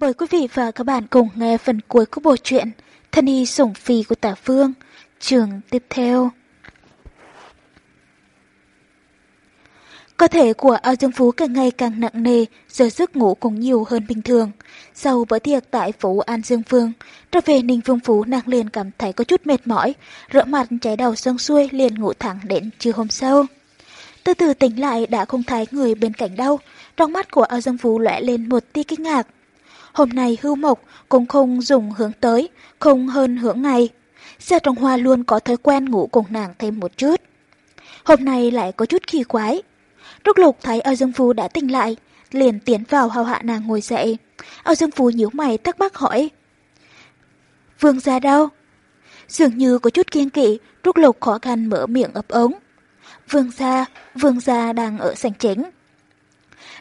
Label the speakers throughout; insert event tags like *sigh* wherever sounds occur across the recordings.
Speaker 1: Mời quý vị và các bạn cùng nghe phần cuối của bộ truyện Thân y sủng phi của Tả Phương, trường tiếp theo. Cơ thể của Ao Dương Phú càng ngày càng nặng nề, giờ giấc ngủ cũng nhiều hơn bình thường. Sau bữa tiệc tại phủ An Dương Phương, trở về Ninh phương Phú nàng liền cảm thấy có chút mệt mỏi, rửa mặt cháy đầu sông xuôi liền ngủ thẳng đến trưa hôm sau. Từ từ tỉnh lại đã không thấy người bên cạnh đâu, trong mắt của Ao Dương Phú lóe lên một tia kinh ngạc. Hôm nay hưu mộc cũng không dùng hướng tới, không hơn hướng ngày. Gia Trọng Hoa luôn có thói quen ngủ cùng nàng thêm một chút. Hôm nay lại có chút kỳ quái. Rốt lục thấy Âu Dương Phú đã tỉnh lại, liền tiến vào hào hạ nàng ngồi dậy. Âu Dương Phú nhíu mày thắc mắc hỏi. Vương gia đâu? Dường như có chút kiên kỵ, Rúc lục khó khăn mở miệng ấp ống. Vương gia, vương gia đang ở sảnh chính.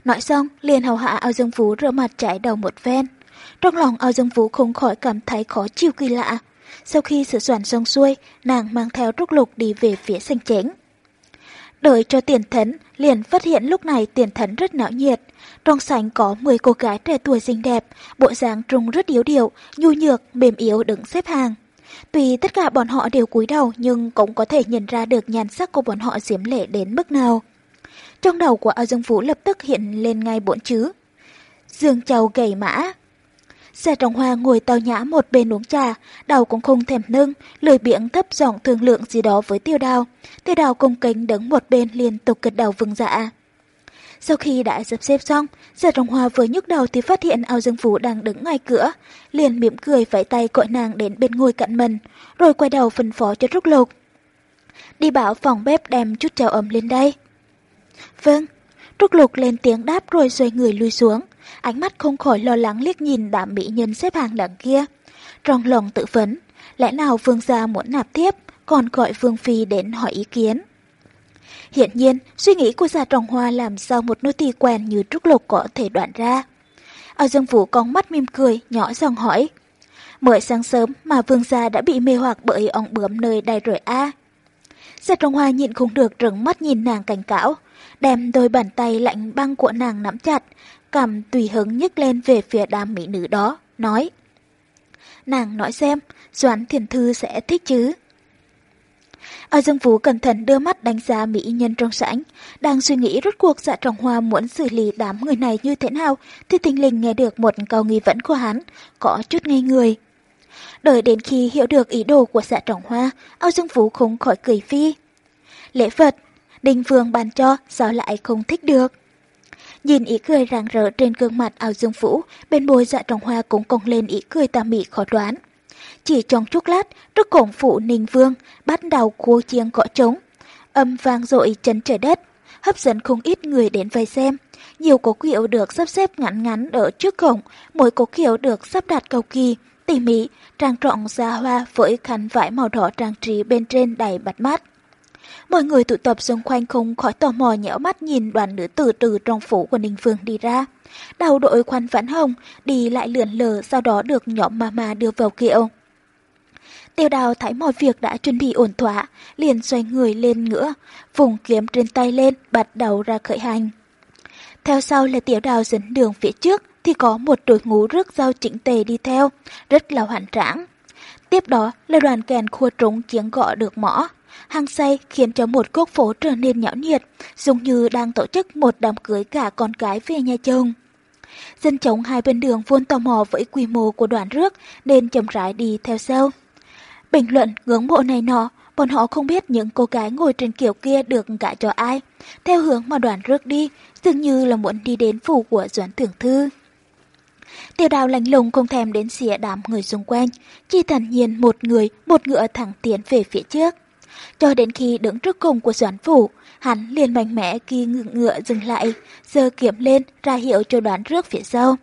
Speaker 1: Nói xong, liền hầu hạ ao dương phú rửa mặt trải đầu một ven. Trong lòng ao dương Vũ không khỏi cảm thấy khó chịu kỳ lạ. Sau khi sửa soạn xong xuôi, nàng mang theo trúc lục đi về phía xanh chén. Đợi cho tiền thấn, liền phát hiện lúc này tiền thấn rất não nhiệt. Trong sảnh có 10 cô gái trẻ tuổi xinh đẹp, bộ dáng trông rất yếu điệu, nhu nhược, mềm yếu đứng xếp hàng. Tuy tất cả bọn họ đều cúi đầu nhưng cũng có thể nhìn ra được nhan sắc của bọn họ diễm lệ đến mức nào. Trong đầu của Ao Dương Vũ lập tức hiện lên ngay bốn chữ. Dương Châu gầy mã. Gia Trọng Hoa ngồi tao nhã một bên uống trà, đầu cũng không thèm nâng, lười biếng thấp giọng thương lượng gì đó với tiêu đào. Tiêu đào cung kính đứng một bên liên tục gật đầu vâng dạ. Sau khi đã sắp xếp xong, Gia Trọng Hoa vừa nhúc đầu thì phát hiện Ao Dương Phú đang đứng ngoài cửa, liền mỉm cười vẫy tay gọi nàng đến bên ngồi cạnh mình, rồi quay đầu phân phó cho Trúc Lục. Đi bảo phòng bếp đem chút trà ấm lên đây. Vâng. Trúc Lục lên tiếng đáp rồi xoay người lui xuống. Ánh mắt không khỏi lo lắng liếc nhìn đám mỹ nhân xếp hàng đằng kia. Trong lòng tự vấn, lẽ nào Vương gia muốn nạp tiếp, còn gọi Vương Phi đến hỏi ý kiến. Hiện nhiên, suy nghĩ của già trồng hoa làm sao một nô tỳ quen như Trúc Lục có thể đoạn ra. Ở Dương Vũ con mắt mỉm cười, nhỏ giọng hỏi. Mới sáng sớm mà Vương gia đã bị mê hoặc bởi ong bướm nơi đài rồi a. À. Già trồng hoa nhịn không được trừng mắt nhìn nàng cảnh cáo, đem đôi bàn tay lạnh băng của nàng nắm chặt, cầm tùy hứng nhấc lên về phía đám mỹ nữ đó, nói. Nàng nói xem, Doãn Thiền Thư sẽ thích chứ. Ở Dương Phú cẩn thận đưa mắt đánh giá mỹ nhân trong sảnh, đang suy nghĩ rốt cuộc dạ trọng hoa muốn xử lý đám người này như thế nào, thì thình lình nghe được một câu nghi vấn của hắn, có chút ngây người. Đợi đến khi hiểu được ý đồ của dạ trọng hoa, Âu Dương Phú không khỏi cười phi. Lễ vật, đình Phương bàn cho, sao lại không thích được? Nhìn ý cười rạng rỡ trên gương mặt ao dương phủ, bên môi dạ trọng hoa cũng cong lên ý cười tà mị khó đoán. Chỉ trong chút lát, trước cổng phủ Ninh Vương, bắt đầu cua chiêng gõ trống. Âm vang dội chấn trời đất, hấp dẫn không ít người đến vây xem. Nhiều cố kiệu được sắp xếp ngắn ngắn ở trước cổng, mỗi cố kiệu được sắp đặt cầu kỳ, tỉ mỉ, trang trọng ra hoa với khăn vải màu đỏ trang trí bên trên đầy bắt mắt. Mọi người tụ tập xung quanh không khỏi tò mò nhẽo mắt nhìn đoàn nữ tử từ trong phủ của Ninh Phương đi ra. Đầu đội khoan vãn hồng, đi lại lượn lờ, sau đó được nhóm mama đưa vào kiệu. Tiêu đào thấy mọi việc đã chuẩn bị ổn thỏa, liền xoay người lên ngựa, vùng kiếm trên tay lên, bắt đầu ra khởi hành. Theo sau là tiểu đào dẫn đường phía trước, thì có một đội ngũ rước dao chỉnh tề đi theo, rất là hoàn tráng. Tiếp đó là đoàn kèn khua trống tiếng gõ được mõ, hăng say khiến cho một góc phố trở nên nhão nhiệt, giống như đang tổ chức một đám cưới cả con cái về nhà chồng. Dân chống hai bên đường vốn tò mò với quy mô của đoàn rước nên chậm rãi đi theo sau. Bình luận ngưỡng mộ này nọ, bọn họ không biết những cô gái ngồi trên kiểu kia được gả cho ai. Theo hướng mà đoàn rước đi, dường như là muốn đi đến phủ của Doãn Thưởng Thư. Tiêu đào lạnh lùng không thèm đến xỉa đám người xung quanh, chỉ thản nhiên một người, một ngựa thẳng tiến về phía trước. Cho đến khi đứng trước cùng của doãn phủ, hắn liền mạnh mẽ khi ngựa, ngựa dừng lại, giơ kiếm lên ra hiệu cho đoàn rước phía sau.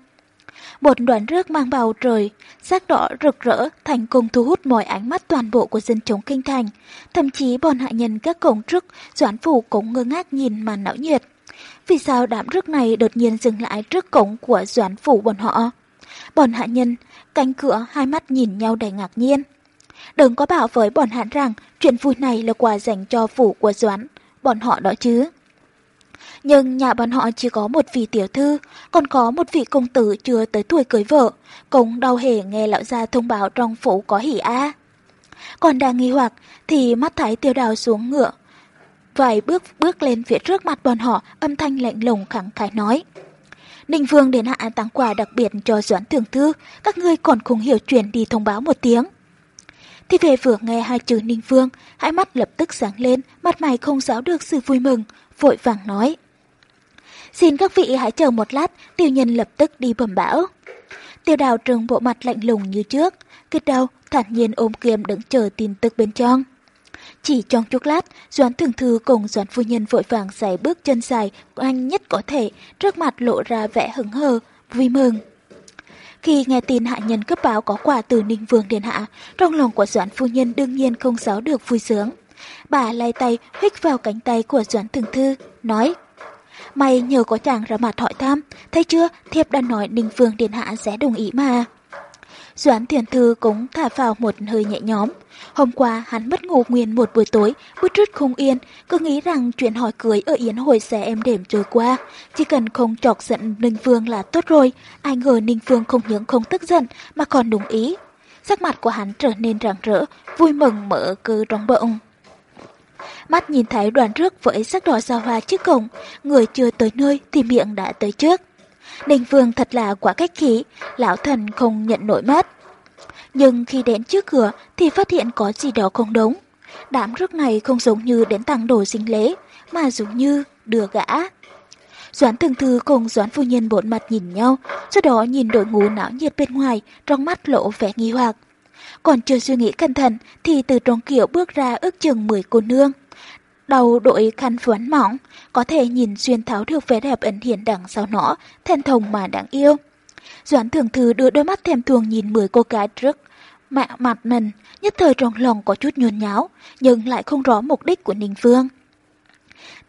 Speaker 1: Một đoàn rước mang bầu trời, sắc đỏ rực rỡ, thành công thu hút mọi ánh mắt toàn bộ của dân chúng kinh thành. Thậm chí bọn hạ nhân các cổng trước, doãn phủ cũng ngơ ngác nhìn màn náo nhiệt. Vì sao đám rước này đột nhiên dừng lại trước cổng của doãn phủ bọn họ? Bọn hạ nhân, cánh cửa hai mắt nhìn nhau đầy ngạc nhiên. Đừng có bảo với bọn hắn rằng chuyện vui này là quà dành cho phủ của Doãn, bọn họ đó chứ. Nhưng nhà bọn họ chỉ có một vị tiểu thư, còn có một vị công tử chưa tới tuổi cưới vợ. Cũng đau hề nghe lão gia thông báo trong phủ có hỉ a. Còn đang nghi hoặc thì mắt thái tiêu đào xuống ngựa. Vài bước bước lên phía trước mặt bọn họ, âm thanh lạnh lùng khẳng khái nói. Ninh Vương đến hạ tặng quà đặc biệt cho Doãn Thường Thư, các ngươi còn không hiểu chuyện đi thông báo một tiếng thi về vừa nghe hai chữ Ninh Vương, hai mắt lập tức sáng lên, mặt mày không giấu được sự vui mừng, vội vàng nói. Xin các vị hãy chờ một lát, tiêu nhân lập tức đi bẩm báo. Tiêu đào trừng bộ mặt lạnh lùng như trước, kết đầu thản nhiên ôm kiếm đứng chờ tin tức bên trong. Chỉ trong chút lát, Doãn Thường Thư cùng Doãn Phu Nhân vội vàng giải bước chân dài anh nhất có thể, trước mặt lộ ra vẻ hứng hờ, vui mừng. Khi nghe tin hạ nhân cấp báo có quà từ Ninh Vương Điện Hạ, trong lòng của Doãn Phu Nhân đương nhiên không giấu được vui sướng. Bà lay tay, hít vào cánh tay của Doãn Thường Thư, nói Mày nhờ có chàng ra mặt hỏi thăm, thấy chưa, thiếp đã nói Ninh Vương Điện Hạ sẽ đồng ý mà. Doãn Thiền Thư cũng thả vào một hơi nhẹ nhóm. Hôm qua hắn mất ngủ nguyên một buổi tối, bứt rứt không yên, cứ nghĩ rằng chuyện hỏi cưới ở Yến hồi sẽ em đềm trôi qua. Chỉ cần không chọc giận Ninh Phương là tốt rồi, ai ngờ Ninh Phương không những không tức giận mà còn đúng ý. Sắc mặt của hắn trở nên rạng rỡ, vui mừng mở cư trong bộng. Mắt nhìn thấy đoàn rước với sắc đỏ sao hoa trước cổng, người chưa tới nơi thì miệng đã tới trước. Ninh Vương thật là quá cách khí, lão thần không nhận nổi mắt. Nhưng khi đến trước cửa thì phát hiện có gì đó không đúng. Đám rước này không giống như đến tăng đồ sinh lễ, mà giống như đưa gã. Doãn thường thư cùng Doãn phu nhân bộn mặt nhìn nhau, sau đó nhìn đội ngũ náo nhiệt bên ngoài, trong mắt lộ vẻ nghi hoặc. Còn chưa suy nghĩ cẩn thận thì từ trong kiểu bước ra ước chừng 10 cô nương. Đầu đội khăn phấn mỏng, có thể nhìn xuyên tháo được vẻ đẹp ẩn hiện đằng sau nó, thân thông mà đáng yêu. Doãn thường thư đưa đôi mắt thèm thuồng nhìn mười cô gái trước mạ mặt mình, nhất thời trong lòng có chút nhôn nháo, nhưng lại không rõ mục đích của Ninh Phương.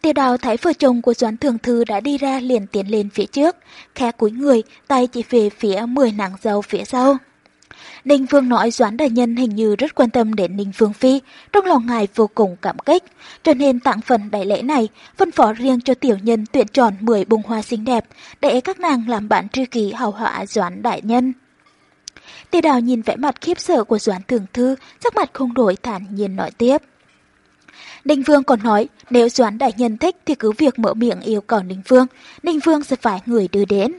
Speaker 1: Tiêu đào thấy vợ chồng của Doãn Thường Thư đã đi ra liền tiến lên phía trước, khẽ cúi người, tay chỉ về phía mười nàng dâu phía sau. Ninh Phương nói Doãn Đại Nhân hình như rất quan tâm đến Ninh Phương Phi, trong lòng ngài vô cùng cảm kích, cho nên tặng phần đại lễ này, phân phó riêng cho tiểu nhân tuyển chọn 10 bông hoa xinh đẹp, để các nàng làm bạn tri kỷ hào họa Doãn Đại Nhân. Tiêu đào nhìn vẻ mặt khiếp sợ của Doãn Thường Thư, sắc mặt không đổi thản nhiên nói tiếp. Ninh Vương còn nói, nếu Doãn Đại Nhân thích thì cứ việc mở miệng yêu cầu Ninh Vương, Ninh Vương sẽ phải người đưa đến.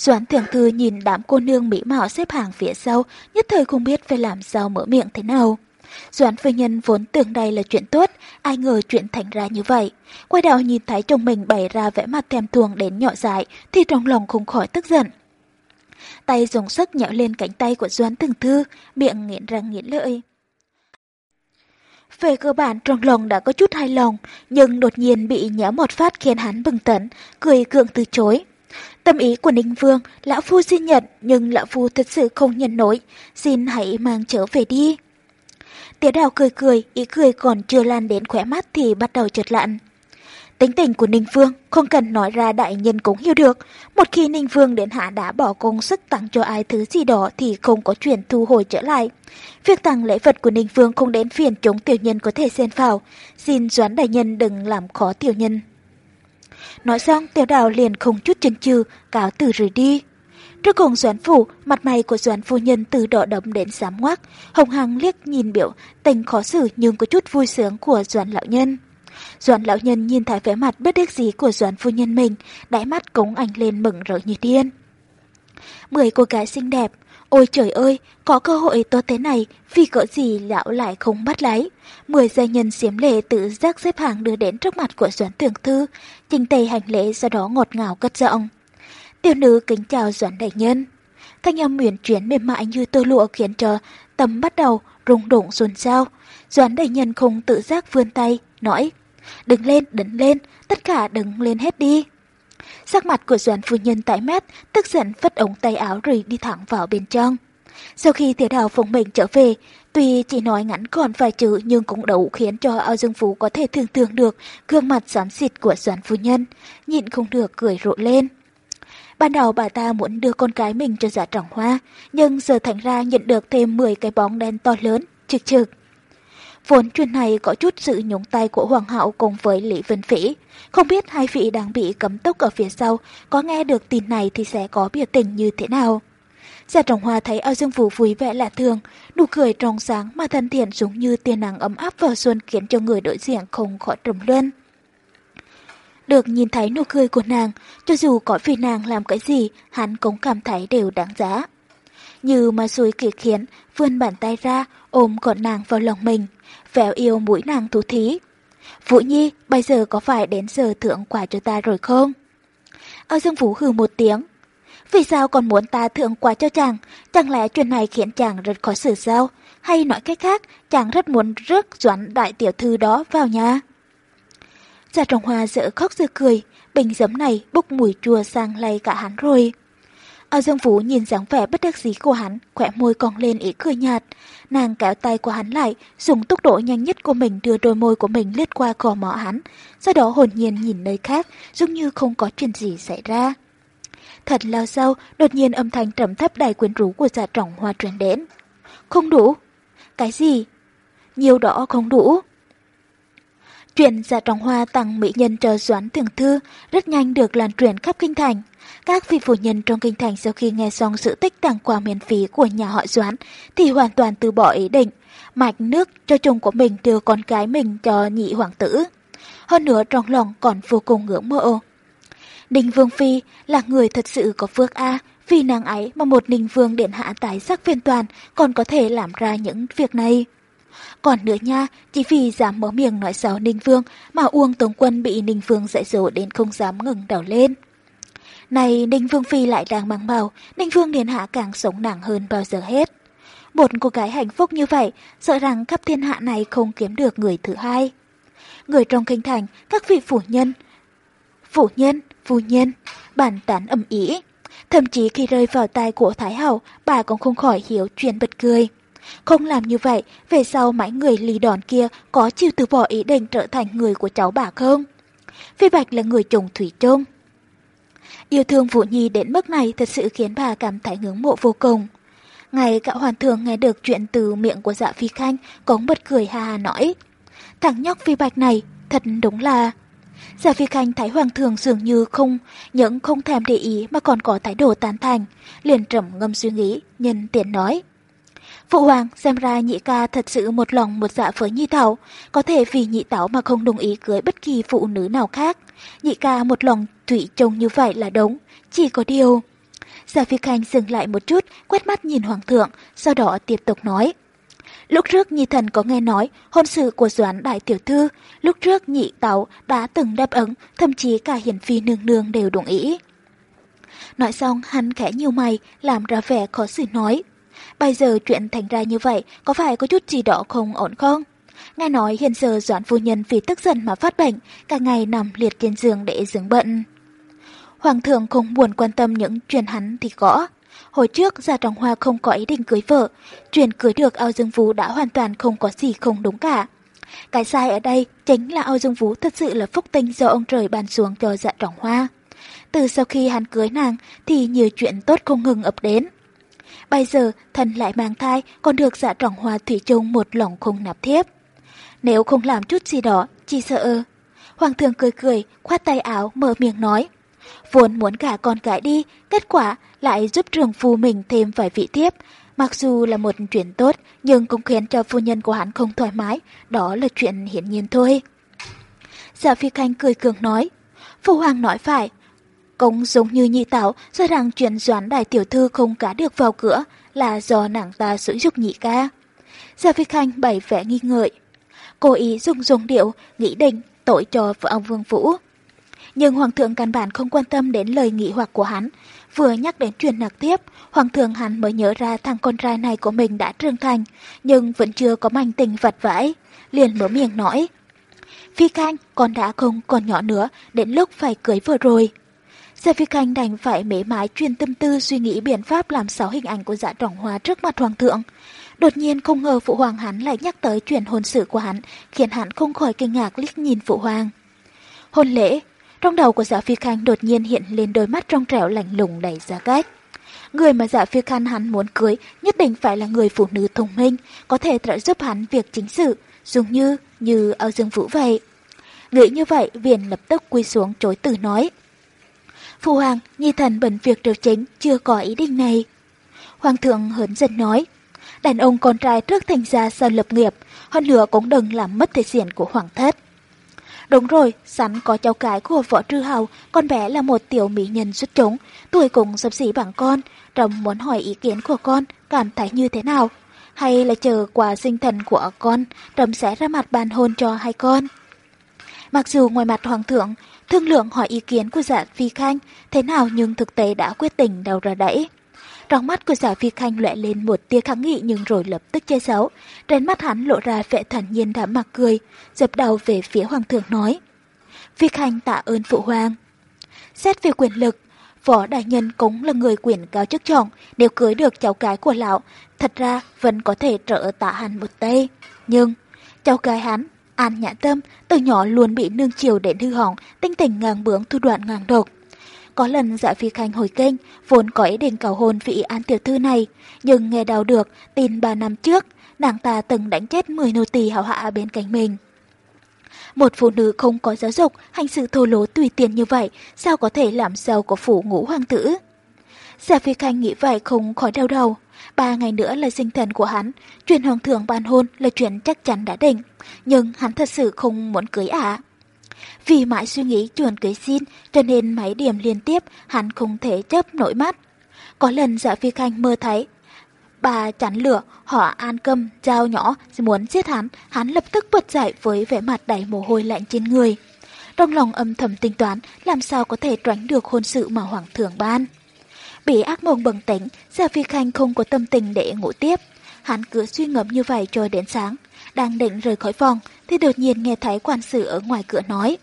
Speaker 1: Doãn Thường Thư nhìn đám cô nương mỹ mạo xếp hàng phía sau, nhất thời không biết phải làm sao mở miệng thế nào. Doãn phu nhân vốn tưởng đây là chuyện tốt, ai ngờ chuyện thành ra như vậy. Quay đầu nhìn thấy chồng mình bày ra vẽ mặt thèm thuồng đến nhỏ dại, thì trong lòng không khỏi tức giận. Tay dùng sức nhạo lên cánh tay của Doãn Thường Thư, miệng nghiến răng nghiến lợi. Về cơ bản trong lòng đã có chút hài lòng, nhưng đột nhiên bị nhéo một phát khiến hắn bừng tấn, cười cượng từ chối. Tâm ý của Ninh Vương, Lão Phu xin nhận, nhưng Lão Phu thật sự không nhận nổi, xin hãy mang trở về đi. Tiểu đào cười cười, ý cười còn chưa lan đến khóe mắt thì bắt đầu trượt lặn. Tính tình của Ninh Vương không cần nói ra đại nhân cũng hiểu được. Một khi Ninh Vương đến hạ đã bỏ công sức tặng cho ai thứ gì đó thì không có chuyện thu hồi trở lại. Việc tặng lễ vật của Ninh Vương không đến phiền chúng tiểu nhân có thể xen vào. Xin doán đại nhân đừng làm khó tiểu nhân. Nói xong tiểu đào liền không chút chần chừ, cáo từ rời đi. Trước cùng Doãn Phủ, mặt mày của Doãn Phu Nhân từ đỏ đậm đến xám ngoác, hồng hằng liếc nhìn biểu, tình khó xử nhưng có chút vui sướng của Doãn Lão Nhân. Doãn Lão Nhân nhìn thấy vẻ mặt bất đắc dĩ của Doãn Phu Nhân mình, đáy mắt cống ảnh lên mừng rỡ như điên. Mười cô gái xinh đẹp, ôi trời ơi, có cơ hội tốt thế này, vì cỡ gì lão lại không bắt lấy. Mười gia nhân xiếm lệ tự giác xếp hàng đưa đến trước mặt của Doãn Tưởng Thư, trình tề hành lễ sau đó ngọt ngào cất giọng. Tiểu nữ kính chào Doãn Đại Nhân. Thanh âm uyển chuyển mềm mại như tơ lụa khiến cho tâm bắt đầu rung động xôn xao. Doãn Đại Nhân không tự giác vươn tay, nói, đứng lên, đứng lên, tất cả đứng lên hết đi. Sắc mặt của Doãn phu nhân tái mét, tức giận vất ống tay áo rồi đi thẳng vào bên trong. Sau khi tiểu đào phụng mình trở về, tuy chỉ nói ngắn còn vài chữ nhưng cũng đủ khiến cho ao dương phú có thể tưởng tượng được gương mặt xám xịt của Doãn phu nhân, nhịn không được cười rộ lên. Ban đầu bà ta muốn đưa con cái mình cho giả trọng hoa, nhưng giờ thành ra nhận được thêm 10 cái bóng đen to lớn, trực trực. Vốn chuyện này có chút sự nhúng tay của Hoàng hậu cùng với Lý Vân Phỉ. Không biết hai vị đang bị cấm túc ở phía sau, có nghe được tin này thì sẽ có biểu tình như thế nào. Gia Trọng Hoa thấy ao dương vũ vui vẻ lạ thường, nụ cười trong sáng mà thân thiện giống như tia nắng ấm áp vào xuân khiến cho người đối diện không khỏi trầm luân. Được nhìn thấy nụ cười của nàng, cho dù có vì nàng làm cái gì, hắn cũng cảm thấy đều đáng giá. Như mà suối kỳ khiến, vươn bàn tay ra, ôm gọn nàng vào lòng mình, vẹo yêu mũi nàng thú thí. Vũ Nhi, bây giờ có phải đến giờ thượng quả cho ta rồi không? Âu Dương Vũ hừ một tiếng. Vì sao còn muốn ta thượng quả cho chàng? Chẳng lẽ chuyện này khiến chàng rất khó xử sao? Hay nói cách khác, chàng rất muốn rước doãn đại tiểu thư đó vào nhà? Gia Trọng Hoa dở khóc dở cười, bình giấm này bốc mùi chua sang lay cả hắn rồi. Ao Dương Vũ nhìn dáng vẻ bất đắc dĩ của hắn, khỏe môi cong lên ý cười nhạt. Nàng kéo tay của hắn lại, dùng tốc độ nhanh nhất của mình đưa đôi môi của mình lướt qua cò mỏ hắn. Sau đó hồn nhiên nhìn nơi khác, giống như không có chuyện gì xảy ra. Thật lâu sau, đột nhiên âm thanh trầm thấp đầy quyến rũ của dạ trọng hoa truyền đến. Không đủ. Cái gì? Nhiều đỏ không đủ. Chuyện dạ trọng hoa tặng mỹ nhân cho Doãn Thường Thư rất nhanh được lan truyền khắp kinh thành. Các vị phu nhân trong kinh thành sau khi nghe xong sự tích tặng quà miễn phí của nhà họ Doãn thì hoàn toàn từ bỏ ý định, mạch nước cho chồng của mình đưa con gái mình cho nhị hoàng tử. Hơn nữa trong lòng còn vô cùng ngưỡng mộ. Ninh Vương Phi là người thật sự có phước A, vì nàng ấy mà một Ninh Vương điện hạ tái sắc phiên toàn còn có thể làm ra những việc này. Còn nữa nha, chỉ vì dám mở miệng nói xấu Ninh Vương mà Uông Tống Quân bị Ninh Vương dạy dỗ đến không dám ngừng đầu lên. Này Ninh Vương Phi lại đang mang bầu, Ninh Vương Điện Hạ càng sống nặng hơn bao giờ hết. Một cô gái hạnh phúc như vậy, sợ rằng khắp thiên hạ này không kiếm được người thứ hai. Người trong kinh thành, các vị phủ nhân, phủ nhân, phu nhân, bàn tán ầm ĩ. Thậm chí khi rơi vào tay của Thái Hậu, bà cũng không khỏi hiểu chuyện bật cười. Không làm như vậy, về sau mãi người lì đòn kia có chịu từ bỏ ý định trở thành người của cháu bà không? Phi Bạch là người chồng thủy trung. Yêu thương Vũ Nhi đến mức này thật sự khiến bà cảm thấy ngưỡng mộ vô cùng. Ngày cả hoàn thường nghe được chuyện từ miệng của dạ phi khanh, cống bật cười hà hà nói. Thằng nhóc phi bạch này, thật đúng là... Dạ phi khanh thấy hoàng thường dường như không, những không thèm để ý mà còn có thái độ tán thành, liền trầm ngâm suy nghĩ, nhân tiện nói. Phụ hoàng xem ra nhị ca thật sự một lòng một dạ với nhi thảo, có thể vì nhị tảo mà không đồng ý cưới bất kỳ phụ nữ nào khác. Nhị ca một lòng thủy trông như vậy là đúng, chỉ có điều... Giả Phi Khanh dừng lại một chút, quét mắt nhìn Hoàng thượng, sau đó tiếp tục nói. Lúc trước Nhi Thần có nghe nói hôn sự của Doãn Đại Tiểu Thư, lúc trước nhị tảo đã từng đáp ứng, thậm chí cả hiển phi nương nương đều đồng ý. Nói xong hắn khẽ nhiều mày, làm ra vẻ khó xử nói. Bây giờ chuyện thành ra như vậy, có phải có chút gì đó không ổn không? Nghe nói hiện giờ Doãn phu nhân vì tức giận mà phát bệnh, cả ngày nằm liệt trên giường để dưỡng bệnh. Hoàng thượng không buồn quan tâm những chuyện hắn thì có. Hồi trước Gia Trọng Hoa không có ý định cưới vợ, chuyện cưới được Ao Dương Vũ đã hoàn toàn không có gì không đúng cả. Cái sai ở đây chính là Ao Dương Vũ thật sự là phúc tinh do ông trời ban xuống cho Dạ Trọng Hoa. Từ sau khi hắn cưới nàng thì nhiều chuyện tốt không ngừng ập đến. Bây giờ thần lại mang thai còn được Dạ Trọng Hoa thủy chung một lòng không nạp thiếp. Nếu không làm chút gì đó, chỉ sợ... Hoàng thượng cười cười, khoát tay áo, mở miệng nói. Vốn muốn cả con gái đi, kết quả lại giúp trường phu mình thêm vài vị thiếp Mặc dù là một chuyện tốt, nhưng cũng khiến cho phu nhân của hắn không thoải mái, đó là chuyện hiển nhiên thôi. Dạ phi khanh cười cường nói, phu hoàng nói phải, cũng giống như nhị tảo, do rằng chuyện doán đại tiểu thư không cá được vào cửa là do nàng ta sử dụng nhị ca. Gia phi khanh bày vẻ nghi ngợi. Cô ý dùng dùng điệu, nghĩ định, tội cho vợ ông Vương Vũ. Nhưng Hoàng thượng căn bản không quan tâm đến lời nghị hoặc của hắn. Vừa nhắc đến chuyện nạc tiếp, Hoàng thượng hắn mới nhớ ra thằng con trai này của mình đã trưởng thành, nhưng vẫn chưa có manh tình vật vãi. Liền mở miệng nói. Phi Khanh, con đã không còn nhỏ nữa, đến lúc phải cưới vừa rồi. Gia Phi Khanh đành phải mế mái chuyên tâm tư suy nghĩ biện pháp làm xấu hình ảnh của dạ trọng hóa trước mặt Hoàng thượng. Đột nhiên không ngờ phụ hoàng hắn lại nhắc tới chuyện hôn sự của hắn, khiến hắn không khỏi kinh ngạc liếc nhìn phụ hoàng. Hôn lễ, trong đầu của dạ phi khanh đột nhiên hiện lên đôi mắt trong trẻo lạnh lùng đầy giá cách. Người mà dạ phi khanh hắn muốn cưới nhất định phải là người phụ nữ thông minh, có thể trợ giúp hắn việc chính sự, giống như, như ao dương vũ vậy. Nghĩ như vậy, Viền lập tức quy xuống chối từ nói. Phụ hoàng, nhi thần bận việc điều chính, chưa có ý định này. Hoàng thượng hớn dần nói, đàn ông con trai trước thành gia sau lập nghiệp, hơn nữa cũng đừng làm mất thể diện của hoàng thất. Đúng rồi, sẵn có cháu cái của võ trư hào, con bé là một tiểu mỹ nhân xuất chúng, tuổi cũng sắp xỉ bằng con, rồng muốn hỏi ý kiến của con, cảm thấy như thế nào? Hay là chờ quả sinh thần của con, Trầm sẽ ra mặt bàn hôn cho hai con? Mặc dù ngoài mặt hoàng thượng, thương lượng hỏi ý kiến của giả phi khanh thế nào nhưng thực tế đã quyết định đầu ra đẩy. Trong mắt của giả phi khanh lệ lên một tia kháng nghị nhưng rồi lập tức che giấu. Trên mắt hắn lộ ra vẻ thản nhiên đã mặc cười, dập đầu về phía hoàng thượng nói. Phi khanh tạ ơn phụ hoàng. Xét về quyền lực, võ đại nhân cũng là người quyền cao chức trọng, nếu cưới được cháu gái của lão, thật ra vẫn có thể trợ tạ hắn một tay. Nhưng, cháu gái hắn, An Nhã Tâm, từ nhỏ luôn bị nương chiều đến hư hỏng, tinh tình ngang bướng thu đoạn ngang độc. Có lần dạ phi khanh hồi kinh, vốn có ý định cầu hôn vị an tiểu thư này, nhưng nghe đào được tin 3 năm trước, nàng ta từng đánh chết 10 nô tỳ hảo hạ bên cạnh mình. Một phụ nữ không có giáo dục, hành sự thô lỗ tùy tiền như vậy, sao có thể làm giàu của phủ ngũ hoàng tử? Giả phi khanh nghĩ vậy không khỏi đau đầu. Ba ngày nữa là sinh thần của hắn, chuyện hoàng thượng ban hôn là chuyện chắc chắn đã định. Nhưng hắn thật sự không muốn cưới ả. Vì mãi suy nghĩ chuẩn cưới xin, cho nên mấy điểm liên tiếp hắn không thể chấp nổi mắt. Có lần dạ phi khanh mơ thấy, bà chắn lửa, họ an câm, dao nhỏ, muốn giết hắn, hắn lập tức bật dậy với vẻ mặt đầy mồ hôi lạnh trên người. Trong lòng âm thầm tính toán, làm sao có thể tránh được hôn sự mà hoàng thượng ban. Bị ác mộng bừng tỉnh, Gia Phi Khanh không có tâm tình để ngủ tiếp. Hắn cứ suy ngẫm như vậy cho đến sáng. Đang định rời khỏi phòng, thì đột nhiên nghe thấy quan sự ở ngoài cửa nói.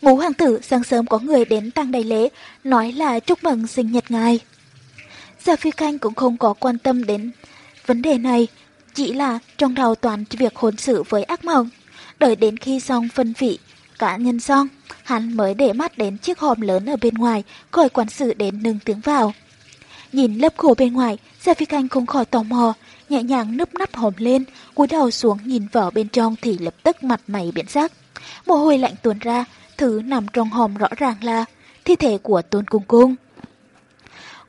Speaker 1: Ngũ hoàng tử sáng sớm có người đến tăng đầy lễ, nói là chúc mừng sinh nhật ngài. Gia Phi Khanh cũng không có quan tâm đến vấn đề này, chỉ là trong đầu toàn việc hôn sự với ác mộng. Đợi đến khi xong phân vị, cả nhân xong, hắn mới để mắt đến chiếc hòm lớn ở bên ngoài, gọi quản sự đến nâng tiếng vào. Nhìn lớp gỗ bên ngoài, Gia Phi Khanh không khỏi tò mò, nhẹ nhàng nấp nắp hòm lên, cúi đầu xuống nhìn vào bên trong thì lập tức mặt mày biến sắc. Mồ hôi lạnh tuôn ra, thứ nằm trong hòm rõ ràng là thi thể của Tôn Cung Cung.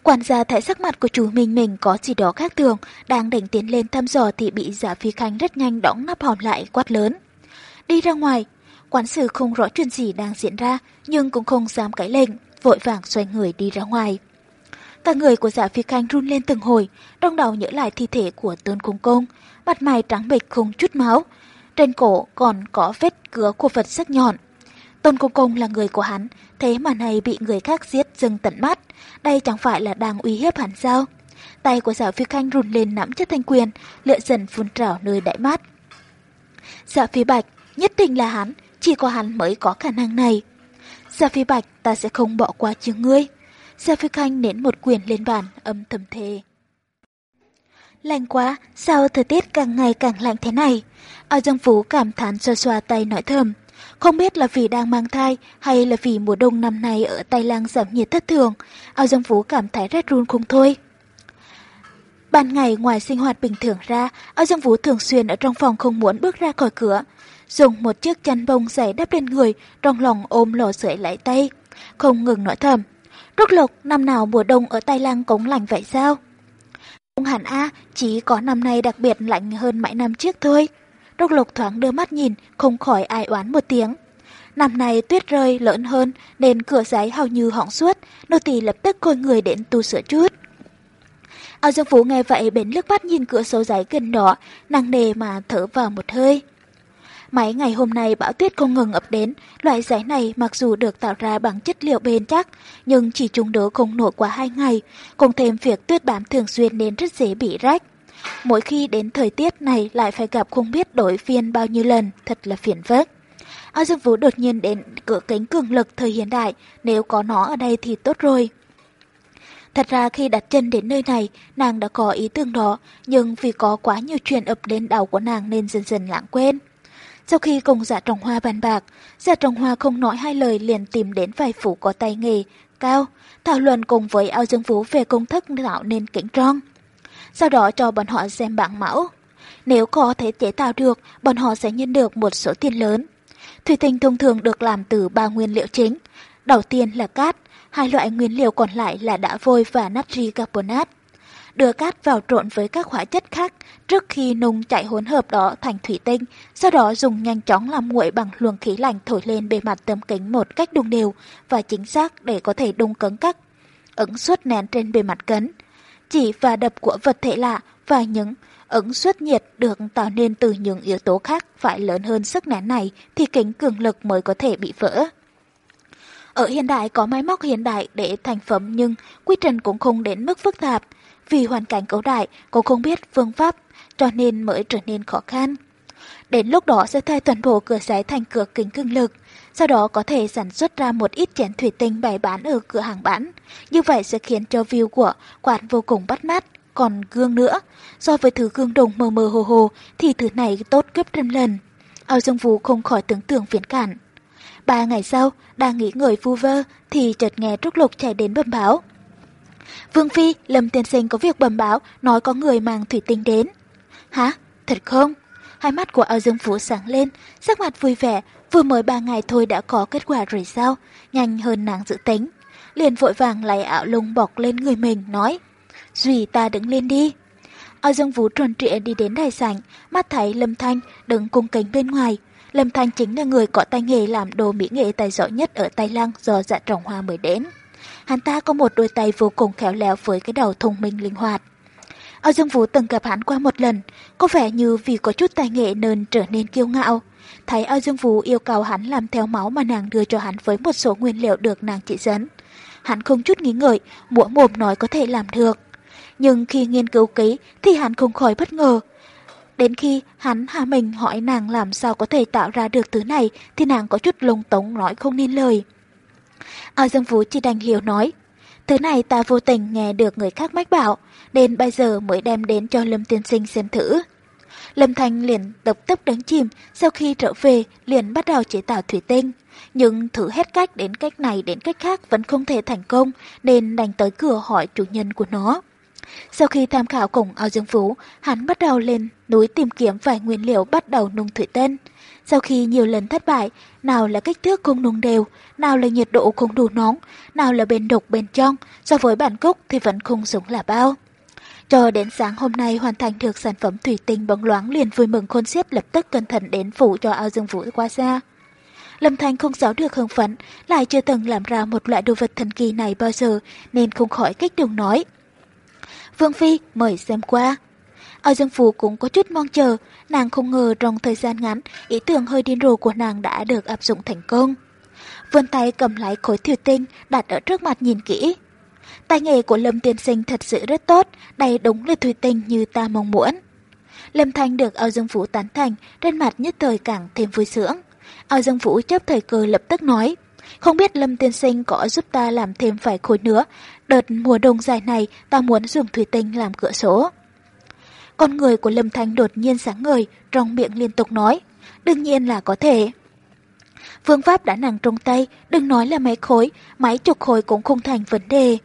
Speaker 1: Quản gia thấy sắc mặt của chủ mình mình có gì đó khác thường, đang định tiến lên thăm dò thì bị giả phi khanh rất nhanh đóng nắp hòm lại quát lớn. Đi ra ngoài, Quán sư không rõ chuyện gì đang diễn ra, nhưng cũng không dám cãi lệnh, vội vàng xoay người đi ra ngoài. Cả người của giả phi khanh run lên từng hồi, trong đầu nhớ lại thi thể của tôn cung công, mặt mày trắng bệch không chút máu. Trên cổ còn có vết cứa của vật sắc nhọn. Tôn Công Công là người của hắn, thế mà này bị người khác giết dừng tận mắt. Đây chẳng phải là đang uy hiếp hắn sao? Tay của giả phi khanh run lên nắm chất thanh quyền, lựa dần phun trào nơi đại mắt. Giả dạ phi bạch, nhất định là hắn, chỉ có hắn mới có khả năng này. Gia Phi Bạch ta sẽ không bỏ qua chứ ngươi. Gia Phi Khanh nến một quyền lên bàn, âm thầm thề. Lạnh quá, sao thời tiết càng ngày càng lạnh thế này? Ao Dương Phú cảm thán xoa xoa tay nói thầm. Không biết là vì đang mang thai hay là vì mùa đông năm nay ở Tây Lang giảm nhiệt thất thường. Ao Dương Phú cảm thấy rét run không thôi. Ban ngày ngoài sinh hoạt bình thường ra, Ao Dương Vũ thường xuyên ở trong phòng không muốn bước ra khỏi cửa dùng một chiếc chăn bông dày đắp lên người, trong lòng ôm lò sưởi lại tay, không ngừng nói thầm. Rốt lục, năm nào mùa đông ở Tây Lan cũng lạnh vậy sao? Không hẳn a, chỉ có năm nay đặc biệt lạnh hơn mãi năm trước thôi. Rốt lục thoáng đưa mắt nhìn, không khỏi ai oán một tiếng. Năm nay tuyết rơi lớn hơn nên cửa giấy hầu như hỏng suốt, nô tỳ lập tức coi người đến tu sửa chút. Ao Dương Phú nghe vậy bến nước mắt nhìn cửa sổ giấy gần đó, nặng nề mà thở vào một hơi. Mấy ngày hôm nay bão tuyết không ngừng ập đến, loại giấy này mặc dù được tạo ra bằng chất liệu bền chắc, nhưng chỉ chống đỡ không nổi quá hai ngày, cùng thêm việc tuyết bám thường xuyên nên rất dễ bị rách. Mỗi khi đến thời tiết này lại phải gặp không biết đổi phiên bao nhiêu lần, thật là phiền phức. Ao Dương Vũ đột nhiên đến cửa kính cường lực thời hiện đại, nếu có nó ở đây thì tốt rồi. Thật ra khi đặt chân đến nơi này, nàng đã có ý tưởng đó, nhưng vì có quá nhiều chuyện ập đến đầu của nàng nên dần dần lãng quên. Sau khi cùng dạ trồng hoa bàn bạc, dạ trồng hoa không nói hai lời liền tìm đến vài phủ có tay nghề, cao, thảo luận cùng với ao dương vũ về công thức tạo nên kính tròn. Sau đó cho bọn họ xem bản mẫu. Nếu có thể chế tạo được, bọn họ sẽ nhận được một số tiền lớn. Thủy tinh thông thường được làm từ ba nguyên liệu chính. Đầu tiên là cát, hai loại nguyên liệu còn lại là đá vôi và natri carbonate. Đưa cát vào trộn với các hóa chất khác trước khi nung chạy hỗn hợp đó thành thủy tinh, sau đó dùng nhanh chóng làm nguội bằng luồng khí lạnh thổi lên bề mặt tấm kính một cách đồng đều và chính xác để có thể đung cứng các ứng suất nén trên bề mặt kính Chỉ và đập của vật thể lạ và những ứng suất nhiệt được tạo nên từ những yếu tố khác phải lớn hơn sức nén này thì kính cường lực mới có thể bị vỡ. Ở hiện đại có máy móc hiện đại để thành phẩm nhưng quy trình cũng không đến mức phức tạp. Vì hoàn cảnh cổ đại, cô không biết phương pháp cho nên mới trở nên khó khăn. Đến lúc đó sẽ thay toàn bộ cửa giấy thành cửa kính cường lực, sau đó có thể sản xuất ra một ít chén thủy tinh bày bán ở cửa hàng bán. Như vậy sẽ khiến cho view của quán vô cùng bắt mắt, còn gương nữa. So với thứ gương đồng mờ mờ hồ hồ thì thứ này tốt gấp trăm lần. Ao Dương Vũ không khỏi tưởng tượng phiền cản. Ba ngày sau, đang nghĩ người vu vơ thì chợt nghe Trúc Lục chạy đến bẩm báo. Vương Phi, Lâm Tiên Sinh có việc bẩm báo, nói có người mang thủy tinh đến. Hả? Thật không? Hai mắt của Âu Dương Vũ sáng lên, sắc mặt vui vẻ, vừa mới ba ngày thôi đã có kết quả rồi sao? Nhanh hơn nàng dự tính. Liền vội vàng lấy ảo lung bọc lên người mình, nói. Duy ta đứng lên đi. Âu Dương Vũ tròn trịa đi đến đại sảnh, mắt thấy Lâm Thanh đứng cung kính bên ngoài. Lâm Thanh chính là người có tay nghề làm đồ mỹ nghệ tài giỏi nhất ở Tây Lăng do dạ trồng hoa mới đến. Hắn ta có một đôi tay vô cùng khéo léo với cái đầu thông minh linh hoạt. Ao Dương Vũ từng gặp hắn qua một lần, có vẻ như vì có chút tài nghệ nên trở nên kiêu ngạo. Thấy Ao Dương Vũ yêu cầu hắn làm theo máu mà nàng đưa cho hắn với một số nguyên liệu được nàng chỉ dẫn. Hắn không chút nghĩ ngợi, mũa mồm nói có thể làm được. Nhưng khi nghiên cứu kỹ thì hắn không khỏi bất ngờ. Đến khi hắn hạ mình hỏi nàng làm sao có thể tạo ra được thứ này thì nàng có chút lung tống nói không nên lời. Ao Dương Vũ chỉ đành hiểu nói. Thứ này ta vô tình nghe được người khác mách bảo, nên bây giờ mới đem đến cho Lâm Tiên Sinh xem thử. Lâm Thanh liền độc tức đánh chìm, sau khi trở về liền bắt đầu chế tạo thủy tinh. Nhưng thử hết cách đến cách này đến cách khác vẫn không thể thành công, nên đành tới cửa hỏi chủ nhân của nó. Sau khi tham khảo cùng ao dương phú, hắn bắt đầu lên núi tìm kiếm vài nguyên liệu bắt đầu nung thủy tinh. Sau khi nhiều lần thất bại, nào là kích thước không nung đều, nào là nhiệt độ không đủ nóng, nào là bên đục bên trong, so với bản cúc thì vẫn không giống là bao. Cho đến sáng hôm nay hoàn thành được sản phẩm thủy tinh bóng loáng liền vui mừng khôn xiết lập tức cẩn thận đến phủ cho ao dương vũ qua xa. Lâm Thanh không giáo được hưng phấn, lại chưa từng làm ra một loại đồ vật thần kỳ này bao giờ nên không khỏi kích động nói. Vương Phi mời xem qua. Ở Dương Phú cũng có chút mong chờ, nàng không ngờ trong thời gian ngắn, ý tưởng hơi điên rồ của nàng đã được áp dụng thành công. Vươn tay cầm lấy khối thủy tinh đặt ở trước mặt nhìn kỹ. Tay nghề của Lâm Tiên Sinh thật sự rất tốt, đây đúng là thủy tinh như ta mong muốn. Lâm Thanh được Âu Dương Vũ tán thành, trên mặt nhất thời càng thêm vui sướng. Âu Dương Vũ chấp thời cơ lập tức nói, không biết Lâm Tiên Sinh có giúp ta làm thêm vài khối nữa, đợt mùa đông dài này ta muốn dùng thủy tinh làm cửa sổ. Con người của Lâm Thanh đột nhiên sáng ngời, trong miệng liên tục nói, đương nhiên là có thể. Phương pháp đã nằm trong tay, đừng nói là mấy khối, mấy chục khối cũng không thành vấn đề.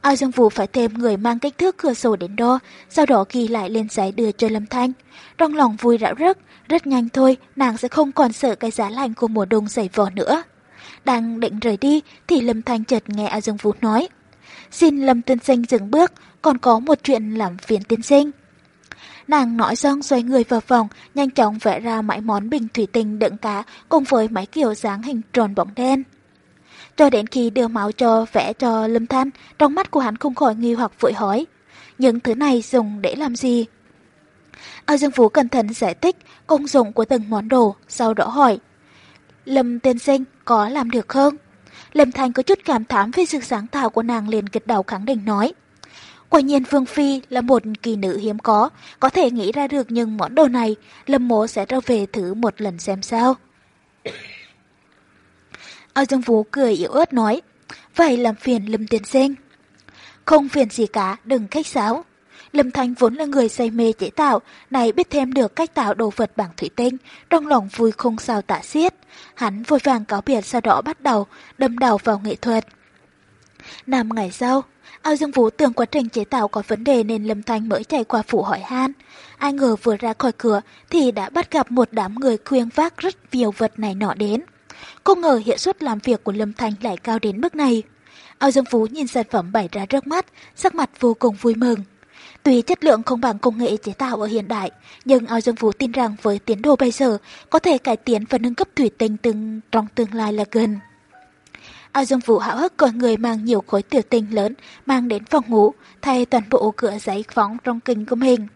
Speaker 1: Ao Dương Vũ phải thêm người mang kích thước cửa sổ đến đo, sau đó ghi lại lên giấy đưa cho Lâm Thanh. Trong lòng vui rạo rớt, rất nhanh thôi, nàng sẽ không còn sợ cái giá lạnh của mùa đông xảy vò nữa. Đang định rời đi thì Lâm Thanh chợt nghe Ao Dương Vũ nói. Xin Lâm Tiên Sinh dừng bước, còn có một chuyện làm phiền tiên sinh. Nàng nói xong xoay người vào phòng, nhanh chóng vẽ ra mấy món bình thủy tinh đựng cá cùng với mấy kiểu dáng hình tròn bóng đen. Cho đến khi đưa máu cho vẽ cho Lâm Thanh, trong mắt của hắn không khỏi nghi hoặc vội hỏi. Những thứ này dùng để làm gì? Ao Dương Phú cẩn thận giải thích công dụng của từng món đồ, sau đó hỏi. Lâm tiên sinh có làm được không? Lâm Thanh có chút cảm thán về sự sáng tạo của nàng liền gật đầu khẳng định nói. Quả nhiên Vương Phi là một kỳ nữ hiếm có, có thể nghĩ ra được nhưng món đồ này, Lâm Mộ sẽ trở về thử một lần xem sao. Ao Dương Vũ cười yếu ớt nói, vậy làm phiền Lâm Tiên Sinh. Không phiền gì cả, đừng khách sáo. Lâm Thanh vốn là người say mê chế tạo, này biết thêm được cách tạo đồ vật bằng thủy tinh, trong lòng vui không sao tả xiết. Hắn vội vàng cáo biệt sau đó bắt đầu đâm đầu vào nghệ thuật. Năm ngày sau, Ao Dương Vũ tưởng quá trình chế tạo có vấn đề nên Lâm Thanh mới chạy qua phủ hỏi han. Ai ngờ vừa ra khỏi cửa thì đã bắt gặp một đám người khuyên vác rất nhiều vật này nọ đến. Không ngờ hiệu suất làm việc của Lâm Thanh lại cao đến mức này. Ao Dương Phú nhìn sản phẩm bày ra trước mắt, sắc mặt vô cùng vui mừng. Tuy chất lượng không bằng công nghệ chế tạo ở hiện đại, nhưng Ao Dương Phú tin rằng với tiến độ bây giờ có thể cải tiến và nâng cấp thủy tinh từng trong tương lai là gần. Ao Dương Vũ hạo hức coi người mang nhiều khối tiểu tinh lớn mang đến phòng ngủ, thay toàn bộ cửa giấy phóng trong kinh của mình.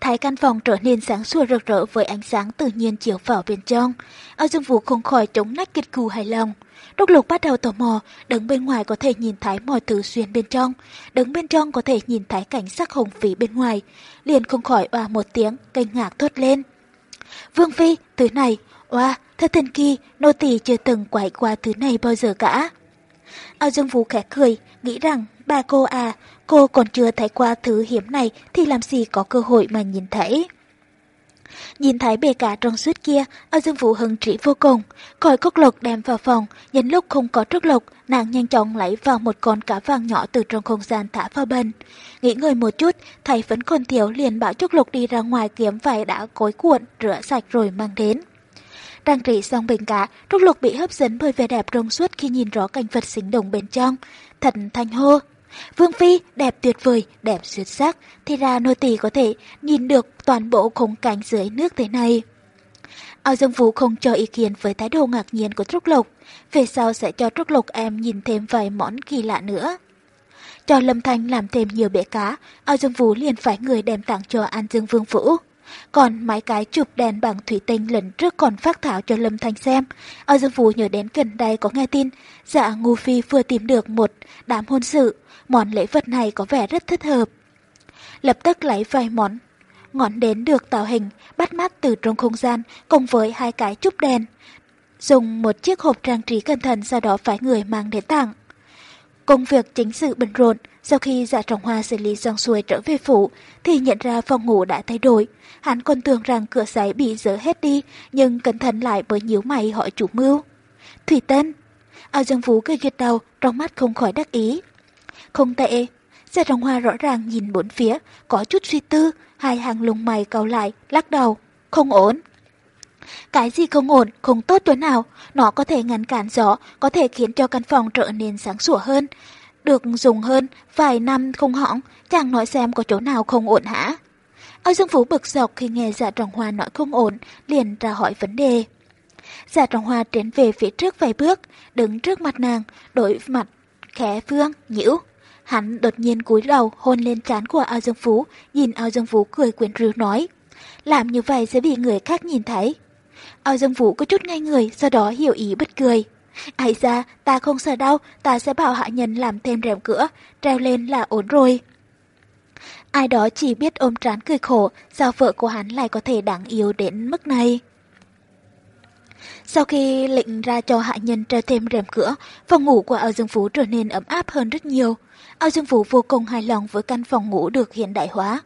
Speaker 1: thái căn phòng trở nên sáng sủa rực rỡ với ánh sáng tự nhiên chiếu vào bên trong. Ao Dương Vũ không khỏi chống nách kiệt cù hài lòng. Đốc lục bắt đầu tò mò, đứng bên ngoài có thể nhìn thấy mọi thứ xuyên bên trong, đứng bên trong có thể nhìn thấy cảnh sắc hồng phí bên ngoài. Liền không khỏi oa một tiếng, kinh ngạc thốt lên. Vương Phi, thứ này, oa, thật thần kỳ, nô tỳ chưa từng quải qua thứ này bao giờ cả. Ao Dương Vũ khẽ cười, nghĩ rằng, ba cô à, cô còn chưa thấy qua thứ hiếm này thì làm gì có cơ hội mà nhìn thấy. Nhìn thấy bề cả trong suốt kia, Âu Dương Vũ hưng trĩ vô cùng. Còi cốc lộc đem vào phòng, nhân lúc không có trúc lộc, nàng nhanh chóng lấy vào một con cá vàng nhỏ từ trong không gian thả vào bần. Nghĩ người một chút, thầy vẫn còn thiếu liền bảo trúc lộc đi ra ngoài kiếm vải đã cối cuộn, rửa sạch rồi mang đến. Trang trí xong bình cả, trúc lục bị hấp dẫn bởi vẻ đẹp trong suốt khi nhìn rõ cảnh vật sinh động bên trong. Thật thanh hô. Vương Phi đẹp tuyệt vời, đẹp xuất sắc, thì ra nô tỳ có thể nhìn được toàn bộ khung cảnh dưới nước thế này. Ao Dương Vũ không cho ý kiến với thái độ ngạc nhiên của Trúc lục, về sau sẽ cho Trúc lục em nhìn thêm vài món kỳ lạ nữa. Cho Lâm Thanh làm thêm nhiều bể cá, Ao Dương Vũ liền phải người đem tặng cho An Dương Vương Vũ. Còn mấy cái chụp đèn bằng thủy tinh lần trước còn phát thảo cho Lâm Thanh xem. Ở Dương Vũ nhớ đến gần đây có nghe tin, dạ Ngu Phi vừa tìm được một đám hôn sự, món lễ vật này có vẻ rất thích hợp. Lập tức lấy vài món ngọn đến được tạo hình bắt mắt từ trong không gian cùng với hai cái chụp đèn. Dùng một chiếc hộp trang trí cẩn thận sau đó phải người mang đến tặng. Công việc chính sự bận rộn, sau khi dạ trọng hoa xử lý xong xuôi trở về phủ, thì nhận ra phòng ngủ đã thay đổi. Hắn còn tưởng rằng cửa giấy bị dỡ hết đi, nhưng cẩn thận lại bởi nhíu mày hỏi chủ mưu. Thủy Tân. Ao Dương vũ cười gật đầu, trong mắt không khỏi đắc ý. Không tệ. Dạ trọng hoa rõ ràng nhìn bốn phía, có chút suy tư, hai hàng lông mày cau lại, lắc đầu. Không ổn. Cái gì không ổn, không tốt chỗ nào, nó có thể ngăn cản gió, có thể khiến cho căn phòng trở nên sáng sủa hơn. Được dùng hơn, vài năm không hỏng, chàng nói xem có chỗ nào không ổn hả? Âu Dương Phú bực dọc khi nghe Dạ Trọng Hoa nói không ổn, liền ra hỏi vấn đề. Dạ Trọng Hoa tiến về phía trước vài bước, đứng trước mặt nàng, đổi mặt, khẽ phương, nhĩu. Hắn đột nhiên cúi đầu hôn lên trán của Ao Dương Phú, nhìn Ao Dương Phú cười quyến rũ nói. Làm như vậy sẽ bị người khác nhìn thấy. Ao Dương Phú có chút ngay người, sau đó hiểu ý bất cười. Ai ra, ta không sợ đâu, ta sẽ bảo hạ nhân làm thêm rèm cửa, treo lên là ổn rồi. Ai đó chỉ biết ôm trán cười khổ, sao vợ của hắn lại có thể đáng yêu đến mức này. Sau khi lệnh ra cho hạ nhân treo thêm rèm cửa, phòng ngủ của Ao Dương Phú trở nên ấm áp hơn rất nhiều. Ao Dương Phú vô cùng hài lòng với căn phòng ngủ được hiện đại hóa.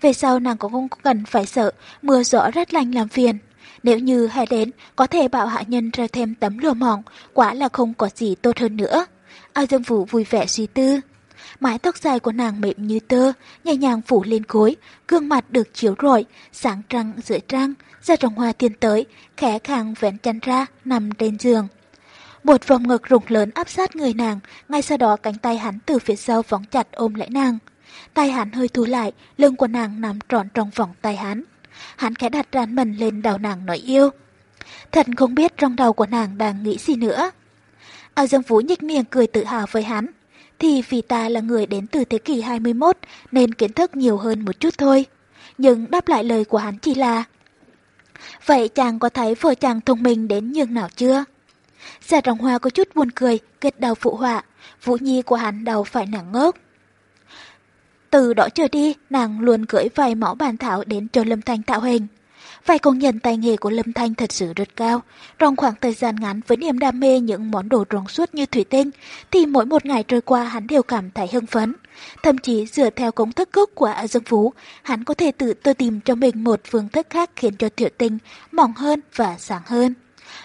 Speaker 1: Về sau nàng cũng không cần phải sợ mưa gió rét lạnh làm phiền. Nếu như hai đến, có thể bảo hạ nhân ra thêm tấm lụa mỏng, quả là không có gì tốt hơn nữa. Ao Dương Vũ vui vẻ suy tư. Mái tóc dài của nàng mềm như tơ, nhẹ nhàng phủ lên gối, gương mặt được chiếu rọi, sáng trăng giữa trăng, ra trồng hoa tiên tới, khẽ khàng vén chăn ra, nằm trên giường. Một vòng ngực rụng lớn áp sát người nàng, ngay sau đó cánh tay hắn từ phía sau vòng chặt ôm lấy nàng. Tay hắn hơi thu lại, lưng của nàng nằm trọn trong vòng tay hắn. Hắn khẽ đặt rán mình lên đầu nàng nói yêu. Thật không biết trong đầu của nàng đang nghĩ gì nữa. Ao Dương Vũ nhếch miệng cười tự hào với hắn. Thì vì ta là người đến từ thế kỷ 21 nên kiến thức nhiều hơn một chút thôi. Nhưng đáp lại lời của hắn chỉ là Vậy chàng có thấy vợ chàng thông minh đến nhường nào chưa? Giả trọng hoa có chút buồn cười, kết đầu phụ họa. Vũ nhi của hắn đầu phải nặng ngốc. Từ đó trở đi, nàng luôn gửi vài mẫu bàn thảo đến cho Lâm Thanh tạo hình. Vài công nhận tay nghề của Lâm Thanh thật sự rất cao. Trong khoảng thời gian ngắn với niềm đam mê những món đồ rong suốt như thủy tinh, thì mỗi một ngày trôi qua hắn đều cảm thấy hưng phấn. Thậm chí dựa theo công thức gốc của A Dương Phú, hắn có thể tự tôi tìm cho mình một phương thức khác khiến cho thủy tinh mỏng hơn và sáng hơn.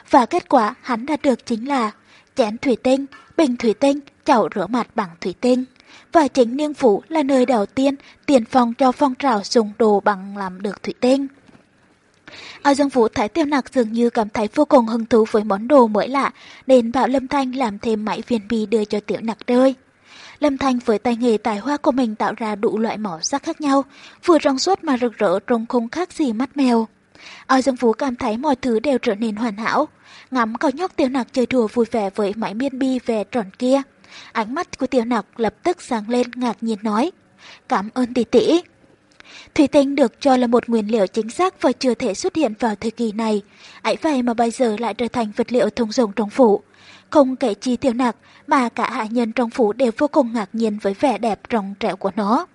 Speaker 1: Và kết quả hắn đạt được chính là chén thủy tinh, bình thủy tinh, chậu rửa mặt bằng thủy tinh và chính Niên Phủ là nơi đầu tiên tiền phong cho phong trào dùng đồ bằng làm được thủy tinh. Ao Dương Vũ thấy tiêu nặc dường như cảm thấy vô cùng hứng thú với món đồ mới lạ, nên bảo Lâm Thanh làm thêm mãi viên bi đưa cho tiểu nặc rơi. Lâm Thanh với tay nghề tài hoa của mình tạo ra đủ loại màu sắc khác nhau, vừa trong suốt mà rực rỡ trông không khác gì mắt mèo. Ao Dương Vũ cảm thấy mọi thứ đều trở nên hoàn hảo, ngắm cậu nhóc tiểu nặc chơi đùa vui vẻ với mãi miên bi về tròn kia. Ánh mắt của tiểu nặc lập tức sáng lên ngạc nhiên nói, cảm ơn tỷ tỷ. Thủy tinh được cho là một nguyên liệu chính xác và chưa thể xuất hiện vào thời kỳ này. ấy vậy mà bây giờ lại trở thành vật liệu thông dụng trong phủ. Không kể chi tiểu nặc mà cả hạ nhân trong phủ đều vô cùng ngạc nhiên với vẻ đẹp trong trẻo của nó.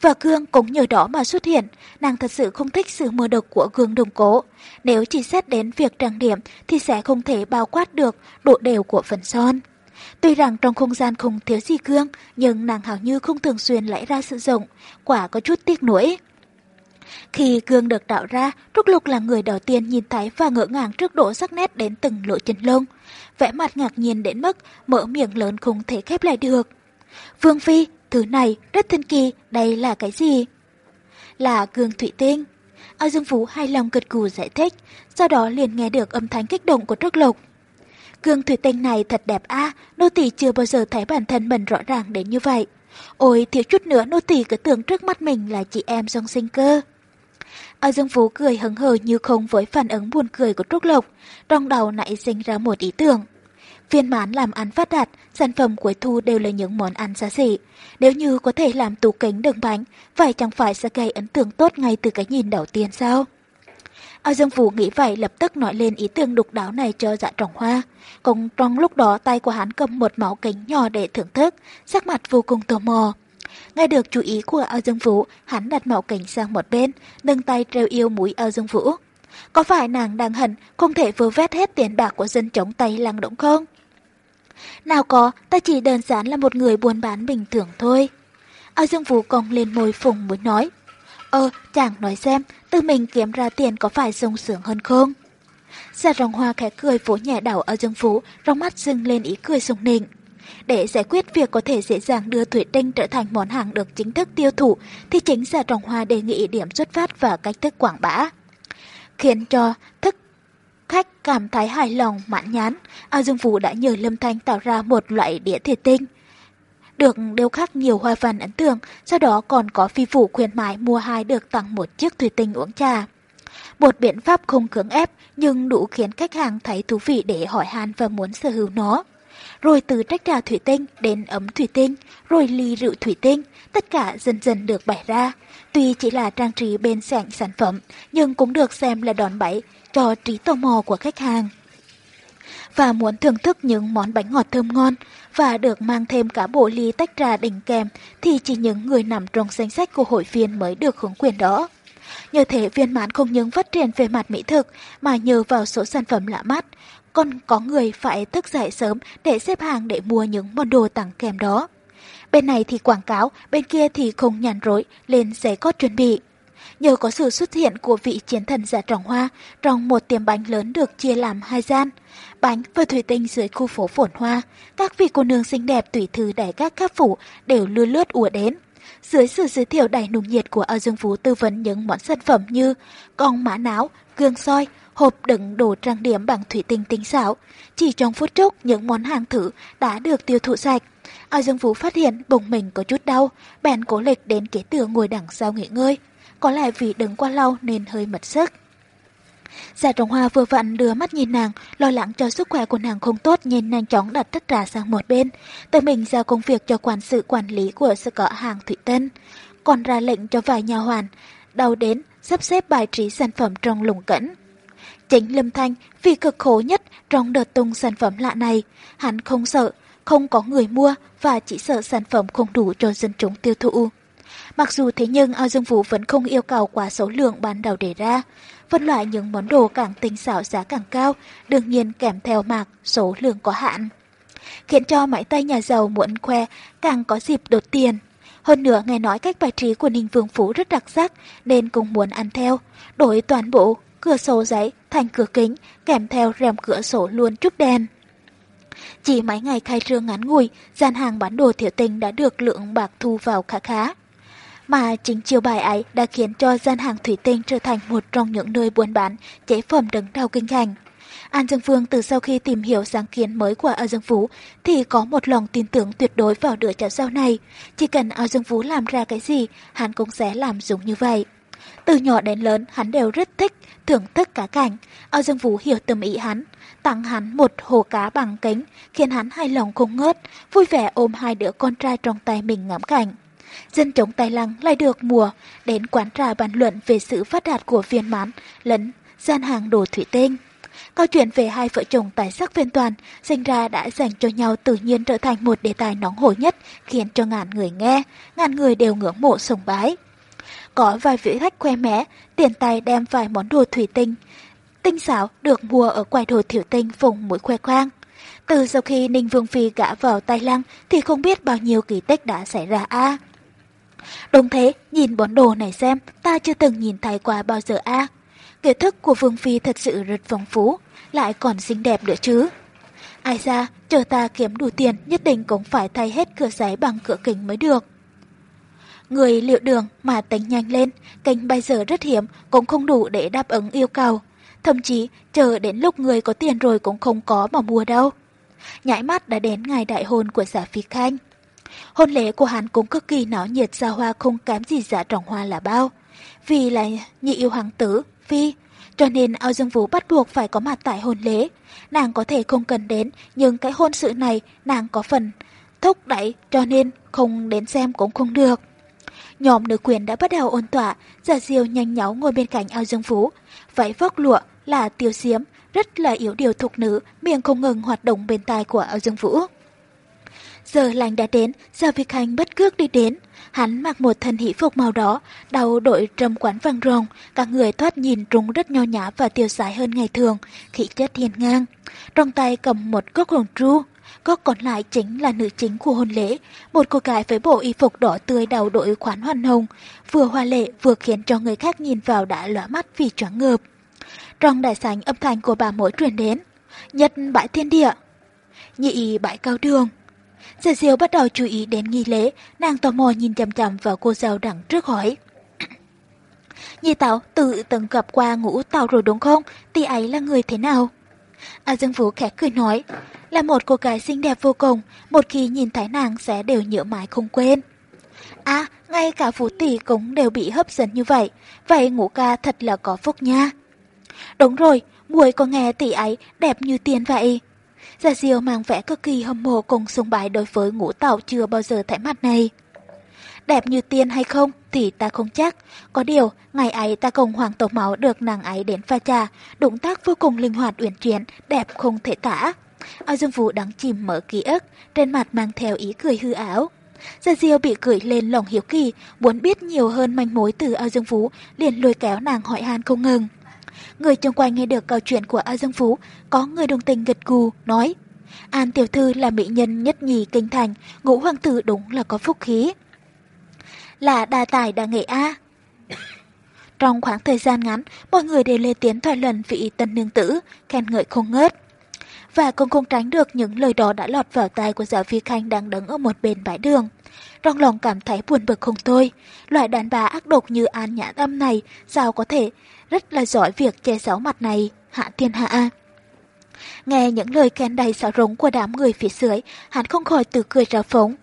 Speaker 1: Và gương cũng nhờ đó mà xuất hiện, nàng thật sự không thích sự mơ độc của gương đồng cố. Nếu chỉ xét đến việc trang điểm thì sẽ không thể bao quát được độ đều của phần son. Tuy rằng trong không gian không thiếu gì gương, nhưng nàng hảo như không thường xuyên lấy ra sử dụng, quả có chút tiếc nuối. Khi gương được tạo ra, Trúc Lục là người đầu tiên nhìn thấy và ngỡ ngàng trước độ sắc nét đến từng lỗ chân lông. Vẽ mặt ngạc nhiên đến mức mở miệng lớn không thể khép lại được. Vương Phi, thứ này rất thần kỳ, đây là cái gì? Là gương thủy tinh. Ao Dương Phú hai lòng cực cù giải thích, sau đó liền nghe được âm thanh kích động của Trúc Lục. Gương thủy tinh này thật đẹp a, nô tỳ chưa bao giờ thấy bản thân mình rõ ràng đến như vậy. Ôi, thiếu chút nữa nô tỳ cứ tưởng trước mắt mình là chị em dòng sinh cơ. Ao Dương Phú cười hứng hờ như không với phản ứng buồn cười của Trúc Lộc, trong đầu nãy sinh ra một ý tưởng. Viên mãn làm ăn phát đạt, sản phẩm cuối thu đều là những món ăn xa xỉ. Nếu như có thể làm tủ kính đường bánh, vậy chẳng phải sẽ gây ấn tượng tốt ngay từ cái nhìn đầu tiên sao? Ao Dương Vũ nghĩ vậy lập tức nói lên ý tưởng độc đáo này cho dạ trọng hoa. Cũng trong lúc đó tay của hắn cầm một máu kính nhỏ để thưởng thức, sắc mặt vô cùng tò mò. Nghe được chú ý của Ao Dương Vũ, hắn đặt máu kính sang một bên, nâng tay treo yêu mũi Ao Dương Vũ. Có phải nàng đang hận, không thể vơ vét hết tiền bạc của dân chống Tây lăng động không? Nào có, ta chỉ đơn giản là một người buôn bán bình thường thôi. Ao Dương Vũ cong lên môi phùng muốn nói ờ chàng nói xem, tự mình kiếm ra tiền có phải sung sướng hơn không? Giả rồng hoa khẽ cười vỗ nhẹ đầu ở Dương Phú, trong mắt dưng lên ý cười sùng nịnh. Để giải quyết việc có thể dễ dàng đưa thủy tinh trở thành món hàng được chính thức tiêu thụ, thì chính giả rồng hoa đề nghị điểm xuất phát và cách thức quảng bá. Khiến cho thức khách cảm thấy hài lòng mãn nhán, Ao Dương Vũ đã nhờ Lâm Thanh tạo ra một loại đĩa thủy tinh. Được đều khắc nhiều hoa văn ấn tượng, sau đó còn có phi vụ khuyến mãi mua hai được tặng một chiếc thủy tinh uống trà. Một biện pháp không cưỡng ép nhưng đủ khiến khách hàng thấy thú vị để hỏi han và muốn sở hữu nó rồi từ trách trà thủy tinh đến ấm thủy tinh, rồi ly rượu thủy tinh, tất cả dần dần được bày ra. Tuy chỉ là trang trí bên sảnh sản phẩm, nhưng cũng được xem là đòn bẩy cho trí tò mò của khách hàng. Và muốn thưởng thức những món bánh ngọt thơm ngon và được mang thêm cả bộ ly tách trà đỉnh kèm thì chỉ những người nằm trong danh sách của hội viên mới được hưởng quyền đó. Nhờ thế viên mãn không những phát triển về mặt mỹ thực mà nhờ vào số sản phẩm lạ mắt, còn có người phải thức dậy sớm để xếp hàng để mua những món đồ tặng kèm đó. Bên này thì quảng cáo, bên kia thì không nhàn rỗi, lên giấy có chuẩn bị. Nhờ có sự xuất hiện của vị chiến thần giả trọng hoa, trong một tiệm bánh lớn được chia làm hai gian. Bánh và thủy tinh dưới khu phố phồn hoa, các vị cô nương xinh đẹp tùy thư đầy các các phủ đều lưa lướt ùa đến. Dưới sự giới thiệu đầy nùng nhiệt của Âu Dương Phú tư vấn những món sản phẩm như con mã não, gương soi, hộp đựng đồ trang điểm bằng thủy tinh tinh xảo. Chỉ trong phút chốc, những món hàng thử đã được tiêu thụ sạch. Ao Dương Vũ phát hiện bụng mình có chút đau, bèn cố lịch đến kế tựa ngồi đằng sau nghỉ ngơi. Có lẽ vì đứng qua lâu nên hơi mật sức. Giả trọng hoa vừa vặn đưa mắt nhìn nàng, lo lắng cho sức khỏe của nàng không tốt nên nhanh chóng đặt tất cả sang một bên. Tự mình giao công việc cho quản sự quản lý của sự cỡ hàng Thủy Tân. Còn ra lệnh cho vài nhà hoàn, đầu đến sắp xếp bài trí sản phẩm trong lùng cẩn. Chính Lâm Thanh vì cực khổ nhất trong đợt tung sản phẩm lạ này, hắn không sợ, không có người mua và chỉ sợ sản phẩm không đủ cho dân chúng tiêu thụ. Mặc dù thế nhưng Ao Dương Vũ vẫn không yêu cầu quá số lượng ban đầu đề ra. Phân loại những món đồ càng tinh xảo giá càng cao, đương nhiên kèm theo mạc số lượng có hạn. Khiến cho mãi tay nhà giàu muốn khoe càng có dịp đột tiền. Hơn nữa nghe nói cách bài trí của Ninh Vương Phú rất đặc sắc nên cũng muốn ăn theo. Đổi toàn bộ cửa sổ giấy thành cửa kính, kèm theo rèm cửa sổ luôn trúc đèn. Chỉ mấy ngày khai trương ngắn ngủi, gian hàng bán đồ thiểu tình đã được lượng bạc thu vào khá khá. Mà chính chiều bài ấy đã khiến cho gian hàng thủy tinh trở thành một trong những nơi buôn bán chế phẩm đứng đầu kinh thành. An Dương Phương từ sau khi tìm hiểu sáng kiến mới của Ao Dương Phú thì có một lòng tin tưởng tuyệt đối vào đứa cháu sau này. Chỉ cần Ao Dương Phú làm ra cái gì, hắn cũng sẽ làm giống như vậy. Từ nhỏ đến lớn, hắn đều rất thích, thưởng thức cá cảnh. Ao Dương Phú hiểu tâm ý hắn, tặng hắn một hồ cá bằng kính, khiến hắn hài lòng không ngớt, vui vẻ ôm hai đứa con trai trong tay mình ngắm cảnh. Dân chống Tài Lăng lại được mùa đến quán trà bàn luận về sự phát đạt của viên mãn lẫn gian hàng đồ thủy tinh. Câu chuyện về hai vợ chồng tài sắc viên toàn sinh ra đã dành cho nhau tự nhiên trở thành một đề tài nóng hổi nhất khiến cho ngàn người nghe, ngàn người đều ngưỡng mộ sùng bái. Có vài vị khách khoe mẽ, tiền tài đem vài món đồ thủy tinh. Tinh xảo được mua ở quầy đồ thiểu tinh vùng mũi khoe khoang. Từ sau khi Ninh Vương Phi gã vào tay lăng thì không biết bao nhiêu kỳ tích đã xảy ra a Đúng thế, nhìn món đồ này xem, ta chưa từng nhìn thấy qua bao giờ a Kiến thức của Vương Phi thật sự rất phong phú, lại còn xinh đẹp nữa chứ. Ai ra, chờ ta kiếm đủ tiền nhất định cũng phải thay hết cửa giấy bằng cửa kính mới được. Người liệu đường mà tính nhanh lên, kênh bây giờ rất hiếm, cũng không đủ để đáp ứng yêu cầu. Thậm chí, chờ đến lúc người có tiền rồi cũng không có mà mua đâu. Nhãi mắt đã đến ngày đại hôn của giả phi khanh. Hôn lễ của hắn cũng cực kỳ náo nhiệt xa hoa không kém gì giả trọng hoa là bao. Vì là nhị yêu hoàng tử, phi, cho nên ao dương vũ bắt buộc phải có mặt tại hôn lễ. Nàng có thể không cần đến, nhưng cái hôn sự này nàng có phần thúc đẩy cho nên không đến xem cũng không được. Nhóm nữ quyền đã bắt đầu ôn tỏa, giả diêu nhanh nháo ngồi bên cạnh ao dương vũ. Váy vóc lụa là tiêu diếm, rất là yếu điều thục nữ, miệng không ngừng hoạt động bên tai của ao dương vũ. Giờ lành đã đến, Gia Việt Khanh bất cước đi đến. Hắn mặc một thân hỷ phục màu đỏ, đầu đội trầm quán vàng rồng, các người thoát nhìn trúng rất nho nhã và tiêu sái hơn ngày thường, khí chất hiền ngang. Trong tay cầm một cốc hồng tru, cốc còn lại chính là nữ chính của hôn lễ, một cô gái với bộ y phục đỏ tươi đầu đội khoán hoàn hồng, vừa hoa lệ vừa khiến cho người khác nhìn vào đã lóa mắt vì choáng ngợp. Trong đại sảnh âm thanh của bà mỗi truyền đến, nhật bãi thiên địa, nhị bãi cao đường, Diệu Diệu bắt đầu chú ý đến nghi lễ, nàng tò mò nhìn chằm chằm vào cô giáo đằng trước hỏi. *clears throat* Nhi Tảo tự từng gặp qua ngũ Tảo rồi đúng không? Tỷ ấy là người thế nào? A Dương Vũ khẽ cười nói, là một cô gái xinh đẹp vô cùng, một khi nhìn thấy nàng sẽ đều nhớ mãi không quên. À, ngay cả Vũ Tỷ cũng đều bị hấp dẫn như vậy, vậy ngũ ca thật là có phúc nha. Đúng rồi, muội có nghe tỷ ấy đẹp như tiền vậy. Gia Diêu mang vẻ cực kỳ hâm mộ cùng sùng bái đối với ngũ tảo chưa bao giờ thấy mặt này. Đẹp như tiên hay không thì ta không chắc. Có điều, ngày ấy ta cùng Hoàng tộc Máu được nàng ấy đến pha trà, động tác vô cùng linh hoạt uyển chuyển, đẹp không thể tả. Ao Dương Vũ đắng chìm mở ký ức, trên mặt mang theo ý cười hư ảo. Gia Diêu bị cười lên lòng hiếu kỳ, muốn biết nhiều hơn manh mối từ Ao Dương Vũ, liền lôi kéo nàng hỏi han không ngừng. Người trong quanh nghe được câu chuyện của A Dương Phú, có người đồng tình gật gù, nói An tiểu thư là mỹ nhân nhất nhì kinh thành, ngũ hoàng tử đúng là có phúc khí. Là đa tài đa nghệ A. Trong khoảng thời gian ngắn, mọi người đều lên tiếng thảo luận vị tân nương tử, khen ngợi không ngớt. Và cũng không tránh được những lời đó đã lọt vào tai của giáo phi khanh đang đứng ở một bên bãi đường. Trong lòng cảm thấy buồn bực không thôi. Loại đàn bà ác độc như An Nhã Tâm này sao có thể rất là giỏi việc che giấu mặt này, hạ thiên hạ. Nghe những lời khen đầy xáo rống của đám người phía dưới, hắn không khỏi tự cười ra phóng.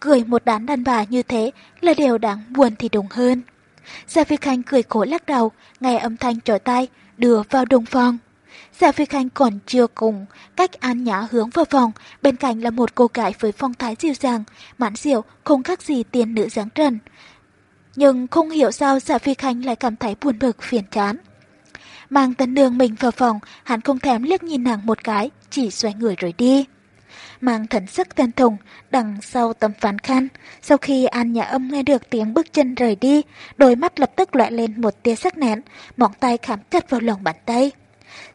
Speaker 1: Cười một đám đàn bà như thế là điều đáng buồn thì đúng hơn. Gia Phi Khanh cười khổ lắc đầu, nghe âm thanh trò tay, đưa vào đồng phòng. Gia Phi Khanh còn chưa cùng, cách an nhã hướng vào phòng, bên cạnh là một cô gái với phong thái dịu dàng, mãn diệu, không khác gì tiền nữ dáng trần. Nhưng không hiểu sao Dạ Phi Khanh lại cảm thấy buồn bực phiền chán. Mang tân nương mình vào phòng, hắn không thèm liếc nhìn nàng một cái, chỉ xoay người rồi đi. Mang thần sức tên thùng, đằng sau tấm phán khăn. Sau khi An Nhã Âm nghe được tiếng bước chân rời đi, đôi mắt lập tức loại lên một tia sắc nén, móng tay khám chặt vào lòng bàn tay.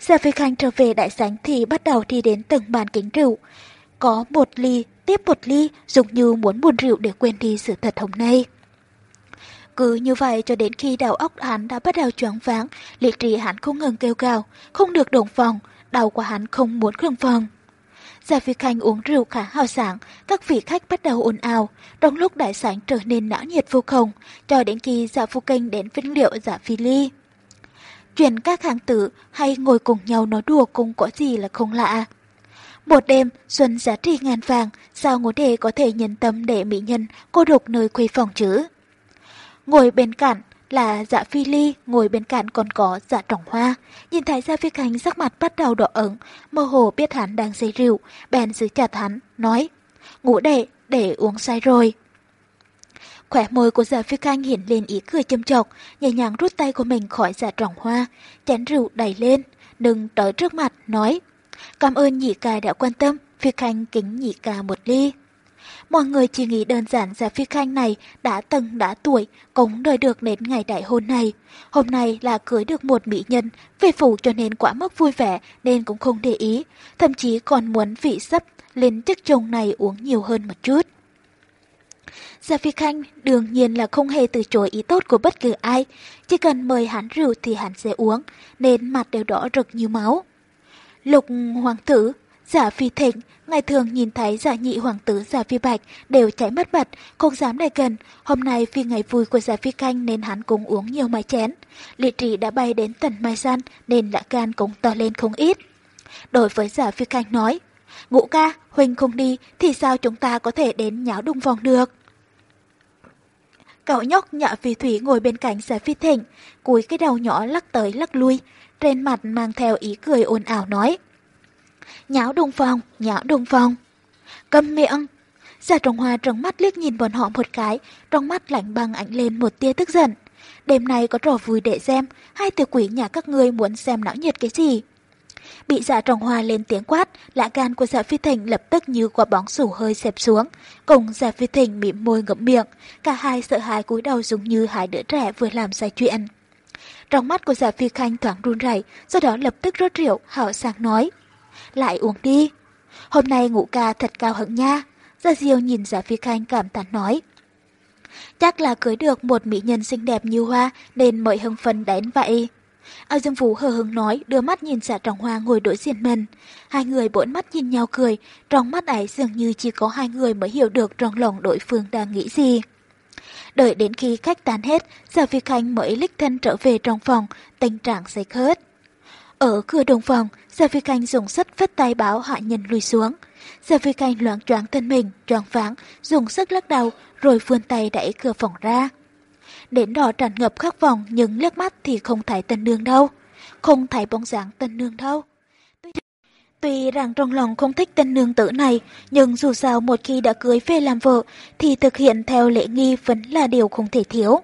Speaker 1: Giờ Phi Khanh trở về đại sảnh thì bắt đầu đi đến từng bàn kính rượu. Có một ly, tiếp một ly, dùng như muốn buồn rượu để quên đi sự thật hôm nay. Cứ như vậy cho đến khi đầu óc hắn đã bắt đầu choáng váng, liệt trì hắn không ngừng kêu gào, không được đồng phòng, đầu của hắn không muốn khương phòng. Giả Phi Khanh uống rượu khá hào sảng, các vị khách bắt đầu ồn ào, trong lúc đại sảnh trở nên náo nhiệt vô cùng, cho đến khi Giả Phu Kinh đến vinh liệu Giả Phi Ly. Chuyện các hàng tử hay ngồi cùng nhau nói đùa cũng có gì là không lạ. Một đêm, xuân giá trị ngàn vàng, sao ngũ đề có thể nhân tâm để mỹ nhân cô độc nơi khuê phòng chứ? Ngồi bên cạnh là dạ phi ly, ngồi bên cạnh còn có dạ trọng hoa. Nhìn thấy gia phi khánh sắc mặt bắt đầu đỏ ửng, mơ hồ biết hắn đang say rượu, bèn giữ chặt hắn, nói, ngũ đệ, để uống say rồi. Khỏe môi của dạ phi khanh hiện lên ý cười châm chọc, nhẹ nhàng rút tay của mình khỏi dạ trọng hoa, chén rượu đẩy lên, đừng tới trước mặt, nói, cảm ơn nhị ca đã quan tâm, phi khanh kính nhị ca một ly. Mọi người chỉ nghĩ đơn giản Giả Phi Khanh này đã từng đã tuổi, cũng đợi được đến ngày đại hôn này. Hôm nay là cưới được một mỹ nhân, về phủ cho nên quá mức vui vẻ nên cũng không để ý, thậm chí còn muốn vị sắp lên chức chồng này uống nhiều hơn một chút. Giả Phi Khanh đương nhiên là không hề từ chối ý tốt của bất cứ ai, chỉ cần mời hắn rượu thì hắn sẽ uống, nên mặt đều đỏ rực như máu. Lục hoàng tử, giả phi thịnh Ngày thường nhìn thấy giả nhị hoàng tử giả phi bạch đều cháy mất mặt, không dám lại gần. Hôm nay vì ngày vui của giả phi canh nên hắn cũng uống nhiều mai chén. Lị trì đã bay đến tận mai gian nên đã gan cũng to lên không ít. Đối với giả phi canh nói, ngũ ca, huynh không đi thì sao chúng ta có thể đến nháo đung vòng được? Cậu nhóc nhạ phi thủy ngồi bên cạnh giả phi thịnh, cúi cái đầu nhỏ lắc tới lắc lui, trên mặt mang theo ý cười ồn ào nói nháo đông phong, nháo đông phong. Cầm miệng! Gia Trọng Hoa trừng mắt liếc nhìn bọn họ một cái, trong mắt lạnh băng ảnh lên một tia tức giận. Đêm nay có trò vui để xem, hai tiểu quỷ nhà các ngươi muốn xem náo nhiệt cái gì. Bị dạ trồng hoa lên tiếng quát, lạ gan của dạ phi thành lập tức như quả bóng sủ hơi xẹp xuống. Cùng dạ phi thành mỉm môi ngậm miệng, cả hai sợ hãi cúi đầu giống như hai đứa trẻ vừa làm sai chuyện. Trong mắt của dạ phi khanh thoáng run rẩy, sau đó lập tức rót rượu, hảo sang nói lại uống đi. Hôm nay ngủ ca thật cao hứng nha. Gia Diêu nhìn Giả Phi Khanh cảm thán nói. Chắc là cưới được một mỹ nhân xinh đẹp như hoa nên mọi hưng phấn đến vậy. Ao Dương Vũ hờ hứng nói, đưa mắt nhìn dạ trọng hoa ngồi đối diện mình. Hai người bốn mắt nhìn nhau cười, trong mắt ấy dường như chỉ có hai người mới hiểu được trong lòng đối phương đang nghĩ gì. Đợi đến khi khách tán hết, Giả Phi Khanh mới lích thân trở về trong phòng, tình trạng say khớt. Ở cửa đồng phòng, Gia Phi Khanh dùng sức phất tay báo hạ nhân lùi xuống. Gia Phi Khanh loáng choáng thân mình, choáng váng, dùng sức lắc đầu, rồi vươn tay đẩy cửa phòng ra. Đến đỏ tràn ngập khắc vòng nhưng liếc mắt thì không thấy tân nương đâu. Không thấy bóng dáng tân nương đâu. Tuy rằng trong lòng không thích tân nương tử này, nhưng dù sao một khi đã cưới về làm vợ, thì thực hiện theo lễ nghi vẫn là điều không thể thiếu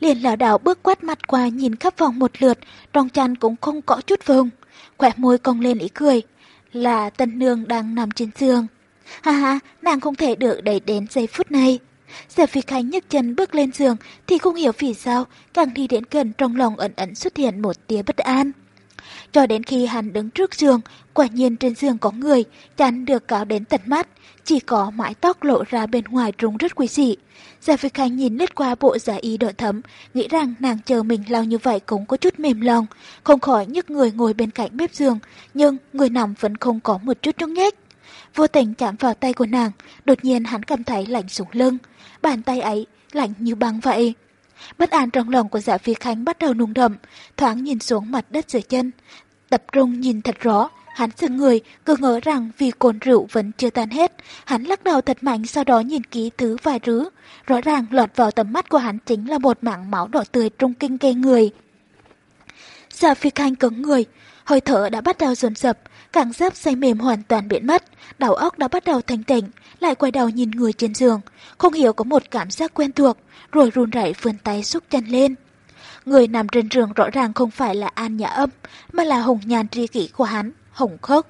Speaker 1: liền lão đảo bước quát mặt qua nhìn khắp phòng một lượt, trong chăn cũng không có chút vùng. Khỏe môi cong lên ý cười, là tân nương đang nằm trên giường. Ha ha, nàng không thể đợi đẩy đến giây phút này. Giờ Phi Khánh nhấc chân bước lên giường thì không hiểu vì sao, càng đi đến gần trong lòng ẩn ẩn xuất hiện một tia bất an. Cho đến khi hắn đứng trước giường, quả nhiên trên giường có người, chắn được cáo đến tận mắt, chỉ có mái tóc lộ ra bên ngoài trông rất quý dị. Giả Phi Khánh nhìn lướt qua bộ giả y đội thấm, nghĩ rằng nàng chờ mình lao như vậy cũng có chút mềm lòng, không khỏi nhức người ngồi bên cạnh bếp giường, nhưng người nằm vẫn không có một chút nhúc nhích. Vô tình chạm vào tay của nàng, đột nhiên hắn cảm thấy lạnh xuống lưng, bàn tay ấy lạnh như băng vậy. Bất an trong lòng của dạ phi khánh bắt đầu nung đậm, thoáng nhìn xuống mặt đất dưới chân. Tập trung nhìn thật rõ, hắn dừng người, cứ ngỡ rằng vì cồn rượu vẫn chưa tan hết. Hắn lắc đầu thật mạnh sau đó nhìn kỹ thứ vài rứ. Rõ ràng lọt vào tầm mắt của hắn chính là một mảng máu đỏ tươi trung kinh cây người. Dạ phi khánh cứng người, hơi thở đã bắt đầu dồn dập, cảm giác say mềm hoàn toàn biến mất, đầu óc đã bắt đầu thanh tỉnh, lại quay đầu nhìn người trên giường, không hiểu có một cảm giác quen thuộc, rồi run rẩy vươn tay xúc chân lên. Người nằm trên giường rõ ràng không phải là An Nhã Âm, mà là Hồng Nhàn tri kỷ của hắn, Hồng Khốc.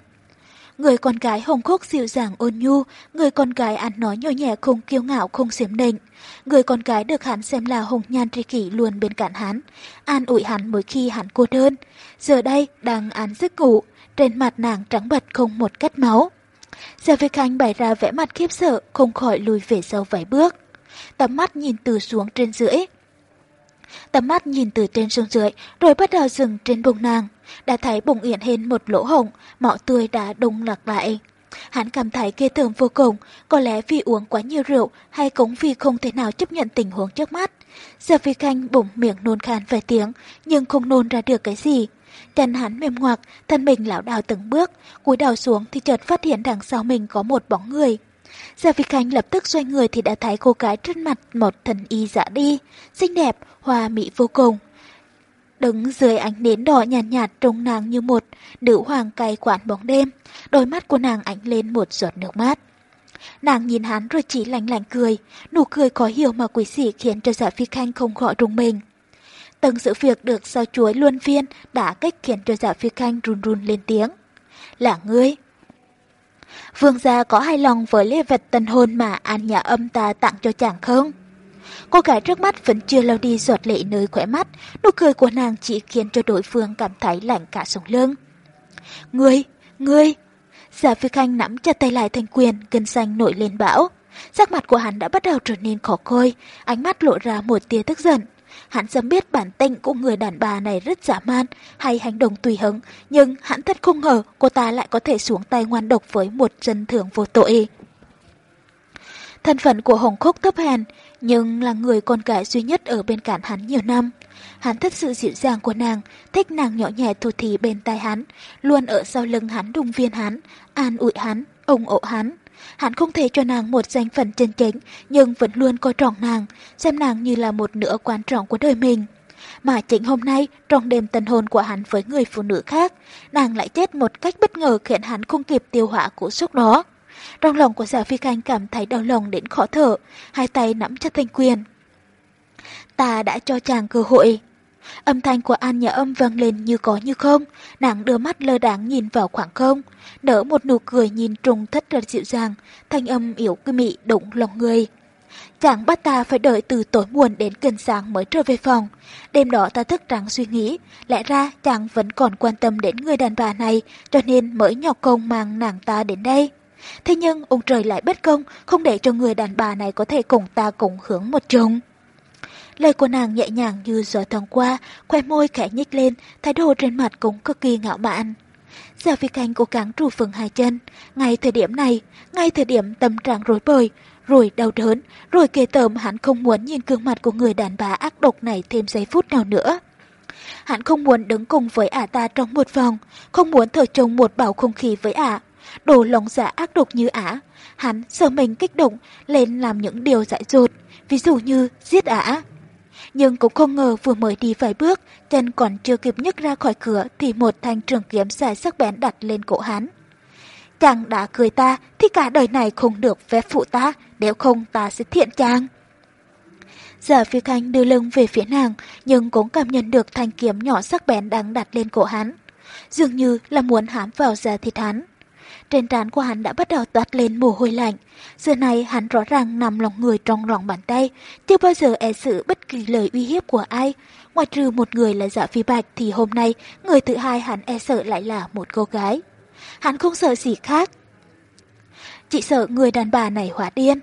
Speaker 1: Người con gái Hồng Khốc dịu dàng ôn nhu, người con gái ăn nói nhỏ nhẹ không kiêu ngạo không xiểm định. Người con gái được hắn xem là Hồng Nhan tri kỷ luôn bên cạnh hắn, an ủi hắn mỗi khi hắn cô đơn. Giờ đây đang án giấc ngủ, trên mặt nàng trắng bật không một cắt máu. Gia Việt Khanh bày ra vẽ mặt khiếp sợ, không khỏi lùi về sau vài bước. Tầm mắt nhìn từ xuống trên dưới. Tầm mắt nhìn từ trên xuống dưới, rồi bắt đầu dừng trên bụng nàng. Đã thấy bụng yển hên một lỗ hổng, mọ tươi đã đông lạc lại. Hắn cảm thấy ghê tởm vô cùng, có lẽ vì uống quá nhiều rượu hay cũng vì không thể nào chấp nhận tình huống trước mắt. Giờ Phi Khanh bụng miệng nôn khan vài tiếng, nhưng không nôn ra được cái gì. Chân hắn mềm ngoạc, thân mình lão đảo từng bước, cúi đầu xuống thì chợt phát hiện đằng sau mình có một bóng người. Gia Phi Khanh lập tức xoay người thì đã thấy cô gái trên mặt một thần y giả đi, xinh đẹp, hoa mỹ vô cùng. Đứng dưới ánh nến đỏ nhàn nhạt, nhạt trông nàng như một nữ hoàng cay quản bóng đêm, đôi mắt của nàng ánh lên một giọt nước mắt. Nàng nhìn hắn rồi chỉ lạnh lạnh cười, nụ cười khó hiểu mà quỷ sĩ khiến cho giả phi khanh không khỏi rùng mình. Từng sự việc được sao chuối luân phiên đã cách khiến cho giả phi khanh run run lên tiếng. Là ngươi. Vương gia có hài lòng với lễ vật tân hôn mà An Nhà Âm ta tặng cho chàng không? Cô gái trước mắt vẫn chưa lau đi giọt lệ nơi khỏe mắt, nụ cười của nàng chỉ khiến cho đối phương cảm thấy lạnh cả sống lưng. Ngươi, ngươi! Giả Phi Khanh nắm chặt tay lại thành quyền, gân xanh nổi lên bão. Sắc mặt của hắn đã bắt đầu trở nên khó coi, ánh mắt lộ ra một tia tức giận. Hắn sớm biết bản tính của người đàn bà này rất giả man hay hành động tùy hứng, nhưng hắn thật không ngờ cô ta lại có thể xuống tay ngoan độc với một dân thường vô tội. Thân phận của Hồng Khúc thấp hèn, nhưng là người con gái duy nhất ở bên cạnh hắn nhiều năm. Hắn thích sự dịu dàng của nàng, thích nàng nhỏ nhẹ thủ thí bên tai hắn, luôn ở sau lưng hắn đung viên hắn, an ủi hắn, ủng hộ hắn. Hắn không thể cho nàng một danh phận chân chính, nhưng vẫn luôn coi trọng nàng, xem nàng như là một nửa quan trọng của đời mình. Mà chính hôm nay, trong đêm tân hôn của hắn với người phụ nữ khác, nàng lại chết một cách bất ngờ khiến hắn không kịp tiêu hóa cú sốc đó. Trong lòng của giả phi canh cảm thấy đau lòng đến khó thở, hai tay nắm chặt thanh quyền. Ta đã cho chàng cơ hội. Âm thanh của An Nhã Âm vang lên như có như không, nàng đưa mắt lơ đáng nhìn vào khoảng không, nở một nụ cười nhìn trùng thất rất dịu dàng, thanh âm yếu cơ mị động lòng người. Chàng bắt ta phải đợi từ tối muộn đến gần sáng mới trở về phòng. Đêm đó ta thức trắng suy nghĩ, lẽ ra chàng vẫn còn quan tâm đến người đàn bà này, cho nên mới nhọc công mang nàng ta đến đây. Thế nhưng ông trời lại bất công, không để cho người đàn bà này có thể cùng ta cùng hướng một chung. Lời của nàng nhẹ nhàng như gió thoáng qua, khoe môi khẽ nhích lên, thái độ trên mặt cũng cực kỳ ngạo mạn. giờ Phi Khanh cố gắng trụ phừng hai chân. Ngay thời điểm này, ngay thời điểm tâm trạng rối bời, rồi đau đớn, rồi kề tởm hắn không muốn nhìn gương mặt của người đàn bà ác độc này thêm giây phút nào nữa. Hắn không muốn đứng cùng với ả ta trong một vòng, không muốn thở trông một bầu không khí với ả. Đồ lòng dạ ác độc như ả, hắn sợ mình kích động lên làm những điều dại dột, ví dụ như giết ả. Nhưng cũng không ngờ vừa mới đi vài bước, chân còn chưa kịp nhấc ra khỏi cửa thì một thanh trường kiếm dài sắc bén đặt lên cổ hắn. Chàng đã cười ta thì cả đời này không được phép phụ ta, nếu không ta sẽ thiện chàng. giờ phi khanh đưa lưng về phía nàng, nhưng cũng cảm nhận được thanh kiếm nhỏ sắc bén đang đặt lên cổ hắn. Dường như là muốn hám vào da thịt hắn. Trên trán của hắn đã bắt đầu toát lên mồ hôi lạnh. Giờ này hắn rõ ràng nằm lòng người trong lòng bàn tay, chưa bao giờ e sự bất kỳ lời uy hiếp của ai. Ngoài trừ một người là dạ phi bạch thì hôm nay người thứ hai hắn e sợ lại là một cô gái. Hắn không sợ gì khác. Chỉ sợ người đàn bà này hóa điên.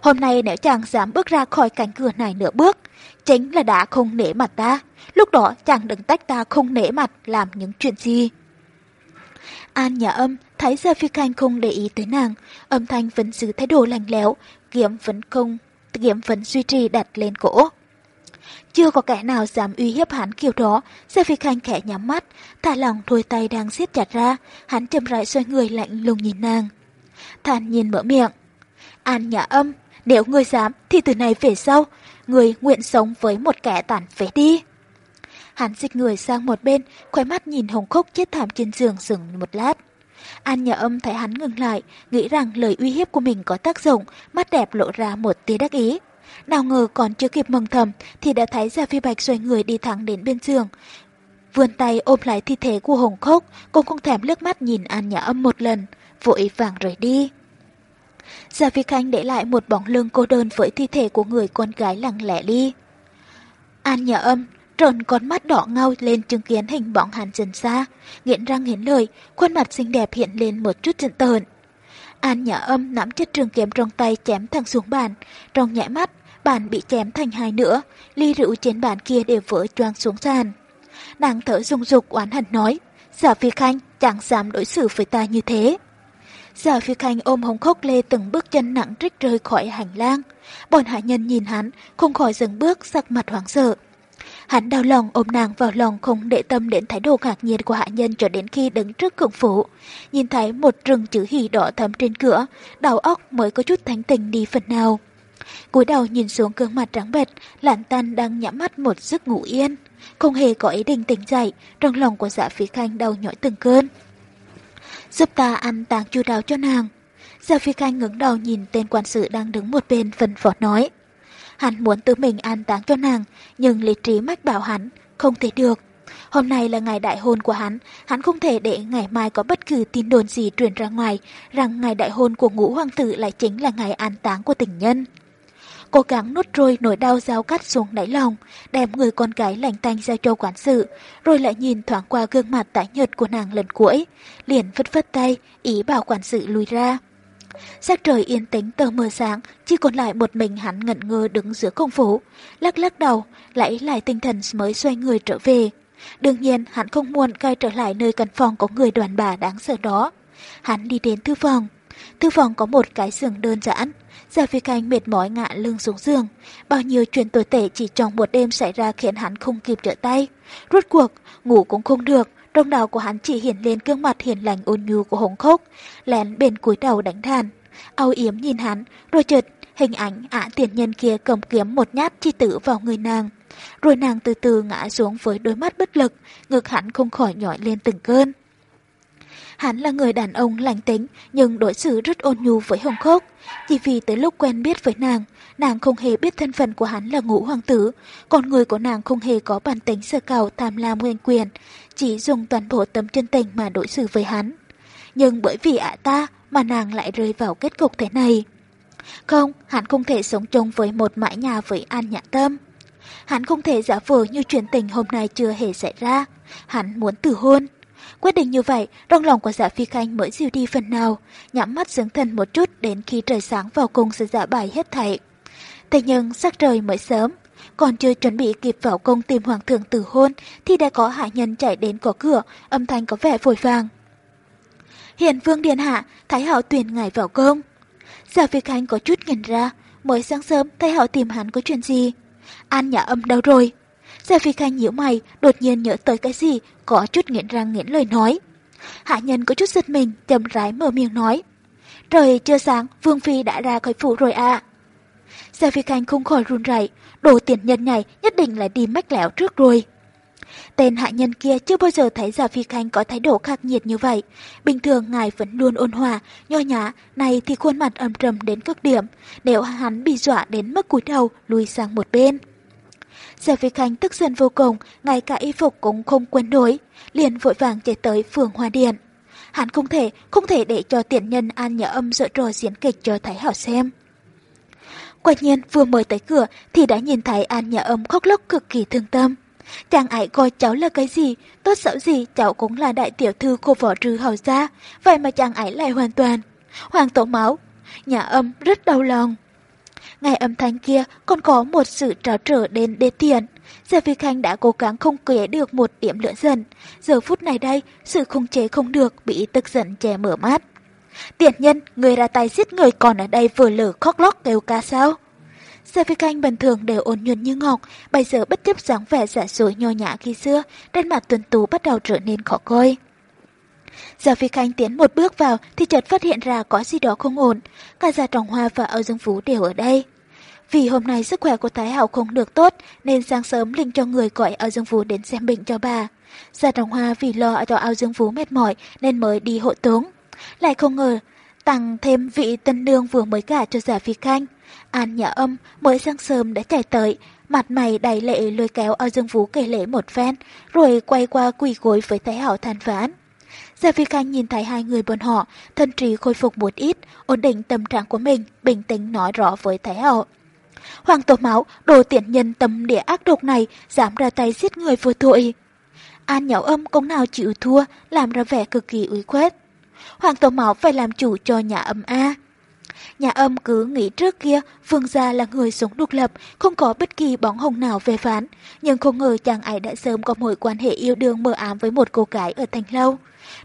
Speaker 1: Hôm nay nếu chàng dám bước ra khỏi cánh cửa này nửa bước, chính là đã không nể mặt ta. Lúc đó chàng đừng tách ta không nể mặt làm những chuyện gì. An nhà âm thấy Gia Phi Khanh không để ý tới nàng, âm thanh vẫn giữ thái độ lành lẽo, kiếm vẫn không, kiếm vẫn duy trì đặt lên cổ. Chưa có kẻ nào dám uy hiếp hắn kiểu đó, Gia Phi Khanh khẽ nhắm mắt, thả lòng đôi tay đang siết chặt ra, hắn chậm rãi xoay người lạnh lùng nhìn nàng. Thản nhìn mở miệng. An nhà âm, nếu ngươi dám thì từ này về sau, người nguyện sống với một kẻ tàn phế đi. Hắn dịch người sang một bên, khóe mắt nhìn hồng khúc chết thảm trên giường dừng một lát. An nhà âm thấy hắn ngừng lại, nghĩ rằng lời uy hiếp của mình có tác dụng, mắt đẹp lộ ra một tia đắc ý. Nào ngờ còn chưa kịp mừng thầm thì đã thấy Gia Phi Bạch xoay người đi thẳng đến bên giường. Vươn tay ôm lại thi thể của Hồng Khốc, cũng không thèm lướt mắt nhìn An nhà Âm một lần, vội vàng rời đi. Gia Phi Khanh để lại một bóng lưng cô đơn với thi thể của người con gái lặng lẽ đi. An nhà Âm tròn con mắt đỏ ngao lên chứng kiến hình bóng hắn dần xa, nghiện răng nghiến lời, khuôn mặt xinh đẹp hiện lên một chút giận tợn. An nhã âm nắm chiếc trường kiếm trong tay chém thẳng xuống bàn, trong nhảy mắt, bàn bị chém thành hai nữa, ly rượu trên bàn kia đều vỡ choang xuống sàn. Nàng thở rung rục oán hận nói, giả phi khanh chẳng dám đối xử với ta như thế. Giả phi khanh ôm hồng khốc lê từng bước chân nặng trích rơi khỏi hành lang. Bọn hạ nhân nhìn hắn, không khỏi dừng bước sắc mặt hoảng sợ. Hắn đau lòng ôm nàng vào lòng không để tâm đến thái độ ngạc nhiên của hạ nhân cho đến khi đứng trước cổng phủ. Nhìn thấy một rừng chữ hỉ đỏ thấm trên cửa, đầu óc mới có chút thánh tình đi phần nào. cúi đầu nhìn xuống gương mặt trắng bệch, Lãn Tan đang nhắm mắt một giấc ngủ yên. Không hề có ý định tỉnh dậy, trong lòng của dạ phí khanh đau nhói từng cơn. Giúp ta ăn táng chu đáo cho nàng. Dạ phi khanh ngẩng đầu nhìn tên quan sự đang đứng một bên phân phó nói. Hắn muốn tự mình an táng cho nàng, nhưng lý trí mách bảo hắn, không thể được. Hôm nay là ngày đại hôn của hắn, hắn không thể để ngày mai có bất cứ tin đồn gì truyền ra ngoài rằng ngày đại hôn của ngũ hoàng tử lại chính là ngày an táng của tình nhân. Cố gắng nuốt trôi nỗi đau dao cắt xuống đáy lòng, đem người con gái lành tanh ra cho quản sự, rồi lại nhìn thoáng qua gương mặt tái nhợt của nàng lần cuối, liền phất phất tay, ý bảo quản sự lùi ra. Sắc trời yên tĩnh tờ mờ sáng, chỉ còn lại một mình hắn ngẩn ngơ đứng giữa công phủ, lắc lắc đầu, lấy lại tinh thần mới xoay người trở về. Đương nhiên, hắn không muốn quay trở lại nơi căn phòng có người đoàn bà đáng sợ đó. Hắn đi đến thư phòng. Thư phòng có một cái giường đơn giản. Gia Phi Canh mệt mỏi ngã lưng xuống giường. Bao nhiêu chuyện tồi tệ chỉ trong một đêm xảy ra khiến hắn không kịp trở tay. Rốt cuộc, ngủ cũng không được. Trong đầu của hắn chỉ hiện lên gương mặt hiền lành ôn nhu của hồng khốc, lén bên cúi đầu đánh đàn. Âu yếm nhìn hắn, rồi chợt hình ảnh ả tiền nhân kia cầm kiếm một nhát chi tử vào người nàng. Rồi nàng từ từ ngã xuống với đôi mắt bất lực, ngực hắn không khỏi nhỏi lên từng cơn. Hắn là người đàn ông lành tính nhưng đối xử rất ôn nhu với Hồng Khốc. Chỉ vì tới lúc quen biết với nàng, nàng không hề biết thân phận của hắn là ngũ hoàng tử, còn người của nàng không hề có bản tính sơ cao tham lam nguyên quyền, chỉ dùng toàn bộ tấm chân tình mà đối xử với hắn. Nhưng bởi vì ả ta mà nàng lại rơi vào kết cục thế này. Không, hắn không thể sống chung với một mãi nhà với An Nhã Tâm. Hắn không thể giả vờ như chuyện tình hôm nay chưa hề xảy ra. Hắn muốn từ hôn. Quyết định như vậy, trong lòng của giả phi khanh mới dịu đi phần nào, nhắm mắt dưỡng thần một chút đến khi trời sáng vào cùng sẽ giả bài hết thảy. Thế nhưng sắc trời mới sớm, còn chưa chuẩn bị kịp vào công tìm hoàng thượng từ hôn thì đã có hạ nhân chạy đến có cửa, âm thanh có vẻ vội vàng. Hiền vương điện hạ, Thái hậu tuyển ngài vào công. Giả phi khanh có chút nhìn ra, mới sáng sớm Thái hậu tìm hắn có chuyện gì. An nhà âm đâu rồi? Giả Phi Khanh nhíu mày, đột nhiên nhớ tới cái gì, có chút nghiện răng nghiện lời nói. Hạ nhân có chút giật mình, chậm rãi mở miệng nói. Trời chưa sáng, Vương Phi đã ra khỏi phủ rồi à. Giả Phi Khanh không khỏi run rẩy, đồ tiền nhân này nhất định là đi mách lẻo trước rồi. Tên hạ nhân kia chưa bao giờ thấy Gia Phi Khanh có thái độ khắc nghiệt như vậy. Bình thường ngài vẫn luôn ôn hòa, nho nhã, này thì khuôn mặt âm trầm đến cực điểm. Nếu hắn bị dọa đến mức cúi đầu, lùi sang một bên. Gia Phi khanh tức giận vô cùng, ngay cả y phục cũng không quên nổi, liền vội vàng chạy tới phường Hoa Điện. Hắn không thể, không thể để cho tiện nhân An Nhã Âm dỡ trò diễn kịch cho Thái Hảo xem. Quả nhiên vừa mới tới cửa thì đã nhìn thấy An nhà Âm khóc lóc cực kỳ thương tâm. Chàng ấy coi cháu là cái gì, tốt xấu gì cháu cũng là đại tiểu thư của võ trừ hầu gia, vậy mà chàng ấy lại hoàn toàn. Hoàng tổ máu, nhà âm rất đau lòng. Ngày âm thanh kia còn có một sự trào trở đến đê tiền. Giờ Phi Khanh đã cố gắng không kể được một điểm lửa dần. Giờ phút này đây, sự khống chế không được bị tức giận che mở mắt. Tiền nhân, người ra tay giết người còn ở đây vừa lửa khóc lóc kêu ca sao? Giờ Phi Khanh bình thường đều ôn nhuận như ngọc, bây giờ bất chấp dáng vẻ giả dối nho nhã khi xưa, trên mặt tuần tú bắt đầu trở nên khó coi. Giờ Phi Khanh tiến một bước vào thì chợt phát hiện ra có gì đó không ổn. Cả Gia Trọng Hoa và Âu Dương Phú đều ở đây. Vì hôm nay sức khỏe của Thái Hảo không được tốt nên sáng sớm Linh cho người gọi Âu Dương Phú đến xem bệnh cho bà. Gia Trọng Hoa vì lo cho Âu Dương Phú mệt mỏi nên mới đi hộ tống. Lại không ngờ tăng thêm vị tân nương vừa mới gả cho Giả Phi Khanh. An Nhã Âm mới sáng sớm đã chạy tới, mặt mày đầy lệ lôi kéo ao Dương vũ kể lễ một phen, rồi quay qua quỳ gối với Thái Hảo than vãn. Giả Phi Khanh nhìn thấy hai người bọn họ, thân trí khôi phục một ít, ổn định tâm trạng của mình, bình tĩnh nói rõ với Thái Hậu. Hoàng tổ máu, đồ tiện nhân tâm địa ác độc này, dám ra tay giết người vô tội. An nhạo âm cũng nào chịu thua, làm ra vẻ cực kỳ uy khuất Hoàng tổ Mẫu phải làm chủ cho nhà âm A. Nhà âm cứ nghĩ trước kia Vương Gia là người sống độc lập, không có bất kỳ bóng hồng nào về phán. Nhưng không ngờ chàng ấy đã sớm có mối quan hệ yêu đương mờ ám với một cô gái ở thành lâu.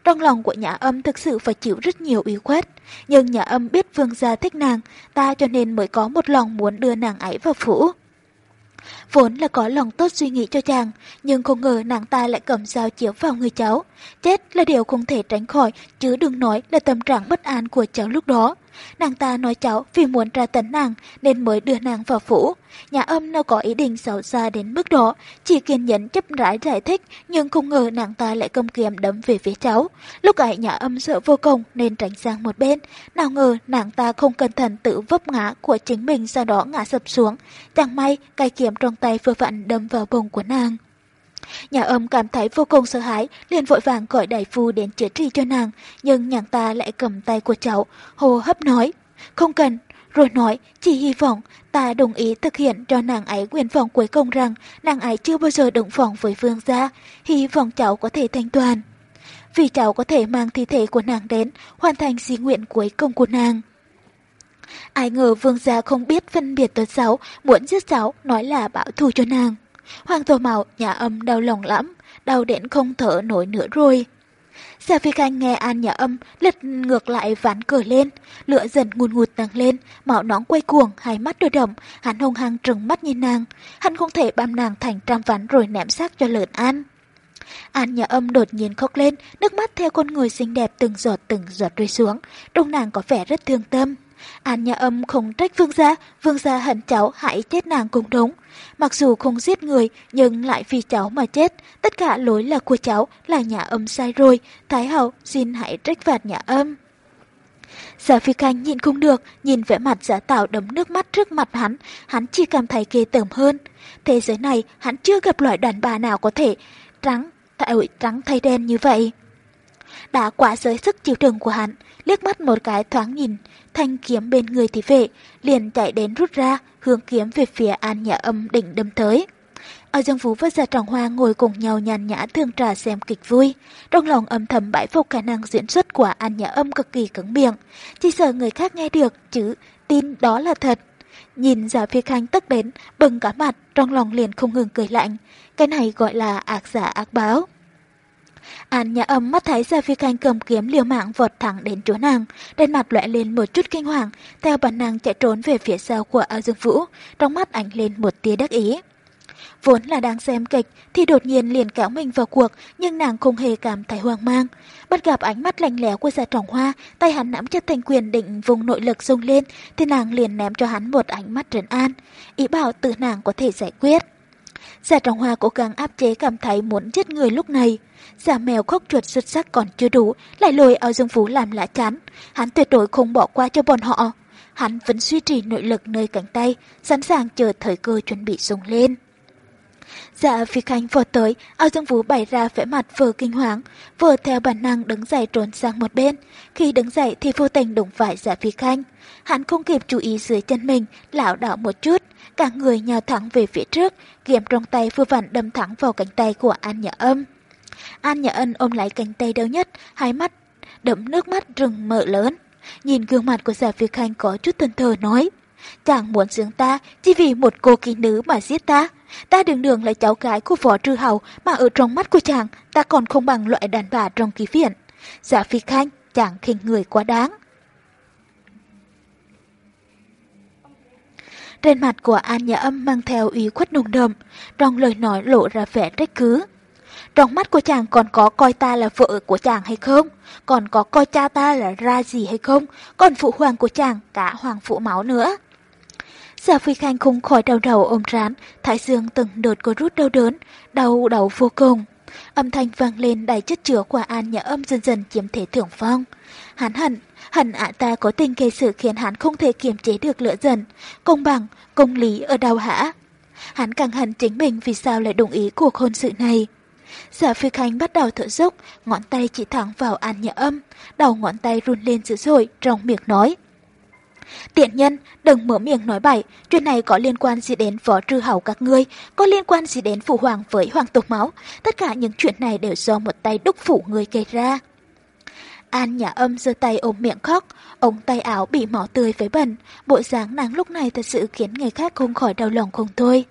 Speaker 1: Trong lòng của nhà âm thực sự phải chịu rất nhiều ủy khuất. Nhưng nhà âm biết Vương Gia thích nàng, ta cho nên mới có một lòng muốn đưa nàng ấy vào phủ. Vốn là có lòng tốt suy nghĩ cho chàng, nhưng không ngờ nàng ta lại cầm dao chiếu vào người cháu. Chết là điều không thể tránh khỏi, chứ đừng nói là tâm trạng bất an của cháu lúc đó. Nàng ta nói cháu vì muốn tra tấn nàng nên mới đưa nàng vào phủ. Nhà âm nó có ý định xấu xa đến mức đó, chỉ kiên nhẫn chấp rãi giải thích nhưng không ngờ nàng ta lại cầm kiếm đấm về phía cháu. Lúc ấy nhà âm sợ vô cùng nên tránh sang một bên. Nào ngờ nàng ta không cẩn thận tự vấp ngã của chính mình sau đó ngã sập xuống. Chẳng may cây kiếm trong tay vừa vặn đâm vào bụng của nàng. Nhà âm cảm thấy vô cùng sợ hãi, liền vội vàng gọi đại phu đến chữa trị cho nàng, nhưng nàng ta lại cầm tay của cháu, hồ hấp nói, không cần, rồi nói chỉ hy vọng ta đồng ý thực hiện cho nàng ấy nguyện vọng cuối cùng rằng nàng ấy chưa bao giờ động phòng với vương gia, hy vọng cháu có thể thanh toàn. Vì cháu có thể mang thi thể của nàng đến, hoàn thành di nguyện cuối cùng của nàng. Ai ngờ vương gia không biết phân biệt tốt xấu, muốn giết cháu, nói là bảo thù cho nàng. Hoàng Tô mạo nhà âm đau lòng lắm, đau đến không thở nổi nữa rồi. Gia Phi Khanh nghe An nhà âm lật ngược lại ván cửa lên, lửa dần ngùn ngụt tăng lên, mạo nóng quay cuồng, hai mắt đôi đậm, hắn hung hăng trừng mắt nhìn nàng, hắn không thể băm nàng thành trăm ván rồi ném xác cho lợn An. An nhà âm đột nhiên khóc lên, nước mắt theo con người xinh đẹp từng giọt từng giọt rơi xuống, trông nàng có vẻ rất thương tâm. An nhà âm không trách vương gia, vương gia hận cháu hãy chết nàng cũng đúng. Mặc dù không giết người, nhưng lại vì cháu mà chết. Tất cả lỗi là của cháu, là nhà âm sai rồi. Thái hậu, xin hãy trách phạt nhà âm. Giả Phi Khanh nhìn không được, nhìn vẻ mặt giả tạo đấm nước mắt trước mặt hắn, hắn chỉ cảm thấy ghê tởm hơn. Thế giới này, hắn chưa gặp loại đàn bà nào có thể trắng, tại trắng thay đen như vậy. Đã quá giới sức chịu đựng của hắn, liếc mắt một cái thoáng nhìn, thanh kiếm bên người thì vệ, liền chạy đến rút ra, hướng kiếm về phía an nhã âm định đâm tới. Ở Dương Phú và Gia Trọng Hoa ngồi cùng nhau nhàn nhã thương trà xem kịch vui. Trong lòng âm thầm bãi phục khả năng diễn xuất của An Nhã Âm cực kỳ cứng miệng. Chỉ sợ người khác nghe được, chứ tin đó là thật. Nhìn giả phi khanh tức đến, bừng cả mặt, trong lòng liền không ngừng cười lạnh. Cái này gọi là ác giả ác báo. An nhà âm mắt thấy Gia Phi Khanh cầm kiếm liều mạng vọt thẳng đến chỗ nàng, đen mặt lóe lên một chút kinh hoàng, theo bản năng chạy trốn về phía sau của Ao Dương Vũ, trong mắt ánh lên một tia đắc ý. Vốn là đang xem kịch thì đột nhiên liền kéo mình vào cuộc, nhưng nàng không hề cảm thấy hoang mang. Bắt gặp ánh mắt lạnh lẽo của Gia Trọng Hoa, tay hắn nắm chặt thành quyền định vùng nội lực rung lên, thì nàng liền ném cho hắn một ánh mắt trấn an, ý bảo tự nàng có thể giải quyết. Giả Trọng Hoa cố gắng áp chế cảm thấy muốn giết người lúc này. Giả mèo khóc chuột xuất sắc còn chưa đủ, lại lôi ao dương phú làm lã chán Hắn tuyệt đối không bỏ qua cho bọn họ. Hắn vẫn duy trì nội lực nơi cánh tay, sẵn sàng chờ thời cơ chuẩn bị dùng lên. Dạ phi khanh vọt tới, ao dương phú bày ra vẻ mặt vừa kinh hoàng, vừa theo bản năng đứng dậy trốn sang một bên. Khi đứng dậy thì vô tình đụng phải dạ phi khanh. Hắn không kịp chú ý dưới chân mình, lão đảo một chút, cả người nhào thẳng về phía trước, kiếm trong tay vừa vặn đâm thẳng vào cánh tay của An Nhã Âm. An Nhã Ân ôm lại cánh tay đau nhất, hai mắt đẫm nước mắt rừng mở lớn. Nhìn gương mặt của giả Việt Khanh có chút thân thờ nói, chàng muốn sướng ta chỉ vì một cô kỹ nữ mà giết ta. Ta đường đường là cháu gái của võ trư hầu mà ở trong mắt của chàng ta còn không bằng loại đàn bà trong ký viện. Giả Phi Khanh, chàng khinh người quá đáng. Trên mặt của An Nhã Âm mang theo ý khuất nồng đậm, trong lời nói lộ ra vẻ trách cứ. Trong mắt của chàng còn có coi ta là vợ của chàng hay không? Còn có coi cha ta là ra gì hay không? Còn phụ hoàng của chàng, cả hoàng phụ máu nữa. Giả Phi Khanh không khỏi đau đầu ôm rán, thái dương từng đợt có rút đau đớn, đau đầu vô cùng. Âm thanh vang lên đầy chất chứa của An Nhã Âm dần dần chiếm thể thưởng phong. Hắn hận, hận ạ ta có tình gây sự khiến hắn không thể kiềm chế được lửa dần, công bằng, công lý ở đâu hả? Hắn càng hận chính mình vì sao lại đồng ý cuộc hôn sự này. Giả phi khanh bắt đầu thở dốc, ngón tay chỉ thẳng vào an nhã âm, đầu ngón tay run lên dữ dội, trong miệng nói. Tiện nhân, đừng mở miệng nói bậy, chuyện này có liên quan gì đến võ trư hầu các ngươi, có liên quan gì đến phụ hoàng với hoàng tộc máu. Tất cả những chuyện này đều do một tay đúc phủ người gây ra. An nhà âm giơ tay ôm miệng khóc, ống tay áo bị máu tươi với bẩn, bộ dáng nàng lúc này thật sự khiến người khác không khỏi đau lòng không thôi.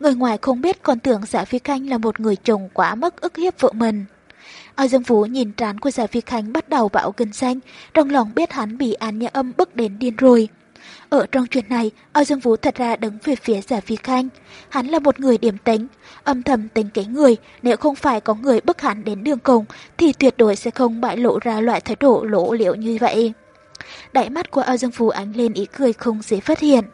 Speaker 1: Người ngoài không biết còn tưởng giả phi khanh là một người chồng quá mức ức hiếp vợ mình. Ao Dương Vũ nhìn trán của giả phi khanh bắt đầu bạo gân xanh, trong lòng biết hắn bị An nhà âm bức đến điên rồi. Ở trong chuyện này, Ao Dương Vũ thật ra đứng về phía giả phi khanh. Hắn là một người điểm tính, âm thầm tính kế người, nếu không phải có người bức hắn đến đường cùng, thì tuyệt đối sẽ không bại lộ ra loại thái độ lỗ liễu như vậy. Đại mắt của Ao Dương Vũ ánh lên ý cười không dễ phát hiện.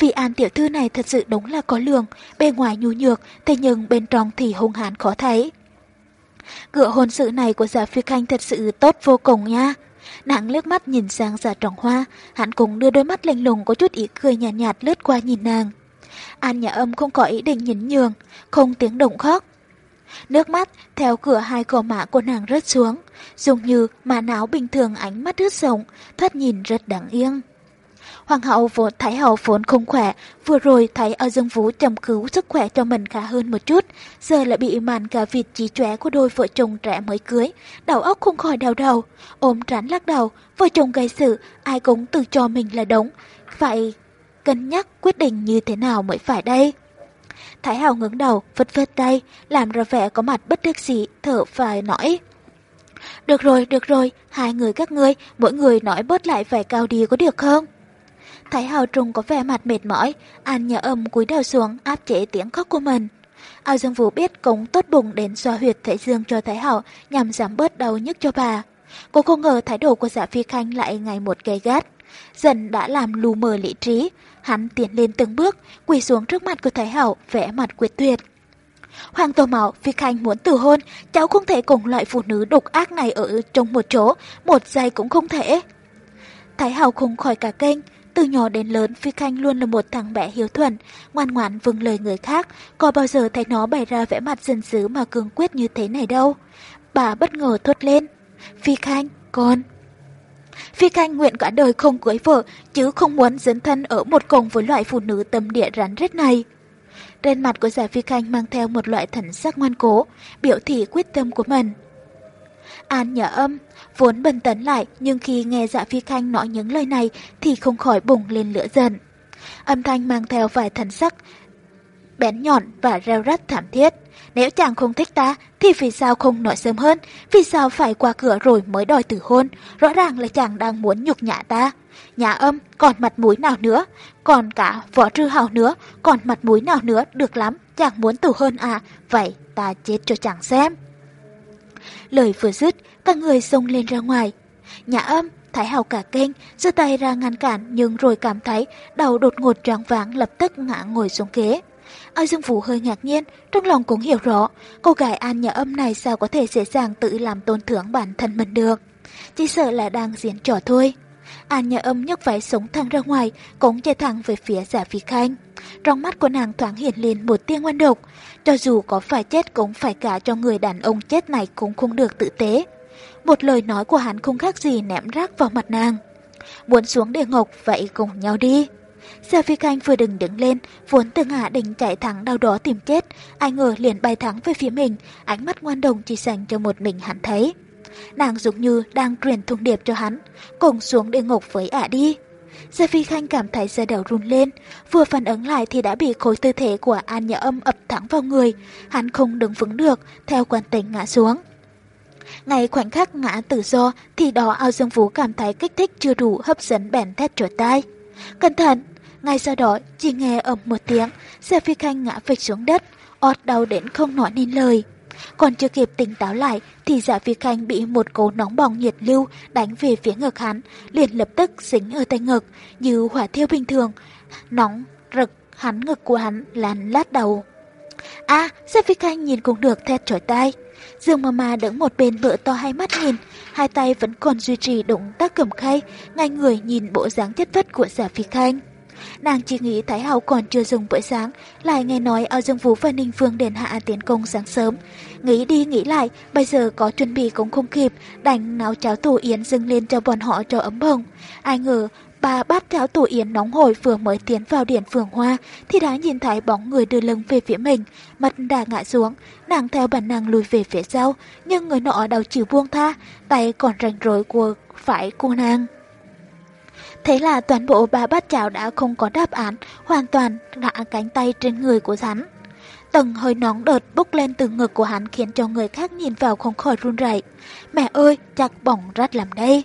Speaker 1: Vì An tiểu thư này thật sự đúng là có lường, bề ngoài nhu nhược, thế nhưng bên trong thì hung hãn khó thấy. Ngựa hôn sự này của giả phi khanh thật sự tốt vô cùng nha. Nàng liếc mắt nhìn sang giả trọng hoa, hắn cũng đưa đôi mắt lạnh lùng có chút ý cười nhạt, nhạt lướt qua nhìn nàng. An nhà âm không có ý định nhấn nhường, không tiếng động khóc. Nước mắt theo cửa hai gò má của nàng rớt xuống, dùng như mà não bình thường ánh mắt rớt rộng, thoát nhìn rất đáng yên. Hoàng hậu vốn Thái hậu vốn không khỏe, vừa rồi thấy ở Dương Vũ chăm cứu sức khỏe cho mình khá hơn một chút, giờ lại bị màn cả vịt trí chóe của đôi vợ chồng trẻ mới cưới, đầu óc không khỏi đau đầu, ôm trán lắc đầu, vợ chồng gây sự, ai cũng tự cho mình là đúng, phải cân nhắc quyết định như thế nào mới phải đây. Thái hậu ngẩng đầu, vứt vứt tay, làm ra vẻ có mặt bất đắc dĩ, thở phải nói. Được rồi, được rồi, hai người các ngươi, mỗi người nói bớt lại vẻ cao đi có được không? Thái Hào Trung có vẻ mặt mệt mỏi, An nhờ âm cúi đầu xuống áp chế tiếng khóc của mình. Ao Dương Vũ biết cũng tốt bụng đến xoa huyệt thể dương cho Thái Hảo nhằm giảm bớt đau nhức cho bà. Cô không ngờ thái độ của dạ phi khanh lại ngày một gay gắt. Dần đã làm lù mờ lý trí, hắn tiến lên từng bước, quỳ xuống trước mặt của Thái Hảo vẽ mặt quyết tuyệt. Hoàng Tô Mạo, Phi Khanh muốn từ hôn, cháu không thể cùng loại phụ nữ độc ác này ở trong một chỗ, một giây cũng không thể. Thái Hảo không khỏi cả kênh, từ nhỏ đến lớn, Phi Khanh luôn là một thằng bé hiếu thuận, ngoan ngoãn vâng lời người khác, có bao giờ thấy nó bày ra vẽ mặt dân dữ mà cương quyết như thế này đâu. Bà bất ngờ thốt lên, Phi Khanh, con... Phi Khanh nguyện cả đời không cưới vợ, chứ không muốn dấn thân ở một cùng với loại phụ nữ tâm địa rắn rết này. Trên mặt của Giả Phi Khanh mang theo một loại thần sắc ngoan cố, biểu thị quyết tâm của mình. An nhà âm, vốn bần tấn lại nhưng khi nghe dạ phi khanh nói những lời này thì không khỏi bùng lên lửa giận. Âm thanh mang theo vài thần sắc, bén nhọn và reo rắt thảm thiết. Nếu chàng không thích ta thì vì sao không nói sớm hơn, vì sao phải qua cửa rồi mới đòi tử hôn, rõ ràng là chàng đang muốn nhục nhã ta. Nhà âm, còn mặt mũi nào nữa, còn cả võ trư hào nữa, còn mặt mũi nào nữa, được lắm, chàng muốn tử hôn à, vậy ta chết cho chàng xem. Lời vừa dứt, các người xông lên ra ngoài. Nhã âm, Thái Hào cả kênh, giơ tay ra ngăn cản nhưng rồi cảm thấy đầu đột ngột tráng váng lập tức ngã ngồi xuống ghế. Ao Dương Vũ hơi ngạc nhiên, trong lòng cũng hiểu rõ, cô gái An nhà âm này sao có thể dễ dàng tự làm tôn thưởng bản thân mình được. Chỉ sợ là đang diễn trò thôi. An nhà âm nhấc váy sống thẳng ra ngoài, cũng chạy thẳng về phía giả phi khanh. Trong mắt của nàng thoáng hiện lên một tia ngoan độc, cho dù có phải chết cũng phải cả cho người đàn ông chết này cũng không được tự tế. Một lời nói của hắn không khác gì ném rác vào mặt nàng. Muốn xuống địa ngục vậy cùng nhau đi. Giả Phi Khanh vừa đừng đứng lên, vốn từng hạ định chạy thẳng đau đó tìm chết, ai ngờ liền bay thẳng về phía mình, ánh mắt ngoan đồng chỉ dành cho một mình hắn thấy. Nàng giống như đang truyền thông điệp cho hắn, cùng xuống địa ngục với ả đi. Gia Phi Khanh cảm thấy da đầu run lên, vừa phản ứng lại thì đã bị khối tư thế của An Nhã Âm ập thẳng vào người, hắn không đứng vững được, theo quan tình ngã xuống. Ngay khoảnh khắc ngã tự do thì đó ao dương vũ cảm thấy kích thích chưa đủ hấp dẫn bèn thét trở tay. Cẩn thận! Ngay sau đó chỉ nghe ầm một tiếng, Gia Phi Khanh ngã phịch xuống đất, ót đau đến không nói nên lời. Còn chưa kịp tỉnh táo lại thì giả phi khanh bị một cỗ nóng bỏng nhiệt lưu đánh về phía ngực hắn, liền lập tức dính ở tay ngực như hỏa thiêu bình thường. Nóng, rực, hắn ngực của hắn lăn lát đầu. a à, giả phi khanh nhìn cũng được thét chói tai. Dương Mama đứng một bên mở to hai mắt nhìn, hai tay vẫn còn duy trì động tác cầm khay, ngay người nhìn bộ dáng chất vất của giả phi khanh. Nàng chỉ nghĩ Thái Hậu còn chưa dùng bữa sáng, lại nghe nói ao Dương Vũ và Ninh Phương đền hạ tiến công sáng sớm. Nghĩ đi nghĩ lại, bây giờ có chuẩn bị cũng không kịp, đành náo cháo tổ yến dâng lên cho bọn họ cho ấm bồng. Ai ngờ, Bà bát cháo tổ yến nóng hổi vừa mới tiến vào điện phường hoa thì đã nhìn thấy bóng người đưa lưng về phía mình, mặt đã ngã xuống, nàng theo bản năng lùi về phía sau, nhưng người nọ đầu chịu buông tha, tay còn rành rối của phải cô nàng. Thế là toàn bộ bà bát cháo đã không có đáp án, hoàn toàn ngã cánh tay trên người của rắn. Tầng hơi nóng đợt bốc lên từ ngực của hắn khiến cho người khác nhìn vào không khỏi run rẩy. Mẹ ơi, chắc bỏng rát làm đây.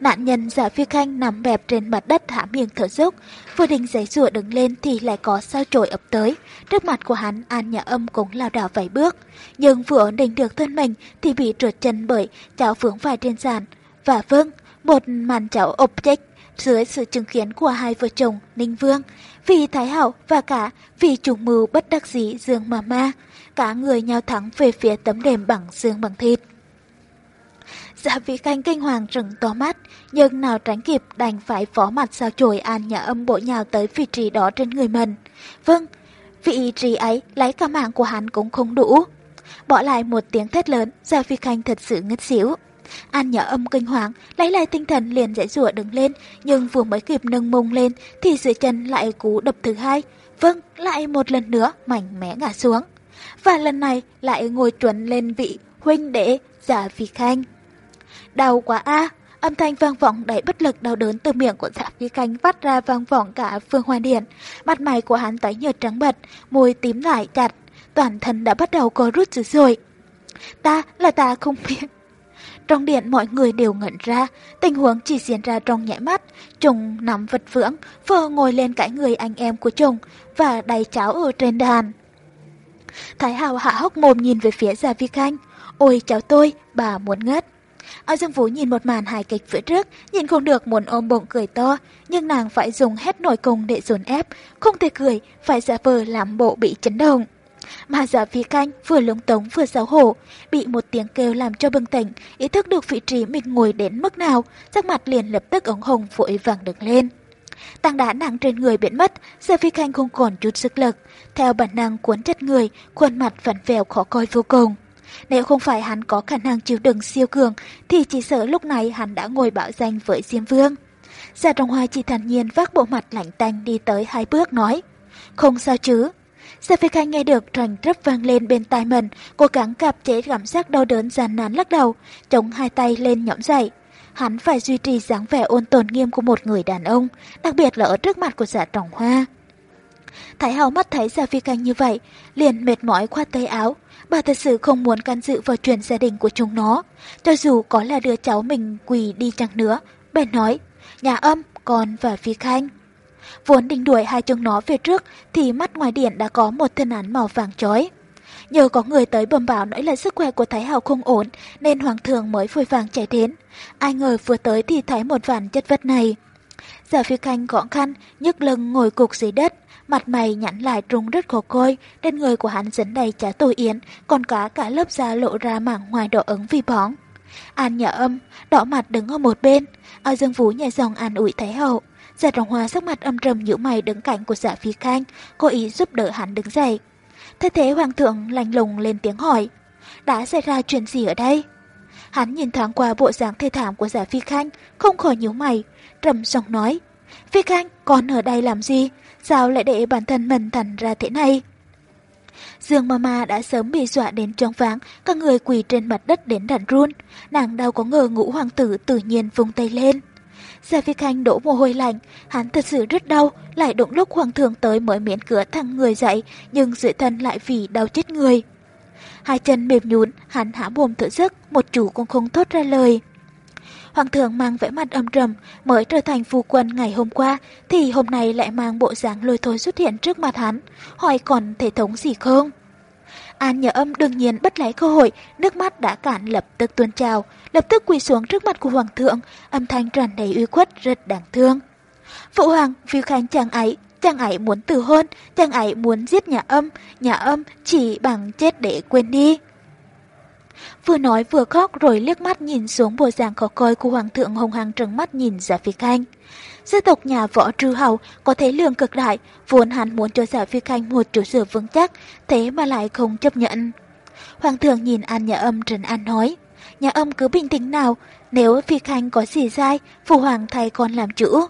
Speaker 1: Nạn nhân giả phi khanh nằm bẹp trên mặt đất hãm miệng thở dốc. Vừa định giấy rùa đứng lên thì lại có sao chổi ập tới. Trước mặt của hắn, An nhà âm cũng lao đảo vài bước. Nhưng vừa ổn định được thân mình thì bị trượt chân bởi chảo vướng phải trên sàn. Và vâng, một màn chảo ộp chết dưới sự chứng kiến của hai vợ chồng Ninh Vương, vì Thái hậu và cả vì chủ mưu bất đắc dĩ Dương Mà Ma, cả người nhau thắng về phía tấm đệm bằng xương bằng thịt. Dạ vị khanh kinh hoàng trừng to mắt, nhưng nào tránh kịp đành phải phó mặt sao chổi an nhà âm bộ nhào tới vị trí đó trên người mình. Vâng, vị trí ấy lấy cả mạng của hắn cũng không đủ. Bỏ lại một tiếng thét lớn, Dạ Phi Khanh thật sự ngất xỉu. An nhã âm kinh hoàng, lấy lại tinh thần liền dãy rủa đứng lên, nhưng vừa mới kịp nâng mông lên thì dưới chân lại cú đập thứ hai. Vâng, lại một lần nữa mảnh mẽ ngã xuống. Và lần này lại ngồi chuẩn lên vị huynh đệ giả phi khanh. Đau quá a âm thanh vang vọng đầy bất lực đau đớn từ miệng của giả phi khanh phát ra vang vọng cả phương hoa điện. Mặt mày của hắn tái nhợt trắng bật, môi tím lại chặt, toàn thân đã bắt đầu có rút dữ rồi. Ta là ta không biết. Trong điện mọi người đều ngẩn ra, tình huống chỉ diễn ra trong nhảy mắt. Trùng nắm vật vưỡng, vợ ngồi lên cãi người anh em của trùng và đầy cháo ở trên đàn. Thái Hào hạ hốc mồm nhìn về phía Gia Vi Khanh. Ôi cháu tôi, bà muốn ngất. Ao Dương Vũ nhìn một màn hài kịch phía trước, nhìn không được muốn ôm bụng cười to, nhưng nàng phải dùng hết nổi công để dồn ép, không thể cười, phải giả vờ làm bộ bị chấn động. Mà giả phi canh vừa lúng tống vừa xấu hổ, bị một tiếng kêu làm cho bừng tỉnh, ý thức được vị trí mình ngồi đến mức nào, sắc mặt liền lập tức ống hồng vội vàng đứng lên. Tăng đá nặng trên người biến mất, Giả Phi Khanh không còn chút sức lực. Theo bản năng cuốn chặt người, khuôn mặt vặn vẹo khó coi vô cùng. Nếu không phải hắn có khả năng chịu đựng siêu cường, thì chỉ sợ lúc này hắn đã ngồi bảo danh với Diêm Vương. Dạ giả Trọng Hoài chỉ thản nhiên vác bộ mặt lạnh tanh đi tới hai bước nói. Không sao chứ, Sophie Phi nghe được trành rất vang lên bên tai mình, cố gắng cạp chế cảm giác đau đớn gian nán lắc đầu, chống hai tay lên nhõm dậy. Hắn phải duy trì dáng vẻ ôn tồn nghiêm của một người đàn ông, đặc biệt là ở trước mặt của giả trọng hoa. Thái Hào mắt thấy Gia Phi như vậy, liền mệt mỏi khoát tay áo. Bà thật sự không muốn can dự vào chuyện gia đình của chúng nó. Cho dù có là đứa cháu mình quỳ đi chăng nữa, bèn nói, nhà âm, con và Phi Khanh. Vốn định đuổi hai chúng nó về trước thì mắt ngoài điện đã có một thân án màu vàng chói. Nhờ có người tới bầm báo nói là sức khỏe của Thái hậu không ổn nên Hoàng thượng mới vội vàng chạy đến. Ai ngờ vừa tới thì thấy một vạn chất vật này. Giả phi khanh gõ khăn, nhức lưng ngồi cục dưới đất, mặt mày nhẵn lại trông rất khổ coi, trên người của hắn dẫn đầy chả tổ yến, còn cả cả lớp da lộ ra mảng ngoài đỏ ứng vì bóng. An nhà âm, đỏ mặt đứng ở một bên, ao dương vũ nhẹ dòng an ủi Thái Hậu. Giả trọng hoa sắc mặt âm trầm nhíu mày đứng cạnh của giả phi khanh, cố ý giúp đỡ hắn đứng dậy. Thế thế hoàng thượng lành lùng lên tiếng hỏi, đã xảy ra chuyện gì ở đây? Hắn nhìn thoáng qua bộ dáng thê thảm của giả phi khanh, không khỏi nhíu mày, trầm giọng nói, Phi khanh, con ở đây làm gì? Sao lại để bản thân mình thành ra thế này? Dương Mama đã sớm bị dọa đến trống váng, các người quỳ trên mặt đất đến đàn run. Nàng đâu có ngờ ngũ hoàng tử tự nhiên vung tay lên. Gia Phi Khanh đổ mồ hôi lạnh, hắn thật sự rất đau, lại đụng lúc hoàng thượng tới mới miễn cửa thằng người dậy, nhưng dưới thân lại vì đau chết người. Hai chân mềm nhún, hắn há mồm thở giấc, một chủ cũng không thốt ra lời. Hoàng thượng mang vẻ mặt âm trầm, mới trở thành phu quân ngày hôm qua, thì hôm nay lại mang bộ dáng lôi thôi xuất hiện trước mặt hắn, hỏi còn thể thống gì không? An nhờ âm đương nhiên bất lấy cơ hội, nước mắt đã cản lập tức tuôn trào, lập tức quỳ xuống trước mặt của hoàng thượng, âm thanh tràn đầy uy khuất rất đáng thương. Phụ hoàng, vì khanh chàng ấy, chàng ấy muốn từ hôn, chàng ấy muốn giết nhà âm, nhà âm chỉ bằng chết để quên đi. Vừa nói vừa khóc rồi liếc mắt nhìn xuống bộ dạng khó coi của hoàng thượng hồng hăng trừng mắt nhìn giả phi khanh. Gia tộc nhà võ trư hầu có thế lương cực đại, vốn hắn muốn cho giả phi khanh một chỗ dựa vững chắc, thế mà lại không chấp nhận. Hoàng thượng nhìn An Nhà Âm trần an nói, Nhà âm cứ bình tĩnh nào, nếu phi khanh có gì sai, phụ hoàng thay con làm chủ.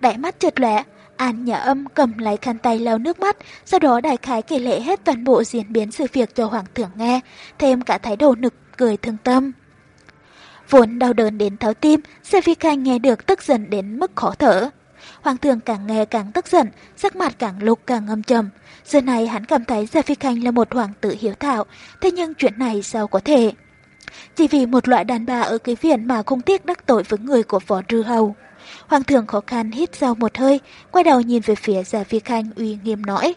Speaker 1: Đại mắt chợt lẻ, An nhà âm cầm lấy khăn tay lau nước mắt, sau đó đại khái kể lệ hết toàn bộ diễn biến sự việc cho hoàng thượng nghe, thêm cả thái độ nực cười thương tâm. Vốn đau đớn đến tháo tim, Xe Phi Khanh nghe được tức giận đến mức khó thở. Hoàng thượng càng nghe càng tức giận, sắc mặt càng lục càng âm trầm. Giờ này hắn cảm thấy Gia Phi Khanh là một hoàng tử hiếu thảo, thế nhưng chuyện này sao có thể? Chỉ vì một loại đàn bà ở cái viện mà không tiếc đắc tội với người của phó trư hầu. Hoàng thượng khó khăn hít sâu một hơi, quay đầu nhìn về phía Giả Vi Khanh uy nghiêm nói.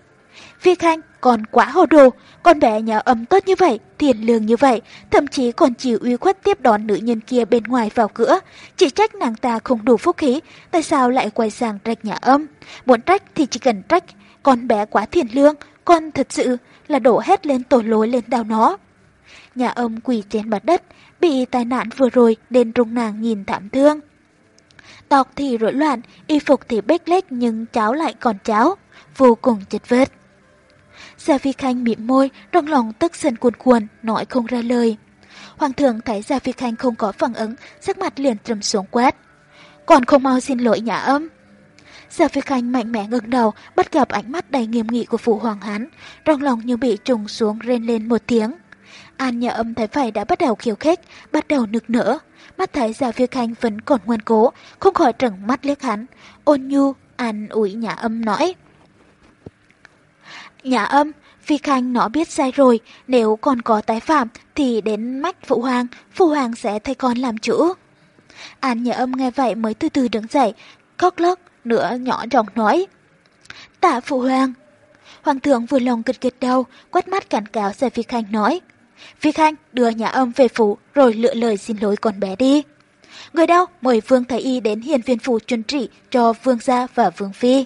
Speaker 1: Vi Khanh còn quá hồ đồ, con bé nhà âm tốt như vậy, thiền lương như vậy, thậm chí còn chịu uy khuất tiếp đón nữ nhân kia bên ngoài vào cửa. Chỉ trách nàng ta không đủ phúc khí, tại sao lại quay sang trách nhà âm? Muốn trách thì chỉ cần trách, con bé quá thiền lương, con thật sự là đổ hết lên tổ lối lên đào nó. Nhà âm quỳ trên mặt đất, bị tai nạn vừa rồi nên rung nàng nhìn thảm thương. Tóc thì rối loạn, y phục thì bếch lếch nhưng cháo lại còn cháo, vô cùng chật vật. Gia Phi Khanh mỉm môi, trong lòng tức giận cuồn cuồn, nói không ra lời. Hoàng thượng thấy Gia Phi Khanh không có phản ứng, sắc mặt liền trầm xuống quát. Còn không mau xin lỗi nhà âm. Gia Phi Khanh mạnh mẽ ngẩng đầu, bắt gặp ánh mắt đầy nghiêm nghị của phụ hoàng hắn, trong lòng như bị trùng xuống rên lên một tiếng. An nhà âm thấy phải đã bắt đầu khiêu khích, bắt đầu nực nở. Mắt thấy Gia Phi Khanh vẫn còn ngoan cố, không khỏi trừng mắt liếc hắn. Ôn nhu, an ủi nhà âm nói. Nhà âm, Phi Khanh nó biết sai rồi, nếu còn có tái phạm thì đến mách phụ hoàng, phụ hoàng sẽ thay con làm chủ. An nhà âm nghe vậy mới từ từ đứng dậy, khóc lóc, nửa nhỏ giọng nói. Tạ phụ hoàng. Hoàng thượng vừa lòng kịch kịch đầu, quát mắt cảnh cáo xe Phi Khanh nói. Phi Khanh đưa nhà âm về phủ rồi lựa lời xin lỗi con bé đi. Người đâu mời Vương Thái Y đến hiền viên phủ chuẩn trị cho Vương gia và Vương Phi.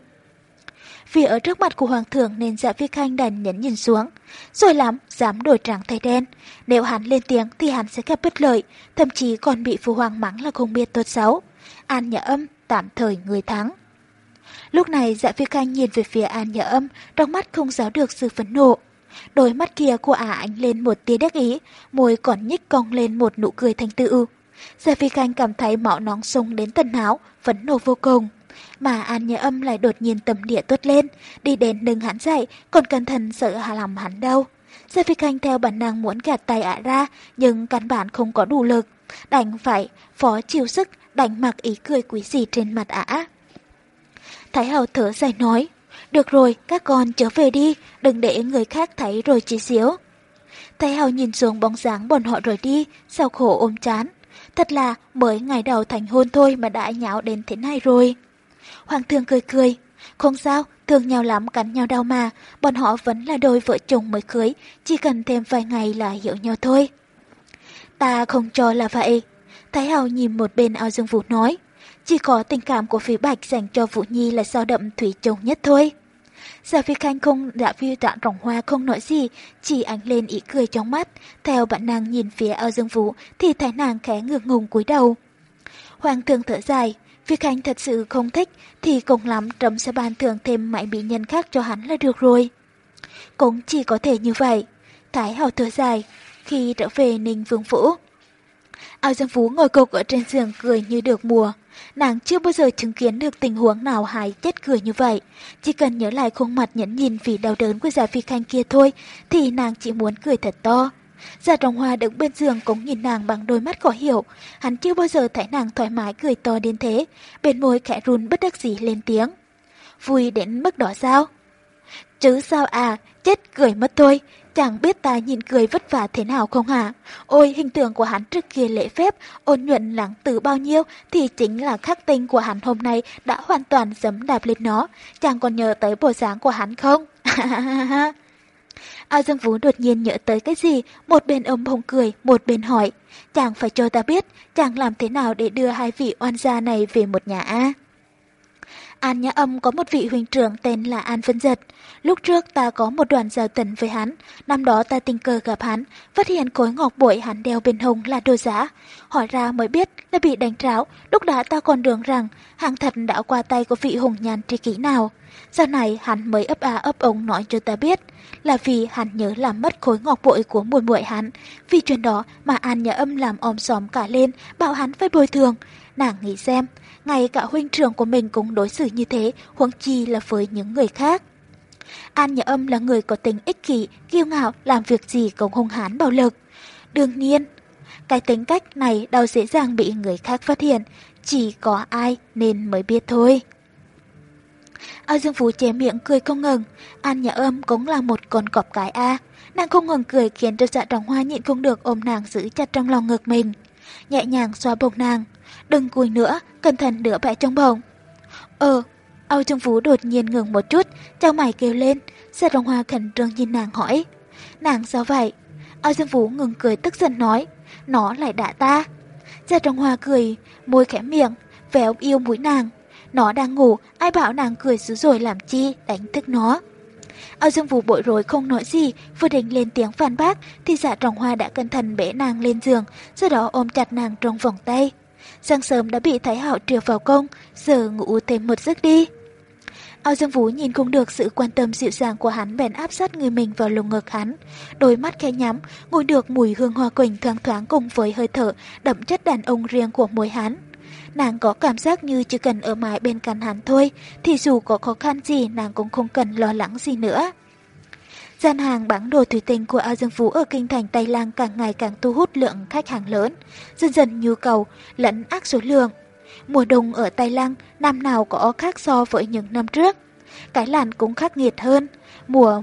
Speaker 1: Vì ở trước mặt của Hoàng thượng nên dạ phi khanh đành nhấn nhìn xuống. Rồi lắm, dám đổi trắng thay đen. Nếu hắn lên tiếng thì hắn sẽ gặp bất lợi, thậm chí còn bị phụ hoàng mắng là không biết tốt xấu. An nhà Âm tạm thời người thắng. Lúc này dạ phi khanh nhìn về phía An Nhã Âm, trong mắt không giáo được sự phấn nộ. Đôi mắt kia của ả ánh lên một tia đắc ý, môi còn nhích cong lên một nụ cười thanh tư. Giờ phi khanh cảm thấy máu nóng sung đến tận háo, phấn nộ vô cùng mà An Nhã Âm lại đột nhiên tâm địa tốt lên, đi đến nâng hắn dậy, còn cẩn thận sợ hà lòng hắn đâu. Giờ Phi Khanh theo bản năng muốn gạt tay ả ra, nhưng căn bản không có đủ lực. Đành phải, phó chiêu sức, đánh mặc ý cười quý gì trên mặt ả. Thái Hậu thở dài nói, được rồi, các con trở về đi, đừng để người khác thấy rồi chỉ xíu. Thái Hậu nhìn xuống bóng dáng bọn họ rồi đi, sau khổ ôm chán. Thật là mới ngày đầu thành hôn thôi mà đã nháo đến thế này rồi. Hoàng thương cười cười. Không sao, thương nhau lắm cắn nhau đau mà, bọn họ vẫn là đôi vợ chồng mới cưới, chỉ cần thêm vài ngày là hiểu nhau thôi. Ta không cho là vậy. Thái Hào nhìn một bên ao dương Vũ nói, chỉ có tình cảm của phía Bạch dành cho Vũ Nhi là sao đậm thủy chung nhất thôi. Giả Phi Khanh không đã viêu đoạn rồng hoa không nói gì, chỉ ánh lên ý cười trong mắt. Theo bạn nàng nhìn phía ao dương Vũ thì thái nàng khẽ ngược ngùng cúi đầu. Hoàng thượng thở dài, phi Khanh thật sự không thích thì cùng lắm trầm sẽ ban thưởng thêm mãi bị nhân khác cho hắn là được rồi. Cũng chỉ có thể như vậy. Thái hào thở dài khi trở về Ninh Vương Phủ. Ao Dương Phú ngồi cục ở trên giường cười như được mùa. Nàng chưa bao giờ chứng kiến được tình huống nào hài chết cười như vậy. Chỉ cần nhớ lại khuôn mặt nhẫn nhìn vì đau đớn của Giả Phi Khanh kia thôi, thì nàng chỉ muốn cười thật to. Giả Trọng Hoa đứng bên giường cũng nhìn nàng bằng đôi mắt khó hiểu. Hắn chưa bao giờ thấy nàng thoải mái cười to đến thế. Bên môi khẽ run bất đắc dĩ lên tiếng. Vui đến mức đó sao? Chứ sao à, chết cười mất thôi. Chẳng biết ta nhìn cười vất vả thế nào không hả? Ôi, hình tượng của hắn trước kia lễ phép, ôn nhuận lãng tử bao nhiêu thì chính là khắc tinh của hắn hôm nay đã hoàn toàn dấm đạp lên nó. Chàng còn nhớ tới bộ dáng của hắn không? *laughs* A Dương Vũ đột nhiên nhớ tới cái gì, một bên ôm bông cười, một bên hỏi. Chàng phải cho ta biết, chàng làm thế nào để đưa hai vị oan gia này về một nhà A. An Nhã Âm có một vị huynh trưởng tên là An Vân Giật. Lúc trước ta có một đoàn giao tình với hắn, năm đó ta tình cờ gặp hắn, phát hiện khối ngọc bội hắn đeo bên hông là đồ giả. Hỏi ra mới biết là bị đánh tráo, lúc đó ta còn đường rằng hàng thật đã qua tay của vị hùng nhàn tri kỷ nào. Sau này hắn mới ấp á ấp ống nói cho ta biết là vì hắn nhớ làm mất khối ngọc bội của muội muội hắn. Vì chuyện đó mà An Nhã Âm làm om xóm cả lên, bảo hắn phải bồi thường. Nàng nghĩ xem, ngay cả huynh trưởng của mình cũng đối xử như thế, huống chi là với những người khác. An Nhã Âm là người có tính ích kỷ, kiêu ngạo, làm việc gì cũng hung hãn bạo lực. Đương nhiên, cái tính cách này đâu dễ dàng bị người khác phát hiện, chỉ có ai nên mới biết thôi. Ao Dương Phú chế miệng cười không ngừng, An Nhã Âm cũng là một con cọp cái A. Nàng không ngừng cười khiến cho dạ trọng hoa nhịn không được ôm nàng giữ chặt trong lòng ngực mình. Nhẹ nhàng xoa bụng nàng. Đừng cùi nữa, cẩn thận nửa bẹ trong bồng. Ờ, Âu Trung Vũ đột nhiên ngừng một chút, trao mày kêu lên, Xe Trọng Hoa khẩn trương nhìn nàng hỏi. Nàng sao vậy? Âu Dương Vũ ngừng cười tức giận nói, nó lại đã ta. Xe Trọng Hoa cười, môi khẽ miệng, véo yêu mũi nàng. Nó đang ngủ, ai bảo nàng cười dữ rồi làm chi, đánh thức nó. Âu Dương Vũ bội rối không nói gì, vừa định lên tiếng phản bác thì dạ trọng hoa đã cẩn thận bế nàng lên giường, sau đó ôm chặt nàng trong vòng tay. Sáng sớm đã bị Thái Hạo triều vào công, giờ ngủ thêm một giấc đi. Ao Dương Vũ nhìn không được sự quan tâm dịu dàng của hắn bèn áp sát người mình vào lồng ngực hắn. Đôi mắt khẽ nhắm, ngồi được mùi hương hoa quỳnh thoáng thoáng cùng với hơi thở đậm chất đàn ông riêng của môi hắn. Nàng có cảm giác như chỉ cần ở mãi bên cạnh hắn thôi, thì dù có khó khăn gì nàng cũng không cần lo lắng gì nữa. Gian hàng bán đồ thủy tinh của Ao Dương Phú ở kinh thành Tây Lang càng ngày càng thu hút lượng khách hàng lớn, dần dần nhu cầu lẫn ác số lượng. Mùa đông ở Tây Lang năm nào có khác so với những năm trước. Cái làn cũng khắc nghiệt hơn, mùa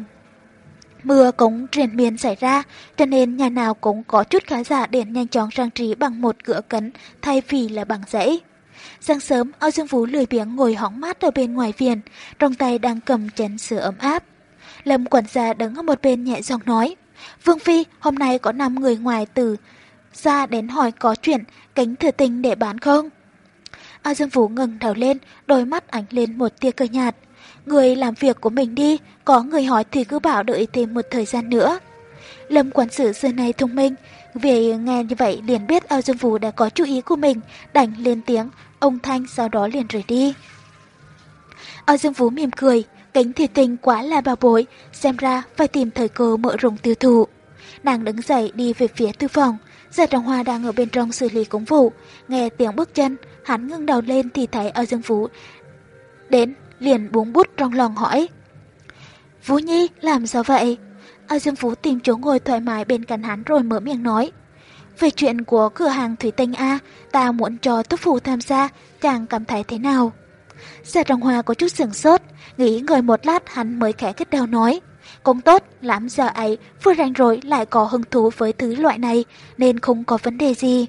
Speaker 1: mưa cũng truyền miên xảy ra, cho nên nhà nào cũng có chút khá giả để nhanh chóng trang trí bằng một cửa cấn thay vì là bằng giấy. Sáng sớm, Ao Dương Phú lười biếng ngồi hóng mát ở bên ngoài viện, trong tay đang cầm chén sữa ấm áp. Lâm quản gia đứng ở một bên nhẹ giọng nói, Vương Phi, hôm nay có 5 người ngoài từ ra đến hỏi có chuyện cánh thừa tình để bán không? A Dương Vũ ngừng đầu lên, đôi mắt ánh lên một tia cơ nhạt. Người làm việc của mình đi, có người hỏi thì cứ bảo đợi thêm một thời gian nữa. Lâm quản sự xưa nay thông minh, vì nghe như vậy liền biết Âu Dương Vũ đã có chú ý của mình, đành lên tiếng, ông Thanh sau đó liền rời đi. Âu Dương Vũ mỉm cười, cánh thủy tinh quá là bao bối, xem ra phải tìm thời cơ mở rộng tiêu thụ. Nàng đứng dậy đi về phía thư phòng, Giờ Trọng Hoa đang ở bên trong xử lý công vụ, nghe tiếng bước chân, hắn ngưng đầu lên thì thấy ở Dương Vũ đến, liền buông bút trong lòng hỏi. Vũ Nhi, làm sao vậy? ở Dương Vũ tìm chỗ ngồi thoải mái bên cạnh hắn rồi mở miệng nói. Về chuyện của cửa hàng Thủy Tinh A, ta muốn cho túc phụ tham gia, chàng cảm thấy thế nào? Gia Trọng Hoa có chút sừng sốt, nghĩ ngợi một lát hắn mới khẽ kết đeo nói. Cũng tốt, lắm giờ ấy, vừa rảnh rồi lại có hứng thú với thứ loại này, nên không có vấn đề gì.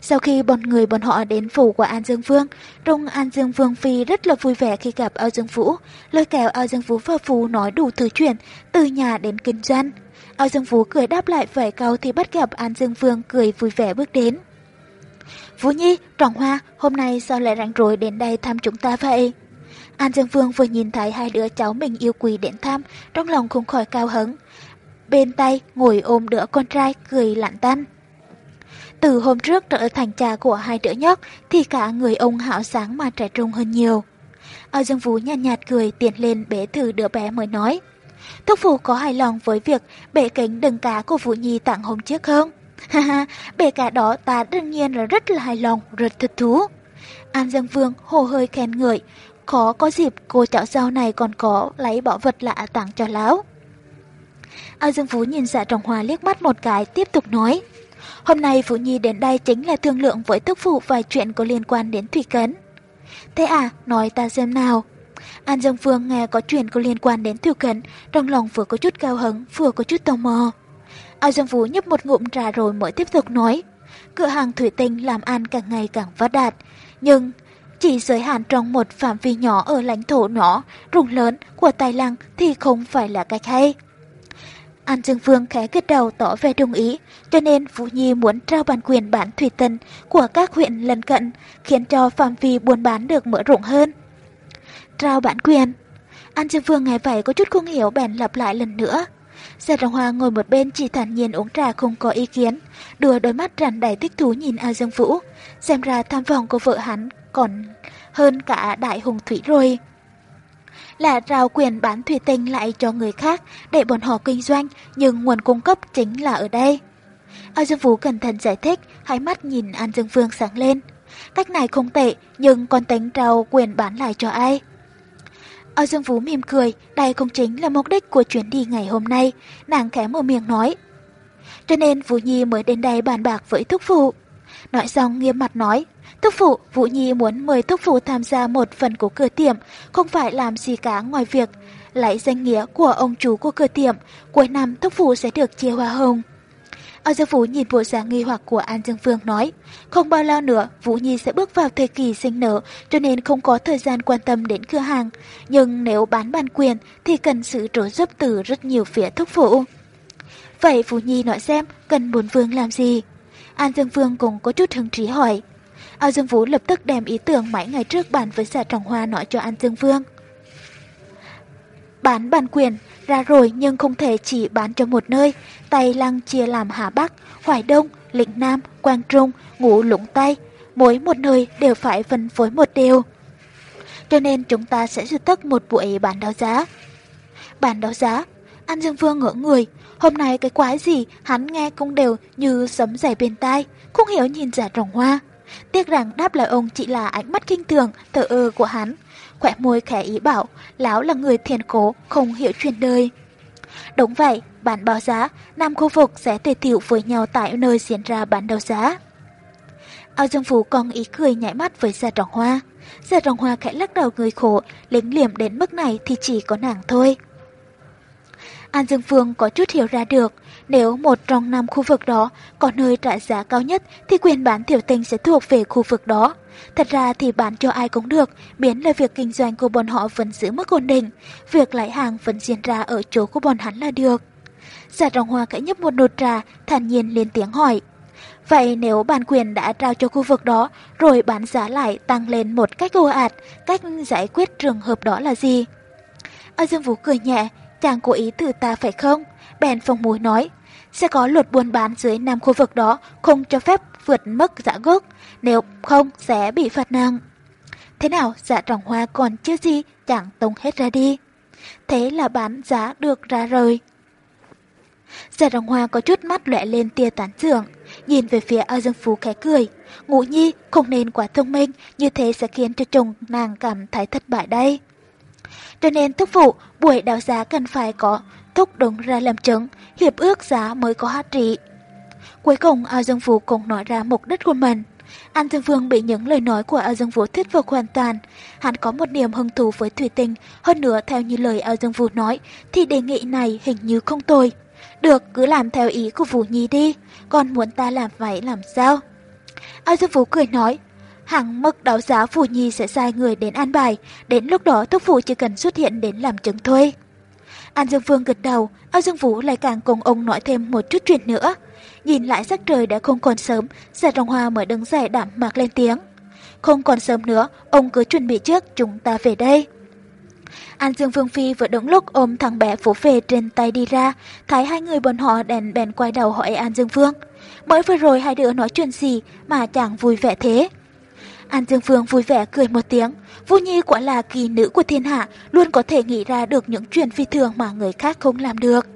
Speaker 1: Sau khi bọn người bọn họ đến phủ của An Dương Vương, Trung An Dương Vương Phi rất là vui vẻ khi gặp Ao Dương Vũ, lôi kéo Ao Dương Vũ và Phú nói đủ thứ chuyện, từ nhà đến kinh doanh. Ao Dương Vũ cười đáp lại vài câu thì bắt gặp An Dương Vương cười vui vẻ bước đến. Vũ Nhi, Trọng Hoa, hôm nay sao lại rảnh rỗi đến đây thăm chúng ta vậy? An Dương Vương vừa nhìn thấy hai đứa cháu mình yêu quý đến thăm, trong lòng không khỏi cao hứng. Bên tay ngồi ôm đứa con trai cười lạnh tanh. Từ hôm trước trở thành cha của hai đứa nhóc thì cả người ông hảo sáng mà trẻ trung hơn nhiều. Ao Dương Vũ nhạt nhạt cười tiến lên bế thử đứa bé mới nói. Thúc phụ có hài lòng với việc bể kính đừng cá của Vũ Nhi tặng hôm trước không? Ha ha, bể cả đó ta đương nhiên là rất là hài lòng, rất thích thú. An Dương Vương hồ hơi khen người, khó có dịp cô cháu sau này còn có lấy bỏ vật lạ tặng cho lão. an Dương Phú nhìn dạ trọng hòa liếc mắt một cái tiếp tục nói. Hôm nay Vũ Nhi đến đây chính là thương lượng với tức phụ vài chuyện có liên quan đến Thủy Cấn. Thế à, nói ta xem nào. An Dương Phương nghe có chuyện có liên quan đến Thủy Cấn, trong lòng vừa có chút cao hứng, vừa có chút tò mò. Ao Dương Vũ nhấp một ngụm trà rồi mới tiếp tục nói. Cửa hàng thủy tinh làm ăn càng ngày càng phát đạt, nhưng chỉ giới hạn trong một phạm vi nhỏ ở lãnh thổ nhỏ, rùng lớn của Tài Lăng thì không phải là cách hay. An Dương Vương khẽ gật đầu tỏ vẻ đồng ý, cho nên Vũ Nhi muốn trao bản quyền bán thủy tinh của các huyện lân cận, khiến cho phạm vi buôn bán được mở rộng hơn. trao bản quyền. An Dương Vương nghe vậy có chút không hiểu bèn lặp lại lần nữa. Gia Trọng Hoa ngồi một bên chỉ thản nhiên uống trà không có ý kiến, đưa đôi mắt tràn đầy thích thú nhìn A Dương Vũ. Xem ra tham vọng của vợ hắn còn hơn cả đại hùng thủy rồi. Là rào quyền bán thủy tinh lại cho người khác để bọn họ kinh doanh, nhưng nguồn cung cấp chính là ở đây. A Dương Vũ cẩn thận giải thích, hai mắt nhìn An Dương Vương sáng lên. Cách này không tệ, nhưng con tính trao quyền bán lại cho ai? A Dương Vũ mỉm cười, đây không chính là mục đích của chuyến đi ngày hôm nay, nàng khẽ mở miệng nói. Cho nên Vũ Nhi mới đến đây bàn bạc với thúc phụ. Nói xong nghiêm mặt nói, thúc phụ, Vũ Nhi muốn mời thúc phụ tham gia một phần của cửa tiệm, không phải làm gì cả ngoài việc lấy danh nghĩa của ông chủ của cửa tiệm, cuối năm thúc phụ sẽ được chia hoa hồng. Ao Dương Vũ nhìn bộ dạng nghi hoặc của An Dương Phương nói, không bao lâu nữa Vũ Nhi sẽ bước vào thời kỳ sinh nở cho nên không có thời gian quan tâm đến cửa hàng. Nhưng nếu bán bản quyền thì cần sự trợ giúp từ rất nhiều phía thúc phụ. Vậy Vũ Nhi nói xem cần bốn vương làm gì? An Dương Phương cũng có chút hứng trí hỏi. Ao Dương Vũ lập tức đem ý tưởng mấy ngày trước bàn với xã Trọng Hoa nói cho An Dương Phương. Bán bản quyền ra rồi nhưng không thể chỉ bán cho một nơi. Tây Lăng chia làm Hà Bắc, Hoài Đông, Lĩnh Nam, Quang Trung, Ngũ Lũng Tây. Mỗi một nơi đều phải phân phối một điều. Cho nên chúng ta sẽ dự tất một buổi bán đấu giá. Bán đấu giá? An Dương Vương ngỡ người. Hôm nay cái quái gì hắn nghe cũng đều như sấm rẻ bên tai. Không hiểu nhìn giả trồng hoa. Tiếc rằng đáp lời ông chỉ là ánh mắt kinh thường, thờ ơ của hắn khỏe môi khẽ ý bảo, lão là người thiền cố, không hiểu chuyện đời. Đúng vậy, bán báo giá, nam khu vực sẽ tề tiểu với nhau tại nơi diễn ra bán đấu giá. Ao Dương Phú còn ý cười nhảy mắt với Gia Trọng Hoa. Gia Trọng Hoa khẽ lắc đầu người khổ, lính liềm đến mức này thì chỉ có nàng thôi. An Dương Phương có chút hiểu ra được, nếu một trong năm khu vực đó có nơi trả giá cao nhất thì quyền bán tiểu tình sẽ thuộc về khu vực đó. Thật ra thì bán cho ai cũng được, biến là việc kinh doanh của bọn họ vẫn giữ mức ổn định. Việc lãi hàng vẫn diễn ra ở chỗ của bọn hắn là được. Giả trọng hoa cãi nhấp một nụt trà, thản nhiên lên tiếng hỏi. Vậy nếu bản quyền đã trao cho khu vực đó, rồi bán giá lại tăng lên một cách ồ ạt, cách giải quyết trường hợp đó là gì? A Dương Vũ cười nhẹ, chàng cố ý từ ta phải không? Bèn phong mùi nói, sẽ có luật buôn bán dưới năm khu vực đó, không cho phép vượt mức giá gốc, nếu không sẽ bị phạt nặng. Thế nào, dạ trọng hoa còn chưa gì, chẳng tung hết ra đi. Thế là bán giá được ra rồi. Dạ trọng hoa có chút mắt lẹ lên tia tán thưởng, nhìn về phía A Dương Phú khẽ cười. Ngũ nhi không nên quá thông minh, như thế sẽ khiến cho chồng nàng cảm thấy thất bại đây. Cho nên thúc phụ, buổi đào giá cần phải có thúc đúng ra làm chứng, hiệp ước giá mới có giá trị. Cuối cùng A Dương Vũ cũng nói ra mục đích của mình. An Dương Vương bị những lời nói của A Dương Vũ thuyết phục hoàn toàn. Hắn có một niềm hứng thú với thủy tinh, hơn nữa theo như lời A Dương Vũ nói, thì đề nghị này hình như không tồi. Được, cứ làm theo ý của Vũ Nhi đi, còn muốn ta làm vậy làm sao? A Dương Vũ cười nói, hẳn mức đấu giá Vũ Nhi sẽ sai người đến an bài, đến lúc đó thúc phụ chỉ cần xuất hiện đến làm chứng thôi. An Dương Vương gật đầu, A Dương Vũ lại càng cùng ông nói thêm một chút chuyện nữa. Nhìn lại sắc trời đã không còn sớm, dạ Giả Trọng Hoa mới đứng dậy đảm mạc lên tiếng. Không còn sớm nữa, ông cứ chuẩn bị trước, chúng ta về đây. An Dương Vương Phi vừa đúng lúc ôm thằng bé phủ về trên tay đi ra, thấy hai người bọn họ đèn bèn quay đầu hỏi An Dương Vương. Mới vừa rồi hai đứa nói chuyện gì mà chẳng vui vẻ thế? An Dương Vương vui vẻ cười một tiếng. Vô Nhi quả là kỳ nữ của thiên hạ, luôn có thể nghĩ ra được những chuyện phi thường mà người khác không làm được.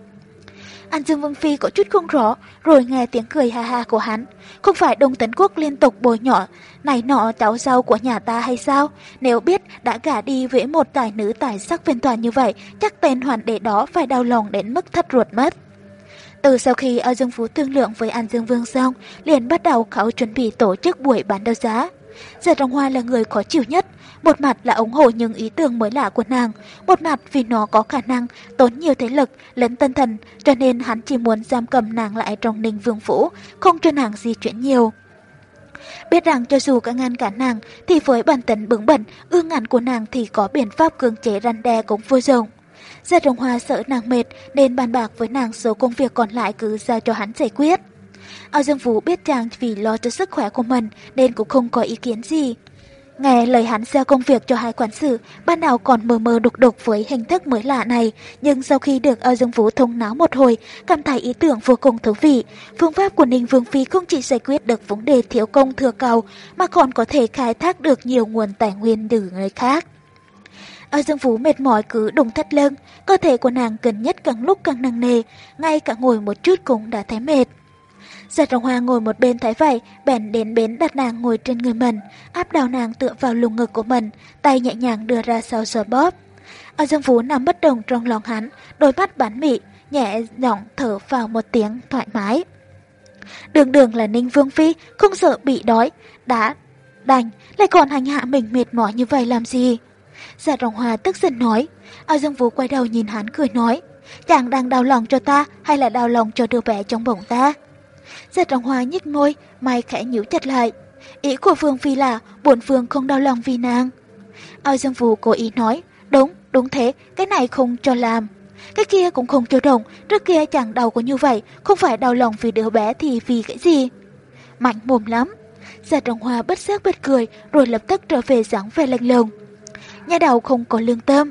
Speaker 1: An Dương Vương Phi có chút không rõ, rồi nghe tiếng cười ha ha của hắn. Không phải Đông Tấn Quốc liên tục bồi nhỏ, này nọ cháu rau của nhà ta hay sao? Nếu biết đã gả đi với một tài nữ tài sắc viên toàn như vậy, chắc tên hoàn đệ đó phải đau lòng đến mức thất ruột mất. Từ sau khi ở Dương Phú thương lượng với An Dương Vương xong, liền bắt đầu khảo chuẩn bị tổ chức buổi bán đấu giá. Giả Trọng Hoa là người khó chịu nhất, một mặt là ủng hộ những ý tưởng mới lạ của nàng, một mặt vì nó có khả năng tốn nhiều thế lực lẫn tân thần, cho nên hắn chỉ muốn giam cầm nàng lại trong ninh vương phủ, không cho nàng di chuyển nhiều. Biết rằng cho dù cả ngăn cả nàng, thì với bản tính bướng bẩn, ương ngàn của nàng thì có biện pháp cưỡng chế răn đe cũng vô dụng. Gia Trọng Hoa sợ nàng mệt nên bàn bạc với nàng số công việc còn lại cứ giao cho hắn giải quyết. Ao Dương Vũ biết chàng vì lo cho sức khỏe của mình nên cũng không có ý kiến gì. Nghe lời hắn giao công việc cho hai quản sự, ban đầu còn mờ mờ đục đục với hình thức mới lạ này, nhưng sau khi được Âu Dương Vũ thông náo một hồi, cảm thấy ý tưởng vô cùng thú vị. Phương pháp của Ninh Vương Phi không chỉ giải quyết được vấn đề thiếu công thừa cầu, mà còn có thể khai thác được nhiều nguồn tài nguyên từ người khác. Âu Dương Vũ mệt mỏi cứ đùng thắt lưng, cơ thể của nàng gần nhất càng lúc càng nặng nề, ngay cả ngồi một chút cũng đã thấy mệt. Giật Trọng Hoa ngồi một bên thấy vậy, bèn đến bến đặt nàng ngồi trên người mình, áp đầu nàng tựa vào lùng ngực của mình, tay nhẹ nhàng đưa ra sau sờ bóp. Ở Dương Phú nằm bất động trong lòng hắn, đôi mắt bắn mị, nhẹ giọng thở vào một tiếng thoải mái. Đường đường là Ninh Vương Phi, không sợ bị đói, đã đành, lại còn hành hạ mình mệt mỏi như vậy làm gì? Giả Trọng Hoa tức giận nói, ở Dương Vũ quay đầu nhìn hắn cười nói, chàng đang đau lòng cho ta hay là đau lòng cho đứa bé trong bụng ta? Giật trọng hoa nhếch môi, mày khẽ nhíu chặt lại. Ý của Phương Phi là buồn Phương không đau lòng vì nàng. Ao Dương Vũ cố ý nói, đúng, đúng thế, cái này không cho làm. Cái kia cũng không cho đồng, trước kia chẳng đau có như vậy, không phải đau lòng vì đứa bé thì vì cái gì. Mạnh mồm lắm. Giật trọng hoa bất giác bật cười, rồi lập tức trở về dáng về lạnh lùng. Nhà đầu không có lương tâm.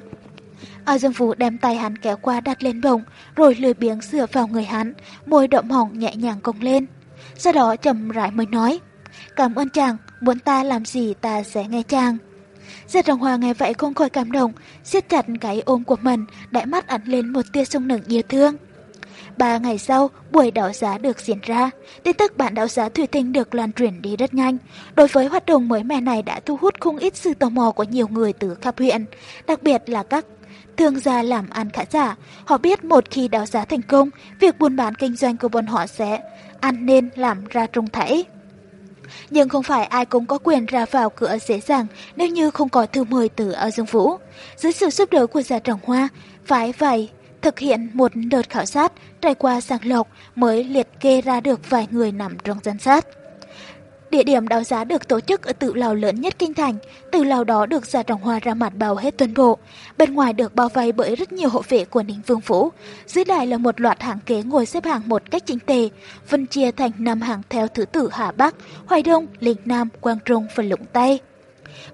Speaker 1: A Dương Vũ đem tay hắn kéo qua đặt lên bồng, rồi lười biếng dựa vào người hắn, môi đậm hỏng nhẹ nhàng cong lên. Sau đó chậm rãi mới nói, cảm ơn chàng, muốn ta làm gì ta sẽ nghe chàng. Diệt Trọng hòa nghe vậy không khỏi cảm động, siết chặt cái ôm của mình, đại mắt ẩn lên một tia sung nửng yêu thương. Ba ngày sau, buổi đấu giá được diễn ra. Tin tức bản đấu giá Thủy Tinh được lan truyền đi rất nhanh. Đối với hoạt động mới mẻ này đã thu hút không ít sự tò mò của nhiều người từ khắp huyện, đặc biệt là các thương gia làm ăn khá giả. Họ biết một khi đáo giá thành công, việc buôn bán kinh doanh của bọn họ sẽ ăn nên làm ra trung thảy. Nhưng không phải ai cũng có quyền ra vào cửa dễ dàng nếu như không có thư mời từ ở Dương Vũ. Dưới sự giúp đỡ của gia trọng hoa, phải vậy thực hiện một đợt khảo sát trải qua sàng lọc mới liệt kê ra được vài người nằm trong danh sách. Địa điểm đấu giá được tổ chức ở tự lầu lớn nhất kinh thành, tự lầu đó được ra Trọng Hoa ra mặt bao hết toàn bộ. Bên ngoài được bao vây bởi rất nhiều hộ vệ của Ninh Vương Phủ. Dưới đài là một loạt hàng kế ngồi xếp hàng một cách chính tề, phân chia thành năm hàng theo thứ tự Hà Bắc, Hoài Đông, Lĩnh Nam, Quang Trung và Lũng Tây.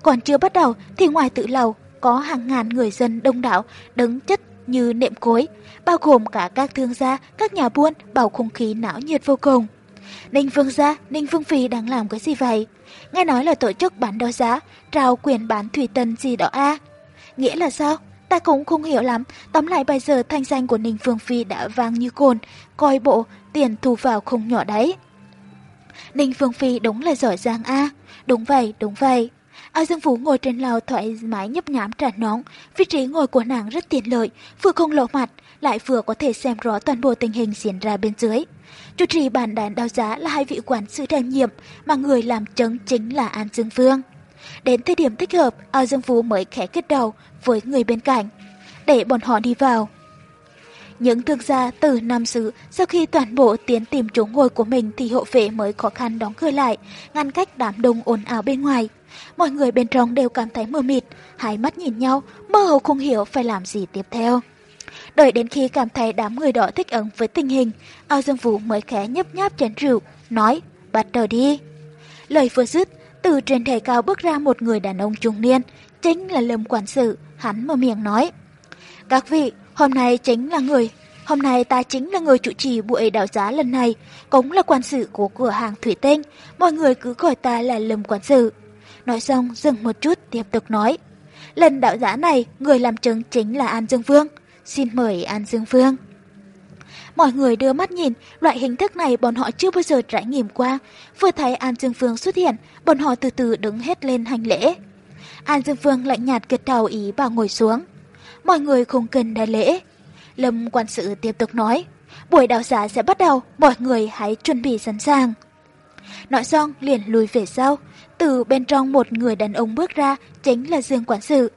Speaker 1: Còn chưa bắt đầu thì ngoài tự lầu có hàng ngàn người dân đông đảo đứng chất như nệm cối, bao gồm cả các thương gia, các nhà buôn, bầu không khí náo nhiệt vô cùng. Ninh Vương gia, Ninh Vương Phi đang làm cái gì vậy? Nghe nói là tổ chức bán đấu giá, trao quyền bán thủy tân gì đó a Nghĩa là sao? Ta cũng không hiểu lắm, tóm lại bây giờ thanh danh của Ninh Vương Phi đã vang như cồn, coi bộ tiền thu vào không nhỏ đấy. Ninh Vương Phi đúng là giỏi giang a Đúng vậy, đúng vậy. A Dương Vũ ngồi trên lầu thoải mái nhấp nhám trà nóng, vị trí ngồi của nàng rất tiện lợi, vừa không lộ mặt, lại vừa có thể xem rõ toàn bộ tình hình diễn ra bên dưới. Chủ trì bản đàn đao giá là hai vị quản sự đảm nhiệm, mà người làm chứng chính là An Dương Vương. Đến thời điểm thích hợp, Ao Dương Vũ mới khẽ kết đầu với người bên cạnh, để bọn họ đi vào. Những thương gia từ Nam xứ sau khi toàn bộ tiến tìm chỗ ngồi của mình thì hộ vệ mới khó khăn đóng cửa lại, ngăn cách đám đông ồn ào bên ngoài. Mọi người bên trong đều cảm thấy mơ mịt, hai mắt nhìn nhau, mơ hồ không hiểu phải làm gì tiếp theo. Đợi đến khi cảm thấy đám người đó thích ứng với tình hình, Ao Dương Vũ mới khẽ nhấp nháp chén rượu, nói, bắt đầu đi. Lời vừa dứt, từ trên thể cao bước ra một người đàn ông trung niên, chính là Lâm Quản sự, hắn mở miệng nói. Các vị, hôm nay chính là người, hôm nay ta chính là người chủ trì buổi đảo giá lần này, cũng là quản sự của cửa hàng Thủy Tinh, mọi người cứ gọi ta là Lâm Quản sự. Nói xong, dừng một chút, tiếp tục nói. Lần đạo giá này, người làm chứng chính là An Dương Vương. Xin mời An Dương Vương. Mọi người đưa mắt nhìn, loại hình thức này bọn họ chưa bao giờ trải nghiệm qua. Vừa thấy An Dương Vương xuất hiện, bọn họ từ từ đứng hết lên hành lễ. An Dương Vương lạnh nhạt gật đầu ý bảo ngồi xuống. Mọi người không cần đại lễ. Lâm quan sự tiếp tục nói, buổi đào giá sẽ bắt đầu, mọi người hãy chuẩn bị sẵn sàng. Nói xong liền lùi về sau, từ bên trong một người đàn ông bước ra chính là Dương quản sự.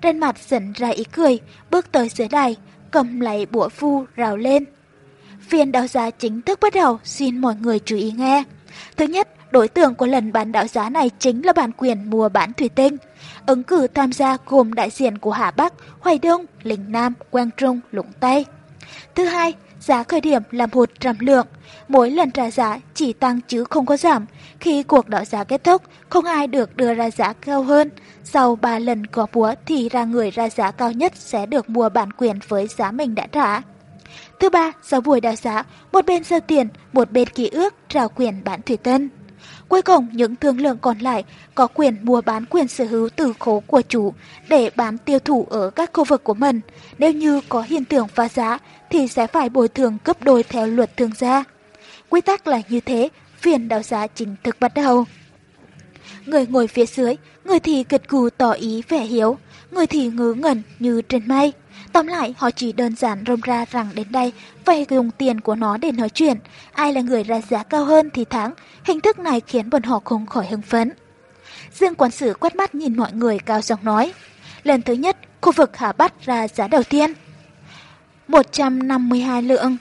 Speaker 1: Trên mặt dẫn ra ý cười, bước tới dưới đài, cầm lấy bủa phu rào lên. Phiên đấu giá chính thức bắt đầu, xin mọi người chú ý nghe. Thứ nhất, đối tượng của lần bán đấu giá này chính là bản quyền mua bán thủy tinh. Ứng cử tham gia gồm đại diện của Hà Bắc, Hoài Đông, Lĩnh Nam, Quang Trung, Lũng Tây. Thứ hai, giá khởi điểm là 100 lượng. Mỗi lần trả giá chỉ tăng chứ không có giảm. Khi cuộc đấu giá kết thúc, không ai được đưa ra giá cao hơn. Sau 3 lần có búa thì ra người ra giá cao nhất sẽ được mua bản quyền với giá mình đã trả. Thứ ba, sau buổi đấu giá, một bên giao tiền, một bên ký ước trao quyền bán thủy tân. Cuối cùng, những thương lượng còn lại có quyền mua bán quyền sở hữu từ khố của chủ để bán tiêu thụ ở các khu vực của mình. Nếu như có hiện tượng phá giá thì sẽ phải bồi thường gấp đôi theo luật thương gia. Quy tắc là như thế, phiên đấu giá chính thức bắt đầu. Người ngồi phía dưới, người thì gật gù tỏ ý vẻ hiếu, người thì ngớ ngẩn như trên mây. Tóm lại, họ chỉ đơn giản rôm ra rằng đến đây phải dùng tiền của nó để nói chuyện. Ai là người ra giá cao hơn thì thắng. Hình thức này khiến bọn họ không khỏi hưng phấn. Dương quản sự quét mắt nhìn mọi người cao giọng nói. Lần thứ nhất, khu vực Hà Bắt ra giá đầu tiên. 152 lượng.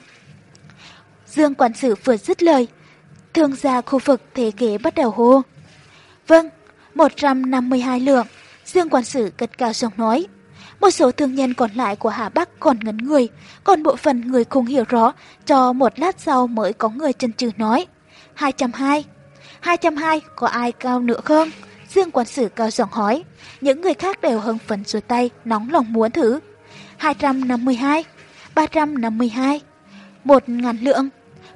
Speaker 1: Dương quản sự vừa dứt lời. Thương gia khu vực thế kế bắt đầu hô. Vâng, 152 lượng. Dương quản sự cất cao giọng nói. Một số thương nhân còn lại của Hà Bắc còn ngấn người, còn bộ phận người không hiểu rõ, cho một lát sau mới có người chân chừ nói. 220. 220, có ai cao nữa không? Dương quản sự cao giọng hỏi. Những người khác đều hưng phấn xuôi tay, nóng lòng muốn thử. 252. 352. Một ngàn lượng.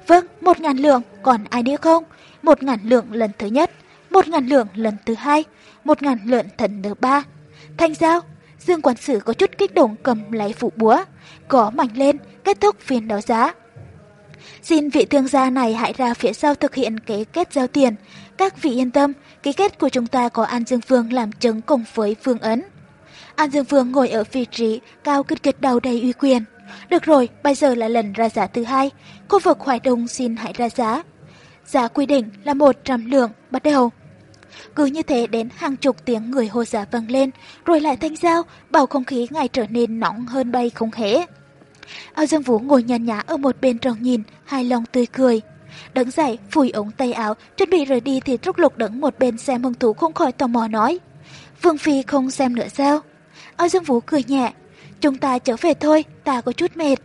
Speaker 1: Vâng, một ngàn lượng, còn ai nữa không? Một ngàn lượng lần thứ nhất, một ngàn lượng lần thứ hai, một ngàn lượng thần thứ ba. Thanh giao, Dương quản sự có chút kích động cầm lấy phụ búa, có mạnh lên, kết thúc phiên đấu giá. Xin vị thương gia này hãy ra phía sau thực hiện kế kết giao tiền. Các vị yên tâm, ký kết của chúng ta có An Dương Phương làm chứng cùng với Phương Ấn. An Dương Phương ngồi ở vị trí cao kết kết đầu đầy uy quyền. Được rồi, bây giờ là lần ra giá thứ hai. Khu vực Hoài Đông xin hãy ra giá. Giá quy định là 100 lượng, bắt đầu. Cứ như thế đến hàng chục tiếng người hô giá vang lên, rồi lại thanh giao, bầu không khí ngày trở nên nóng hơn bay không hễ. Ao Dương Vũ ngồi nhàn nhã ở một bên trong nhìn, hai lòng tươi cười. Đứng dậy, phủi ống tay áo, chuẩn bị rời đi thì Trúc Lục đứng một bên xem hung thú không khỏi tò mò nói. Vương Phi không xem nữa sao? Ao Dương Vũ cười nhẹ. Chúng ta trở về thôi, ta có chút mệt.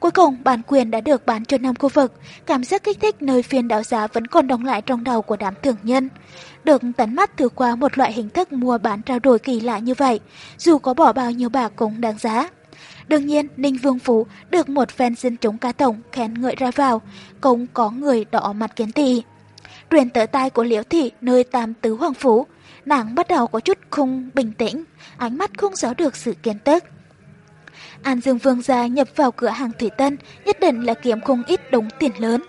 Speaker 1: Cuối cùng, bản quyền đã được bán cho năm khu vực. Cảm giác kích thích nơi phiên đấu giá vẫn còn đóng lại trong đầu của đám thường nhân. Được tấn mắt thử qua một loại hình thức mua bán trao đổi kỳ lạ như vậy, dù có bỏ bao nhiêu bạc cũng đáng giá. Đương nhiên, Ninh Vương Phú được một fan dân chúng ca tổng khen ngợi ra vào, cũng có người đỏ mặt kiến tỳ. Truyền tới tai của Liễu Thị nơi tam tứ hoàng phú, nàng bắt đầu có chút không bình tĩnh, ánh mắt không giấu được sự kiến tức. An Dương Vương gia nhập vào cửa hàng Thủy Tân nhất định là kiếm không ít đồng tiền lớn.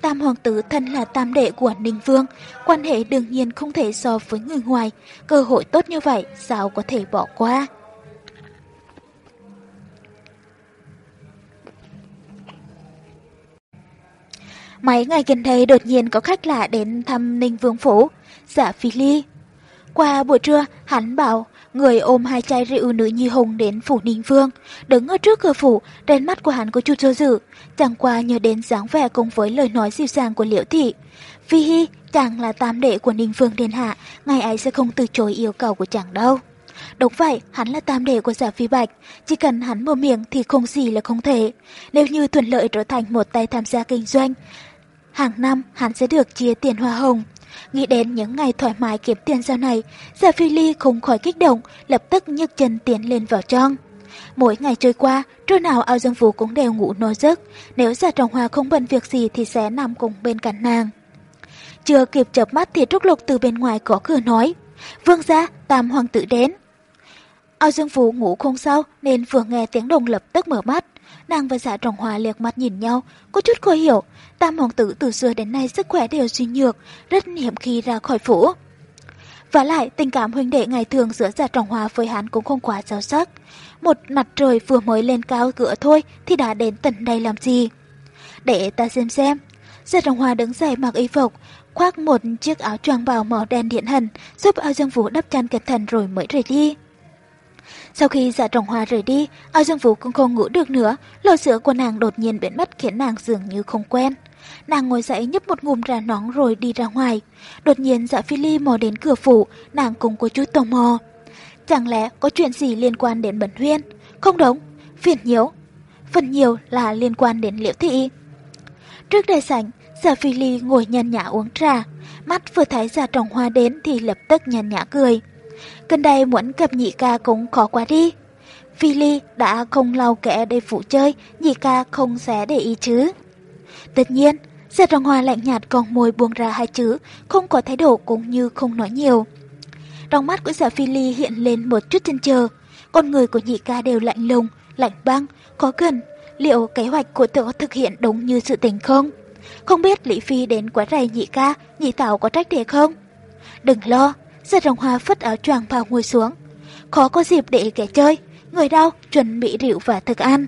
Speaker 1: Tam hoàng tử thân là tam đệ của Ninh Vương, quan hệ đương nhiên không thể so với người ngoài, cơ hội tốt như vậy sao có thể bỏ qua. Mấy ngày gần đây đột nhiên có khách lạ đến thăm Ninh Vương Phủ, giả Phi Ly. Qua buổi trưa, hắn bảo người ôm hai chai rượu nữ nhi hùng đến phủ Ninh Vương, đứng ở trước cửa phủ, đèn mắt của hắn có chút do dự, chẳng qua nhớ đến dáng vẻ cùng với lời nói dịu dàng của Liễu Thị. Phi Hi, chàng là tam đệ của Ninh Vương Điện Hạ, ngày ấy sẽ không từ chối yêu cầu của chàng đâu. Đúng vậy, hắn là tam đệ của giả phi bạch, chỉ cần hắn mở miệng thì không gì là không thể. Nếu như thuận lợi trở thành một tay tham gia kinh doanh, hàng năm hắn sẽ được chia tiền hoa hồng. Nghĩ đến những ngày thoải mái kiếm tiền sau này, Giả Phi Ly không khỏi kích động, lập tức nhấc chân tiến lên vào trong. Mỗi ngày trôi qua, trưa nào ao dương vũ cũng đều ngủ no giấc, nếu Giả Trọng Hoa không bận việc gì thì sẽ nằm cùng bên cạnh nàng. Chưa kịp chợp mắt thì Trúc Lục từ bên ngoài có cửa nói, Vương gia, tam hoàng tử đến. Ao Dương Phú ngủ không sao nên vừa nghe tiếng đồng lập tức mở mắt. Nàng và dạ trọng hòa liếc mắt nhìn nhau, có chút khó hiểu. Tam hoàng tử từ xưa đến nay sức khỏe đều suy nhược, rất hiểm khi ra khỏi phủ. Và lại, tình cảm huynh đệ ngày thường giữa dạ trọng hòa với hắn cũng không quá sâu sắc. Một mặt trời vừa mới lên cao cửa thôi thì đã đến tận đây làm gì? Để ta xem xem. Dạ trọng hòa đứng dậy mặc y phục, khoác một chiếc áo choàng bào màu đen điện hình, giúp ao dương vũ đắp chăn cẩn thận rồi mới rời đi. Sau khi dạ trọng hoa rời đi, ao dương vũ cũng không ngủ được nữa, lò sữa của nàng đột nhiên biến mất khiến nàng dường như không quen. Nàng ngồi dậy nhấp một ngụm trà nóng rồi đi ra ngoài. Đột nhiên dạ phi ly mò đến cửa phủ, nàng cũng có chút tò mò. Chẳng lẽ có chuyện gì liên quan đến Bẩn Huyên? Không đúng, phiền nhiễu. phần nhiều là liên quan đến liễu thị. Trước đại sảnh, Giả Phi Ly ngồi nhàn nhã uống trà, mắt vừa thấy Giả Trọng Hoa đến thì lập tức nhàn nhã cười. Gần đây muốn gặp nhị ca cũng khó quá đi. Phi Ly đã không lau kẻ để phụ chơi, nhị ca không sẽ để ý chứ. Tất nhiên, dạ Giả Rồng Hoa lạnh nhạt còn môi buông ra hai chữ, không có thái độ cũng như không nói nhiều. Trong mắt của Giả Phi Ly hiện lên một chút chân chờ, con người của nhị ca đều lạnh lùng, lạnh băng, có gần. Liệu kế hoạch của tự thực hiện đúng như sự tình không? Không biết Lý Phi đến quá rầy nhị ca, nhị tạo có trách đề không? Đừng lo, Giả Trọng Hoa phất áo choàng vào ngồi xuống. Khó có dịp để kẻ chơi, người đau chuẩn bị rượu và thức ăn.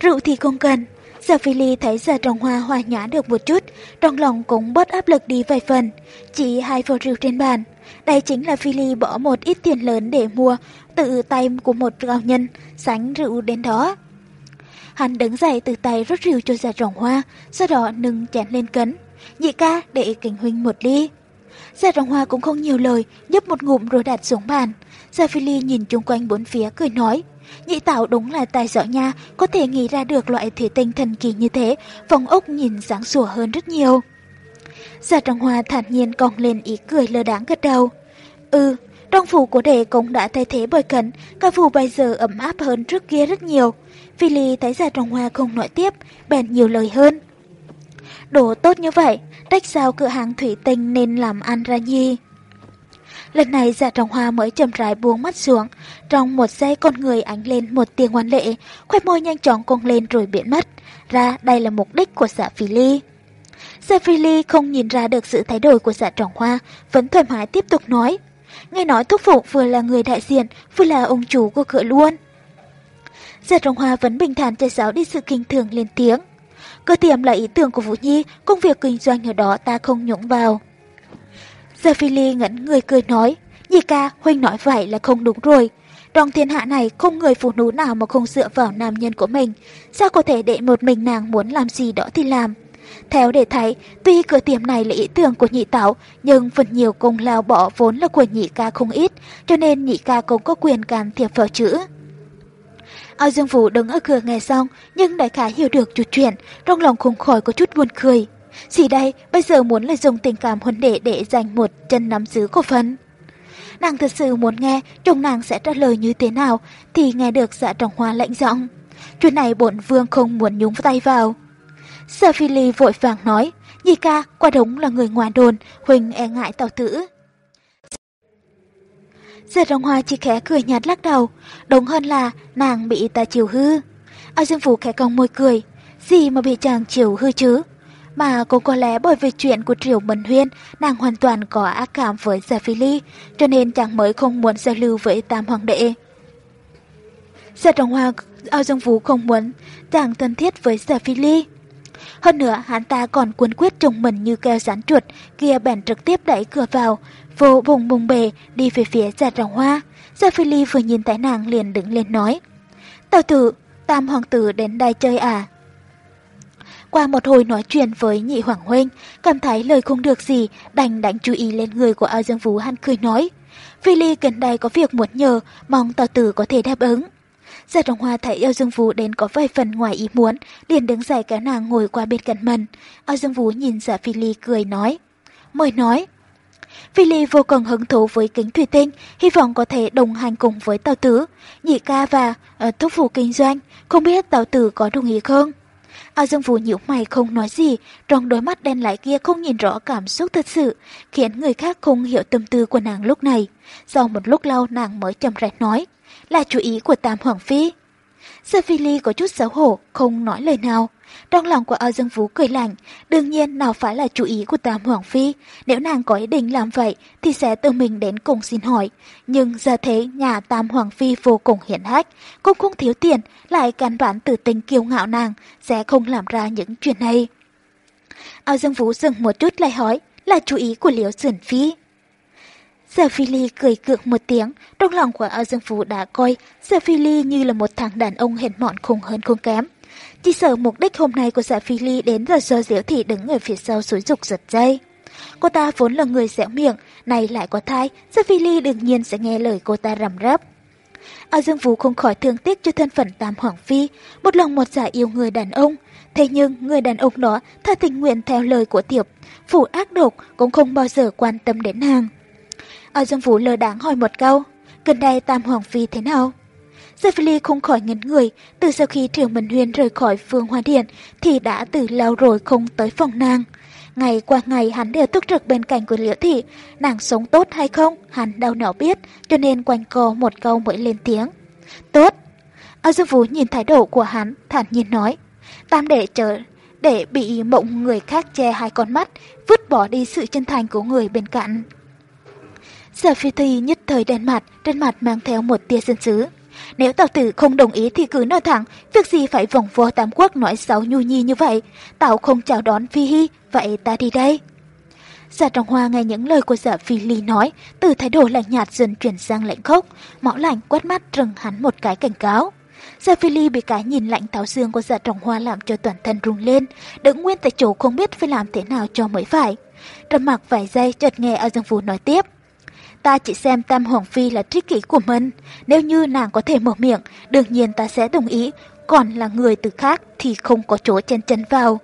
Speaker 1: Rượu thì không cần, giờ Phi Ly thấy giờ trồng Hoa hòa nhã được một chút, trong lòng cũng bớt áp lực đi vài phần, chỉ hai vò rượu trên bàn. Đây chính là Phi Ly bỏ một ít tiền lớn để mua, tự tay của một cao nhân, sánh rượu đến đó. Hắn đứng dậy từ tay rót rượu cho Giả trồng Hoa, sau đó nâng chén lên cấn. Nhị ca để kính huynh một ly. Giả Trọng Hoa cũng không nhiều lời, nhấp một ngụm rồi đặt xuống bàn. Gia Phi Ly nhìn chung quanh bốn phía cười nói. Nhị tảo đúng là tài giỏi nha, có thể nghĩ ra được loại thủy tinh thần kỳ như thế, vòng ốc nhìn sáng sủa hơn rất nhiều. Giả Trọng Hoa thản nhiên cong lên ý cười lơ đáng gật đầu. Ừ, trong phủ của đệ cũng đã thay thế bởi cẩn, cả phủ bây giờ ấm áp hơn trước kia rất nhiều. Phi Ly thấy Giả Trọng Hoa không nói tiếp, bèn nhiều lời hơn. Đồ tốt như vậy, trách sao cửa hàng thủy tinh nên làm ăn ra nhi. Lần này dạ trọng hoa mới chậm rãi buông mắt xuống. Trong một giây con người ánh lên một tiếng ngoan lệ, khoai môi nhanh chóng cong lên rồi biến mất. Ra đây là mục đích của dạ phi ly. Dạ phi ly không nhìn ra được sự thay đổi của dạ trọng hoa, vẫn thoải mái tiếp tục nói. Nghe nói thúc phụ vừa là người đại diện, vừa là ông chủ của cửa luôn. Dạ trọng hoa vẫn bình thản chạy giáo đi sự kinh thường lên tiếng. Cơ tiệm là ý tưởng của Vũ Nhi, công việc kinh doanh ở đó ta không nhũng vào. Giờ Phi Ly ngẩn người cười nói, Nhi ca, Huynh nói vậy là không đúng rồi. Trong thiên hạ này không người phụ nữ nào mà không dựa vào nam nhân của mình. Sao có thể để một mình nàng muốn làm gì đó thì làm. Theo để thấy, tuy cửa tiệm này là ý tưởng của nhị tảo, nhưng phần nhiều công lao bỏ vốn là của nhị ca không ít, cho nên nhị ca cũng có quyền can thiệp vào chữ. Ao Dương Vũ đứng ở cửa nghe xong, nhưng đại khái hiểu được chút chuyện, trong lòng không khỏi có chút buồn cười. Chỉ đây, bây giờ muốn là dùng tình cảm huấn đệ để giành một chân nắm giữ cổ phần. Nàng thật sự muốn nghe chồng nàng sẽ trả lời như thế nào thì nghe được dạ trọng hoa lạnh giọng. Chuyện này bổn vương không muốn nhúng tay vào. Sở Phi Ly vội vàng nói, Nhi ca, qua đúng là người ngoài đồn, Huỳnh e ngại tàu tử. Dạ đồng hoa chỉ khẽ cười nhạt lắc đầu, đúng hơn là nàng bị ta chiều hư. ao Dương Phủ khẽ cong môi cười, gì mà bị chàng chiều hư chứ? Mà cũng có lẽ bởi vì chuyện của Triều Bần Huyên, nàng hoàn toàn có ác cảm với Gia Phi Ly, cho nên chàng mới không muốn giao lưu với Tam Hoàng đệ. Gia Trọng Hoa, ao Dương Vũ không muốn chàng thân thiết với Gia Phi Ly. Hơn nữa, hắn ta còn cuốn quyết trùng mình như keo rán chuột, kia bèn trực tiếp đẩy cửa vào, vô vùng bùng bề, đi về phía dạ già rồng Hoa. Gia Phi Ly vừa nhìn thấy nàng liền đứng lên nói. Tào tử, Tam Hoàng tử đến đây chơi à? Qua một hồi nói chuyện với nhị Hoàng Huynh, cảm thấy lời không được gì, đành đánh chú ý lên người của ao dương vũ hắn cười nói. Phi Ly gần đây có việc muốn nhờ, mong tào tử có thể đáp ứng. Giả Trọng Hoa thấy Âu Dương Vũ đến có vài phần ngoài ý muốn, liền đứng dậy kéo nàng ngồi qua bên cạnh mình. Âu Dương Vũ nhìn Giả Phi Ly cười nói. Mời nói. Phi Ly vô cùng hứng thú với kính thủy tinh, hy vọng có thể đồng hành cùng với Tào Tử, Nhị Ca và uh, thúc phụ kinh doanh, không biết Tào Tử có đồng ý không? Âu Dương Vũ nhíu mày không nói gì, trong đôi mắt đen lại kia không nhìn rõ cảm xúc thật sự, khiến người khác không hiểu tâm tư của nàng lúc này. Sau một lúc lâu nàng mới chậm rãi nói, là chủ ý của Tam Hoàng Phi. Sơ Phi Ly có chút xấu hổ, không nói lời nào. Trong lòng của Âu Dương Vũ cười lạnh, đương nhiên nào phải là chủ ý của Tam Hoàng Phi. Nếu nàng có ý định làm vậy thì sẽ tự mình đến cùng xin hỏi. Nhưng giờ thế nhà Tam Hoàng Phi vô cùng hiển hách, cũng không thiếu tiền, lại căn bản tử tình kiêu ngạo nàng, sẽ không làm ra những chuyện này. Âu Dương Vũ dừng một chút lại hỏi, là chủ ý của Liễu Sườn Phi. Sở Phi Ly cười cượng một tiếng, trong lòng của Âu Dương Phú đã coi Sở Phi Ly như là một thằng đàn ông hèn mọn không hơn không kém. Chỉ sợ mục đích hôm nay của Sở Phi Ly đến là do Diễu Thị đứng ở phía sau xúi dục giật dây. Cô ta vốn là người dẻo miệng, nay lại có thai, Sở Phi Ly đương nhiên sẽ nghe lời cô ta rầm rắp. Âu Dương Phú không khỏi thương tiếc cho thân phận Tam Hoàng Phi, một lòng một dạ yêu người đàn ông. Thế nhưng người đàn ông đó tha tình nguyện theo lời của Tiệp, phủ ác độc cũng không bao giờ quan tâm đến nàng. Ở Dương Vũ lơ đáng hỏi một câu, gần đây Tam Hoàng Phi thế nào? Gia Phi Ly không khỏi ngấn người, từ sau khi Thiều Minh Huyên rời khỏi Phương Hoa Điện thì đã từ lâu rồi không tới phòng nàng. Ngày qua ngày hắn đều túc trực bên cạnh của Liễu Thị, nàng sống tốt hay không, hắn đâu nào biết, cho nên quanh co một câu mới lên tiếng. Tốt. Âu Dương Vũ nhìn thái độ của hắn, thản nhiên nói. Tam để chờ, để bị mộng người khác che hai con mắt, vứt bỏ đi sự chân thành của người bên cạnh. Sở phi thi nhất thời đen mặt, trên mặt mang theo một tia dân dữ. Nếu tào tử không đồng ý thì cứ nói thẳng, việc gì phải vòng vo tám quốc nói xấu nhu nhi như vậy. Tào không chào đón phi Hi vậy ta đi đây. Giả trọng hoa nghe những lời của giả phi ly nói, từ thái độ lạnh nhạt dần chuyển sang lạnh khốc, mõ lạnh quát mắt rừng hắn một cái cảnh cáo. Giả phi ly bị cái nhìn lạnh tháo xương của giả trọng hoa làm cho toàn thân rung lên, đứng nguyên tại chỗ không biết phải làm thế nào cho mới phải. Trầm mặc vài giây chợt nghe ở Dương Phú nói tiếp. Ta chỉ xem Tam Hoàng Phi là trích kỷ của mình. Nếu như nàng có thể mở miệng, đương nhiên ta sẽ đồng ý. Còn là người từ khác thì không có chỗ chen chân vào.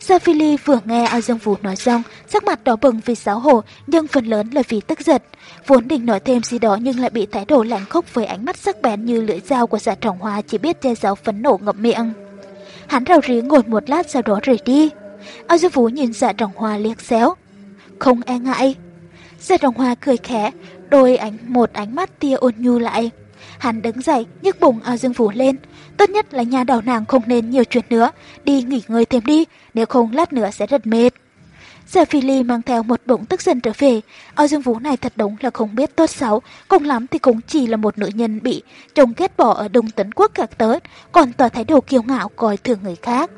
Speaker 1: Gia vừa nghe A Dương Vũ nói xong, sắc mặt đỏ bừng vì xáo hổ, nhưng phần lớn là vì tức giận. Vốn định nói thêm gì đó nhưng lại bị thái độ lạnh khốc với ánh mắt sắc bén như lưỡi dao của dạ trọng hoa chỉ biết che giấu phấn nổ ngậm miệng. Hắn rào rí ngồi một lát sau đó rời đi. A Dương Vũ nhìn dạ trọng hoa liếc xéo. Không e ngại giai đồng hoa cười khẽ, đôi ánh một ánh mắt tia ôn nhu lại. Hắn đứng dậy, nhấc bụng ao dương phủ lên. Tốt nhất là nhà đầu nàng không nên nhiều chuyện nữa, đi nghỉ ngơi thêm đi, nếu không lát nữa sẽ rất mệt. Giờ Phi Ly mang theo một bụng tức giận trở về, ao dương vũ này thật đúng là không biết tốt xấu, cùng lắm thì cũng chỉ là một nữ nhân bị chồng ghét bỏ ở Đông Tấn Quốc các tới còn tỏ thái độ kiêu ngạo coi thường người khác.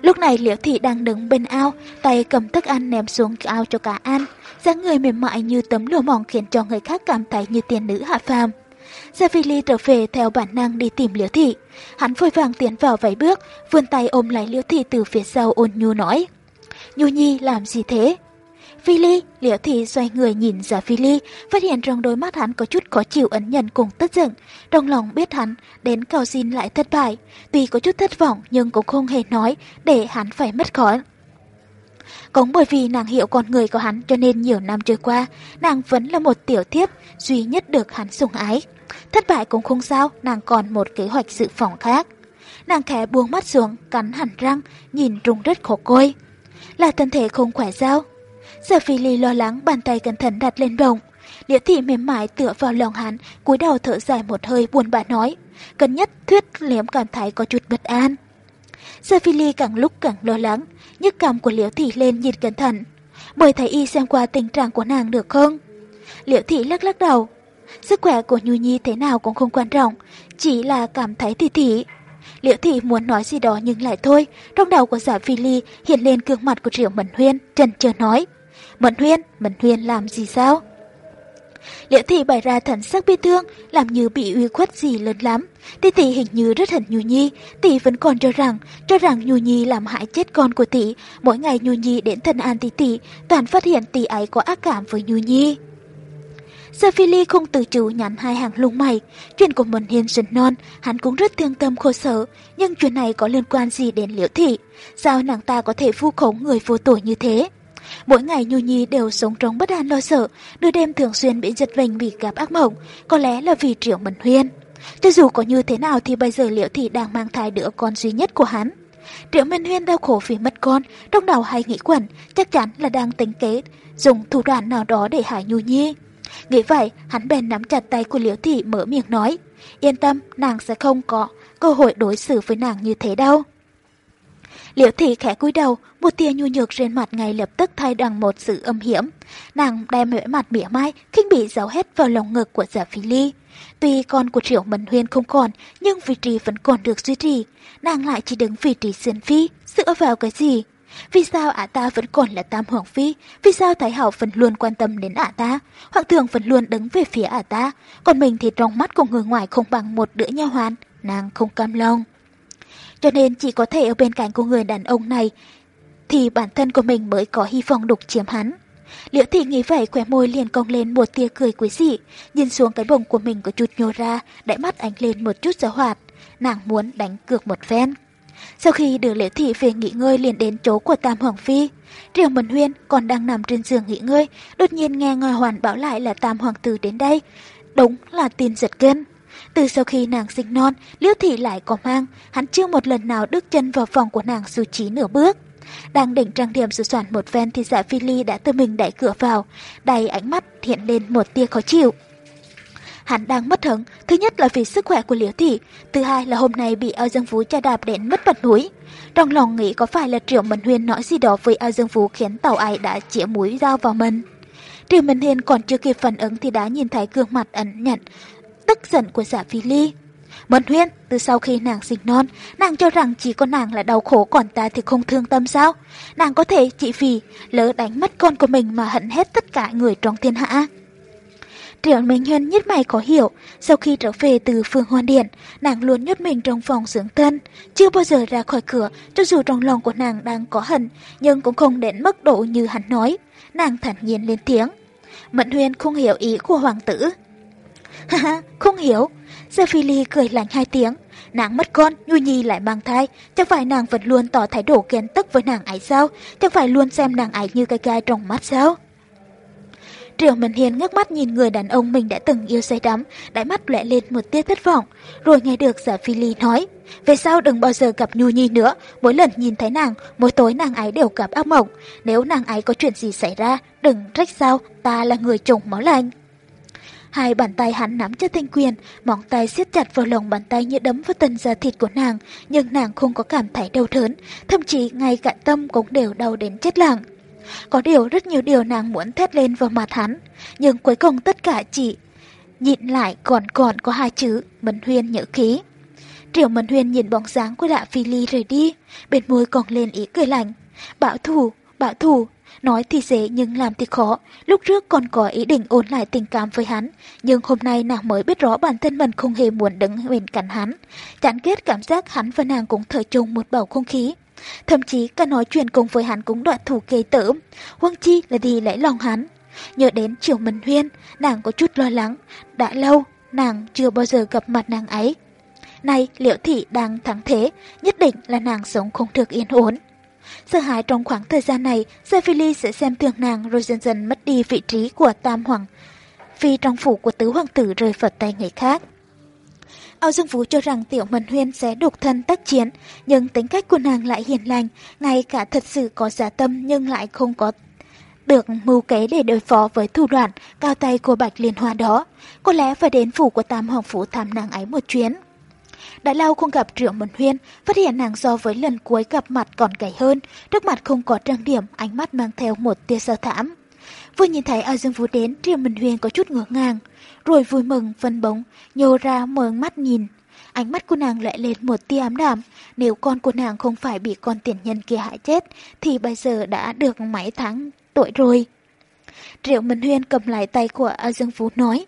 Speaker 1: Lúc này Liễu Thị đang đứng bên ao, tay cầm thức ăn ném xuống ao cho cả ăn, dáng người mềm mại như tấm lụa mỏng khiến cho người khác cảm thấy như tiên nữ hạ phàm. Gia trở về theo bản năng đi tìm Liễu Thị. Hắn vội vàng tiến vào vài bước, vươn tay ôm lấy Liễu Thị từ phía sau ôn nhu nói. Nhu Nhi làm gì thế? Vili, Liễu Thị xoay người nhìn ra Vili, phát hiện trong đôi mắt hắn có chút khó chịu ấn nhận cùng tức giận. Trong lòng biết hắn đến cầu xin lại thất bại, tuy có chút thất vọng nhưng cũng không hề nói để hắn phải mất khỏi. Cũng bởi vì nàng hiểu con người của hắn cho nên nhiều năm trôi qua, nàng vẫn là một tiểu thiếp duy nhất được hắn sủng ái. Thất bại cũng không sao, nàng còn một kế hoạch dự phòng khác. Nàng khẽ buông mắt xuống, cắn hẳn răng, nhìn rung rất khổ côi. Là thân thể không khỏe sao? Giờ phi ly lo lắng bàn tay cẩn thận đặt lên bồng. Liễu thị mềm mại tựa vào lòng hắn, cúi đầu thở dài một hơi buồn bã nói. Cần nhất thuyết liếm cảm thấy có chút bất an. Giờ phi ly càng lúc càng lo lắng, nhức cảm của liễu thị lên nhìn cẩn thận. Bởi thấy y xem qua tình trạng của nàng được không? Liễu thị lắc lắc đầu, Sức khỏe của Nhu Nhi thế nào cũng không quan trọng, chỉ là cảm thấy thị thị. Liễu thị muốn nói gì đó nhưng lại thôi, trong đầu của giả phi ly hiện lên gương mặt của Triệu Mẫn Huyên, trần chờ nói. Mẫn Huyên, Mẫn Huyên làm gì sao? Liễu thị bày ra thần sắc bi thương, làm như bị uy khuất gì lớn lắm. Tỷ tỷ hình như rất hận Nhu Nhi, tỷ vẫn còn cho rằng, cho rằng Nhu Nhi làm hại chết con của tỷ. Mỗi ngày Nhu Nhi đến thân an tỷ tỷ, toàn phát hiện tỷ ấy có ác cảm với Nhu Nhi. Gia Phi Ly không từ chủ nhắn hai hàng lông mày. Chuyện của mình hiền sinh non, hắn cũng rất thương tâm khổ sở. Nhưng chuyện này có liên quan gì đến liễu thị? Sao nàng ta có thể vu khống người vô tội như thế? Mỗi ngày Nhu Nhi đều sống trong bất an lo sợ, nửa đêm thường xuyên bị giật mình vì gặp ác mộng, có lẽ là vì triệu mẫn huyên. Cho dù có như thế nào thì bây giờ liễu thị đang mang thai đứa con duy nhất của hắn. Triệu Minh Huyên đau khổ vì mất con, trong đầu hay nghĩ quẩn, chắc chắn là đang tính kế, dùng thủ đoạn nào đó để hại Nhu Nhi. Nghĩ vậy, hắn bèn nắm chặt tay của Liễu Thị mở miệng nói, yên tâm, nàng sẽ không có cơ hội đối xử với nàng như thế đâu. Liễu Thị khẽ cúi đầu, một tia nhu nhược trên mặt ngay lập tức thay bằng một sự âm hiểm. Nàng đem vẻ mặt mỉa mai, khinh bị giấu hết vào lòng ngực của giả phi ly. Tuy con của Triệu Mẫn Huyên không còn, nhưng vị trí vẫn còn được duy trì. Nàng lại chỉ đứng vị trí xuyên phi, dựa vào cái gì? Vì sao ả ta vẫn còn là tam hoàng phi? Vì sao Thái Hậu vẫn luôn quan tâm đến ả ta? Hoàng thượng vẫn luôn đứng về phía ả ta, còn mình thì trong mắt của người ngoài không bằng một đứa nha hoàn, nàng không cam lòng. Cho nên chỉ có thể ở bên cạnh của người đàn ông này thì bản thân của mình mới có hy vọng đục chiếm hắn. Liễu thị nghĩ vậy khỏe môi liền cong lên một tia cười quý dị, nhìn xuống cái bồng của mình có chút nhô ra, đại mắt ánh lên một chút giáo hoạt. Nàng muốn đánh cược một phen. Sau khi đưa Liễu thị về nghỉ ngơi liền đến chỗ của Tam Hoàng Phi. Triều Mần Huyên còn đang nằm trên giường nghỉ ngơi, đột nhiên nghe ngòi Hoàn bảo lại là Tam Hoàng tử đến đây. Đúng là tin giật gân. Từ sau khi nàng sinh non, Liễu thị lại có mang, hắn chưa một lần nào đứt chân vào phòng của nàng dù chỉ nửa bước. Đang định trang điểm sửa soạn một ven thì dạ phi ly đã tự mình đẩy cửa vào, đầy ánh mắt hiện lên một tia khó chịu. Hắn đang mất hứng, thứ nhất là vì sức khỏe của Liễu Thị, thứ hai là hôm nay bị ao dương phú cha đạp đến mất bật núi. Trong lòng nghĩ có phải là Triệu Mẫn Huyên nói gì đó với ao dương phú khiến tàu ai đã chĩa mũi dao vào mình. Triệu Mẫn Huyên còn chưa kịp phản ứng thì đã nhìn thấy gương mặt ẩn nhận, tức giận của giả phi ly. Mẫn Huyên, từ sau khi nàng sinh non, nàng cho rằng chỉ có nàng là đau khổ còn ta thì không thương tâm sao? Nàng có thể chỉ vì lỡ đánh mất con của mình mà hận hết tất cả người trong thiên hạ. Triệu Minh Huyên nhất mày có hiểu, sau khi trở về từ phương hoan điện, nàng luôn nhốt mình trong phòng dưỡng thân, chưa bao giờ ra khỏi cửa, cho dù trong lòng của nàng đang có hận, nhưng cũng không đến mức độ như hắn nói. Nàng thản nhiên lên tiếng. Mẫn Huyên không hiểu ý của hoàng tử. Ha ha, không hiểu. Zephyli cười lạnh hai tiếng. Nàng mất con, Nhu Nhi lại mang thai, chẳng phải nàng vẫn luôn tỏ thái độ ghen tức với nàng ấy sao? Chẳng phải luôn xem nàng ấy như cái gai trong mắt sao? Triệu Minh Hiền ngước mắt nhìn người đàn ông mình đã từng yêu say đắm, đáy mắt lẽ lên một tia thất vọng, rồi nghe được giả phi ly nói, về sau đừng bao giờ gặp Nhu Nhi nữa, mỗi lần nhìn thấy nàng, mỗi tối nàng ấy đều gặp ác mộng, nếu nàng ấy có chuyện gì xảy ra, đừng trách sao, ta là người chồng máu lạnh. Hai bàn tay hắn nắm cho thanh quyền, móng tay siết chặt vào lòng bàn tay như đấm vào tần da thịt của nàng, nhưng nàng không có cảm thấy đau thớn, thậm chí ngay cả tâm cũng đều đau đến chết lặng. Có điều rất nhiều điều nàng muốn thét lên vào mặt hắn, nhưng cuối cùng tất cả chỉ nhịn lại còn còn có hai chữ Mẫn Huyên nhỡ khí. Triệu Mẫn Huyên nhìn bóng dáng của Lạ Phi Ly rời đi, bên môi còn lên ý cười lạnh. Bảo thủ, bảo thủ, nói thì dễ nhưng làm thì khó. Lúc trước còn có ý định ôn lại tình cảm với hắn, nhưng hôm nay nàng mới biết rõ bản thân mình không hề muốn đứng bên cạnh hắn. Chán kết cảm giác hắn và nàng cũng thở chung một bầu không khí. Thậm chí cả nói chuyện cùng với hắn cũng đoạn thủ kê tử. huang chi là đi lẽ lòng hắn. Nhớ đến Triều Minh Huyên, nàng có chút lo lắng. Đã lâu, nàng chưa bao giờ gặp mặt nàng ấy. Nay liễu thị đang thắng thế, nhất định là nàng sống không được yên ổn. Sợ hãi trong khoảng thời gian này, Zephili sẽ xem thường nàng rồi dần dần mất đi vị trí của Tam Hoàng. Vì trong phủ của tứ hoàng tử rơi vào tay người khác. Âu Dương Vũ cho rằng Tiểu Mần Huyên sẽ độc thân tác chiến, nhưng tính cách của nàng lại hiền lành, ngay cả thật sự có giả tâm nhưng lại không có được mưu kế để đối phó với thủ đoạn cao tay của Bạch Liên Hoa đó. Có lẽ phải đến phủ của Tam Hoàng Phủ thăm nàng ấy một chuyến. Đã lâu không gặp Triệu Mẫn Huyên, phát hiện nàng so với lần cuối gặp mặt còn gầy hơn, trước mặt không có trang điểm, ánh mắt mang theo một tia sơ thảm. Vừa nhìn thấy A Dương Vũ đến, Triệu Mẫn Huyên có chút ngỡ ngàng rồi vui mừng phân bóng, nhô ra mở mắt nhìn. Ánh mắt của nàng lại lên một tia ám đạm, nếu con của nàng không phải bị con tiền nhân kia hại chết, thì bây giờ đã được mấy tháng tuổi rồi. Triệu Minh Huyên cầm lại tay của A Dương Phú nói,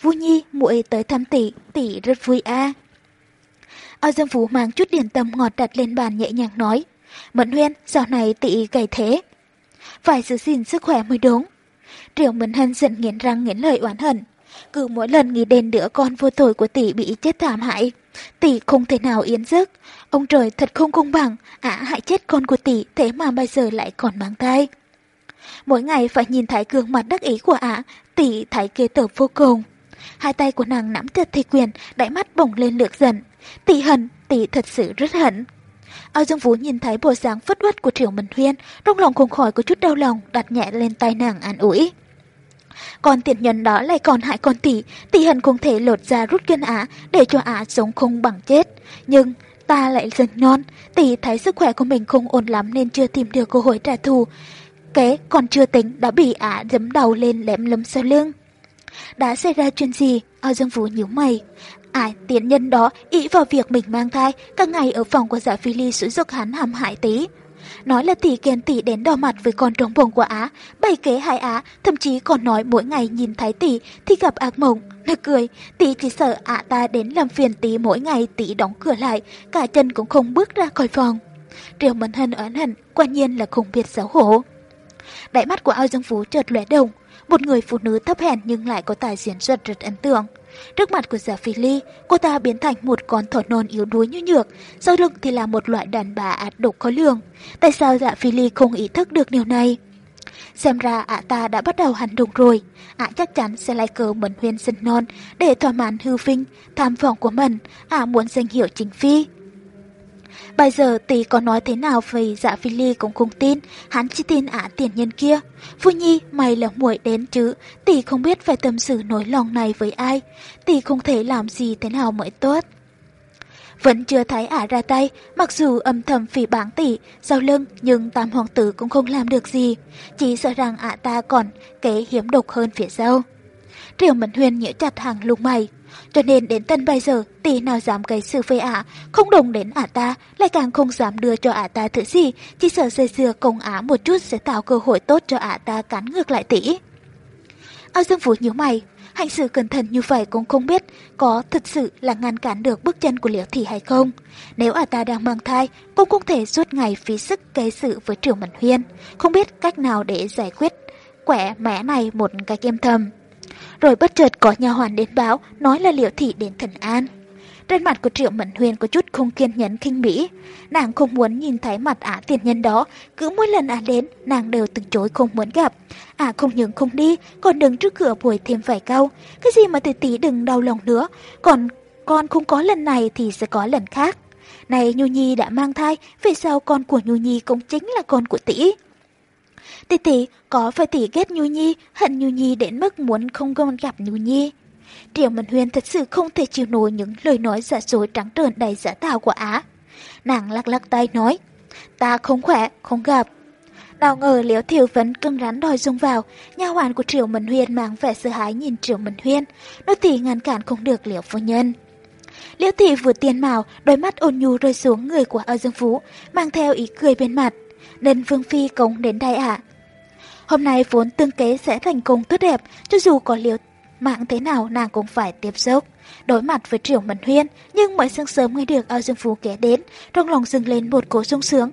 Speaker 1: Vũ Nhi, muội tới thăm tỷ, tỷ rất vui a. À. A Dương Phú mang chút điển tâm ngọt đặt lên bàn nhẹ nhàng nói, Mẫn Huyên, dạo này tỷ gầy thế. Phải giữ gìn sức khỏe mới đúng. Triệu Mẫn Hân giận nghiến răng nghiến lời oán hận, cứ mỗi lần nghĩ đến đứa con vô tội của tỷ bị chết thảm hại, tỷ không thể nào yên giấc. Ông trời thật không công bằng, ả hại chết con của tỷ thế mà bây giờ lại còn mang thai. Mỗi ngày phải nhìn thấy gương mặt đắc ý của ả, tỷ thấy kê tởm vô cùng. Hai tay của nàng nắm chặt thi quyền, đáy mắt bồng lên lược giận. Tỷ hận, tỷ thật sự rất hận. Ao Dương Vũ nhìn thấy bộ dáng phất uất của Triệu Minh Huyên, trong lòng không khỏi có chút đau lòng, đặt nhẹ lên tay nàng an ủi. Còn tiện nhân đó lại còn hại con tỷ, tỷ hận không thể lột ra rút gân ả để cho ả sống không bằng chết. Nhưng ta lại dần non, tỷ thấy sức khỏe của mình không ổn lắm nên chưa tìm được cơ hội trả thù. Kế còn chưa tính đã bị ả dấm đầu lên lém lấm sau lưng. Đã xảy ra chuyện gì? Ao Dương Vũ nhíu mày. Ai tiền nhân đó ý vào việc mình mang thai, các ngày ở phòng của giả phi ly sử dụng hắn hàm hại tí nói là tỷ khen tỷ đến đo mặt với con trống bồng của Á, bày kế hai Á, thậm chí còn nói mỗi ngày nhìn thấy tỷ thì gặp ác mộng. Nó cười, tỷ chỉ sợ ạ ta đến làm phiền tỷ mỗi ngày tỷ đóng cửa lại, cả chân cũng không bước ra khỏi phòng. Triều Mẫn Hân oán hận, quả nhiên là không biết xấu hổ. Đại mắt của ao dương phú chợt lóe đồng, một người phụ nữ thấp hèn nhưng lại có tài diễn xuất rất ấn tượng. Trước mặt của giả phi ly, cô ta biến thành một con thỏ non yếu đuối như nhược, sau lưng thì là một loại đàn bà ác độc khó lường. Tại sao giả phi ly không ý thức được điều này? Xem ra ả ta đã bắt đầu hành động rồi, ả chắc chắn sẽ lại cờ mẫn huyên sinh non để thỏa mãn hư vinh, tham vọng của mình, ả muốn danh hiệu chính phi. Bây giờ tỷ có nói thế nào về dạ phi ly cũng không tin, hắn chỉ tin ả tiền nhân kia. Phu Nhi, mày là muội đến chứ, tỷ không biết phải tâm sự nỗi lòng này với ai, tỷ không thể làm gì thế nào mới tốt. Vẫn chưa thấy ả ra tay, mặc dù âm thầm phỉ báng tỷ, sau lưng, nhưng tam hoàng tử cũng không làm được gì. Chỉ sợ rằng ả ta còn kế hiếm độc hơn phía sau. Triều Mẫn Huyền nhớ chặt hàng lục mày. Cho nên đến tận bây giờ, tỷ nào dám gây sự với ả, không đồng đến ả ta, lại càng không dám đưa cho ả ta thứ gì, chỉ sợ dây dưa công ả một chút sẽ tạo cơ hội tốt cho ả ta cắn ngược lại tỷ. Ao Dương Vũ nhíu mày, hành sự cẩn thận như vậy cũng không biết có thực sự là ngăn cản được bước chân của Liễu Thị hay không. Nếu ả ta đang mang thai, cũng không thể suốt ngày phí sức gây sự với Triều Mẫn Huyên, không biết cách nào để giải quyết quẻ mẻ này một cách êm thầm. Rồi bất chợt có nhà hoàn đến báo, nói là Liễu Thị đến thần an. Trên mặt của Triệu Mẫn Huyền có chút không kiên nhẫn kinh bỉ. Nàng không muốn nhìn thấy mặt ả tiền nhân đó, cứ mỗi lần ả đến, nàng đều từ chối không muốn gặp. Ả không những không đi, còn đứng trước cửa bồi thêm vài câu. Cái gì mà tỷ tỷ đừng đau lòng nữa, còn con không có lần này thì sẽ có lần khác. Này Nhu Nhi đã mang thai, về sau con của Nhu Nhi cũng chính là con của tỷ. Tỷ tỷ, có phải tỷ ghét Nhu Nhi, hận Nhu Nhi đến mức muốn không còn gặp Nhu Nhi? Triệu Mẫn Huyên thật sự không thể chịu nổi những lời nói giả dối trắng trợn đầy giả tạo của Á. Nàng lắc lắc tay nói, ta không khỏe, không gặp. Nào ngờ Liễu Thiều vẫn cưng rắn đòi dung vào, nhà hoàn của Triệu Mẫn Huyên mang vẻ sợ hãi nhìn Triệu Mẫn Huyên, nô tỳ ngăn cản không được Liễu phu nhân. Liễu Thị vừa tiên màu, đôi mắt ôn nhu rơi xuống người của Âu Dương Phú, mang theo ý cười bên mặt. Nên Vương Phi cống đến đây ạ. Hôm nay vốn tương kế sẽ thành công tốt đẹp, cho dù có liều Mạng thế nào nàng cũng phải tiếp xúc. Đối mặt với Triều Mẫn Huyên, nhưng mới sáng sớm nghe được Ao Dương Phú kể đến, trong lòng dừng lên một cố sung sướng.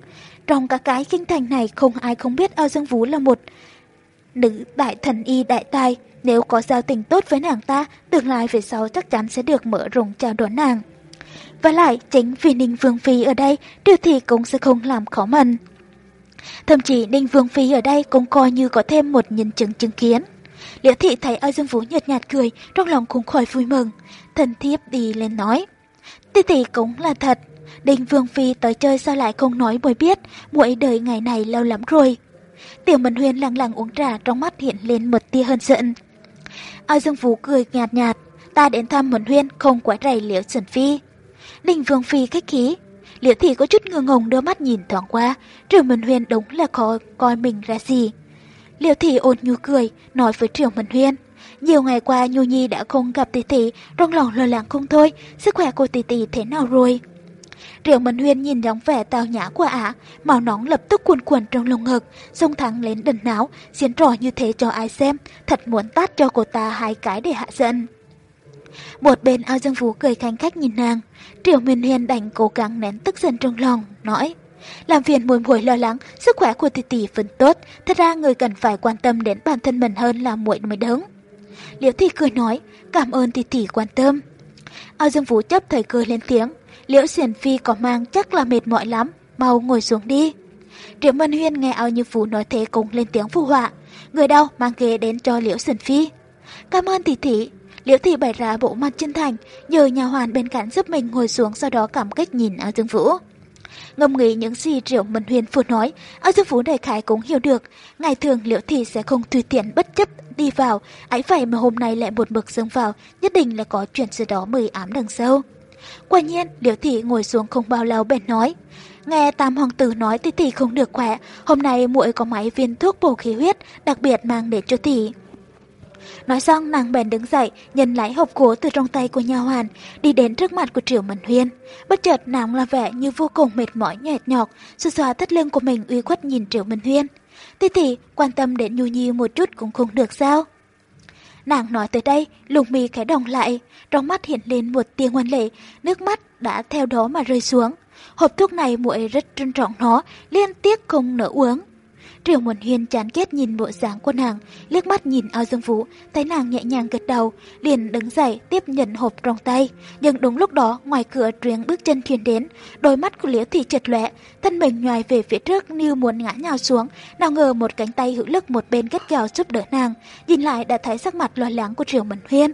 Speaker 1: Trong các cái kinh thành này không ai không biết Ao Dương Phú là một nữ đại thần y đại tài. Nếu có giao tình tốt với nàng ta, tương lai về sau chắc chắn sẽ được mở rộng chào đón nàng. Và lại, chính vì Ninh Vương Phi ở đây, điều thì cũng sẽ không làm khó mình. Thậm chí Ninh Vương Phi ở đây cũng coi như có thêm một nhân chứng chứng kiến. Liễu thị thấy Âu dương vũ nhợt nhạt cười, trong lòng cũng khỏi vui mừng. Thần thiếp đi lên nói. Tỷ tỷ cũng là thật. đinh Vương Phi tới chơi sao lại không nói mới biết, mỗi đời ngày này lâu lắm rồi. Tiểu Mẫn huyên lặng lặng uống trà trong mắt hiện lên một tia hân giận. Âu Dương Vũ cười nhạt nhạt, ta đến thăm Mẫn huyên không quấy rầy Liễu Trần Phi. đinh Vương Phi khách khí, Liễu Thị có chút ngơ ngồng đưa mắt nhìn thoáng qua, Triệu Mẫn Huyên đúng là khó coi mình ra gì. Liễu thị ôn nhu cười, nói với Trường Mẫn Huyên. Nhiều ngày qua Nhu Nhi đã không gặp tỷ tỷ, trong lòng lo lắng không thôi, sức khỏe của tỷ tỷ thế nào rồi? Triệu Mẫn Huyên nhìn dáng vẻ tao nhã của ả, màu nóng lập tức cuồn cuộn trong lồng ngực, xông thẳng lên đần não, diễn trò như thế cho ai xem, thật muốn tát cho cô ta hai cái để hạ giận. Một bên ao dương phú cười khanh khách nhìn nàng, Triệu minh Huyên đành cố gắng nén tức giận trong lòng, nói làm phiền muội muội lo lắng, sức khỏe của tỷ tỷ vẫn tốt, thật ra người cần phải quan tâm đến bản thân mình hơn là muội mới đúng. Liễu Thị cười nói, cảm ơn tỷ tỷ quan tâm. Ao Dương Vũ chấp thời cơ lên tiếng, Liễu Xiển Phi có mang chắc là mệt mỏi lắm, mau ngồi xuống đi. Triệu Mân Huyên nghe Ao Như Vũ nói thế cùng lên tiếng phụ họa, người đau mang ghế đến cho Liễu Xiển Phi. Cảm ơn tỷ tỷ. Liễu Thị bày ra bộ mặt chân thành, nhờ nhà hoàn bên cạnh giúp mình ngồi xuống sau đó cảm kích nhìn Ao Dương Vũ. Ngâm nghĩ những gì Triệu Mân Huyền vừa nói, Âu Dương Vũ Đại Khải cũng hiểu được, ngày thường Liễu Thị sẽ không tùy tiện bất chấp đi vào, ấy vậy mà hôm nay lại một bực dâng vào, nhất định là có chuyện gì đó mười ám đằng sau. Quả nhiên, Liễu Thị ngồi xuống không bao lâu bèn nói, nghe Tam Hoàng Tử nói tỷ tỷ không được khỏe, hôm nay muội có mấy viên thuốc bổ khí huyết, đặc biệt mang để cho tỷ. Nói xong nàng bèn đứng dậy, nhận lấy hộp gỗ từ trong tay của nhà hoàn, đi đến trước mặt của Triệu Mẫn Huyên. Bất chợt nàng là vẻ như vô cùng mệt mỏi nhẹt nhọc, xoa xoa thắt lưng của mình uy khuất nhìn Triệu Mẫn Huyên. Tỷ tỷ, quan tâm đến Nhu Nhi một chút cũng không được sao? Nàng nói tới đây, lùng mi khẽ đồng lại, trong mắt hiện lên một tia ngoan lệ, nước mắt đã theo đó mà rơi xuống. Hộp thuốc này muội rất trân trọng nó, liên tiếc không nỡ uống. Triều muộn Huyên chán kết nhìn bộ dáng của nàng, liếc mắt nhìn ao dương vũ, thấy nàng nhẹ nhàng gật đầu, liền đứng dậy tiếp nhận hộp trong tay. Nhưng đúng lúc đó, ngoài cửa truyền bước chân truyền đến, đôi mắt của Liễu Thị chật lệ, thân mình nhoài về phía trước như muốn ngã nhào xuống, nào ngờ một cánh tay hữu lực một bên gắt gào giúp đỡ nàng, nhìn lại đã thấy sắc mặt lo lắng của Triều muộn Huyên.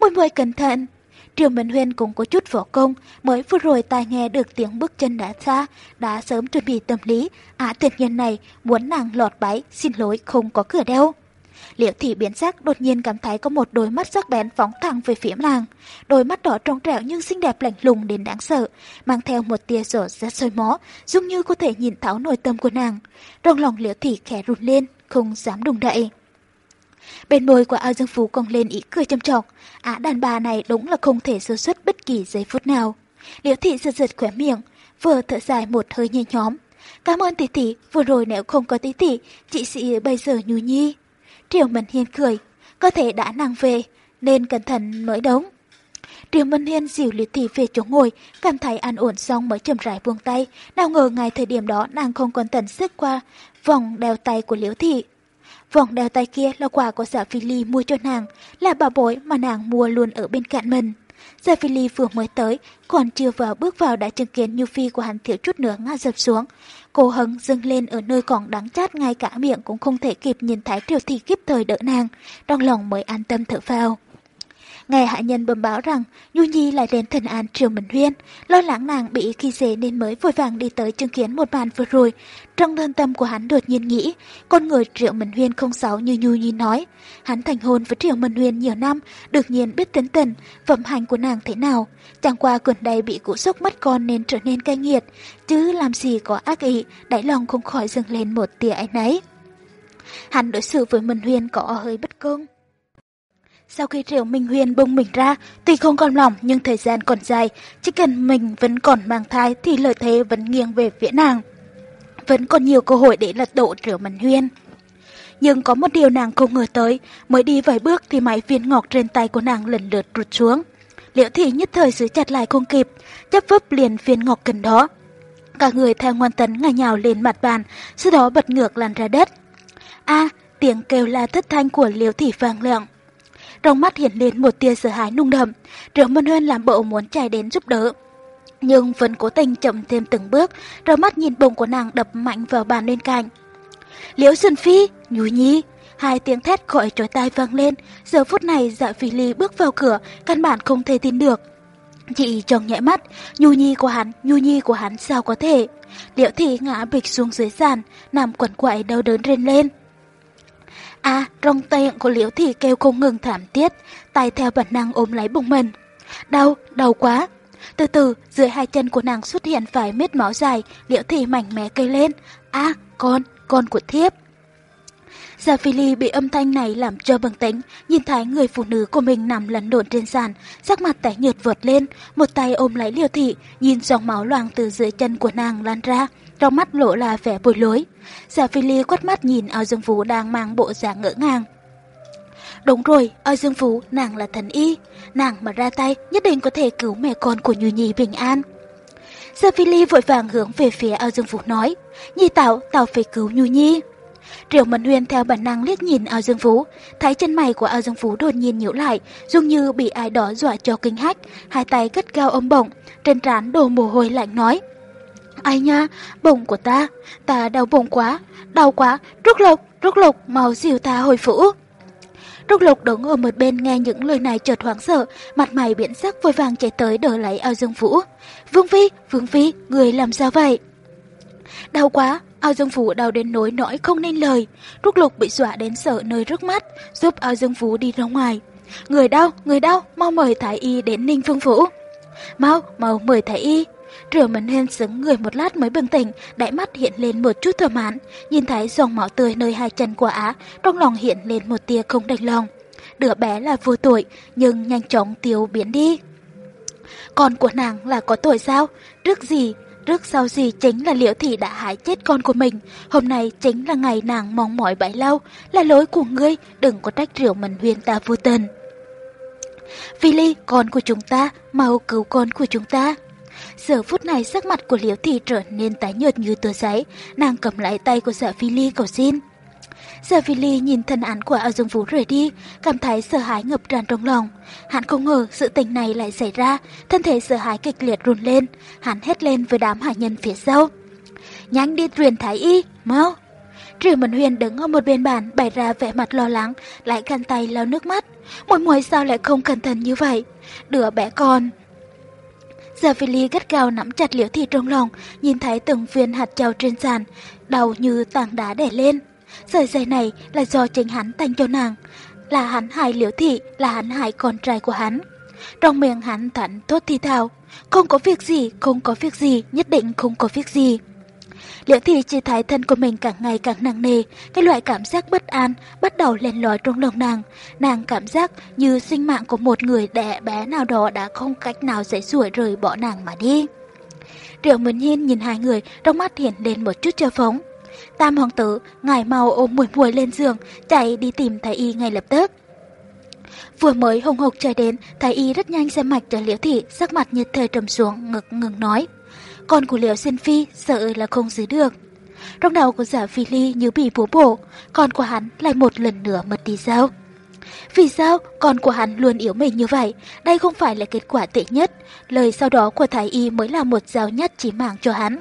Speaker 1: Mùi mùi cẩn thận, Triều Minh Huyên cũng có chút võ công, mới vừa rồi tai nghe được tiếng bước chân đã xa, đã sớm chuẩn bị tâm lý, á tuyệt nhân này muốn nàng lọt bẫy, xin lỗi không có cửa đeo. Liễu thị biến sắc đột nhiên cảm thấy có một đôi mắt sắc bén phóng thẳng về phía nàng. Đôi mắt đỏ trong trẻo nhưng xinh đẹp lạnh lùng đến đáng sợ, mang theo một tia rổ rất sôi mó, giống như có thể nhìn thấu nội tâm của nàng. Trong lòng liễu thị khẽ run lên, không dám đùng đậy. Bên môi của ao dương phú cong lên ý cười châm trọng. Á đàn bà này đúng là không thể sơ xuất bất kỳ giây phút nào. Liễu thị giật giật khóe miệng, vừa thở dài một hơi nhẹ nhóm. Cảm ơn tỷ tỷ, vừa rồi nếu không có tỷ tỷ, chị sĩ bây giờ nhu nhi. Triều Mân Hiên cười, có thể đã nàng về, nên cẩn thận mới đúng. Triều Mân Hiên dìu Liễu thị về chỗ ngồi, cảm thấy an ổn xong mới chậm rãi buông tay. Nào ngờ ngày thời điểm đó nàng không còn tận sức qua vòng đeo tay của Liễu thị. Vòng đeo tay kia là quà của giả Phi Ly mua cho nàng, là bảo bối mà nàng mua luôn ở bên cạnh mình. Giả Phi Ly vừa mới tới, còn chưa vào bước vào đã chứng kiến như Phi của hắn thiếu chút nữa ngã dập xuống. Cô hứng dâng lên ở nơi còn đắng chát ngay cả miệng cũng không thể kịp nhìn thấy triều thị kịp thời đỡ nàng, trong lòng mới an tâm thở phào. Nghe hạ nhân bẩm báo rằng Nhu Nhi lại đến thần an Triều Minh Huyên, lo lắng nàng bị khi dễ nên mới vội vàng đi tới chứng kiến một màn vừa rồi. Trong thân tâm của hắn đột nhiên nghĩ, con người Triệu Minh Huyên không xấu như Nhu Nhi nói. Hắn thành hôn với Triệu Minh Huyên nhiều năm, được nhiên biết tính tình, phẩm hành của nàng thế nào. Chẳng qua gần đây bị cũ sốc mất con nên trở nên cay nghiệt, chứ làm gì có ác ý, đáy lòng không khỏi dâng lên một tia ái náy. Hắn đối xử với Minh Huyên có hơi bất công. Sau khi Triệu Minh Huyền bung mình ra, tuy không còn lòng nhưng thời gian còn dài, chỉ cần mình vẫn còn mang thai thì lợi thế vẫn nghiêng về phía nàng. Vẫn còn nhiều cơ hội để lật đổ Triệu Minh Huyền. Nhưng có một điều nàng không ngờ tới, mới đi vài bước thì máy viên ngọc trên tay của nàng lần lượt rụt xuống. Liễu thị nhất thời giữ chặt lại không kịp, chấp vấp liền viên ngọc gần đó. Cả người theo ngoan tấn ngả nhào lên mặt bàn, sau đó bật ngược lăn ra đất. A, tiếng kêu la thất thanh của liễu thị vang lượng trong mắt hiện lên một tia sợ hãi nung đậm. Triệu Minh Huyên làm bộ muốn chạy đến giúp đỡ. Nhưng vẫn cố tình chậm thêm từng bước, rồi mắt nhìn bụng của nàng đập mạnh vào bàn bên cạnh. Liễu Xuân Phi, Nhú Nhi, hai tiếng thét gọi trói tai vang lên. Giờ phút này dạ phi ly bước vào cửa, căn bản không thể tin được. Chị trông nhẹ mắt, Nhu Nhi của hắn, Nhu Nhi của hắn sao có thể. Liễu thị ngã bịch xuống dưới sàn, nằm quẩn quại đau đớn rên lên. À, trong tay của liễu thị kêu không ngừng thảm tiết, tay theo bản năng ôm lấy bụng mình. Đau, đau quá. Từ từ, dưới hai chân của nàng xuất hiện vài mét máu dài, liễu thị mạnh mẽ cây lên. À, con, con của thiếp. Gia Phi Ly bị âm thanh này làm cho bừng tỉnh, nhìn thấy người phụ nữ của mình nằm lăn lộn trên sàn, sắc mặt tái nhợt vượt lên, một tay ôm lấy liễu thị, nhìn dòng máu loang từ dưới chân của nàng lan ra, trong mắt lộ là vẻ bối lối. Giả Phi Ly quát mắt nhìn ao dương phú đang mang bộ dạng ngỡ ngàng. Đúng rồi, ao dương phú, nàng là thần y. Nàng mà ra tay nhất định có thể cứu mẹ con của Như Nhi bình an. Giả Phi Ly vội vàng hướng về phía ao dương phú nói, Nhi Tạo, Tạo phải cứu Như Nhi. Triệu Mẫn Huyên theo bản năng liếc nhìn ao dương phú, thấy chân mày của ao dương phú đột nhiên nhíu lại, dường như bị ai đó dọa cho kinh hách, hai tay cất cao ôm bổng, trên trán đổ mồ hôi lạnh nói. Ai nha, bụng của ta, ta đau bụng quá, đau quá, rút lục, rút lục, mau dìu ta hồi phủ. Rút lục đứng ở một bên nghe những lời này chợt hoảng sợ, mặt mày biến sắc vội vàng chạy tới đỡ lấy ao dương vũ. Vương Phi, Vương Phi, người làm sao vậy? Đau quá, ao dương vũ đau đến nỗi nỗi không nên lời. Rút lục bị dọa đến sợ nơi rước mắt, giúp ao dương vũ đi ra ngoài. Người đau, người đau, mau mời Thái Y đến Ninh Phương Phủ. Mau, mau mời Thái Y. Rửa mình lên sững người một lát mới bừng tỉnh, đại mắt hiện lên một chút thỏa mãn, nhìn thấy dòng máu tươi nơi hai chân của Á, trong lòng hiện lên một tia không đành lòng. Đứa bé là vô tuổi, nhưng nhanh chóng tiêu biến đi. Con của nàng là có tuổi sao? Trước gì? Trước sau gì chính là liễu thị đã hại chết con của mình. Hôm nay chính là ngày nàng mong mỏi bãi lâu, là lỗi của ngươi, đừng có trách rượu mình huyền ta vô tình. Phi Ly, con của chúng ta, mau cứu con của chúng ta. Giờ phút này sắc mặt của Liễu Thị trở nên tái nhợt như tờ giấy, nàng cầm lại tay của dạ phi ly cầu xin. sở phi ly nhìn thân án của ao dương vũ rời đi, cảm thấy sợ hãi ngập tràn trong lòng. Hắn không ngờ sự tình này lại xảy ra, thân thể sợ hãi kịch liệt run lên, hắn hét lên với đám hải nhân phía sau. Nhanh đi truyền thái y, mau! Triệu Mẫn Huyền đứng ở một bên bàn bày ra vẻ mặt lo lắng, lại khăn tay lau nước mắt. Mỗi muội sao lại không cẩn thận như vậy? Đứa bé con... Giờ Phi Ly gắt gao nắm chặt liễu thị trong lòng, nhìn thấy từng viên hạt châu trên sàn, đầu như tảng đá đè lên. Sợi dây này là do chính hắn tanh cho nàng, là hắn hại liễu thị, là hắn hại con trai của hắn. Trong miệng hắn thẳng thốt thi thào, không có việc gì, không có việc gì, nhất định không có việc gì. Liễu Thị chỉ thấy thân của mình càng ngày càng nặng nề, cái loại cảm giác bất an bắt đầu len lỏi trong lòng nàng. Nàng cảm giác như sinh mạng của một người đẻ bé nào đó đã không cách nào dễ dụa rời bỏ nàng mà đi. Triệu Minh Hiên nhìn hai người, trong mắt hiện lên một chút trơ phóng. Tam hoàng tử, ngài mau ôm mùi mùi lên giường, chạy đi tìm thái y ngay lập tức. Vừa mới hồng hộc chạy đến, thái y rất nhanh xem mạch cho liễu thị, sắc mặt nhiệt thời trầm xuống, ngực ngừng nói con của Liễu Xin Phi sợ là không giữ được. Trong đầu của giả Phi Ly như bị bố bổ, con của hắn lại một lần nữa mất đi sao? Vì sao con của hắn luôn yếu mình như vậy? Đây không phải là kết quả tệ nhất. Lời sau đó của Thái Y mới là một giáo nhất chí mạng cho hắn.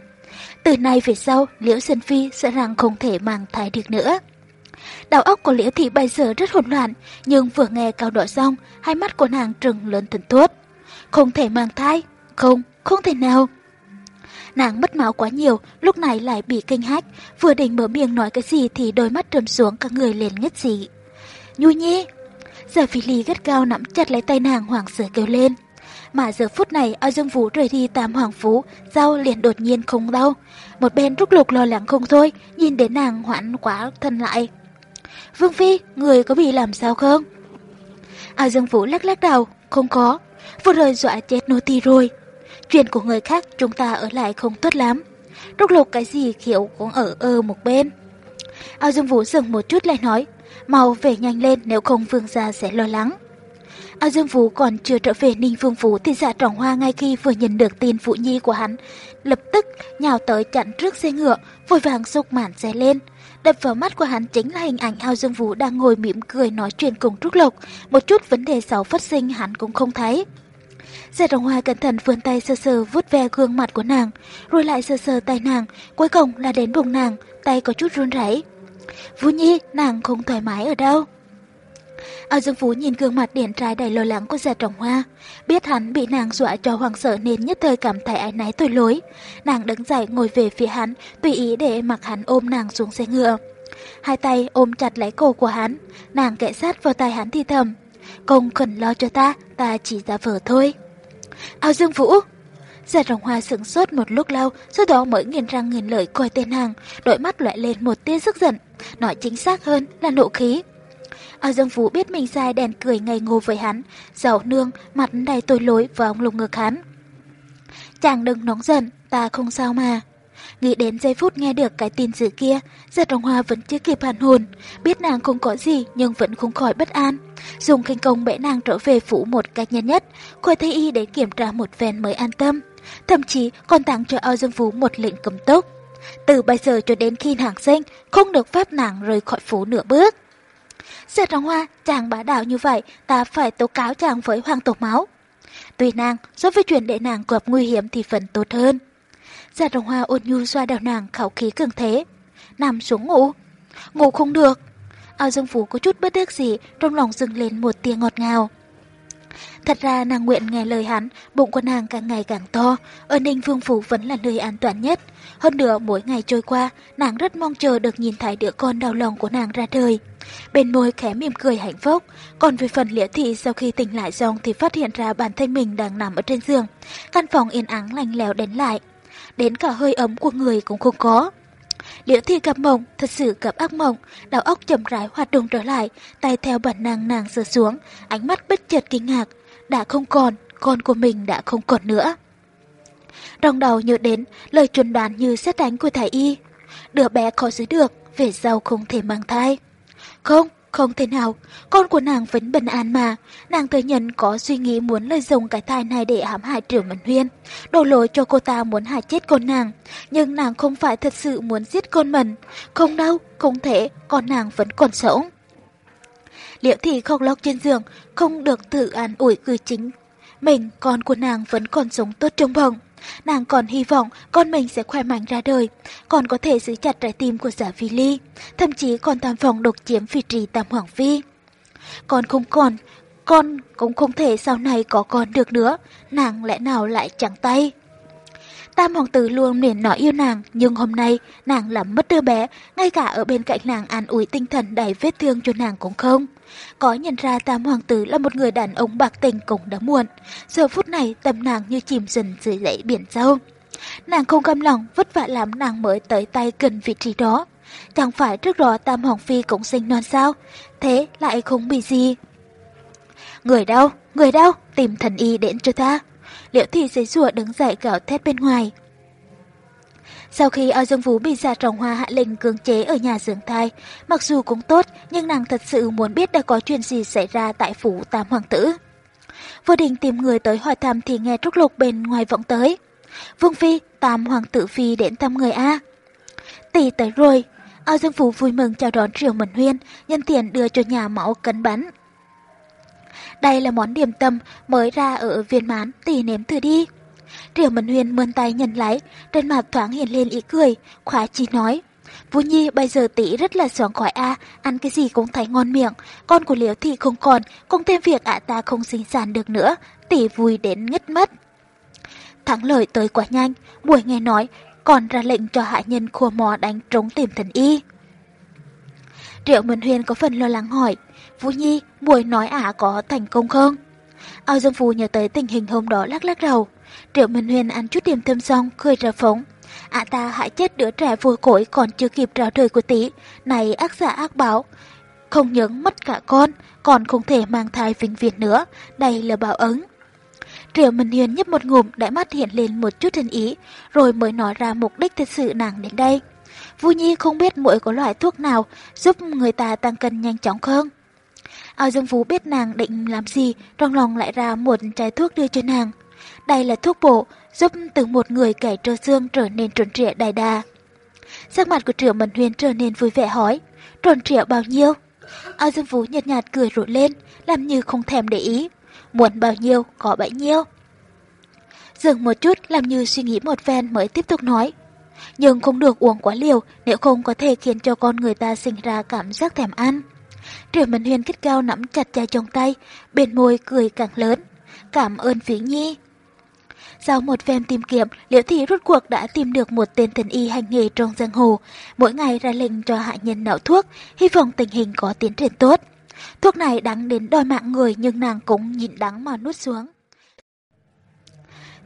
Speaker 1: Từ nay về sau, Liễu Sơn Phi sẽ rằng không thể mang thai được nữa. Đầu óc của Liễu Thị bây giờ rất hỗn loạn, nhưng vừa nghe cao đỏ xong, hai mắt của nàng trừng lớn thần thốt. Không thể mang thai? Không, không thể nào. Nàng mất máu quá nhiều, lúc này lại bị kinh hách, vừa định mở miệng nói cái gì thì đôi mắt trầm xuống cả người liền ngất dị. Nhu nhi! Giờ phi ly gắt cao nắm chặt lấy tay nàng hoảng sợ kêu lên. Mà giờ phút này ao dương vũ rời đi tám hoàng phú, dao liền đột nhiên không đau. Một bên rúc lục lo lắng không thôi, nhìn đến nàng hoãn quá thân lại. Vương Phi, người có bị làm sao không? Ao dương vũ lắc lắc đầu, không có. Vừa rồi dọa chết nô tỳ rồi. Chuyện của người khác chúng ta ở lại không tốt lắm. Rốt lục cái gì kiểu cũng ở ơ một bên. Ao Dương Vũ dừng một chút lại nói, mau về nhanh lên nếu không vương gia sẽ lo lắng. Ao Dương Vũ còn chưa trở về Ninh Vương Vũ thì dạ trọng hoa ngay khi vừa nhận được tin phụ nhi của hắn, lập tức nhào tới chặn trước xe ngựa, vội vàng xúc mản xe lên. Đập vào mắt của hắn chính là hình ảnh Ao Dương Vũ đang ngồi mỉm cười nói chuyện cùng Trúc Lộc, một chút vấn đề xấu phát sinh hắn cũng không thấy. Già đồng hoa cẩn thận vươn tay sờ sờ vuốt ve gương mặt của nàng, rồi lại sờ sờ tay nàng, cuối cùng là đến bụng nàng, tay có chút run rẩy. Vũ Nhi, nàng không thoải mái ở đâu. Ao Dương Phú nhìn gương mặt điển trai đầy lo lắng của già trọng hoa, biết hắn bị nàng dọa cho hoàng sợ nên nhất thời cảm thấy ái náy tội lỗi. Nàng đứng dậy ngồi về phía hắn, tùy ý để mặc hắn ôm nàng xuống xe ngựa. Hai tay ôm chặt lấy cổ của hắn, nàng kẽ sát vào tay hắn thì thầm. công cần lo cho ta, ta chỉ giả vờ thôi. Ao Dương Vũ! Già rồng hoa sững sốt một lúc lâu, sau đó mới nghiền răng nghiền lợi coi tên hàng, Đôi mắt loại lên một tia sức giận, nói chính xác hơn là nộ khí. Ao Dương Vũ biết mình sai đèn cười ngây ngô với hắn, giàu nương, mặt đầy tôi lối vào ông lùng ngực hắn. Chàng đừng nóng giận, ta không sao mà. Nghĩ đến giây phút nghe được cái tin dữ kia, Giật Trọng Hoa vẫn chưa kịp hàn hồn, biết nàng không có gì nhưng vẫn không khỏi bất an. Dùng khinh công bẽ nàng trở về phủ một cách nhanh nhất, khỏi thấy y để kiểm tra một ven mới an tâm. Thậm chí còn tặng cho ao dương phú một lệnh cấm tốc. Từ bây giờ cho đến khi nàng sinh, không được phép nàng rời khỏi phủ nửa bước. Giật Trọng Hoa, chàng bá đạo như vậy, ta phải tố cáo chàng với hoàng tộc máu. Tuy nàng, so với chuyện để nàng gặp nguy hiểm thì phần tốt hơn. Dạ Giả đồng hoa ôn nhu xoa đầu nàng khảo khí cường thế. Nằm xuống ngủ. Ngủ không được. Ao Dương Phú có chút bất đắc gì, trong lòng dừng lên một tia ngọt ngào. Thật ra nàng nguyện nghe lời hắn, bụng của nàng càng ngày càng to, ở Ninh Vương Phủ vẫn là nơi an toàn nhất. Hơn nữa mỗi ngày trôi qua, nàng rất mong chờ được nhìn thấy đứa con đau lòng của nàng ra đời. Bên môi khẽ mỉm cười hạnh phúc, còn về phần liễu thị sau khi tỉnh lại xong thì phát hiện ra bản thân mình đang nằm ở trên giường. Căn phòng yên ắng lành lẽo đến lại, đến cả hơi ấm của người cũng không có. Liễu Thi gặp mộng, thật sự gặp ác mộng, đầu óc chậm rãi hoạt động trở lại, tay theo bản năng nàng sờ xuống, ánh mắt bất chợt kinh ngạc, đã không còn, con của mình đã không còn nữa. Trong đầu nhớ đến lời chuẩn đoán như xét đánh của thái y, đứa bé khó giữ được, về sau không thể mang thai. Không, không thể nào, con của nàng vẫn bình an mà. Nàng thừa nhận có suy nghĩ muốn lợi dụng cái thai này để hãm hại Triệu Mẫn Huyên. Đổ lỗi cho cô ta muốn hại chết con nàng. Nhưng nàng không phải thật sự muốn giết con mình. Không đâu, không thể, con nàng vẫn còn sống. Liệu thị không lóc trên giường, không được tự an ủi cư chính. Mình, con của nàng vẫn còn sống tốt trong bồng. Nàng còn hy vọng con mình sẽ khỏe mạnh ra đời, còn có thể giữ chặt trái tim của giả Vi Ly, thậm chí còn tham vọng độc chiếm vị trí tam hoàng phi. còn không còn, con cũng không thể sau này có con được nữa, nàng lẽ nào lại chẳng tay. Tam hoàng tử luôn miệng nói yêu nàng, nhưng hôm nay nàng làm mất đứa bé, ngay cả ở bên cạnh nàng an ủi tinh thần đầy vết thương cho nàng cũng không. Có nhận ra Tam Hoàng tử là một người đàn ông bạc tình cũng đã muộn. Giờ phút này tâm nàng như chìm dần dưới dãy biển sâu. Nàng không cam lòng, vất vả lắm nàng mới tới tay gần vị trí đó. Chẳng phải trước đó Tam Hoàng Phi cũng sinh non sao? Thế lại không bị gì. Người đâu? Người đâu? Tìm thần y đến cho ta. Liễu thị giấy rùa đứng dậy gào thét bên ngoài. Sau khi ao dương vũ bị giả trọng hoa hạ lệnh cưỡng chế ở nhà dưỡng thai, mặc dù cũng tốt, nhưng nàng thật sự muốn biết đã có chuyện gì xảy ra tại phủ tam hoàng tử. Vô định tìm người tới hỏi thăm thì nghe trúc lục bên ngoài vọng tới. Vương Phi, tam hoàng tử Phi đến thăm người A. Tỷ tới rồi. Ao Dương Vũ vui mừng chào đón Triều Mẫn Huyên, nhân tiền đưa cho nhà máu cấn bắn. Đây là món điểm tâm mới ra ở viên mán, tỷ nếm thử đi. Triệu Mẫn Huyền mơn tay nhận lấy, trên mặt thoáng hiện lên ý cười, khóa chi nói. Vũ Nhi bây giờ tỷ rất là sướng khỏi a, ăn cái gì cũng thấy ngon miệng, con của Liễu thị không còn, cũng thêm việc ạ ta không sinh sản được nữa, tỷ vui đến ngất mất. Thắng lợi tới quá nhanh, buổi nghe nói, còn ra lệnh cho hạ nhân khua mò đánh trống tìm thần y. Triệu Mẫn Huyền có phần lo lắng hỏi, Vũ Nhi, buổi nói ả có thành công không? Ao Dương Phú nhớ tới tình hình hôm đó lắc lắc đầu. Triệu Minh Huyền ăn chút điểm thơm xong, cười ra phóng. Ả ta hại chết đứa trẻ vừa cỗi còn chưa kịp trao đời của tỷ. Này ác giả ác báo. Không những mất cả con, còn không thể mang thai vĩnh viễn nữa. Đây là báo ứng. Triệu Minh Huyền nhấp một ngụm đại mắt hiện lên một chút thân ý, rồi mới nói ra mục đích thật sự nàng đến đây. Vu Nhi không biết mỗi có loại thuốc nào giúp người ta tăng cân nhanh chóng không? Ao Dương Phú biết nàng định làm gì, trong lòng lại ra một trái thuốc đưa cho nàng. Đây là thuốc bổ, giúp từ một người kẻ trơ xương trở nên tròn trịa đài đà. Sắc mặt của Triệu Mẫn Huyên trở nên vui vẻ hỏi, tròn trịa bao nhiêu? Ao Dương Phú nhạt nhạt cười rộ lên, làm như không thèm để ý. Muốn bao nhiêu, có bấy nhiêu. Dừng một chút làm như suy nghĩ một ven mới tiếp tục nói. Nhưng không được uống quá liều, nếu không có thể khiến cho con người ta sinh ra cảm giác thèm ăn. Triệu minh Huyền kích cao nắm chặt chai trong tay, bên môi cười càng lớn. Cảm ơn Phí Nhi. Sau một phen tìm kiếm, Liễu Thị rút cuộc đã tìm được một tên thần y hành nghề trong giang hồ. Mỗi ngày ra lệnh cho hạ nhân nạo thuốc, hy vọng tình hình có tiến triển tốt. Thuốc này đắng đến đòi mạng người nhưng nàng cũng nhịn đắng mà nuốt xuống.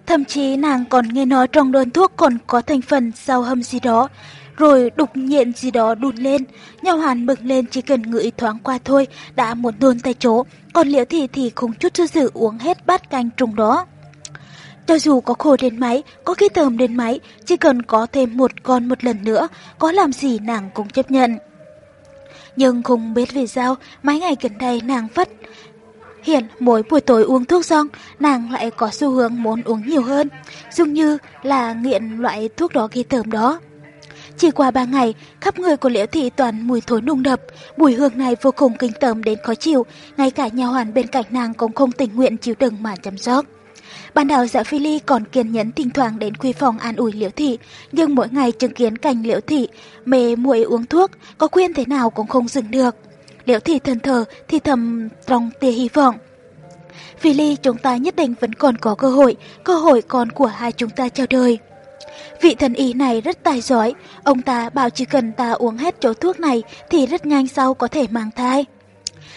Speaker 1: Thậm chí nàng còn nghe nói trong đơn thuốc còn có thành phần sau hâm gì đó, rồi đục nhện gì đó đun lên. Nhau hàn bực lên chỉ cần ngửi thoáng qua thôi đã muốn nôn tại chỗ, còn liễu thị thì không chút cho dự uống hết bát canh trùng đó. Cho dù có khổ đến máy, có khi tờm đến máy, chỉ cần có thêm một con một lần nữa, có làm gì nàng cũng chấp nhận. Nhưng không biết vì sao, mấy ngày gần đây nàng vất. Hiện mỗi buổi tối uống thuốc xong, nàng lại có xu hướng muốn uống nhiều hơn, dường như là nghiện loại thuốc đó ghi tởm đó. Chỉ qua ba ngày, khắp người của Liễu Thị toàn mùi thối nung đập, mùi hương này vô cùng kinh tởm đến khó chịu, ngay cả nhà hoàn bên cạnh nàng cũng không tình nguyện chịu đựng mà chăm sóc. Ban đầu dạ phi ly còn kiên nhẫn thỉnh thoảng đến khuy phòng an ủi liễu thị, nhưng mỗi ngày chứng kiến cảnh liễu thị, mê muội uống thuốc, có khuyên thế nào cũng không dừng được. Liễu thị thần thờ thì thầm trong tia hy vọng. Phi ly chúng ta nhất định vẫn còn có cơ hội, cơ hội còn của hai chúng ta chào đời. Vị thần y này rất tài giỏi, ông ta bảo chỉ cần ta uống hết chỗ thuốc này thì rất nhanh sau có thể mang thai.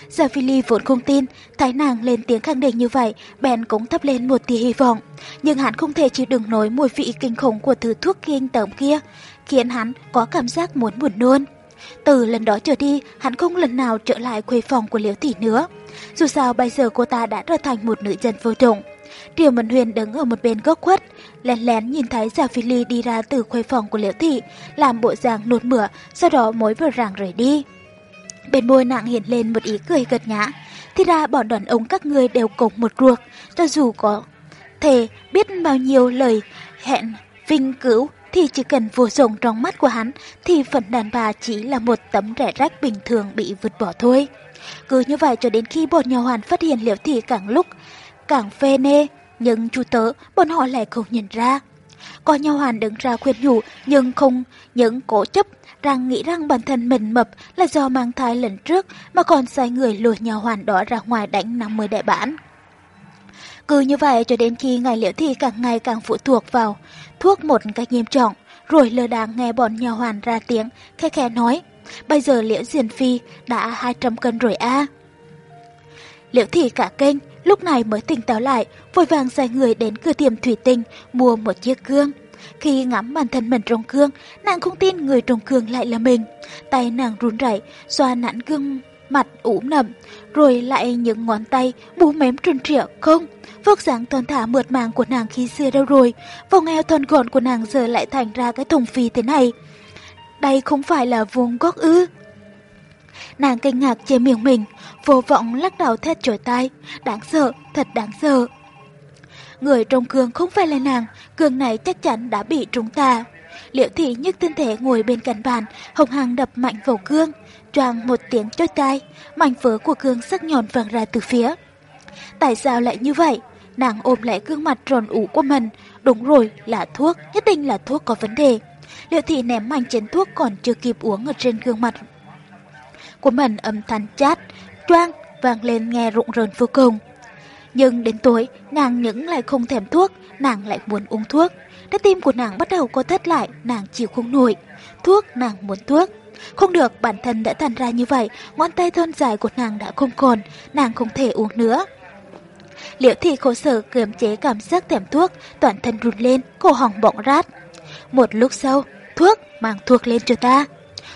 Speaker 1: Gia Phi Ly vốn không tin, thái nàng lên tiếng khẳng định như vậy, bèn cũng thắp lên một tia hy vọng. Nhưng hắn không thể chịu đựng nổi mùi vị kinh khủng của thứ thuốc kinh tởm kia, khiến hắn có cảm giác muốn buồn nôn. Từ lần đó trở đi, hắn không lần nào trở lại khuê phòng của Liễu Tỷ nữa. Dù sao bây giờ cô ta đã trở thành một nữ dân vô dụng. Triều Mẫn Huyền đứng ở một bên góc khuất, lén lén nhìn thấy Giả Phi Ly đi ra từ khuê phòng của Liễu Thị, làm bộ dạng nuốt mửa, sau đó mới vừa ràng rời đi. Bên môi nàng hiện lên một ý cười gật nhã. Thì ra bọn đàn ông các người đều cùng một ruột, cho dù có thể biết bao nhiêu lời hẹn vinh cửu thì chỉ cần vô dụng trong mắt của hắn thì phần đàn bà chỉ là một tấm rẻ rách bình thường bị vứt bỏ thôi. Cứ như vậy cho đến khi bọn nhà hoàn phát hiện liễu thị càng lúc càng phê nê, nhưng chú tớ bọn họ lại không nhận ra. Có nhau hoàn đứng ra khuyên nhủ nhưng không những cố chấp rằng nghĩ rằng bản thân mình mập là do mang thai lần trước mà còn sai người lùa nhau hoàn đó ra ngoài đánh 50 đại bản. Cứ như vậy cho đến khi ngài liễu thị càng ngày càng phụ thuộc vào thuốc một cách nghiêm trọng, rồi lơ đáng nghe bọn nhà hoàn ra tiếng, khe khẽ nói, bây giờ liễu diền phi đã 200 cân rồi a Liễu thị cả kênh, lúc này mới tỉnh táo lại, vội vàng dài người đến cửa tiệm thủy tinh mua một chiếc gương. Khi ngắm bản thân mình trong gương, nàng không tin người trong gương lại là mình. Tay nàng run rẩy, xoa nặn gương mặt ủ nậm, rồi lại những ngón tay bú mém trơn trịa không. Vóc dáng thon thả mượt màng của nàng khi xưa đâu rồi, vòng eo thon gọn của nàng giờ lại thành ra cái thùng phi thế này. Đây không phải là vuông góc ư. Nàng kinh ngạc che miệng mình, vô vọng lắc đầu thét trổi tai, đáng sợ, thật đáng sợ. Người trong cương không phải là nàng, cương này chắc chắn đã bị trúng tà. Liệu thị nhức thân thể ngồi bên cạnh bàn, hồng hàng đập mạnh vào cương, choàng một tiếng chói tai, mảnh vỡ của cương sắc nhọn vàng ra từ phía. Tại sao lại như vậy? Nàng ôm lại gương mặt tròn ủ của mình. Đúng rồi, là thuốc, nhất định là thuốc có vấn đề. Liệu thị ném mảnh chén thuốc còn chưa kịp uống ở trên gương mặt của mình âm thanh chát, choang, vang lên nghe rụng rợn vô cùng. Nhưng đến tối, nàng những lại không thèm thuốc, nàng lại muốn uống thuốc. Trái tim của nàng bắt đầu có thất lại, nàng chịu không nổi. Thuốc, nàng muốn thuốc. Không được, bản thân đã thành ra như vậy, ngón tay thon dài của nàng đã không còn, nàng không thể uống nữa. Liễu thị khổ sở kiềm chế cảm giác thèm thuốc, toàn thân run lên, cổ họng bọng rát. Một lúc sau, thuốc, mang thuốc lên cho ta.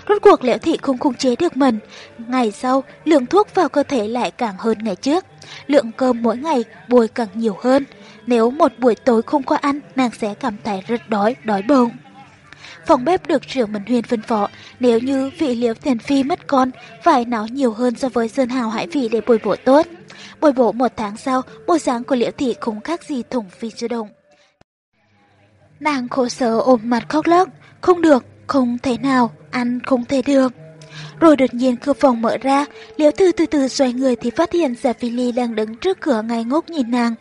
Speaker 1: Rốt cuộc liễu thị không khung chế được mình. Ngày sau, lượng thuốc vào cơ thể lại càng hơn ngày trước. Lượng cơm mỗi ngày bồi càng nhiều hơn. Nếu một buổi tối không có ăn, nàng sẽ cảm thấy rất đói, đói bụng. Phòng bếp được trưởng mình Huyền phân phó, nếu như vị liễu thiền phi mất con, phải nấu nhiều hơn so với sơn hào hải vị để bồi bổ tốt. Bồi bổ một tháng sau, bộ dáng của liễu thị không khác gì thủng phi chưa động. Nàng khổ sở ôm mặt khóc lóc, không được, không thể nào, ăn không thể được. Rồi đột nhiên cửa phòng mở ra, Liễu Thư từ từ xoay người thì phát hiện Giả Phi Ly đang đứng trước cửa ngay ngốc nhìn nàng.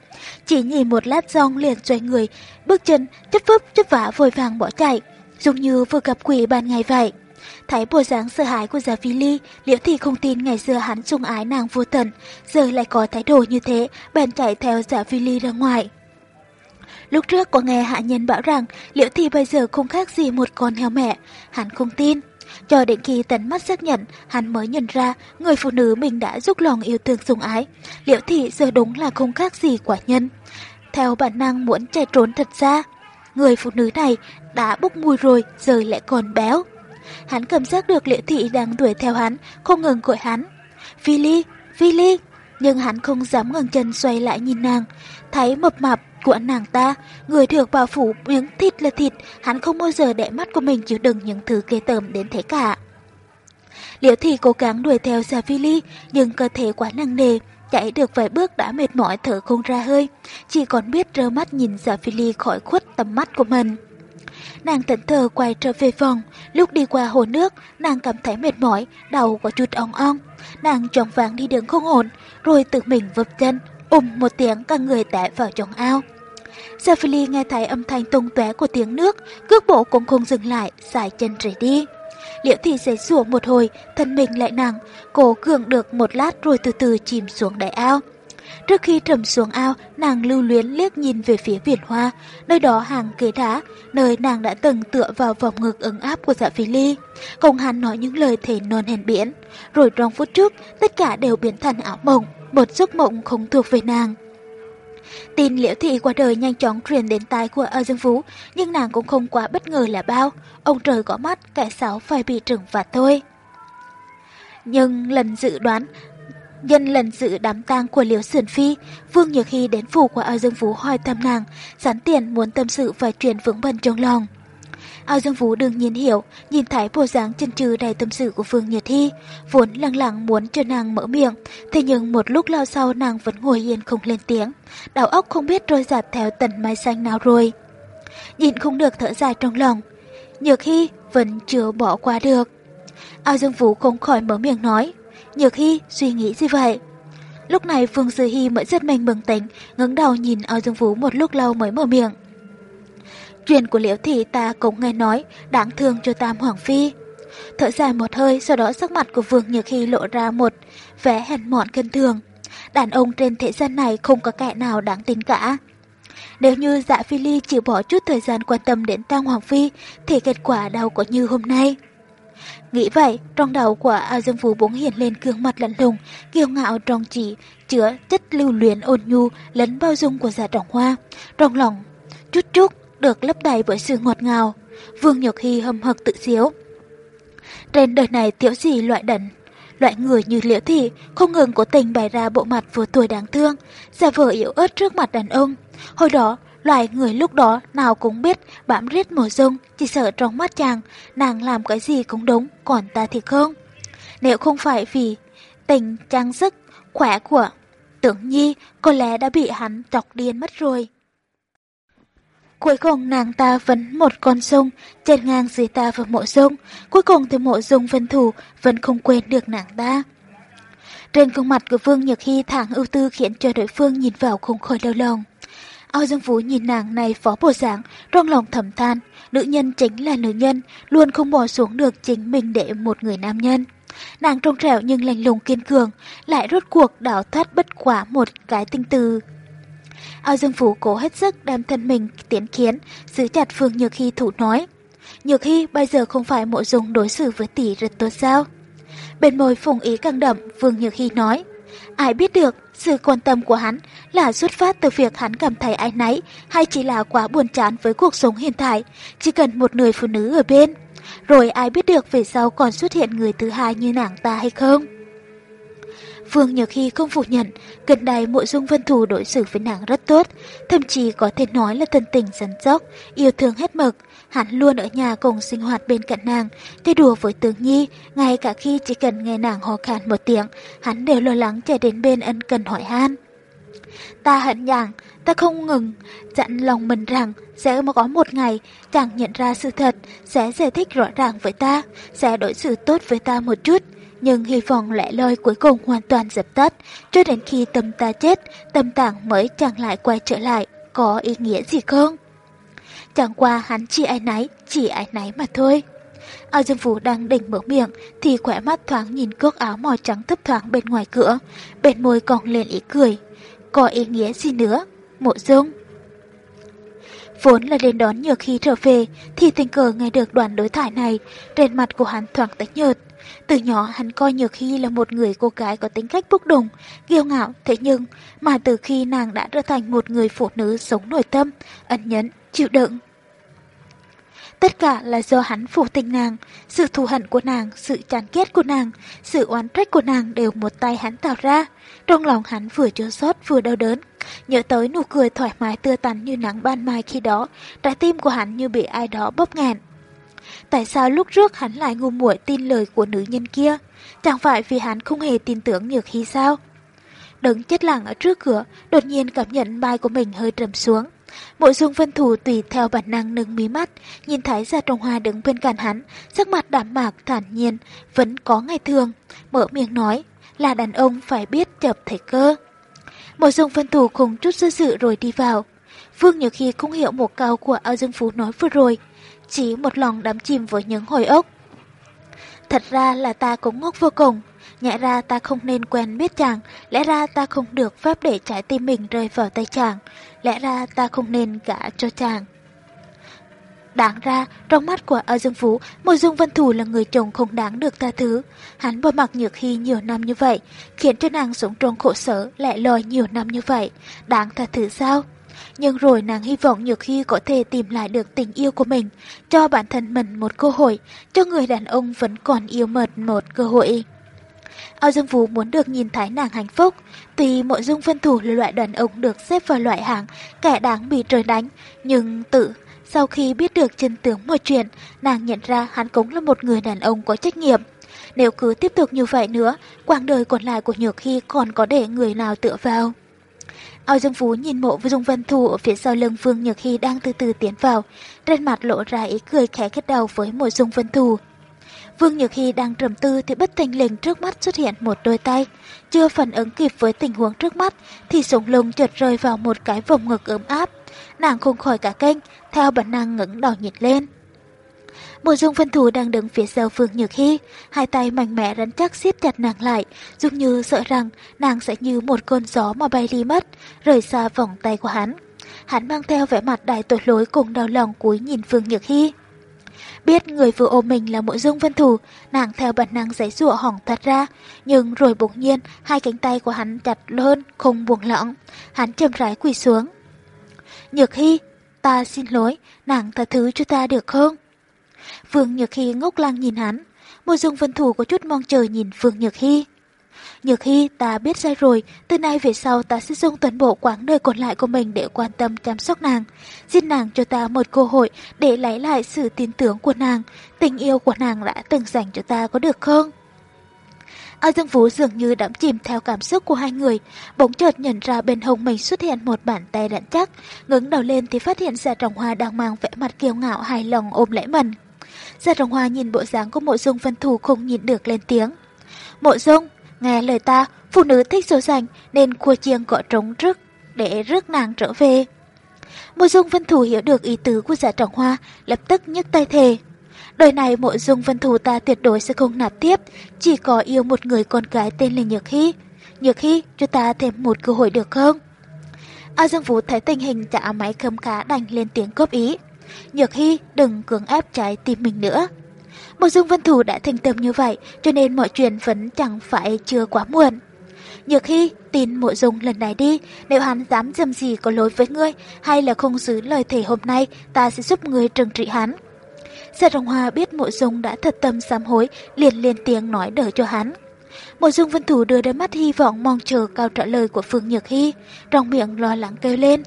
Speaker 1: Chỉ nhìn một lát xong liền xoay người, bước chân chấp phấp chấp vả vội vàng bỏ chạy, giống như vừa gặp quỷ ban ngày vậy. Thấy bộ dáng sợ hãi của Giả Phi Ly, Liễu Thị không tin ngày xưa hắn trung ái nàng vô tận, giờ lại có thái độ như thế, bèn chạy theo Giả Phi Ly ra ngoài. Lúc trước có nghe hạ nhân bảo rằng Liễu Thị bây giờ không khác gì một con heo mẹ, hắn không tin. Cho đến khi tấn mắt xác nhận, hắn mới nhận ra người phụ nữ mình đã giúp lòng yêu thương sùng ái. Liễu thị giờ đúng là không khác gì quả nhân. Theo bản năng muốn chạy trốn thật ra, người phụ nữ này đã bốc mùi rồi, giờ lại còn béo. Hắn cảm giác được liễu thị đang đuổi theo hắn, không ngừng gọi hắn. Phi Ly, Phi Ly. Nhưng hắn không dám ngừng chân xoay lại nhìn nàng. Thấy mập mạp của nàng ta, người thường bảo phủ miếng thịt là thịt, hắn không bao giờ để mắt của mình chịu đựng những thứ ghê tởm đến thế cả. Liễu Thị cố gắng đuổi theo Gia Phi Ly, nhưng cơ thể quá nặng nề, chạy được vài bước đã mệt mỏi thở không ra hơi, chỉ còn biết rơ mắt nhìn Gia Phi Ly khỏi khuất tầm mắt của mình. Nàng tỉnh thờ quay trở về phòng, lúc đi qua hồ nước, nàng cảm thấy mệt mỏi, đầu có chút ong ong. Nàng tròn vàng đi đường không ổn, rồi tự mình vấp chân, ùm một tiếng cả người té vào trong ao. Safili nghe thấy âm thanh tung tóe của tiếng nước, cước bộ cũng không dừng lại, xài chân rời đi. Liễu thị giấy sủa một hồi, thân mình lại nặng, cố cường được một lát rồi từ từ chìm xuống đại ao. Trước khi trầm xuống ao, nàng lưu luyến liếc nhìn về phía biển hoa, nơi đó hàng ghế đá, nơi nàng đã từng tựa vào vòng ngực ứng áp của dạ phi ly. Không hắn nói những lời thể non hèn biển, rồi trong phút trước, tất cả đều biến thành ảo mộng, một giấc mộng không thuộc về nàng. Tin liễu thị qua đời nhanh chóng truyền đến tai của Âu Dương vũ nhưng nàng cũng không quá bất ngờ là bao. Ông trời có mắt, kẻ xấu phải bị trừng phạt thôi. Nhưng lần dự đoán, nhân lần dự đám tang của Liễu Sườn Phi, Vương Nhược Hy đến phủ của Âu Dương vũ hỏi thăm nàng, sẵn tiền muốn tâm sự và truyền vững bần trong lòng. Ao Dương Vũ đương nhiên hiểu, nhìn thấy bộ dáng chân trừ đầy tâm sự của Phương Nhật Thi, vốn lăng lặng muốn cho nàng mở miệng, thế nhưng một lúc lâu sau nàng vẫn ngồi yên không lên tiếng, đầu óc không biết trôi dạt theo tần mai xanh nào rồi. Nhìn không được thở dài trong lòng, Nhược Hy vẫn chưa bỏ qua được. Ao Dương Vũ không khỏi mở miệng nói, Nhược Hy suy nghĩ gì vậy? Lúc này Phương Sư Hy mới rất mình bừng tỉnh, ngẩng đầu nhìn Ao Dương Vũ một lúc lâu mới mở miệng. Chuyện của Liễu Thị ta cũng nghe nói, đáng thương cho Tam Hoàng Phi. Thở dài một hơi, sau đó sắc mặt của Vương Nhược Hy lộ ra một vẻ hèn mọn kinh thường. Đàn ông trên thế gian này không có kẻ nào đáng tin cả. Nếu như dạ Phi Ly chỉ bỏ chút thời gian quan tâm đến Tam Hoàng Phi, thì kết quả đâu có như hôm nay. Nghĩ vậy, trong đầu của A Dương Phú bỗng hiện lên gương mặt lạnh lùng, kiêu ngạo trong chỉ chứa chất lưu luyến ôn nhu lẫn bao dung của dạ trọng hoa. Trong lòng, chút chút được lấp đầy bởi sự ngọt ngào. Vương Nhược Hy hâm hực tự xíu. Trên đời này thiếu gì loại đần, loại người như liễu thị không ngừng cố tình bày ra bộ mặt vừa tuổi đáng thương, giả vờ yếu ớt trước mặt đàn ông. Hồi đó, loại người lúc đó nào cũng biết bám riết mùa dung, chỉ sợ trong mắt chàng, nàng làm cái gì cũng đúng, còn ta thì không. Nếu không phải vì tình trang sức, khỏe của tưởng nhi, có lẽ đã bị hắn chọc điên mất rồi. Cuối cùng nàng ta vẫn một con sông, trên ngang dưới ta vào mộ sông. Cuối cùng thì mộ dung vân thủ vẫn không quên được nàng ta. Trên gương mặt của Vương Nhật Hy thẳng ưu tư khiến cho đối phương nhìn vào không khỏi đau lòng. Ao Dương Phú nhìn nàng này phó bộ dạng, trong lòng thầm than, nữ nhân chính là nữ nhân, luôn không bỏ xuống được chính mình để một người nam nhân. Nàng trong trẻo nhưng lành lùng kiên cường, lại rốt cuộc đảo thoát bất quá một cái tinh từ Ao Dương Phú cố hết sức đem thân mình tiến khiến, giữ chặt Phương Nhược Hy thủ nói. Nhược Hy bây giờ không phải mộ dung đối xử với tỷ rất tốt sao? Bên môi phùng ý căng đậm, Phương Nhược Hy nói. Ai biết được, sự quan tâm của hắn là xuất phát từ việc hắn cảm thấy ai nấy hay chỉ là quá buồn chán với cuộc sống hiện tại, chỉ cần một người phụ nữ ở bên. Rồi ai biết được về sau còn xuất hiện người thứ hai như nàng ta hay không? Phương Nhược Hy không phủ nhận, gần đây mộ dung vân thù đối xử với nàng rất tốt, thậm chí có thể nói là thân tình sẵn dốc, yêu thương hết mực. Hắn luôn ở nhà cùng sinh hoạt bên cạnh nàng, chơi đùa với tướng nhi, ngay cả khi chỉ cần nghe nàng hò khan một tiếng, hắn đều lo lắng chạy đến bên ân cần hỏi han. Ta hận nhàng, ta không ngừng, dặn lòng mình rằng sẽ có một ngày chàng nhận ra sự thật, sẽ giải thích rõ ràng với ta, sẽ đối xử tốt với ta một chút nhưng hy vọng lẻ loi cuối cùng hoàn toàn dập tắt, cho đến khi tâm ta chết, tâm tạng mới chẳng lại quay trở lại, có ý nghĩa gì không? Chẳng qua hắn chỉ ai nấy, chỉ ai nấy mà thôi. Ao Dương Vũ đang định mở miệng thì khỏe mắt thoáng nhìn cước áo màu trắng thấp thoáng bên ngoài cửa, bên môi còn lên ý cười. Có ý nghĩa gì nữa? Mộ dung. Vốn là đến đón nhược khi trở về thì tình cờ nghe được đoàn đối thoại này, trên mặt của hắn thoáng tái nhợt. Từ nhỏ hắn coi Nhược khi là một người cô gái có tính cách bốc đồng, kiêu ngạo, thế nhưng mà từ khi nàng đã trở thành một người phụ nữ sống nội tâm, ẩn nhẫn, chịu đựng. Tất cả là do hắn phụ tình nàng, sự thù hận của nàng, sự chán ghét của nàng, sự oán trách của nàng đều một tay hắn tạo ra. Trong lòng hắn vừa chua xót vừa đau đớn, nhớ tới nụ cười thoải mái tươi tắn như nắng ban mai khi đó, trái tim của hắn như bị ai đó bóp nghẹn. Tại sao lúc trước hắn lại ngu muội tin lời của nữ nhân kia? Chẳng phải vì hắn không hề tin tưởng Nhược Hy sao? Đứng chết lặng ở trước cửa, đột nhiên cảm nhận vai của mình hơi trầm xuống. Bộ dung vân thủ tùy theo bản năng nâng mí mắt, nhìn thấy ra trong hoa đứng bên cạnh hắn, sắc mặt đảm mạc thản nhiên, vẫn có ngày thường. Mở miệng nói, là đàn ông phải biết chập thời cơ. Bộ dung vân thủ cùng chút sơ sự rồi đi vào. Vương nhiều khi không hiểu một câu của ao dương phú nói vừa rồi, chỉ một lòng đắm chìm với những hồi ốc Thật ra là ta cũng ngốc vô cùng, nhẹ ra ta không nên quen biết chàng, lẽ ra ta không được phép để trái tim mình rơi vào tay chàng, lẽ ra ta không nên gả cho chàng. Đáng ra, trong mắt của A Dương Phú, Mộ Dung Văn Thủ là người chồng không đáng được tha thứ. Hắn bỏ mặc Nhược Hy nhiều năm như vậy, khiến cho nàng sống trong khổ sở, lẻ loi nhiều năm như vậy. Đáng tha thứ sao? Nhưng rồi nàng hy vọng Nhược Hy có thể tìm lại được tình yêu của mình, cho bản thân mình một cơ hội, cho người đàn ông vẫn còn yêu mệt một cơ hội. Ao Dương Vũ muốn được nhìn thấy nàng hạnh phúc, tuy mộ dung phân thủ là loại đàn ông được xếp vào loại hạng kẻ đáng bị trời đánh, nhưng tự Sau khi biết được chân tướng mọi chuyện, nàng nhận ra hắn cũng là một người đàn ông có trách nhiệm. Nếu cứ tiếp tục như vậy nữa, quãng đời còn lại của Nhược Hy còn có để người nào tựa vào. Ao Dương Phú nhìn mộ Dung Vân Thu ở phía sau lưng Phương Nhược Hy đang từ từ tiến vào, trên mặt lộ ra ý cười khẽ kết đầu với mộ Dung Vân Thu. Vương Nhược Hy đang trầm tư thì bất tình lình trước mắt xuất hiện một đôi tay. Chưa phản ứng kịp với tình huống trước mắt thì súng lùng chợt rơi vào một cái vòng ngực ấm áp. Nàng không khỏi cả kênh, theo bản năng ngẩng đầu nhịt lên. Mộ dung phân thủ đang đứng phía sau Phương Nhược Hy, hai tay mạnh mẽ rắn chắc siết chặt nàng lại, giống như sợ rằng nàng sẽ như một cơn gió mà bay đi mất, rời xa vòng tay của hắn. Hắn mang theo vẻ mặt đại tội lỗi cùng đau lòng cúi nhìn Phương Nhược Hy. Biết người vừa ôm mình là mộ dung vân thủ, nàng theo bản năng giấy rụa hỏng thật ra, nhưng rồi bỗng nhiên hai cánh tay của hắn chặt hơn, không buông lỏng. Hắn chậm rãi quỳ xuống. Nhược Hy, ta xin lỗi, nàng tha thứ cho ta được không? Vương Nhược Hy ngốc lăng nhìn hắn, mộ dung vân thủ có chút mong chờ nhìn Vương Nhược Hy. Nhược Hy, ta biết sai rồi, từ nay về sau ta sẽ dùng toàn bộ quãng đời còn lại của mình để quan tâm chăm sóc nàng. Xin nàng cho ta một cơ hội để lấy lại sự tin tưởng của nàng, tình yêu của nàng đã từng dành cho ta có được không? A Dương Vũ dường như đắm chìm theo cảm xúc của hai người, bỗng chợt nhận ra bên hông mình xuất hiện một bàn tay đạn chắc, ngẩng đầu lên thì phát hiện ra Trọng Hoa đang mang vẻ mặt kiêu ngạo hài lòng ôm lấy mình. Gia Trọng Hoa nhìn bộ dáng của Mộ Dung Vân Thủ không nhìn được lên tiếng. Mộ Dung, Nghe lời ta, phụ nữ thích dỗ dành nên cua chiêng gõ trống rước để rước nàng trở về. Mộ dung vân thủ hiểu được ý tứ của giả trọng hoa, lập tức nhấc tay thề. Đời này mộ dung vân thủ ta tuyệt đối sẽ không nạp tiếp, chỉ có yêu một người con gái tên là Nhược Hy. Nhược Hy, cho ta thêm một cơ hội được không? A Dương Vũ thấy tình hình chả máy khâm khá đành lên tiếng góp ý. Nhược Hy, đừng cưỡng ép trái tim mình nữa. Mộ dung vân thủ đã thành tâm như vậy, cho nên mọi chuyện vẫn chẳng phải chưa quá muộn. Nhược khi tin mộ dung lần này đi, nếu hắn dám dâm gì có lỗi với ngươi, hay là không giữ lời thề hôm nay, ta sẽ giúp ngươi trừng trị hắn. Sở Trọng Hoa biết mộ dung đã thật tâm sám hối, liền liền tiếng nói đỡ cho hắn. Mộ dung vân thủ đưa đôi mắt hy vọng mong chờ câu trả lời của Phương Nhược Hy, trong miệng lo lắng kêu lên.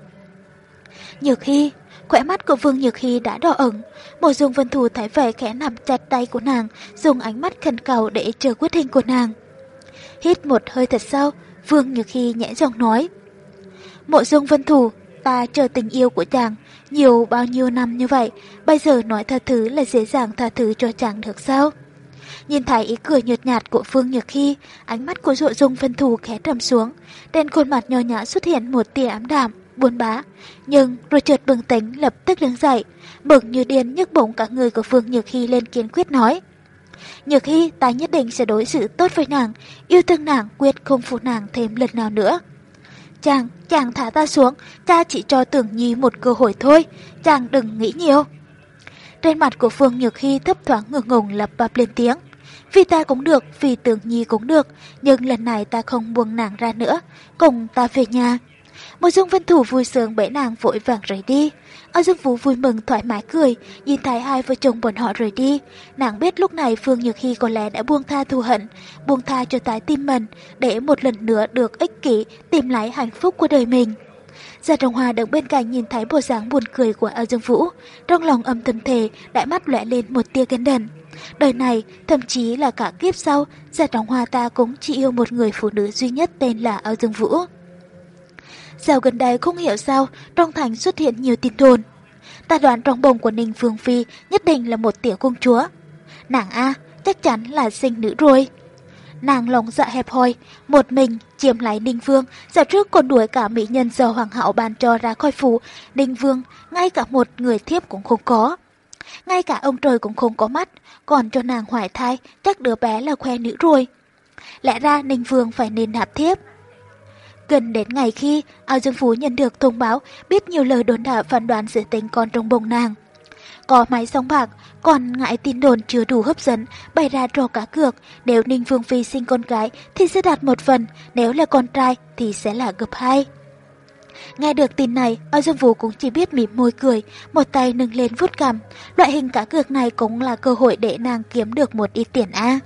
Speaker 1: Nhược Hy, khỏe mắt của Vương Nhược Hy đã đỏ ửng. Mộ dung vân Thù thấy vẻ khẽ nằm chặt tay của nàng, dùng ánh mắt khẩn cầu để chờ quyết định của nàng. Hít một hơi thật sâu, Vương Nhược Hy nhẹ giọng nói. Mộ dung vân Thù, ta chờ tình yêu của chàng, nhiều bao nhiêu năm như vậy, bây giờ nói tha thứ là dễ dàng tha thứ cho chàng được sao? Nhìn thấy ý cười nhợt nhạt của Phương Nhược Hy, ánh mắt của dụ dung vân Thù khẽ trầm xuống, trên khuôn mặt nhỏ nhã xuất hiện một tia ám đạm buồn bá. Nhưng rồi chợt bừng tỉnh lập tức đứng dậy, bực như điên nhấc bổng cả người của Phương Nhược Hy lên kiên quyết nói. Nhược Hy ta nhất định sẽ đối xử tốt với nàng, yêu thương nàng quyết không phụ nàng thêm lần nào nữa. Chàng, chàng thả ta xuống, cha chỉ cho tưởng nhi một cơ hội thôi, chàng đừng nghĩ nhiều. Trên mặt của Phương Nhược Hy thấp thoáng ngượng ngùng lập bập lên tiếng. Vì ta cũng được, vì tưởng nhi cũng được, nhưng lần này ta không buông nàng ra nữa, cùng ta về nhà. Mộ dung vân thủ vui sướng bế nàng vội vàng rời đi. Âu Dương Vũ vui mừng thoải mái cười, nhìn thấy hai vợ chồng bọn họ rời đi. Nàng biết lúc này Phương Nhược Hy có lẽ đã buông tha thù hận, buông tha cho tái tim mình, để một lần nữa được ích kỷ tìm lại hạnh phúc của đời mình. Gia Trọng Hoa đứng bên cạnh nhìn thấy bộ dáng buồn cười của Âu Dương Vũ, trong lòng âm thầm thề, đại mắt lóe lên một tia ghen đần. Đời này, thậm chí là cả kiếp sau, Gia Trọng Hoa ta cũng chỉ yêu một người phụ nữ duy nhất tên là Âu Dương Vũ. Dạo gần đây không hiểu sao, trong thành xuất hiện nhiều tin đồn. Ta đoán trong bồng của Ninh Phương Phi nhất định là một tiểu công chúa. Nàng A chắc chắn là sinh nữ rồi. Nàng lòng dạ hẹp hòi, một mình chiếm lấy Ninh Vương, dạo trước còn đuổi cả mỹ nhân do Hoàng hậu ban cho ra khỏi phủ. Ninh Vương, ngay cả một người thiếp cũng không có. Ngay cả ông trời cũng không có mắt, còn cho nàng hoài thai, chắc đứa bé là khoe nữ rồi. Lẽ ra Ninh Vương phải nên nạp thiếp. Gần đến ngày khi Ao Dương Phú nhận được thông báo biết nhiều lời đồn đạo phán đoán sự tình con trong bồng nàng. Có máy sóng bạc, còn ngại tin đồn chưa đủ hấp dẫn, bày ra trò cá cược. Nếu Ninh Phương Phi sinh con gái thì sẽ đạt một phần, nếu là con trai thì sẽ là gấp hai. Nghe được tin này, Ao Dương Vũ cũng chỉ biết mỉm môi cười, một tay nâng lên vuốt cằm. Loại hình cá cược này cũng là cơ hội để nàng kiếm được một ít tiền A.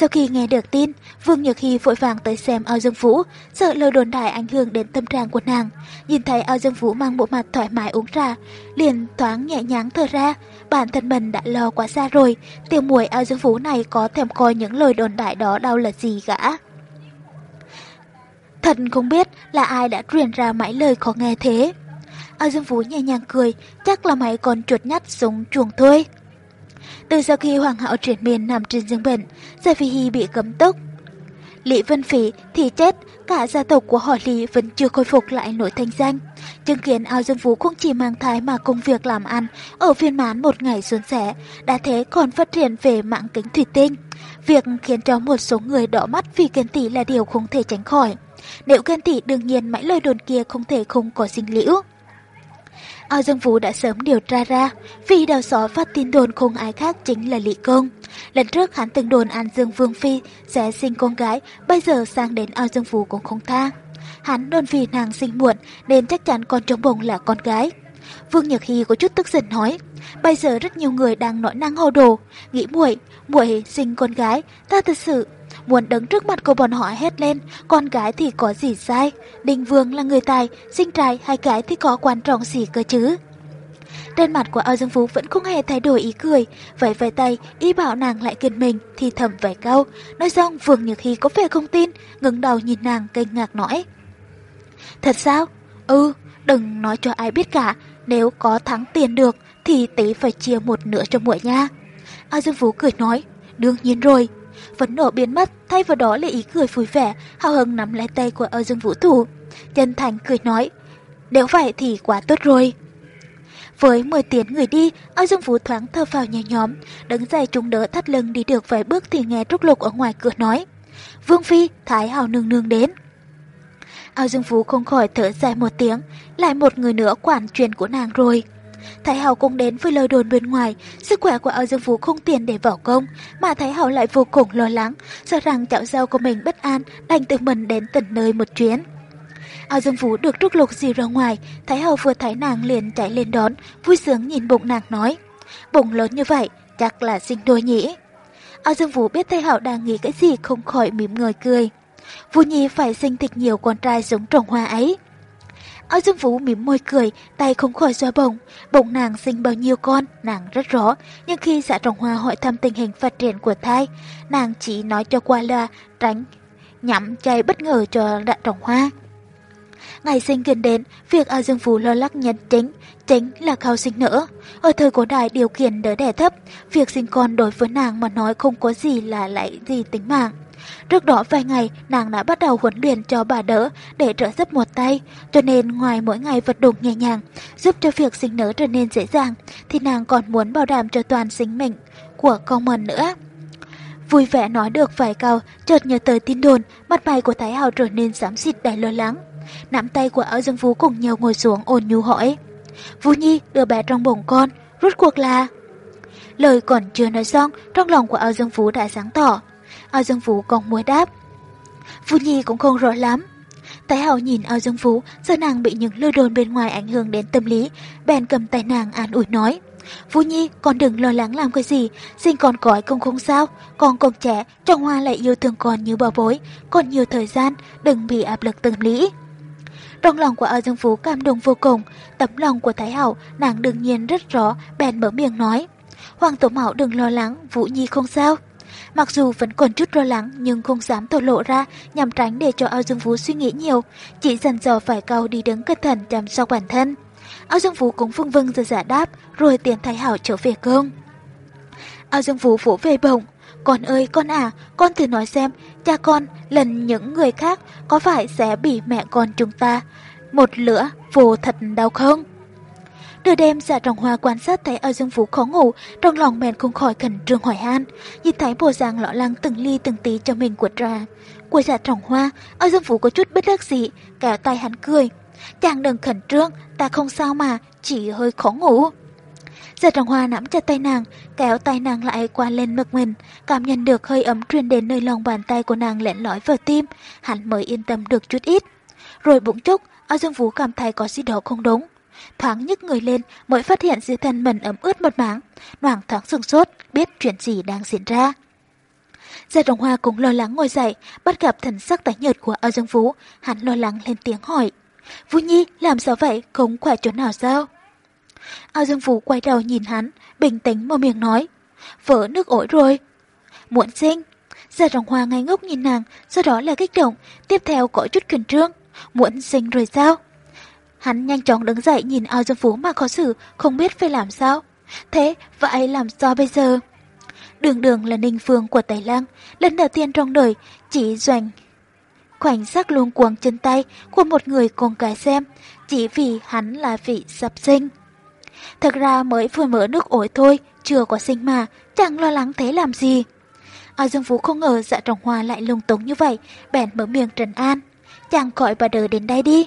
Speaker 1: Sau khi nghe được tin, Vương Nhược Hy vội vàng tới xem ao dương vũ, sợ lời đồn đại ảnh hưởng đến tâm trạng của nàng. Nhìn thấy ao dương vũ mang bộ mặt thoải mái uống trà, liền thoáng nhẹ nhàng thở ra. Bản thân mình đã lo quá xa rồi, tiêu muội ao dương vũ này có thèm coi những lời đồn đại đó đâu là gì cả. Thật không biết là ai đã truyền ra mãi lời khó nghe thế. Ao Dương Vũ nhẹ nhàng cười, chắc là mày còn chuột nhắt giống chuồng thôi. Từ sau khi Hoàng hậu chuyển miền nằm trên giường bệnh, Gia Phi hi bị cấm túc. Lý Vân Phỉ thì chết, cả gia tộc của họ Lý vẫn chưa khôi phục lại nổi thanh danh. Chứng kiến ao dương vũ không chỉ mang thai mà công việc làm ăn ở phiên mán một ngày xuân sẻ, đã thế còn phát triển về mạng kính thủy tinh. Việc khiến cho một số người đỏ mắt vì ghen tị là điều không thể tránh khỏi. Nếu ghen tị đương nhiên mãi lời đồn kia không thể không có sinh liễu. Ao Dương Vũ đã sớm điều tra ra, vì đào xó phát tin đồn không ai khác chính là Lý Công. Lần trước hắn từng đồn An Dương Vương Phi sẽ sinh con gái, bây giờ sang đến Ao Dương Vũ cũng không tha. Hắn đồn vì nàng sinh muộn nên chắc chắn con trống bồng là con gái. Vương Nhật Hy có chút tức giận nói, bây giờ rất nhiều người đang nói năng hồ đồ, nghĩ muội, muội sinh con gái, ta thật sự muốn đứng trước mặt của bọn họ hét lên, con gái thì có gì sai, Đình Vương là người tài, sinh trai hay gái thì có quan trọng gì cơ chứ. Trên mặt của Âu Dương Phú vẫn không hề thay đổi ý cười, vậy vẫy tay, ý bảo nàng lại kiên mình, thì thầm vài câu. Nói xong, Vương Nhược Hy có vẻ không tin, ngừng đầu nhìn nàng kinh ngạc nói. Thật sao? Ừ, đừng nói cho ai biết cả, nếu có thắng tiền được thì tí phải chia một nửa cho muội nha. Âu Dương Phú cười nói, đương nhiên rồi, Phấn nộ biến mất, thay vào đó là ý cười vui vẻ, hào hứng nắm lấy tay của Âu Dương Vũ Thủ. Chân thành cười nói, nếu vậy thì quá tốt rồi. Với 10 tiếng người đi, Âu Dương Vũ thoáng thơ vào nhà nhóm, đứng dậy trung đỡ thắt lưng đi được vài bước thì nghe Trúc Lục ở ngoài cửa nói. Vương Phi, Thái Hào nương nương đến. Âu Dương Vũ không khỏi thở dài một tiếng, lại một người nữa quản chuyện của nàng rồi. Thái hậu cũng đến với lời đồn bên ngoài, sức khỏe của Âu Dương Phú không tiền để vào công, mà Thái hậu lại vô cùng lo lắng, sợ rằng cháu dâu của mình bất an, đành tự mình đến tận nơi một chuyến. Âu Dương Phú được trúc lục dìu ra ngoài, Thái hậu vừa thấy nàng liền chạy lên đón, vui sướng nhìn bụng nàng nói, bụng lớn như vậy, chắc là sinh đôi nhỉ. Âu Dương Vũ biết Thái hậu đang nghĩ cái gì không khỏi mỉm người cười. Vũ Nhi phải sinh thịt nhiều con trai giống trồng hoa ấy. Âu Dương Vũ mỉm môi cười, tay không khỏi xoa bồng. Bụng nàng sinh bao nhiêu con, nàng rất rõ. Nhưng khi xã Trọng Hoa hỏi thăm tình hình phát triển của thai, nàng chỉ nói cho qua là tránh nhắm chay bất ngờ cho đại Trọng Hoa. Ngày sinh gần đến, việc Âu Dương Vũ lo lắng nhân chính, chính là khao sinh nữa. Ở thời cổ đại điều kiện đỡ đẻ thấp, việc sinh con đối với nàng mà nói không có gì là lại gì tính mạng. Trước đó vài ngày, nàng đã bắt đầu huấn luyện cho bà đỡ để trợ giúp một tay, cho nên ngoài mỗi ngày vật đụng nhẹ nhàng, giúp cho việc sinh nở trở nên dễ dàng, thì nàng còn muốn bảo đảm cho toàn sinh mệnh của con mình nữa. Vui vẻ nói được vài câu, chợt nhớ tới tin đồn, mặt mày của Thái Hào trở nên xám xịt đầy lo lắng. Nắm tay của áo dương Phú cùng nhau ngồi xuống ôn nhu hỏi. Vũ Nhi đưa bé trong bụng con, rút cuộc là... Lời còn chưa nói xong, trong lòng của áo dương Phú đã sáng tỏ. Ao Dương Phú còn muốn đáp. Vũ Nhi cũng không rõ lắm. Thái hậu nhìn Ao Dương Phú, do nàng bị những lời đồn bên ngoài ảnh hưởng đến tâm lý, bèn cầm tay nàng an ủi nói. Vũ Nhi, con đừng lo lắng làm cái gì, sinh con cõi không không sao, con còn trẻ, trong hoa lại yêu thương con như bảo bối, còn nhiều thời gian, đừng bị áp lực tâm lý. Trong lòng của Ao Dương Phú cảm động vô cùng, tấm lòng của Thái hậu nàng đương nhiên rất rõ, bèn mở miệng nói. Hoàng Tổ Mạo đừng lo lắng, Vũ Nhi không sao. Mặc dù vẫn còn chút lo lắng nhưng không dám thổ lộ ra nhằm tránh để cho Ao Dương Vũ suy nghĩ nhiều, chỉ dần dò phải cao đi đứng cẩn thận chăm sóc bản thân. Ao Dương Vũ cũng vâng vâng ra giả đáp rồi tiền thái hảo trở về công. Ao Dương Vũ vỗ về bụng. Con ơi con à, con thử nói xem, cha con lần những người khác có phải sẽ bị mẹ con chúng ta một lửa vô thật đau không? Nửa đêm dạ trọng hoa quan sát thấy ở Dương Phú khó ngủ, trong lòng bèn không khỏi khẩn trương hỏi han. Nhìn thấy bộ dạng lọ lăng từng ly từng tí cho mình của trà. Của dạ trọng hoa, ở Dương Phú có chút bất đắc dĩ, kéo tay hắn cười. Chàng đừng khẩn trương, ta không sao mà, chỉ hơi khó ngủ. Dạ trọng hoa nắm chặt tay nàng, kéo tay nàng lại qua lên ngực mình, cảm nhận được hơi ấm truyền đến nơi lòng bàn tay của nàng lẹn lỏi vào tim, hắn mới yên tâm được chút ít. Rồi bỗng chốc, ở Dương Phú cảm thấy có gì đó không đúng thoáng nhức người lên mới phát hiện dưới thân mình ấm ướt một mảng, Noảng thoáng sừng sốt, biết chuyện gì đang diễn ra. Gia Đồng Hoa cũng lo lắng ngồi dậy, bắt gặp thần sắc tái nhợt của Ao Dương vũ, hắn lo lắng lên tiếng hỏi. Vũ Nhi, làm sao vậy, không khỏe chỗ nào sao? Ao Dương vũ quay đầu nhìn hắn, bình tĩnh mở miệng nói. Vỡ nước ổi rồi. Muộn sinh. Gia Đồng Hoa ngay ngốc nhìn nàng, sau đó là kích động, tiếp theo có chút khẩn trương. Muộn sinh rồi sao? Hắn nhanh chóng đứng dậy nhìn Ao Dương Phú mà khó xử, không biết phải làm sao. Thế, vậy làm sao bây giờ? Đường đường là ninh phương của Tài Lang, lần đầu tiên trong đời chỉ doanh khoảnh sắc luống cuồng chân tay của một người con gái xem, chỉ vì hắn là vị sắp sinh. Thật ra mới vừa mở nước ổi thôi, chưa có sinh mà, chẳng lo lắng thế làm gì. Ao Dương Phú không ngờ dạ trọng hoa lại lung túng như vậy, bèn mở miệng trần an. Chàng gọi bà đỡ đến đây đi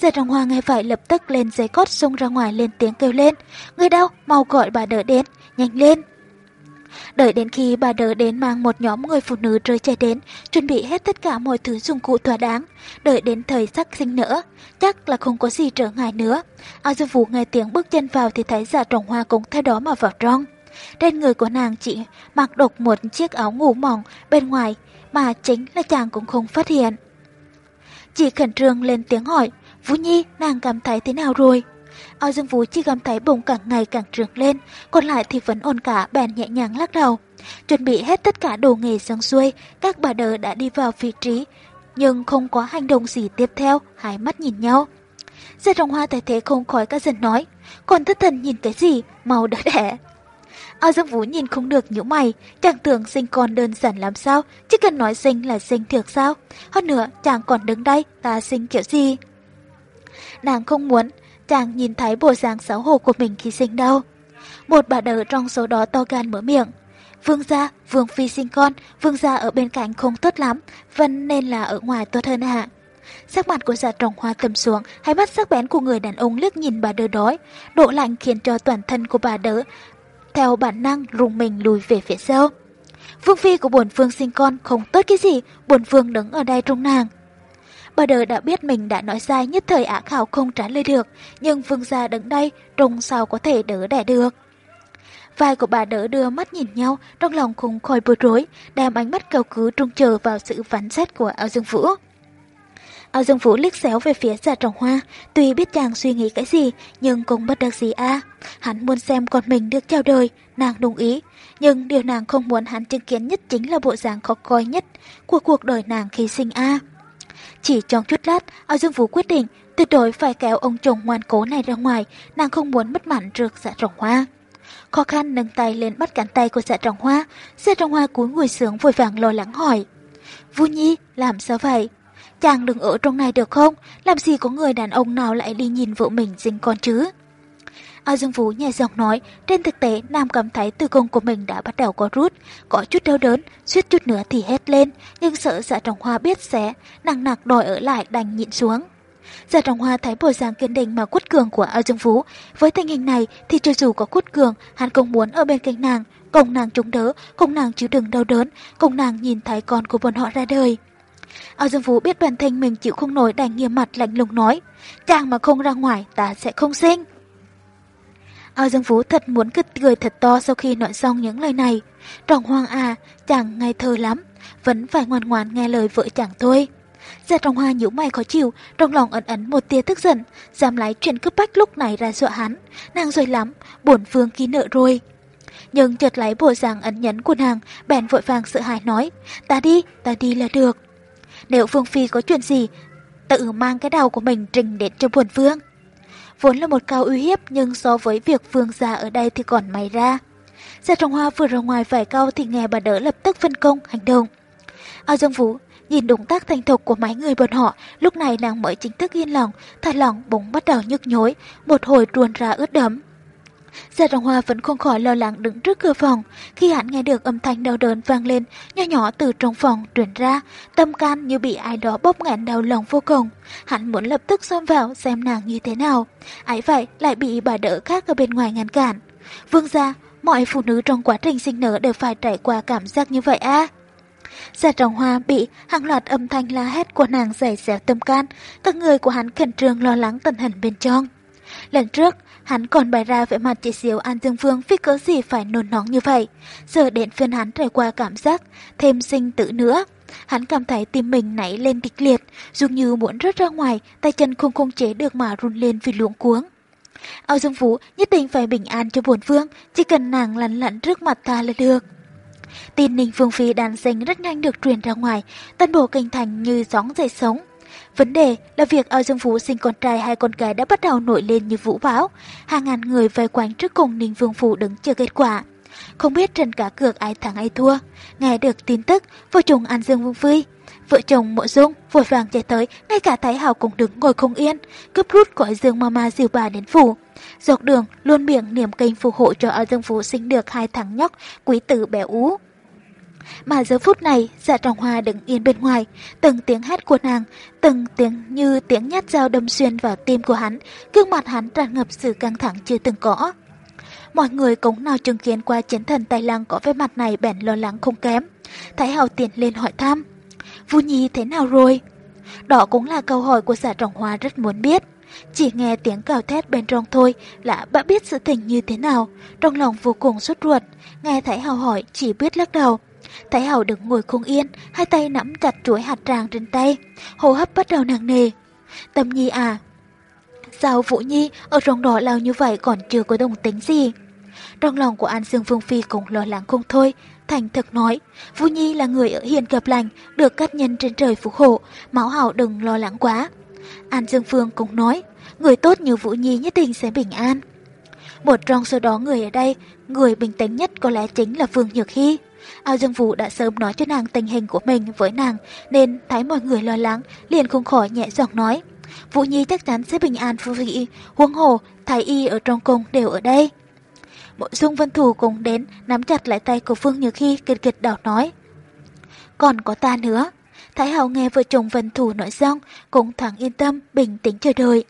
Speaker 1: giả trọng hoa nghe vậy lập tức lên giấy cót xông ra ngoài lên tiếng kêu lên. Người đâu, mau gọi bà đỡ đến, nhanh lên. Đợi đến khi bà đỡ đến mang một nhóm người phụ nữ rơi chạy đến, chuẩn bị hết tất cả mọi thứ dụng cụ thỏa đáng. Đợi đến thời sắc sinh nữa chắc là không có gì trở ngại nữa. Ao Dương Vũ nghe tiếng bước chân vào thì thấy dạ giả trồng hoa cũng theo đó mà vào trong. Trên người của nàng chỉ mặc độc một chiếc áo ngủ mỏng bên ngoài, mà chính là chàng cũng không phát hiện. Chị khẩn trương lên tiếng hỏi, Vũ Nhi, nàng cảm thấy thế nào rồi? Ao Dương Vũ chỉ cảm thấy bụng càng ngày càng trướng lên, còn lại thì vẫn ổn cả bèn nhẹ nhàng lắc đầu. Chuẩn bị hết tất cả đồ nghề xong xuôi, các bà đỡ đã đi vào vị trí, nhưng không có hành động gì tiếp theo, hai mắt nhìn nhau. Giật Rồng Hoa thấy thế không khỏi các dần nói, còn thất thần nhìn cái gì, màu đỡ đẻ. Ao Dương Vũ nhìn không được nhíu mày, chàng tưởng sinh con đơn giản làm sao, chỉ cần nói sinh là sinh thiệt sao. Hơn nữa, chàng còn đứng đây, ta sinh kiểu gì? Nàng không muốn, chàng nhìn thấy bộ dáng xấu hổ của mình khi sinh đâu. Một bà đỡ trong số đó to gan mở miệng. Vương gia, vương phi sinh con, vương gia ở bên cạnh không tốt lắm, vẫn nên là ở ngoài tốt hơn ạ. Sắc mặt của giả trồng hoa tầm xuống, hai mắt sắc bén của người đàn ông liếc nhìn bà đỡ đói. Độ lạnh khiến cho toàn thân của bà đỡ theo bản năng rùng mình lùi về phía sau. Vương phi của bổn phương sinh con không tốt cái gì, bổn phương đứng ở đây trong nàng. Bà đỡ đã biết mình đã nói sai nhất thời ả khảo không trả lời được, nhưng vương gia đứng đây, trông sao có thể đỡ đẻ được. Vai của bà đỡ đưa mắt nhìn nhau, trong lòng không khỏi bối rối, đem ánh mắt cầu cứu trông chờ vào sự phán xét của Ao Dương Vũ. Ao Dương Vũ liếc xéo về phía giả trọng hoa, tuy biết chàng suy nghĩ cái gì, nhưng cũng bất đắc gì a. Hắn muốn xem con mình được chào đời, nàng đồng ý, nhưng điều nàng không muốn hắn chứng kiến nhất chính là bộ dạng khó coi nhất của cuộc đời nàng khi sinh a. Chỉ trong chút lát, Ao Dương Vũ quyết định tuyệt đối phải kéo ông chồng ngoan cố này ra ngoài, nàng không muốn mất mặn trước dạ trọng hoa. Khó khăn nâng tay lên bắt cánh tay của dạ trọng hoa, dạ trọng hoa cúi người sướng vội vàng lo lắng hỏi. Vu Nhi, làm sao vậy? Chàng đừng ở trong này được không? Làm gì có người đàn ông nào lại đi nhìn vợ mình sinh con chứ? Ao Dương Vũ nhẹ giọng nói, trên thực tế Nam cảm thấy tử cung của mình đã bắt đầu có rút, có chút đau đớn, suýt chút nữa thì hét lên, nhưng sợ dạ trọng hoa biết sẽ, nặng nặc đòi ở lại đành nhịn xuống. Dạ trọng hoa thấy bộ dạng kiên định mà quất cường của Ao Dương Vũ, với tình hình này thì cho dù có quất cường, hắn cũng muốn ở bên cạnh nàng, cùng nàng chống đỡ, cùng nàng chịu đựng đau đớn, cùng nàng nhìn thấy con của bọn họ ra đời. Ao Dương Vũ biết bản thân mình chịu không nổi đành nghiêm mặt lạnh lùng nói, chàng mà không ra ngoài ta sẽ không sinh. Ao Dương Vũ thật muốn cất cười thật to sau khi nói xong những lời này. Trọng Hoang à, chàng ngây thơ lắm, vẫn phải ngoan ngoan nghe lời vợ chàng thôi. Gia Trọng Hoa nhíu mày khó chịu, trong lòng ẩn ẩn một tia tức giận, dám lái chuyện cướp bách lúc này ra dọa hắn. Nàng rồi lắm, bổn phương ký nợ rồi. Nhưng chợt lấy bộ dạng ẩn nhẫn của nàng, bèn vội vàng sợ hãi nói, ta đi, ta đi là được. Nếu Phương Phi có chuyện gì, tự mang cái đầu của mình trình đến cho buồn phương vốn là một cao uy hiếp nhưng so với việc vương gia ở đây thì còn may ra. Gia Trọng Hoa vừa ra ngoài vài cao thì nghe bà đỡ lập tức phân công, hành động. Ao Dương Vũ nhìn động tác thành thục của mấy người bọn họ, lúc này nàng mới chính thức yên lòng, thả lòng bụng bắt đầu nhức nhối, một hồi ruồn ra ướt đẫm. Gia Trọng Hoa vẫn không khỏi lo lắng đứng trước cửa phòng, khi hắn nghe được âm thanh đau đớn vang lên, nhỏ nhỏ từ trong phòng truyền ra, tâm can như bị ai đó bóp nghẹn đau lòng vô cùng. Hắn muốn lập tức xông vào xem nàng như thế nào, ấy vậy lại bị bà đỡ khác ở bên ngoài ngăn cản. Vương gia, mọi phụ nữ trong quá trình sinh nở đều phải trải qua cảm giác như vậy à? Giả Trọng Hoa bị hàng loạt âm thanh la hét của nàng giày xéo tâm can, các người của hắn khẩn trương lo lắng tình hình bên trong. Lần trước, hắn còn bày ra vẻ mặt chị xíu An Dương vương vì cớ gì phải nôn nóng như vậy. Giờ đến phiên hắn trải qua cảm giác, thêm sinh tử nữa. Hắn cảm thấy tim mình nảy lên kịch liệt, dường như muốn rớt ra ngoài, tay chân không khống chế được mà run lên vì luống cuống. Ao Dương vũ nhất định phải bình an cho bổn vương, chỉ cần nàng lăn lặn trước mặt ta là được. Tin Ninh Phương Phi đàn sinh rất nhanh được truyền ra ngoài, toàn bộ kinh thành như gióng dậy sống. Vấn đề là việc ao Dương Phú sinh con trai hai con gái đã bắt đầu nổi lên như vũ bão. Hàng ngàn người vây quanh trước cùng Ninh Vương Phủ đứng chờ kết quả. Không biết trận cá cược ai thắng ai thua. Nghe được tin tức, vợ chồng An Dương Vương Phi. Vợ chồng Mộ Dung vội vàng chạy tới, ngay cả Thái Hào cũng đứng ngồi không yên, cướp rút gọi Dương Mama dìu bà đến phủ. Dọc đường, luôn miệng niềm kênh phù hộ cho ao Dương Phú sinh được hai thằng nhóc, quý tử bé ú. Mà giờ phút này, dạ trọng hoa đứng yên bên ngoài, từng tiếng hát của nàng, từng tiếng như tiếng nhát dao đâm xuyên vào tim của hắn, gương mặt hắn tràn ngập sự căng thẳng chưa từng có. Mọi người cũng nào chứng kiến qua chiến thần Tài Lăng có vẻ mặt này bèn lo lắng không kém. Thái hậu tiến lên hỏi thăm. Vu Nhi thế nào rồi? Đó cũng là câu hỏi của giả trọng hoa rất muốn biết. Chỉ nghe tiếng cào thét bên trong thôi là bà biết sự tình như thế nào. Trong lòng vô cùng sốt ruột. Nghe Thái Hào hỏi chỉ biết lắc đầu. Thái hậu đứng ngồi không yên, hai tay nắm chặt chuỗi hạt tràng trên tay. Hô hấp bắt đầu nặng nề. Tâm Nhi à, sao Vũ Nhi ở trong đó lao như vậy còn chưa có đồng tính gì? Trong lòng của An Dương Vương Phi cũng lo lắng không thôi, thành thực nói, Vũ Nhi là người ở hiền gặp lành, được các nhân trên trời phù hộ, máu hảo đừng lo lắng quá. An Dương Phương cũng nói, người tốt như Vũ Nhi nhất định sẽ bình an. Một trong số đó người ở đây, người bình tĩnh nhất có lẽ chính là Phương Nhược Hy. Ao Dương Vũ đã sớm nói cho nàng tình hình của mình với nàng, nên thấy mọi người lo lắng, liền không khỏi nhẹ giọng nói. Vũ Nhi chắc chắn sẽ bình an vô vị, huống hồ, thái y ở trong cung đều ở đây. Mộ dung vân thủ cùng đến, nắm chặt lại tay của Phương như khi kịch kịch đảo nói. Còn có ta nữa. Thái Hậu nghe vợ chồng vân thủ nói xong, cũng thoáng yên tâm, bình tĩnh chờ đợi.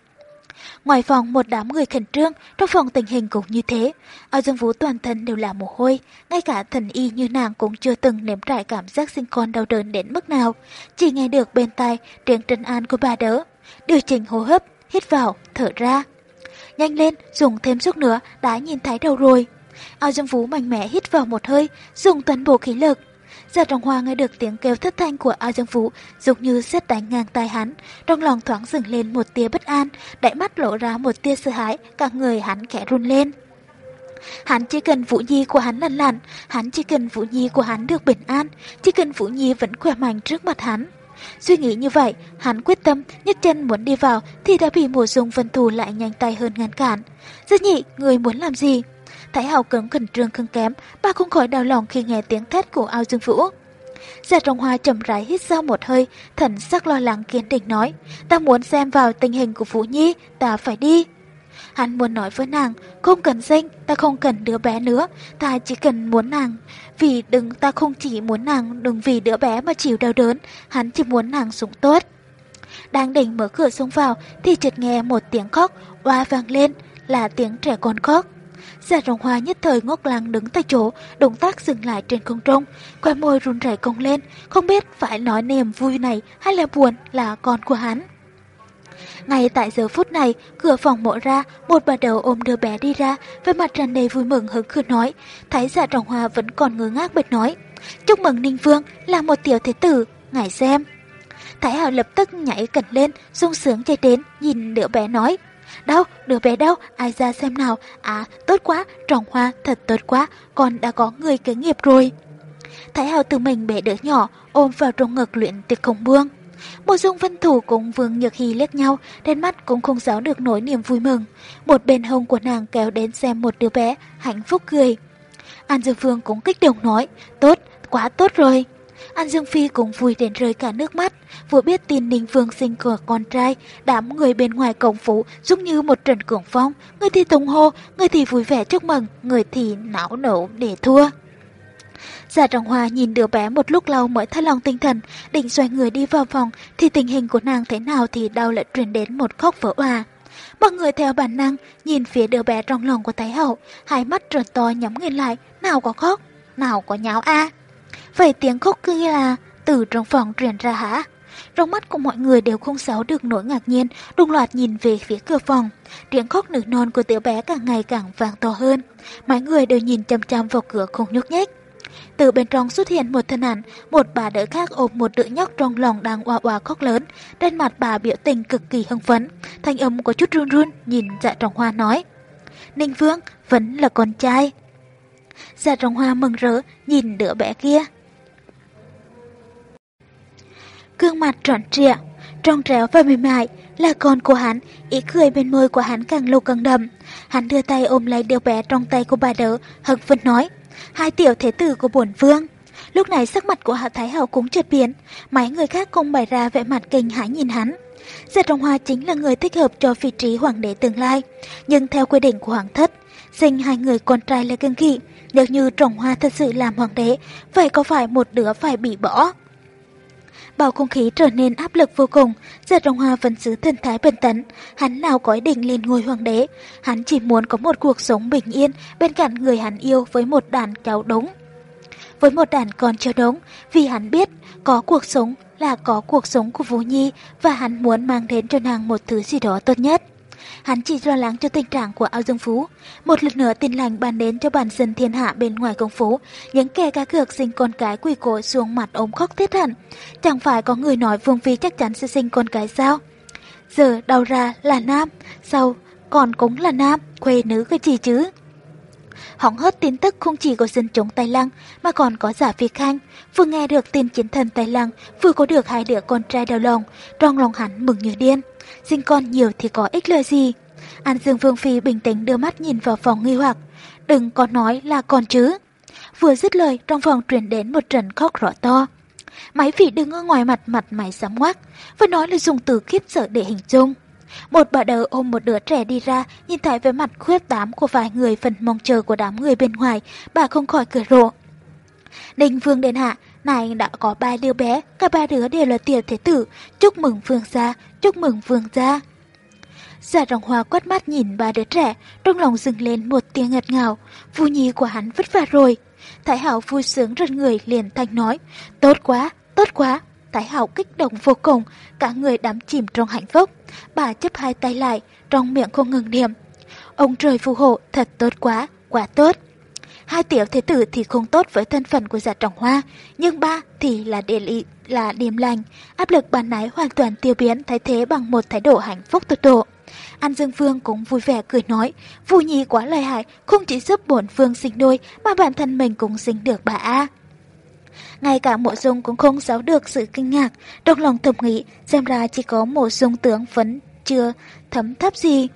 Speaker 1: Ngoài phòng một đám người khẩn trương, trong phòng tình hình cũng như thế. Ao Dương Vũ toàn thân đều là mồ hôi, ngay cả thần y như nàng cũng chưa từng nếm trải cảm giác sinh con đau đớn đến mức nào. Chỉ nghe được bên tai tiếng trấn an của bà đỡ. Điều chỉnh hô hấp, hít vào, thở ra. Nhanh lên, dùng thêm chút nữa, đã nhìn thấy đầu rồi. Ao Dương Vũ mạnh mẽ hít vào một hơi, dùng toàn bộ khí lực. Gia Trọng Hoa nghe được tiếng kêu thất thanh của a Dương Vũ, dục như xét đánh ngang tai hắn, trong lòng thoáng dừng lên một tia bất an, đại mắt lộ ra một tia sợ hãi, cả người hắn khẽ run lên. Hắn chỉ cần Vũ Nhi của hắn lăn lặn, hắn chỉ cần Vũ Nhi của hắn được bình an, chỉ cần Vũ Nhi vẫn khỏe mạnh trước mặt hắn. Suy nghĩ như vậy, hắn quyết tâm, nhấc chân muốn đi vào thì đã bị mùa dung vân thù lại nhanh tay hơn ngăn cản. Rất nhị, người muốn làm gì? Thái Hào cấm khẩn trương không kém, bà không khỏi đau lòng khi nghe tiếng thét của ao dương vũ. Giả trong hoa chậm rãi hít sâu một hơi, thần sắc lo lắng kiên định nói, ta muốn xem vào tình hình của Vũ Nhi, ta phải đi. Hắn muốn nói với nàng, không cần danh, ta không cần đứa bé nữa, ta chỉ cần muốn nàng. Vì đừng ta không chỉ muốn nàng đừng vì đứa bé mà chịu đau đớn, hắn chỉ muốn nàng sống tốt. Đang định mở cửa xông vào thì chợt nghe một tiếng khóc oa vang lên, là tiếng trẻ con khóc. Giả rồng hoa nhất thời ngốc lăng đứng tại chỗ, động tác dừng lại trên không trung, quai môi run rẩy cong lên, không biết phải nói niềm vui này hay là buồn là con của hắn. Ngay tại giờ phút này, cửa phòng mở ra, một bà đầu ôm đứa bé đi ra, với mặt tràn đầy vui mừng hứng khởi nói. Thấy giả trọng hoa vẫn còn ngơ ngác bật nói. Chúc mừng Ninh Vương là một tiểu thế tử, ngài xem. Thái Hảo lập tức nhảy cẩn lên, sung sướng chạy đến, nhìn đứa bé nói. Đâu, đứa bé đâu, ai ra xem nào. À, tốt quá, trọng hoa, thật tốt quá, con đã có người kế nghiệp rồi. Thái Hào tự mình bẻ đứa nhỏ, ôm vào trong ngực luyện tiệc không buông. Mộ dung vân thủ cùng Vương Nhược Hy liếc nhau, đến mắt cũng không giấu được nỗi niềm vui mừng. Một bên hông của nàng kéo đến xem một đứa bé, hạnh phúc cười. An Dương Phương cũng kích động nói, tốt, quá tốt rồi. An Dương Phi cũng vui đến rơi cả nước mắt, vừa biết tin Ninh Vương sinh của con trai, đám người bên ngoài cổng phủ giống như một trận cuồng phong, người thì tung hô, người thì vui vẻ chúc mừng, người thì não nổ để thua. Giả Trọng Hoa nhìn đứa bé một lúc lâu mới thay lòng tinh thần, định xoay người đi vào phòng, thì tình hình của nàng thế nào thì đau lại truyền đến một khóc vỡ hòa. Mọi người theo bản năng, nhìn phía đứa bé trong lòng của Thái Hậu, hai mắt trợn to nhắm nghiền lại, nào có khóc, nào có nháo a. Vậy tiếng khóc kia là từ trong phòng truyền ra hả? Trong mắt của mọi người đều không xáo được nỗi ngạc nhiên, đồng loạt nhìn về phía cửa phòng. Tiếng khóc nửa non của tiểu bé càng ngày càng vang to hơn. Mọi người đều nhìn chăm chăm vào cửa không nhúc nhích. Từ bên trong xuất hiện một thân ảnh, một bà đỡ khác ôm một đứa nhóc trong lòng đang oa oa khóc lớn. Trên mặt bà biểu tình cực kỳ hưng phấn, thanh âm có chút run run, nhìn dạ trọng hoa nói. Ninh Vương vẫn là con trai. Dạ trọng hoa mừng rỡ, nhìn đứa bé kia. Gương mặt tròn trịa, trong trẻo và mềm mại là con của hắn, ý cười bên môi của hắn càng lâu càng đậm. Hắn đưa tay ôm lấy đứa bé trong tay của bà đỡ, hận phấn nói hai tiểu thế tử của bổn vương. Lúc này sắc mặt của Hạ Thái Hậu cũng chợt biến, mấy người khác cũng bày ra vẻ mặt kinh hãi nhìn hắn. Giật Trọng Hoa chính là người thích hợp cho vị trí hoàng đế tương lai, nhưng theo quy định của hoàng thất, sinh hai người con trai là cương kỵ, nếu như Trọng Hoa thật sự làm hoàng đế, vậy có phải một đứa phải bị bỏ? Bầu không khí trở nên áp lực vô cùng, Giật rồng Hoa vẫn giữ thần thái bình tĩnh, hắn nào có ý định lên ngôi hoàng đế, hắn chỉ muốn có một cuộc sống bình yên bên cạnh người hắn yêu với một đàn cháu đống. Với một đàn con cháu đống, vì hắn biết có cuộc sống là có cuộc sống của Vũ Nhi và hắn muốn mang đến cho nàng một thứ gì đó tốt nhất. Hắn chỉ lo lắng cho tình trạng của ao dương phú. Một lần nữa tin lành bàn đến cho bản dân thiên hạ bên ngoài công phố. Những kẻ cá cược sinh con cái quỳ cổ xuống mặt ốm khóc thiết hẳn. Chẳng phải có người nói Vương Phi chắc chắn sẽ sinh con cái sao? Giờ đau ra là nam, sau còn cũng là nam, quê nữ cái gì chứ? Hỏng hết tin tức không chỉ của dân chúng Tây Lăng mà còn có giả phi khanh. Vừa nghe được tin chiến thần Tây Lăng, vừa có được hai đứa con trai đau lòng, trong lòng hắn mừng như điên sinh con nhiều thì có ích lợi gì. An Dương Vương Phi bình tĩnh đưa mắt nhìn vào phòng nghi hoặc, đừng có nói là con chứ. Vừa dứt lời, trong phòng truyền đến một trận khóc rõ to. Máy vị đứng ở ngoài mặt mặt mày sám ngoác, vừa nói là dùng từ khiếp sợ để hình dung. Một bà đỡ ôm một đứa trẻ đi ra, nhìn thấy vẻ mặt khuyết tám của vài người phần mong chờ của đám người bên ngoài, bà không khỏi cười rộ. Đình Vương Điện Hạ, này đã có ba đứa bé, cả ba đứa đều là tiểu thế tử, chúc mừng Vương gia, chúc mừng Vương gia. Giả rồng hoa quát mắt nhìn ba đứa trẻ, trong lòng dừng lên một tiếng ngật ngào, phu nhi của hắn vất vả rồi. Thái hảo vui sướng rần người liền thanh nói, tốt quá, tốt quá. Thái hảo kích động vô cùng, cả người đắm chìm trong hạnh phúc. Bà chấp hai tay lại, trong miệng không ngừng niệm. Ông trời phù hộ, thật tốt quá, quá tốt. Hai tiểu thế tử thì không tốt với thân phận của giả trọng hoa, nhưng ba thì là đề lị, là điềm lành. Áp lực bàn nái hoàn toàn tiêu biến thay thế bằng một thái độ hạnh phúc tuyệt độ. An Dương vương cũng vui vẻ cười nói, Phu Nhi quá lợi hại, không chỉ giúp bổn vương sinh đôi mà bản thân mình cũng sinh được bà A. Ngay cả mộ dung cũng không giấu được sự kinh ngạc, trong lòng thầm nghĩ xem ra chỉ có mộ dung tướng vẫn chưa thấm thấp gì.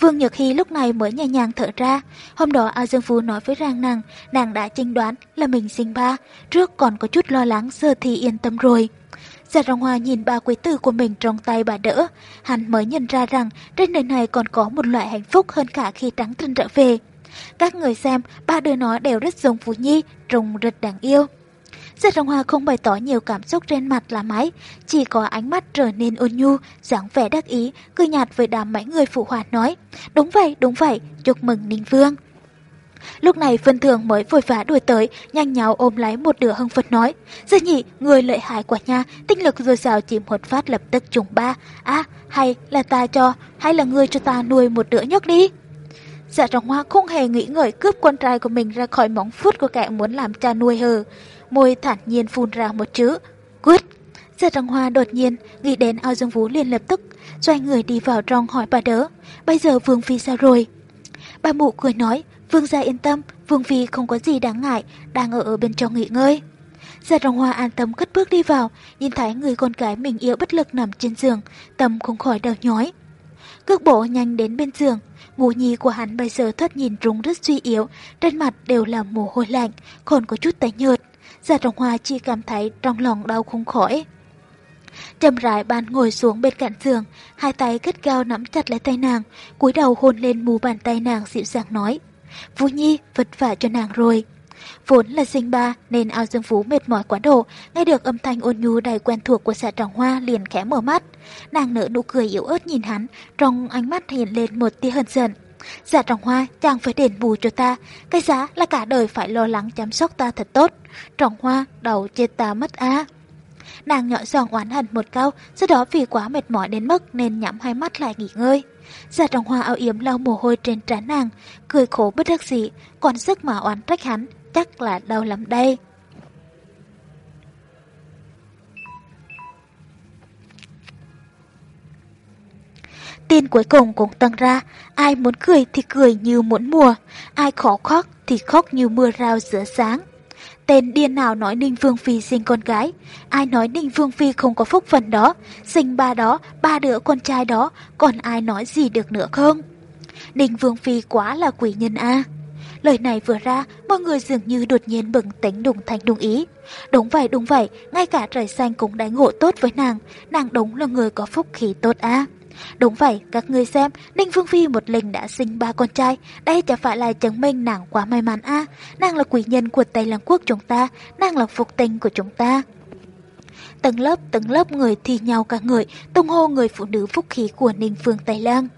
Speaker 1: Vương Nhược Hy lúc này mới nhẹ nhàng thở ra. Hôm đó A Dương Phú nói với Rang nàng, nàng đã chinh đoán là mình sinh ba, trước còn có chút lo lắng, giờ thì yên tâm rồi. Giả Rồng Hoa nhìn ba quý tử của mình trong tay bà đỡ, hắn mới nhận ra rằng trên đời này còn có một loại hạnh phúc hơn cả khi trắng trinh trở về. Các người xem, ba đứa nó đều rất giống Phú Nhi, trông rất đáng yêu. Giật long Hoa không bày tỏ nhiều cảm xúc trên mặt là máy, chỉ có ánh mắt trở nên ôn nhu, dáng vẻ đắc ý, cười nhạt với đám mấy người phụ hòa nói. Đúng vậy, đúng vậy, chúc mừng Ninh Vương. Lúc này Vân Thường mới vội vã đuổi tới, nhanh nháo ôm lấy một đứa hưng phật nói. Gia nhị, người lợi hại quả nha, tinh lực rồi sao chỉ một phát lập tức trùng ba. À, hay là ta cho, hay là người cho ta nuôi một đứa nhóc đi. Dạ trọng hoa không hề nghĩ ngợi cướp con trai của mình ra khỏi móng phút của kẻ muốn làm cha nuôi hờ môi thản nhiên phun ra một chữ, quyết. Giật răng hoa đột nhiên, nghĩ đến ao dương vũ liền lập tức, xoay người đi vào trong hỏi bà đỡ, bây giờ Vương Phi sao rồi? Bà mụ cười nói, Vương gia yên tâm, Vương Phi không có gì đáng ngại, đang ở, ở bên trong nghỉ ngơi. Giật răng hoa an tâm cất bước đi vào, nhìn thấy người con gái mình yêu bất lực nằm trên giường, tâm không khỏi đau nhói. Cước bộ nhanh đến bên giường, ngủ nhi của hắn bây giờ thoát nhìn rúng rất suy yếu, trên mặt đều là mồ hôi lạnh, còn có chút tái nhợt. Giả Trọng Hoa chỉ cảm thấy trong lòng đau không khỏi. Trầm rãi bàn ngồi xuống bên cạnh giường, hai tay kết cao nắm chặt lấy tay nàng, cúi đầu hôn lên mù bàn tay nàng dịu dàng nói. Vũ Nhi vất vả cho nàng rồi. Vốn là sinh ba nên ao dương phú mệt mỏi quá độ, nghe được âm thanh ôn nhu đầy quen thuộc của xạ trọng hoa liền khẽ mở mắt. Nàng nở nụ cười yếu ớt nhìn hắn, trong ánh mắt hiện lên một tia hờn giận. Dạ trọng hoa, chàng phải đền bù cho ta, cái giá là cả đời phải lo lắng chăm sóc ta thật tốt. Trọng hoa, đầu chết ta mất á. Nàng nhỏ giọng oán hận một câu, sau đó vì quá mệt mỏi đến mức nên nhắm hai mắt lại nghỉ ngơi. Gia Trọng Hoa áo yếm lau mồ hôi trên trán nàng, cười khổ bất đắc dĩ, còn sức mà oán trách hắn, chắc là đau lắm đây. Tin cuối cùng cũng tăng ra, ai muốn cười thì cười như muốn mùa, ai khó khóc thì khóc như mưa rào giữa sáng. Tên điên nào nói Ninh Vương Phi sinh con gái, ai nói Ninh Vương Phi không có phúc phần đó, sinh ba đó, ba đứa con trai đó, còn ai nói gì được nữa không? Ninh Vương Phi quá là quỷ nhân a. Lời này vừa ra, mọi người dường như đột nhiên bừng tỉnh đùng thành đùng ý. Đúng vậy, đúng vậy, ngay cả trời xanh cũng đánh ngộ tốt với nàng, nàng đúng là người có phúc khí tốt a. Đúng vậy, các ngươi xem, Ninh Phương Phi một lần đã sinh ba con trai, đây chả phải là chứng minh nàng quá may mắn a nàng là quỷ nhân của Tây Lăng Quốc chúng ta, nàng là phục tinh của chúng ta. tầng lớp tầng lớp người thi nhau cả người, tung hô người phụ nữ phúc khí của Ninh Phương Tây lăng.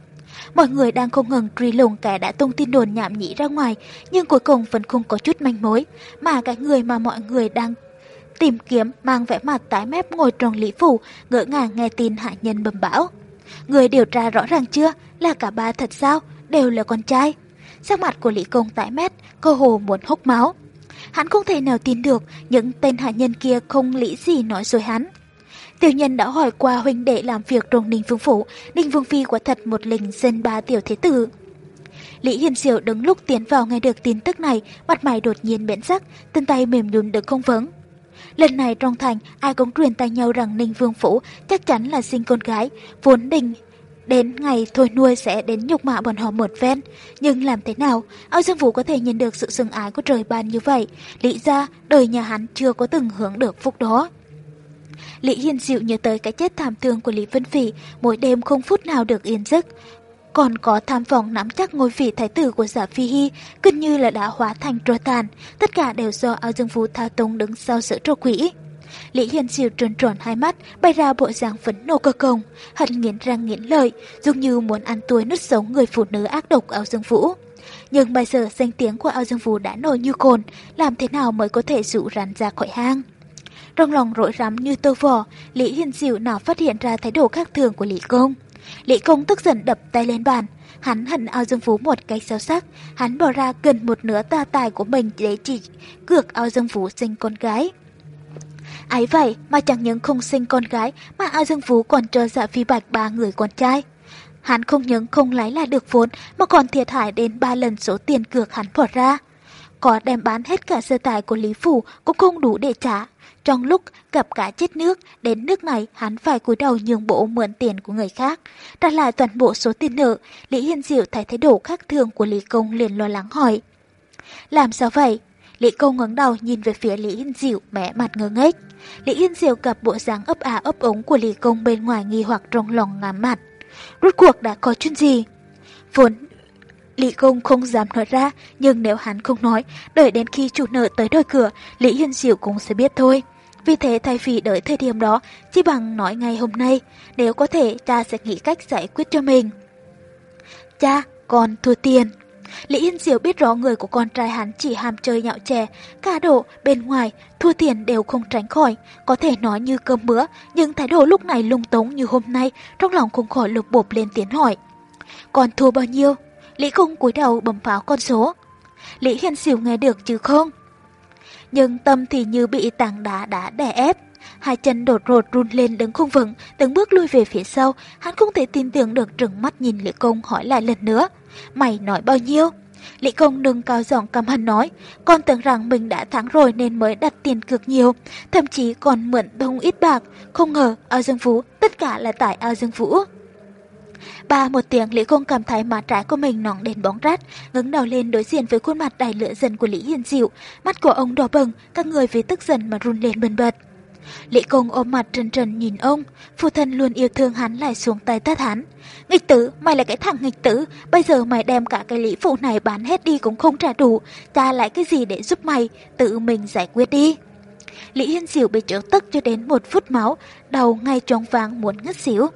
Speaker 1: Mọi người đang không ngừng truy lùng kẻ đã tung tin đồn nhảm nhĩ ra ngoài, nhưng cuối cùng vẫn không có chút manh mối, mà cái người mà mọi người đang tìm kiếm mang vẻ mặt tái mép ngồi trong lý phủ, ngỡ ngàng nghe tin hạ nhân bầm bão. Người điều tra rõ ràng chưa là cả ba thật sao, đều là con trai. Sắc mặt của Lý Công tái mét, cơ hồ muốn hốc máu. Hắn không thể nào tin được những tên hạ nhân kia không lý gì nói dối hắn. Tiểu nhân đã hỏi qua huynh đệ làm việc trong Ninh Vương Phủ, Ninh Vương Phi quả thật một linh dân ba tiểu thế tử. Lý Hiền Diệu đứng lúc tiến vào nghe được tin tức này, mặt mày đột nhiên biến sắc, chân tay mềm nhún được không vững. Lần này trong thành, ai cũng truyền tay nhau rằng Ninh Vương Phủ chắc chắn là sinh con gái, vốn định đến ngày thôi nuôi sẽ đến nhục mạ bọn họ một ven. Nhưng làm thế nào, Âu Dương Vũ có thể nhận được sự sừng ái của trời ban như vậy? Lý ra, đời nhà hắn chưa có từng hưởng được phúc đó. Lý Hiền dịu nhớ tới cái chết thảm thương của Lý Vân Phỉ, mỗi đêm không phút nào được yên giấc. Còn có tham vọng nắm chắc ngôi vị thái tử của giả Phi Hy, gần như là đã hóa thành tro tàn, tất cả đều do Ao Dương Phú thao túng đứng sau giữa trô quỷ. Lý Hiền Siêu tròn tròn hai mắt, bay ra bộ dạng phấn nộ cơ công, hận nghiến răng nghiến lợi, dường như muốn ăn tuổi nứt sống người phụ nữ ác độc Ao Dương Vũ. Nhưng bây giờ danh tiếng của Ao Dương Vũ đã nổi như cồn, làm thế nào mới có thể dụ rắn ra khỏi hang? Trong lòng rỗi rắm như tơ vò, Lý Hiền Diệu nào phát hiện ra thái độ khác thường của Lý Công. Lý Công tức giận đập tay lên bàn. Hắn hận ao dương phú một cách sâu sắc. Hắn bỏ ra gần một nửa ta tài của mình để chỉ cược ao dương phú sinh con gái. Ấy vậy mà chẳng những không sinh con gái, mà ao dương phú còn cho dạ phi bạch ba người con trai. Hắn không những không lấy lại được vốn, mà còn thiệt hại đến ba lần số tiền cược hắn bỏ ra. Có đem bán hết cả sơ tài của Lý Phủ cũng không đủ để trả. Trong lúc gặp cả chết nước, đến nước này hắn phải cúi đầu nhường bộ mượn tiền của người khác. Trả lại toàn bộ số tiền nợ, Lý Hiên Diệu thấy thái độ khác thường của Lý Công liền lo lắng hỏi. Làm sao vậy? Lý Công ngẩng đầu nhìn về phía Lý Hiên Diệu mẻ mặt ngơ ngếch. Lý Hiên Diệu gặp bộ dáng ấp à ấp ống của Lý Công bên ngoài nghi hoặc trong lòng ngắm mặt. Rốt cuộc đã có chuyện gì? Vốn Lý Công không dám nói ra, nhưng nếu hắn không nói, đợi đến khi chủ nợ tới đôi cửa, Lý Hiên Diệu cũng sẽ biết thôi. Vì thế thay vì đợi thời điểm đó, chỉ bằng nói ngay hôm nay, nếu có thể cha sẽ nghĩ cách giải quyết cho mình. Cha, con thua tiền. Lý Yên Diệu biết rõ người của con trai hắn chỉ ham chơi nhạo trẻ cả độ, bên ngoài, thua tiền đều không tránh khỏi, có thể nói như cơm bữa, nhưng thái độ lúc này lung tống như hôm nay, trong lòng không khỏi lục bộp lên tiếng hỏi. Con thua bao nhiêu? Lý Cung cúi đầu bấm pháo con số. Lý Hiên Diệu nghe được chứ không? Nhưng tâm thì như bị tảng đá đá đè ép. Hai chân đột rột run lên đứng không vững, từng bước lui về phía sau, hắn không thể tin tưởng được trừng mắt nhìn Lý Công hỏi lại lần nữa. Mày nói bao nhiêu? Lý Công nâng cao giọng căm hận nói, con tưởng rằng mình đã thắng rồi nên mới đặt tiền cược nhiều, thậm chí còn mượn đông ít bạc, không ngờ ao dương phú, tất cả là tại ao dương phú. Ba một tiếng Lý Công cảm thấy má trái của mình nóng đến bóng rát, ngẩng đầu lên đối diện với khuôn mặt đầy lửa giận của Lý Hiền Diệu, mắt của ông đỏ bừng, các người vì tức giận mà run lên bần bật. Lý Công ôm mặt trần trần nhìn ông, phụ thân luôn yêu thương hắn lại xuống tay tát hắn. Nghịch tử, mày là cái thằng nghịch tử, bây giờ mày đem cả cái lý phụ này bán hết đi cũng không trả đủ, ta lại cái gì để giúp mày, tự mình giải quyết đi. Lý Hiên Diệu bị trở tức cho đến một phút máu, đầu ngay trống vàng muốn ngất xỉu.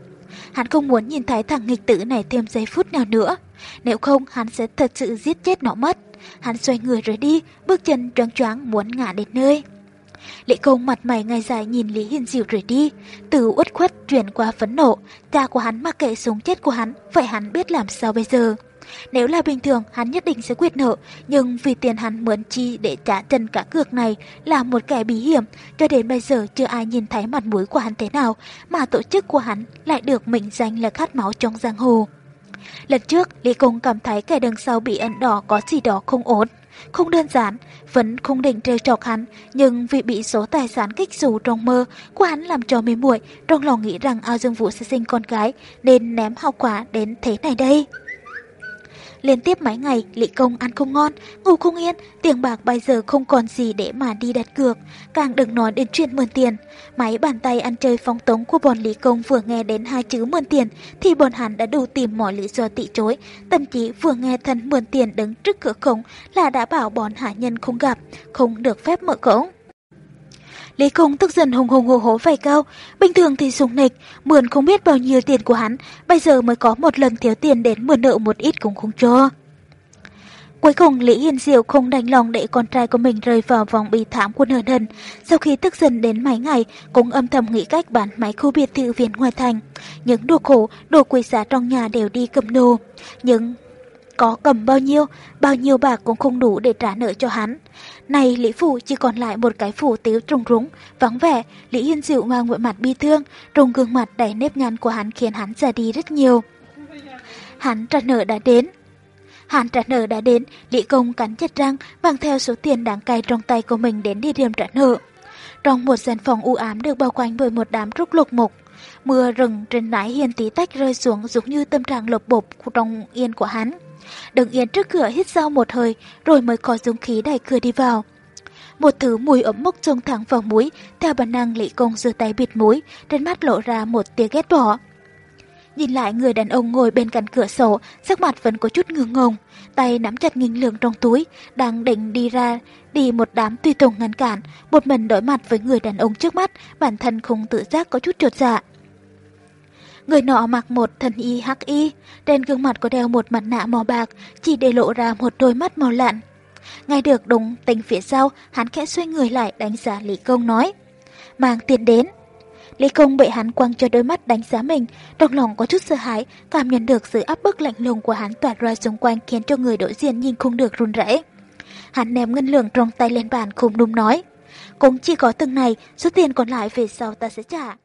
Speaker 1: Hắn không muốn nhìn thấy thằng nghịch tử này thêm giây phút nào nữa. Nếu không, hắn sẽ thật sự giết chết nó mất. Hắn xoay người rời đi, bước chân trắng choáng muốn ngã đến nơi. Lệ công mặt mày ngay dài nhìn Lý Hiên Diệu rời đi, từ uất khuất chuyển qua phấn nộ, cha của hắn mặc kệ sống chết của hắn, vậy hắn biết làm sao bây giờ. Nếu là bình thường, hắn nhất định sẽ quyết nợ, nhưng vì tiền hắn muốn chi để trả chân cả cược này là một kẻ bí hiểm, cho đến bây giờ chưa ai nhìn thấy mặt mũi của hắn thế nào, mà tổ chức của hắn lại được mệnh danh là khát máu trong giang hồ. Lần trước, Lý Công cảm thấy kẻ đằng sau bị ẩn đỏ có gì đó không ổn. Không đơn giản, vẫn không định trêu chọc hắn, nhưng vì bị số tài sản kích dù trong mơ của hắn làm cho mê muội, trong lòng nghĩ rằng ao dương vũ sẽ sinh con gái, nên ném hậu quả đến thế này đây. Liên tiếp mấy ngày, Lý Công ăn không ngon, ngủ không yên, tiền bạc bây giờ không còn gì để mà đi đặt cược, càng đừng nói đến chuyện mượn tiền. Máy bàn tay ăn chơi phóng tống của bọn Lý Công vừa nghe đến hai chữ mượn tiền, thì bọn hắn đã đủ tìm mọi lý do tị chối, thậm chí vừa nghe thân mượn tiền đứng trước cửa cổng là đã bảo bọn hạ nhân không gặp, không được phép mở cổng. Lý Công tức giận hùng hùng hồ hố vài câu, bình thường thì sùng nịch, mượn không biết bao nhiêu tiền của hắn, bây giờ mới có một lần thiếu tiền đến mượn nợ một ít cũng không cho. Cuối cùng Lý Hiền Diệu không đành lòng để con trai của mình rơi vào vòng bị thảm của nợ nần. Sau khi tức giận đến mấy ngày, cũng âm thầm nghĩ cách bán máy khu biệt thự viện ngoài thành. Những đồ khổ, đồ quý giá trong nhà đều đi cầm đồ. Những có cầm bao nhiêu, bao nhiêu bạc cũng không đủ để trả nợ cho hắn. Này Lý Phủ chỉ còn lại một cái phủ tiếu trùng rúng, vắng vẻ, Lý Yên Diệu mang một mặt bi thương, trùng gương mặt đầy nếp nhăn của hắn khiến hắn già đi rất nhiều. Hắn trả nợ đã đến. Hắn trả nợ đã đến, Lý Công cắn chặt răng, mang theo số tiền đáng cay trong tay của mình đến địa điểm trả nợ. Trong một gian phòng u ám được bao quanh bởi một đám trúc lục mục, mưa rừng trên nái hiền tí tách rơi xuống giống như tâm trạng lộc bộp trong yên của hắn. Đứng yên trước cửa hít sâu một hơi, rồi mới có dũng khí đẩy cửa đi vào. Một thứ mùi ấm mốc trông thẳng vào mũi, theo bản năng Lý Công giơ tay bịt mũi, trên mắt lộ ra một tia ghét bỏ. Nhìn lại người đàn ông ngồi bên cạnh cửa sổ, sắc mặt vẫn có chút ngưng ngùng, tay nắm chặt nghìn lượng trong túi, đang định đi ra, đi một đám tùy tùng ngăn cản, một mình đối mặt với người đàn ông trước mắt, bản thân không tự giác có chút trột dạ. Người nọ mặc một thần y hắc y, trên gương mặt có đeo một mặt nạ màu bạc, chỉ để lộ ra một đôi mắt màu lặn. Ngay được đúng tình phía sau, hắn khẽ xoay người lại đánh giá Lý Công nói. Mang tiền đến. Lý Công bị hắn quăng cho đôi mắt đánh giá mình, trong lòng có chút sợ hãi, cảm nhận được sự áp bức lạnh lùng của hắn tỏa ra xung quanh khiến cho người đối diện nhìn không được run rẩy. Hắn ném ngân lượng trong tay lên bàn khùng đùng nói. Cũng chỉ có từng này, số tiền còn lại về sau ta sẽ trả.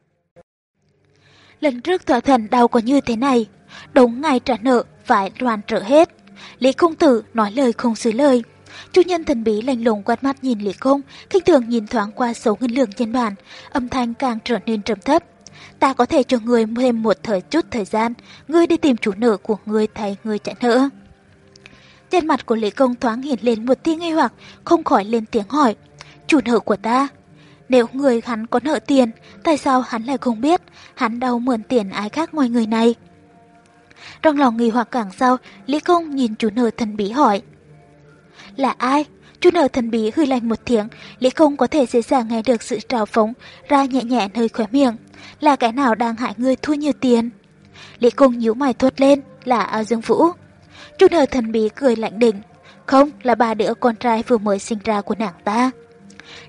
Speaker 1: Lần trước thỏa thuận đâu có như thế này. Đúng ngày trả nợ, phải đoàn trở hết. Lý công tử nói lời không xứ lời. Chủ nhân thần bí lạnh lùng quát mắt nhìn Lý Công, khinh thường nhìn thoáng qua số ngân lượng trên bàn, âm thanh càng trở nên trầm thấp. Ta có thể cho người thêm một thời chút thời gian, ngươi đi tìm chủ nợ của ngươi thay ngươi trả nợ. Trên mặt của Lý Công thoáng hiện lên một tia nghi hoặc, không khỏi lên tiếng hỏi. Chủ nợ của ta, nếu người hắn có nợ tiền, tại sao hắn lại không biết hắn đâu mượn tiền ai khác ngoài người này? Trong lòng nghi hoặc càng sau, Lý Công nhìn chủ nợ thần bí hỏi. Là ai? Chủ nợ thần bí hư lạnh một tiếng, Lý Công có thể dễ dàng nghe được sự trào phóng ra nhẹ nhẹ nơi khóe miệng. Là cái nào đang hại người thua nhiều tiền? Lý Công nhíu mày thốt lên, là A dương vũ. Chủ nợ thần bí cười lạnh đỉnh. Không, là ba đứa con trai vừa mới sinh ra của nàng ta.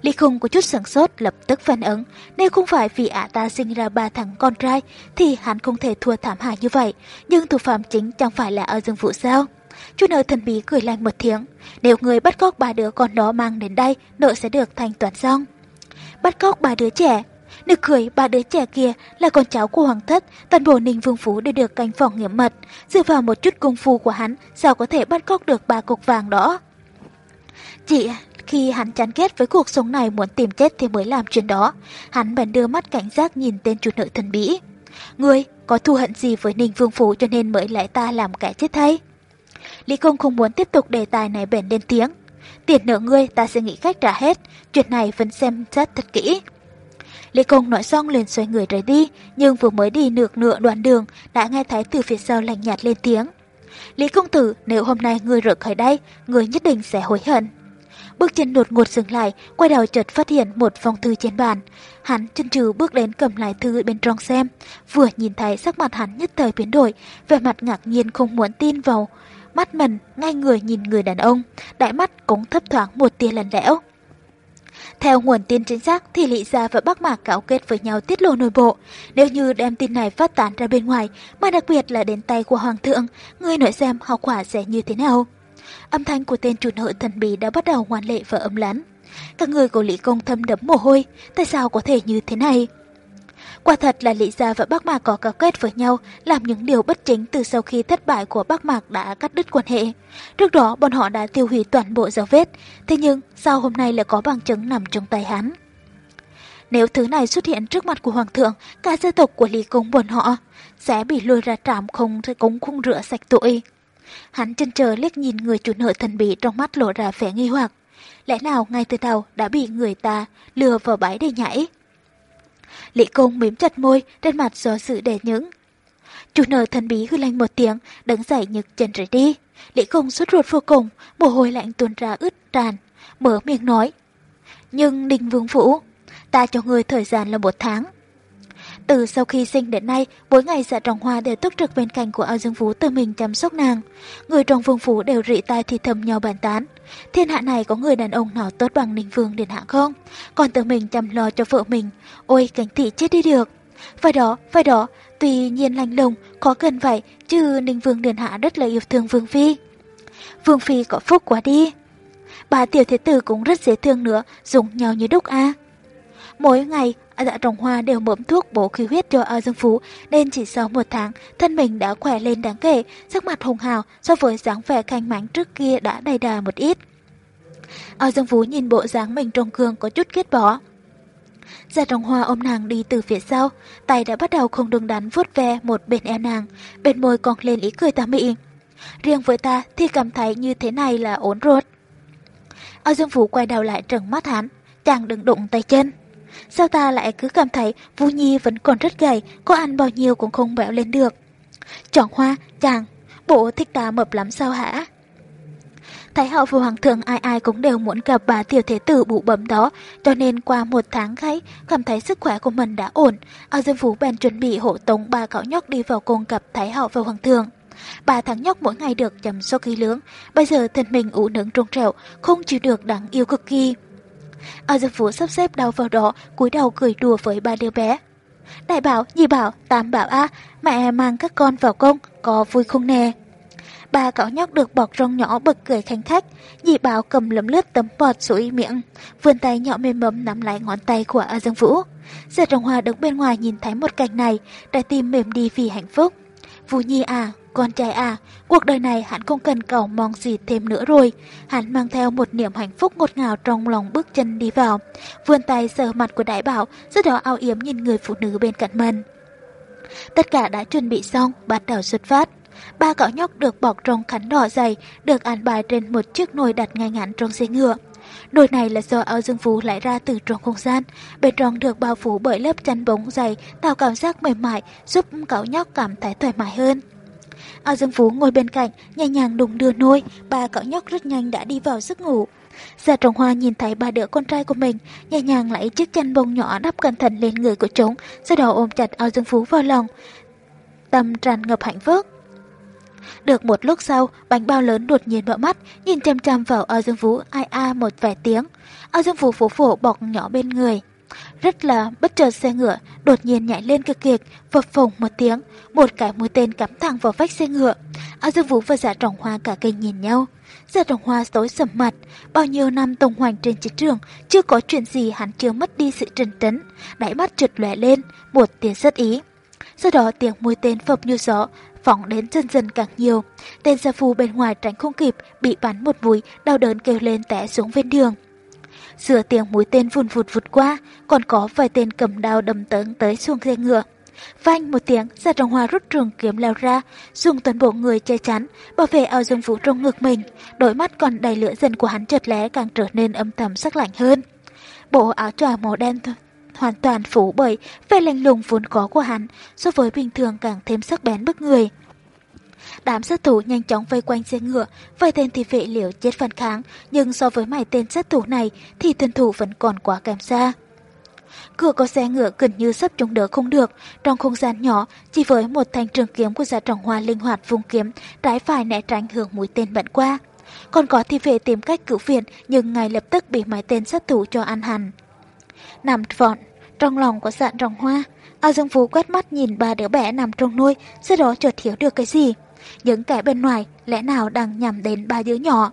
Speaker 1: Lý Khung có chút sửng sốt lập tức phản ứng, nếu không phải vì ả ta sinh ra ba thằng con trai thì hắn không thể thua thảm hại như vậy, nhưng thủ phạm chính chẳng phải là ở dương vụ sao? Chú nợ thần bí cười lạnh một tiếng, nếu người bắt cóc ba đứa con đó mang đến đây, nợ sẽ được thanh toán xong. Bắt cóc ba đứa trẻ, Nực cười ba đứa trẻ kia là con cháu của hoàng thất, toàn bộ ninh vương phú đều được canh phòng nghiêm mật. Dựa vào một chút công phu của hắn, sao có thể bắt cóc được ba cục vàng đó? Chị, khi hắn chán ghét với cuộc sống này muốn tìm chết thì mới làm chuyện đó, hắn bèn đưa mắt cảnh giác nhìn tên chủ nợ thần bí. Ngươi có thù hận gì với Ninh Vương Phủ cho nên mới lại ta làm kẻ chết thay? Lý Công không muốn tiếp tục đề tài này bèn lên tiếng. Tiền nợ ngươi ta sẽ nghĩ cách trả hết, chuyện này vẫn xem xét thật kỹ. Lý Công nói xong liền xoay người rời đi, nhưng vừa mới đi nược nửa đoạn đường đã nghe thấy từ phía sau lạnh nhạt lên tiếng. Lý công tử, nếu hôm nay ngươi rời khỏi đây, ngươi nhất định sẽ hối hận. Bước chân đột ngột dừng lại, quay đầu chợt phát hiện một phong thư trên bàn. Hắn chân trừ bước đến cầm lại thư bên trong xem. Vừa nhìn thấy sắc mặt hắn nhất thời biến đổi, vẻ mặt ngạc nhiên không muốn tin vào. Mắt mình, ngay người nhìn người đàn ông, đại mắt cũng thấp thoáng một tia lần lẽo. Theo nguồn tin chính xác thì Lý Gia và Bắc Mạc cáo kết với nhau tiết lộ nội bộ. Nếu như đem tin này phát tán ra bên ngoài, mà đặc biệt là đến tay của Hoàng thượng, người nội xem hậu quả sẽ như thế nào? Âm thanh của tên chủ nợ thần bí đã bắt đầu ngoan lệ và âm lắng. Các người của Lý Công thâm đấm mồ hôi, tại sao có thể như thế này? Quả thật là Lý Gia và Bắc Mạc có cấu kết với nhau làm những điều bất chính từ sau khi thất bại của Bắc Mạc đã cắt đứt quan hệ. Trước đó bọn họ đã tiêu hủy toàn bộ dấu vết, thế nhưng sao hôm nay lại có bằng chứng nằm trong tay hắn? Nếu thứ này xuất hiện trước mặt của Hoàng thượng, cả gia tộc của Lý Công bọn họ sẽ bị lôi ra trạm không cống khung rửa sạch tội. Hắn chân chờ liếc nhìn người chủ nợ thần bí trong mắt lộ ra vẻ nghi hoặc. Lẽ nào ngay từ đầu đã bị người ta lừa vào bãi để nhảy? Lý công mím chặt môi, trên mặt do sự đè những. Chủ nợ thần bí hư lanh một tiếng, đứng dậy nhực chân rời đi. Lý công xuất ruột vô cùng, mồ hôi lạnh tuôn ra ướt tràn, mở miệng nói. Nhưng Đình Vương Vũ, ta cho người thời gian là một tháng. Từ sau khi sinh đến nay, mỗi ngày dạ trọng hoa đều túc trực bên cạnh của ao dương phú tự mình chăm sóc nàng. Người trong vương phủ đều rị tai thì thầm nhau bàn tán. Thiên hạ này có người đàn ông nào tốt bằng Ninh Vương Điện Hạ không? Còn tự mình chăm lo cho vợ mình. Ôi, cảnh thị chết đi được. Phải đó, phải đó, tuy nhiên lành lùng, có cần vậy, chứ Ninh Vương Điện Hạ rất là yêu thương Vương Phi. Vương Phi có phúc quá đi. Bà tiểu thế tử cũng rất dễ thương nữa, dùng nhau như đúc a. Mỗi ngày, dạ trồng hoa đều bấm thuốc bổ khí huyết cho ao dương phú, nên chỉ sau một tháng, thân mình đã khỏe lên đáng kể, sắc mặt hồng hào so với dáng vẻ khanh mánh trước kia đã đầy đà một ít. Ao dương phú nhìn bộ dáng mình trong gương có chút kết bỏ. Dạ trồng hoa ôm nàng đi từ phía sau, tay đã bắt đầu không đứng đắn vuốt ve một bên eo nàng, bên môi còn lên ý cười tà mị. Riêng với ta thì cảm thấy như thế này là ổn ruột. Ao Dương Phú quay đầu lại trừng mắt hắn, chàng đừng đụng tay chân. Sao ta lại cứ cảm thấy Vũ Nhi vẫn còn rất gầy, có ăn bao nhiêu cũng không béo lên được. Chọn hoa, chàng, bộ thích ta mập lắm sao hả? Thái hậu và hoàng thượng ai ai cũng đều muốn gặp bà tiểu thế tử bụ bấm đó, cho nên qua một tháng khấy, cảm thấy sức khỏe của mình đã ổn. Ao Dương Phú bèn chuẩn bị hộ tống ba cậu nhóc đi vào cung gặp Thái hậu và hoàng thượng. Ba thằng nhóc mỗi ngày được chăm sóc kỹ lưỡng, bây giờ thân mình ủ nướng trông trẻo, không chịu được đáng yêu cực kỳ. A Dương Phú sắp xếp đầu vào đó, cúi đầu cười đùa với ba đứa bé. Đại bảo, dì bảo, tam bảo a, mẹ mang các con vào công, có vui không nè? Ba cậu nhóc được bọc rong nhỏ bật cười khanh khách, dì bảo cầm lấm lướt tấm bọt sủi miệng, vươn tay nhỏ mềm mấm nắm lại ngón tay của A Dương Vũ. Giật đồng Hoa đứng bên ngoài nhìn thấy một cảnh này, trái tim mềm đi vì hạnh phúc. Vũ Nhi à, con trai à, cuộc đời này hắn không cần cầu mong gì thêm nữa rồi. Hắn mang theo một niềm hạnh phúc ngọt ngào trong lòng bước chân đi vào. Vươn tay sờ mặt của đại bảo, rất đó ao yếm nhìn người phụ nữ bên cạnh mình. Tất cả đã chuẩn bị xong, bắt đầu xuất phát. Ba cậu nhóc được bọc trong khăn đỏ dày, được an bài trên một chiếc nồi đặt ngay ngắn trong xe ngựa. Nồi này là do áo dương phú lại ra từ trong không gian, bên trong được bao phủ bởi lớp chăn bóng dày, tạo cảm giác mềm mại, giúp cậu nhóc cảm thấy thoải mái hơn. Ao Dương Phú ngồi bên cạnh, nhẹ nhàng đùng đưa nôi, ba cậu nhóc rất nhanh đã đi vào giấc ngủ. Gia Trọng Hoa nhìn thấy ba đứa con trai của mình, nhẹ nhàng lấy chiếc chăn bông nhỏ đắp cẩn thận lên người của chúng, sau đó ôm chặt Ao Dương Phú vào lòng. Tâm tràn ngập hạnh phúc. Được một lúc sau, bánh bao lớn đột nhiên mở mắt, nhìn chăm chăm vào Ao Dương Phú ai a một vài tiếng. Ao Dương Phú phố phổ bọc nhỏ bên người. Rất là bất chợt xe ngựa, đột nhiên nhảy lên cực kiệt, vập phồng một tiếng, một cái mũi tên cắm thẳng vào vách xe ngựa. A Dương Vũ và Dạ Trọng Hoa cả kinh nhìn nhau. Dạ Trọng Hoa tối sầm mặt, bao nhiêu năm tung hoành trên chiến trường, chưa có chuyện gì hắn chưa mất đi sự trần trấn, đáy mắt trượt lóe lên, một tiếng rất ý. Sau đó tiếng mũi tên phập như gió, phóng đến dần dần càng nhiều. Tên gia phu bên ngoài tránh không kịp, bị bắn một mũi, đau đớn kêu lên té xuống ven đường. Giữa tiếng mũi tên vùn vụt vụt qua, còn có vài tên cầm đao đâm tấn tới xuống xe ngựa. Vang một tiếng, Gia Trọng Hoa rút trường kiếm leo ra, dùng toàn bộ người che chắn, bảo vệ ao dương vũ trong ngực mình. Đôi mắt còn đầy lửa dần của hắn chợt lé càng trở nên âm thầm sắc lạnh hơn. Bộ áo choàng màu đen hoàn toàn phủ bởi vẻ lạnh lùng vốn có của hắn, so với bình thường càng thêm sắc bén bức người. Đám sát thủ nhanh chóng vây quanh xe ngựa, vài tên thì vệ liều chết phản kháng, nhưng so với mấy tên sát thủ này thì thân thủ vẫn còn quá kém xa. Cửa có xe ngựa gần như sắp chống đỡ không được, trong không gian nhỏ, chỉ với một thanh trường kiếm của gia trọng hoa linh hoạt vùng kiếm, trái phải né tránh hướng mũi tên bận qua. còn có thì vệ tìm cách cứu viện nhưng ngay lập tức bị mấy tên sát thủ cho ăn hẳn. Nằm vọn, trong lòng của dạn rồng hoa, ao dương phú quét mắt nhìn ba đứa bé nằm trong nuôi, sau đó chợt hiểu được cái gì. Những kẻ bên ngoài lẽ nào đang nhằm đến ba đứa nhỏ.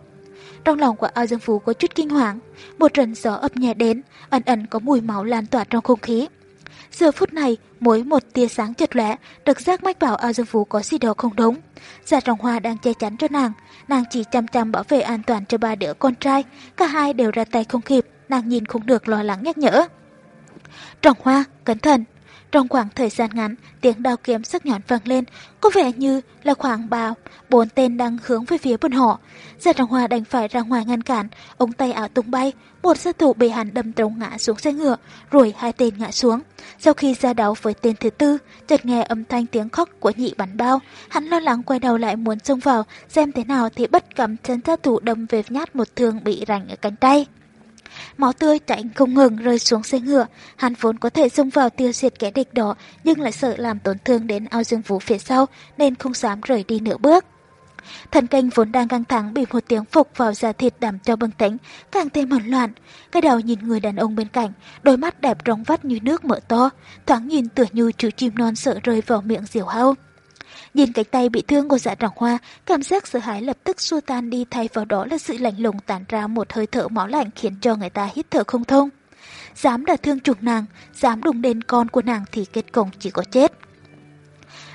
Speaker 1: Trong lòng của ao dương phú có chút kinh hoàng, một trận gió ập nhẹ đến, ẩn ẩn có mùi máu lan tỏa trong không khí. Giờ phút này, mỗi một tia sáng chật lẽ được giác mách bảo ao dương phú có gì đó không đúng. Dạ trọng hoa đang che chắn cho nàng, nàng chỉ chăm chăm bảo vệ an toàn cho ba đứa con trai, cả hai đều ra tay không kịp, nàng nhìn không được lo lắng nhắc nhở. Trọng hoa, cẩn thận, trong khoảng thời gian ngắn, tiếng đao kiếm sắc nhọn vang lên, có vẻ như là khoảng ba bốn tên đang hướng về phía bọn họ. Gia Trọng Hoa đành phải ra ngoài ngăn cản, ống tay áo tung bay, một sát thủ bị hắn đâm trúng ngã xuống xe ngựa, rồi hai tên ngã xuống. Sau khi ra đấu với tên thứ tư, chợt nghe âm thanh tiếng khóc của nhị bắn bao, hắn lo lắng quay đầu lại muốn xông vào, xem thế nào thì bất cầm chân sát thủ đâm về nhát một thương bị rảnh ở cánh tay. Máu tươi chảy không ngừng rơi xuống xe ngựa. Hắn vốn có thể xông vào tiêu diệt kẻ địch đó, nhưng lại sợ làm tổn thương đến ao dương vũ phía sau, nên không dám rời đi nửa bước. Thần kinh vốn đang căng thẳng bị một tiếng phục vào da thịt đảm cho bưng tĩnh, càng thêm hỗn loạn. Cái đầu nhìn người đàn ông bên cạnh, đôi mắt đẹp rống vắt như nước mở to, thoáng nhìn tựa như chú chim non sợ rơi vào miệng diều hâu. Nhìn cánh tay bị thương của dạ trọng hoa, cảm giác sợ hãi lập tức xua tan đi thay vào đó là sự lạnh lùng tản ra một hơi thở máu lạnh khiến cho người ta hít thở không thông. Dám đả thương trùng nàng, dám đụng đến con của nàng thì kết cục chỉ có chết.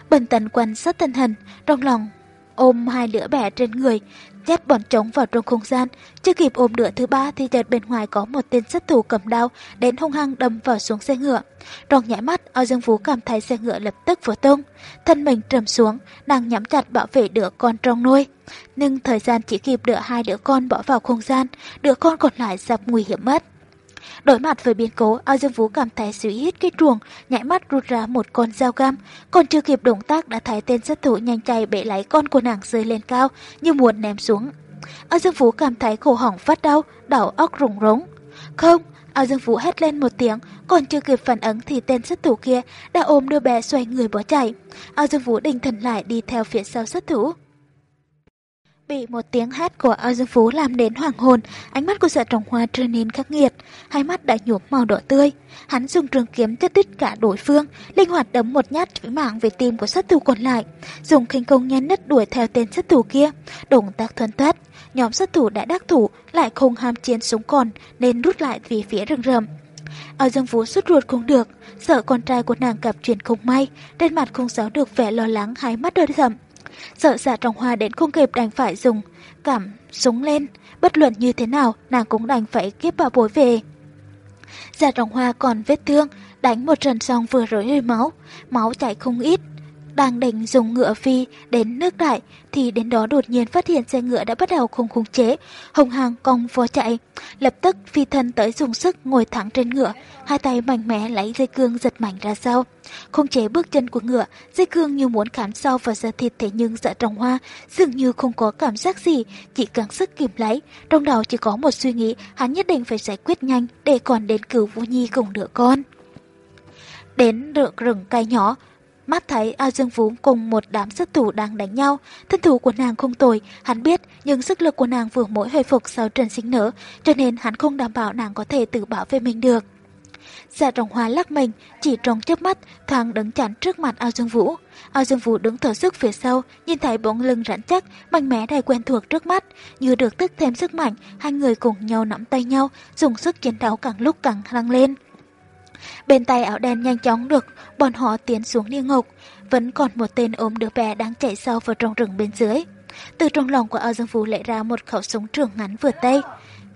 Speaker 1: Bần tần quan sát tân hình, trong lòng ôm hai lửa bẻ trên người, nhét bọn trống vào trong không gian. Chưa kịp ôm đứa thứ ba thì chợt bên ngoài có một tên sát thủ cầm đao đến hung hăng đâm vào xuống xe ngựa. Trong nhảy mắt, Âu Dương Phú cảm thấy xe ngựa lập tức vỡ tung. Thân mình trầm xuống, đang nhắm chặt bảo vệ đứa con trong nuôi. Nhưng thời gian chỉ kịp đưa hai đứa con bỏ vào không gian, đứa con còn lại gặp nguy hiểm mất. Đối mặt với biến cố, Ao Dương Vũ cảm thấy suy hít cái chuồng, nhảy mắt rút ra một con dao găm. Còn chưa kịp động tác đã thấy tên sát thủ nhanh chạy bể lấy con của nàng rơi lên cao, như muốn ném xuống. Ao Dương Vũ cảm thấy cổ họng phát đau, đầu óc rùng rống. Không, Ao Dương Vũ hét lên một tiếng, còn chưa kịp phản ứng thì tên sát thủ kia đã ôm đứa bé xoay người bỏ chạy. Ao Dương Vũ định thần lại đi theo phía sau sát thủ. Bị một tiếng hát của ao dương phú làm đến hoàng hồn, ánh mắt của dạ trọng hoa trở nên khắc nghiệt, hai mắt đã nhuộm màu đỏ tươi. Hắn dùng trường kiếm chất đứt cả đối phương, linh hoạt đấm một nhát với mạng về tim của sát thủ còn lại, dùng khinh công nhanh nhất đuổi theo tên sát thủ kia, động tác thuần thất. Nhóm sát thủ đã đắc thủ lại không ham chiến súng còn nên rút lại về phía rừng rầm. Ao Dương Phú xuất ruột không được, sợ con trai của nàng gặp chuyện không may, trên mặt không giấu được vẻ lo lắng hai mắt đôi thầm. Sợ dạ trọng hoa đến không kịp đành phải dùng cảm súng lên, bất luận như thế nào nàng cũng đành phải kiếp bảo bối về. Dạ trọng hoa còn vết thương, đánh một trận xong vừa rối hơi máu, máu chảy không ít, đang định dùng ngựa phi đến nước đại thì đến đó đột nhiên phát hiện xe ngựa đã bắt đầu không khống chế, hồng hàng cong vó chạy. Lập tức phi thân tới dùng sức ngồi thẳng trên ngựa, hai tay mạnh mẽ lấy dây cương giật mạnh ra sau. Không chế bước chân của ngựa, dây cương như muốn khám sau vào da thịt thế nhưng dạ trong hoa dường như không có cảm giác gì, chỉ càng sức kìm lấy. Trong đầu chỉ có một suy nghĩ hắn nhất định phải giải quyết nhanh để còn đến cứu Vũ Nhi cùng đứa con. Đến được rừng cây nhỏ, Mắt thấy A Dương Vũ cùng một đám sát thủ đang đánh nhau, thân thủ của nàng không tồi, hắn biết, nhưng sức lực của nàng vừa mỗi hồi phục sau trận sinh nở, cho nên hắn không đảm bảo nàng có thể tự bảo vệ mình được. Dạ trọng hoa lắc mình, chỉ trong chớp mắt, thoáng đứng chắn trước mặt Ao Dương Vũ. Ao Dương Vũ đứng thở sức phía sau, nhìn thấy bóng lưng rắn chắc, mạnh mẽ đầy quen thuộc trước mắt, như được tức thêm sức mạnh, hai người cùng nhau nắm tay nhau, dùng sức chiến đấu càng lúc càng tăng lên. Bên tay áo đen nhanh chóng được bọn họ tiến xuống địa ngục, vẫn còn một tên ốm đứa bé đang chạy sâu vào trong rừng bên dưới. Từ trong lòng của Âu Dương Phú lại ra một khẩu súng trường ngắn vừa tay,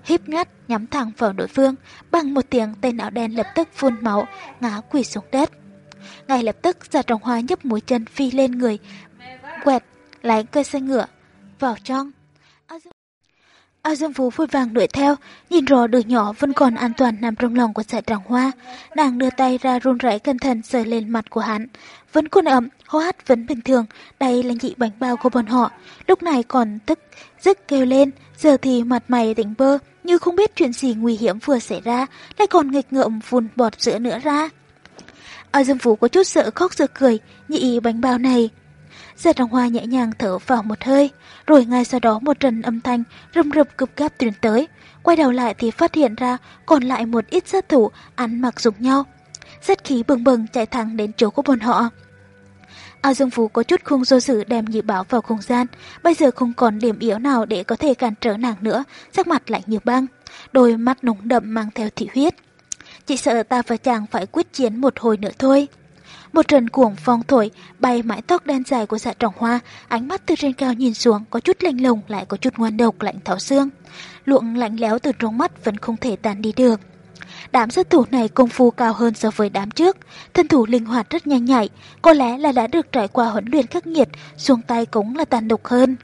Speaker 1: híp nhát nhắm thẳng vào đối phương, bằng một tiếng tên áo đen lập tức phun máu, ngã quỳ xuống đất. Ngay lập tức ra trong hoa nhấp mũi chân phi lên người, quẹt, lái cây xe ngựa, vào trong. A Dương Phú vội vàng đuổi theo, nhìn rõ đứa nhỏ vẫn còn an toàn nằm trong lòng của dạ trọng hoa. Nàng đưa tay ra run rẩy cẩn thận sờ lên mặt của hắn. Vẫn còn ẩm, hô hấp vẫn bình thường, đây là nhị bánh bao của bọn họ. Lúc này còn tức, dứt kêu lên, giờ thì mặt mày tỉnh bơ, như không biết chuyện gì nguy hiểm vừa xảy ra, lại còn nghịch ngợm phun bọt sữa nữa ra. A Dương Phú có chút sợ khóc sợ cười, nhị bánh bao này. Giật Trọng Hoa nhẹ nhàng thở vào một hơi, rồi ngay sau đó một trận âm thanh rầm rập cực cáp truyền tới. Quay đầu lại thì phát hiện ra còn lại một ít sát thủ ăn mặc dùng nhau. Sát khí bừng bừng chạy thẳng đến chỗ của bọn họ. Ao Dương Phú có chút không do dự đem nhị bảo vào không gian, bây giờ không còn điểm yếu nào để có thể cản trở nàng nữa, sắc mặt lạnh như băng, đôi mắt nóng đậm mang theo thị huyết. Chỉ sợ ta và chàng phải quyết chiến một hồi nữa thôi. Một trận cuồng phong thổi, bay mái tóc đen dài của dạ trọng hoa, ánh mắt từ trên cao nhìn xuống có chút lạnh lùng lại có chút ngoan độc lạnh thấu xương. Luộng lạnh léo từ trong mắt vẫn không thể tàn đi được. Đám sát thủ này công phu cao hơn so với đám trước, thân thủ linh hoạt rất nhanh nhạy, có lẽ là đã được trải qua huấn luyện khắc nghiệt, xuống tay cũng là tàn độc hơn.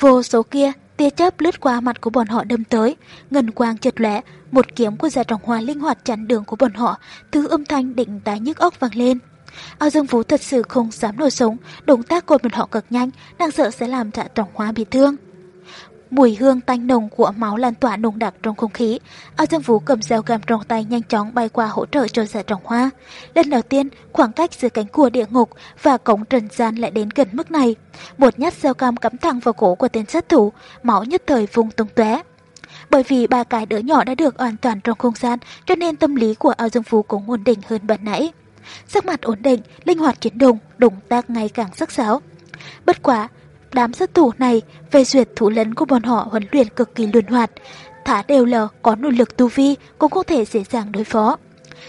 Speaker 1: Vô số kia, tia chớp lướt qua mặt của bọn họ đâm tới, ngân quang chợt lóe, một kiếm của gia trọng hoa linh hoạt chắn đường của bọn họ, thứ âm thanh định tái nhức óc vang lên. Ao Dương Vũ thật sự không dám nổi sống, động tác của bọn họ cực nhanh, đang sợ sẽ làm dạ trọng hoa bị thương. Mùi hương tanh nồng của máu lan tỏa nồng đặc trong không khí. Ao Dương Vũ cầm dao găm trong tay nhanh chóng bay qua hỗ trợ cho dạ trọng hoa. Lần đầu tiên, khoảng cách giữa cánh cửa địa ngục và cổng trần gian lại đến gần mức này. Một nhát dao găm cắm thẳng vào cổ của tên sát thủ, máu nhất thời vùng tung tóe. Bởi vì ba cái đứa nhỏ đã được an toàn trong không gian, cho nên tâm lý của Ao Dương Vũ cũng ổn định hơn ban nãy. Sắc mặt ổn định, linh hoạt chuyển động, động tác ngày càng sắc sảo. Bất quá, đám sát thủ này về duyệt thủ lấn của bọn họ huấn luyện cực kỳ luyện hoạt, thả đều là có nội lực tu vi cũng có thể dễ dàng đối phó.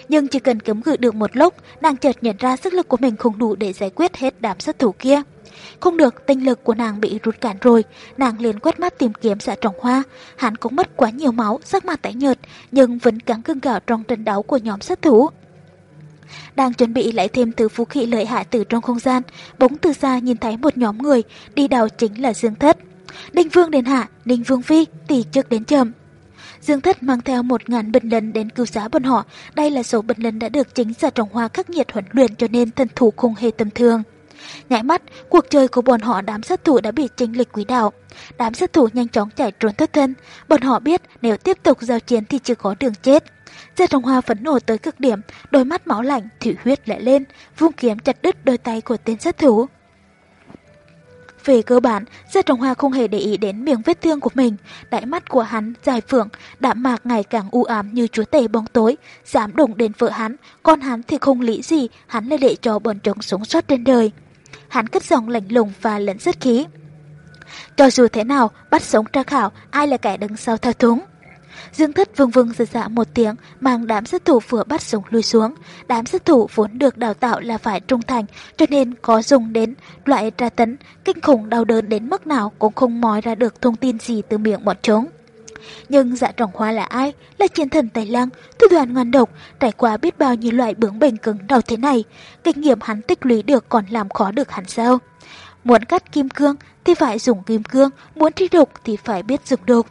Speaker 1: Nhưng chỉ cần kiếm gửi được một lúc, nàng chợt nhận ra sức lực của mình không đủ để giải quyết hết đám sát thủ kia. Không được, tinh lực của nàng bị rút cạn rồi, nàng liền quét mắt tìm kiếm dạ trọng hoa. Hắn cũng mất quá nhiều máu, sắc mặt tái nhợt, nhưng vẫn cắn cưng gạo trong trận đấu của nhóm sát thủ. Đang chuẩn bị lấy thêm từ phú khí lợi hại từ trong không gian, bỗng từ xa nhìn thấy một nhóm người, đi đầu chính là Dương Thất. Đinh Vương đến hạ, Đinh Vương Phi, tỷ trước đến chậm. Dương Thất mang theo một ngàn bình lần đến cứu giá bọn họ. Đây là số bình lần đã được chính giả trọng hoa khắc nghiệt huấn luyện cho nên thân thủ không hề tầm thường. Nhảy mắt, cuộc chơi của bọn họ đám sát thủ đã bị chênh lịch quỷ đạo. Đám sát thủ nhanh chóng chạy trốn thoát thân. Bọn họ biết nếu tiếp tục giao chiến thì chưa có đường chết. Gia Trọng Hoa phấn nổ tới cực điểm, đôi mắt máu lạnh, thủy huyết lại lên, vung kiếm chặt đứt đôi tay của tên sát thủ. Về cơ bản, Gia Trọng Hoa không hề để ý đến miệng vết thương của mình. Đại mắt của hắn, dài phượng, đạm mạc ngày càng u ám như chúa tể bóng tối, dám đụng đến vợ hắn, con hắn thì không lý gì, hắn lại để cho bọn chúng sống sót trên đời. Hắn cất giọng lạnh lùng và lẫn rất khí. Cho dù thế nào, bắt sống tra khảo, ai là kẻ đứng sau thao túng. Dương thất vương vương giật dạ một tiếng, mang đám sát thủ vừa bắt sống lui xuống. Đám sát thủ vốn được đào tạo là phải trung thành, cho nên có dùng đến loại tra tấn, kinh khủng đau đớn đến mức nào cũng không mói ra được thông tin gì từ miệng bọn chúng. Nhưng dạ trọng hoa là ai? Là chiến thần Tài Lăng, thủ đoàn ngoan độc, trải qua biết bao nhiêu loại bướng bềnh cứng đầu thế này. Kinh nghiệm hắn tích lũy được còn làm khó được hắn sao? Muốn cắt kim cương thì phải dùng kim cương, muốn tri độc thì phải biết dùng độc.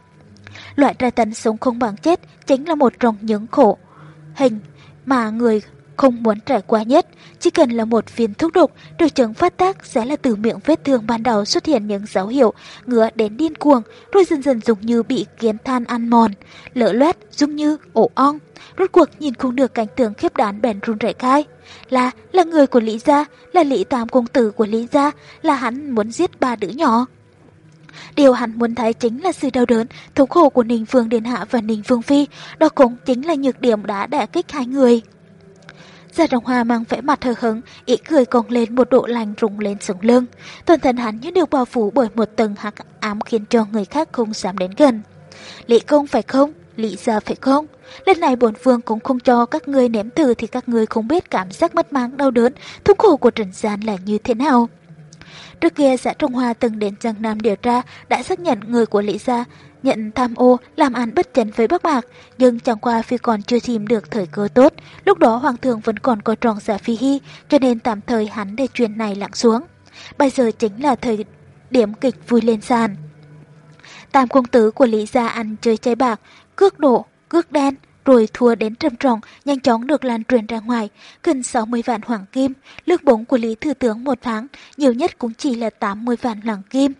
Speaker 1: Loại tra tấn sống không bằng chết chính là một trong những khổ hình mà người không muốn trải qua nhất. Chỉ cần là một viên thuốc độc, triệu chứng phát tác sẽ là từ miệng vết thương ban đầu xuất hiện những dấu hiệu ngứa đến điên cuồng, rồi dần dần dùng như bị kiến than ăn mòn, lỡ loét dung như ổ ong. Rốt cuộc nhìn không được cảnh tượng khiếp đán bèn run rẩy khai. Là, là người của Lý Gia, là Lý Tam Công Tử của Lý Gia, là hắn muốn giết ba đứa nhỏ. Điều hắn muốn thấy chính là sự đau đớn, thống khổ của Ninh Phương Điện Hạ và Ninh Phương Phi, đó cũng chính là nhược điểm đã đả kích hai người. Già Trọng Hoa mang vẻ mặt hờ hứng, ý cười cong lên một độ lành rụng lên sống lưng. Toàn thân hắn như được bao phủ bởi một tầng hắc ám khiến cho người khác không dám đến gần. Lý công phải không? Lý gia phải không? Lần này bổn vương cũng không cho các ngươi nếm thử thì các ngươi không biết cảm giác mất mát đau đớn, thống khổ của trần gian là như thế nào. Trước kia xã Trung Hoa từng đến Giang Nam điều tra đã xác nhận người của Lý Gia nhận tham ô làm án bất chấn với Bắc Mạc, nhưng chẳng qua phi còn chưa tìm được thời cơ tốt. Lúc đó Hoàng thượng vẫn còn coi trọng giả phi hy, cho nên tạm thời hắn để chuyện này lặng xuống. Bây giờ chính là thời điểm kịch vui lên sàn. Tam công tử của Lý Gia ăn chơi chay bạc, cước độ, cước đen, rồi thua đến trầm trọng, nhanh chóng được lan truyền ra ngoài, gần 60 vạn hoàng kim, lương bổng của Lý Thừa Tướng một tháng, nhiều nhất cũng chỉ là 80 vạn hoàng kim.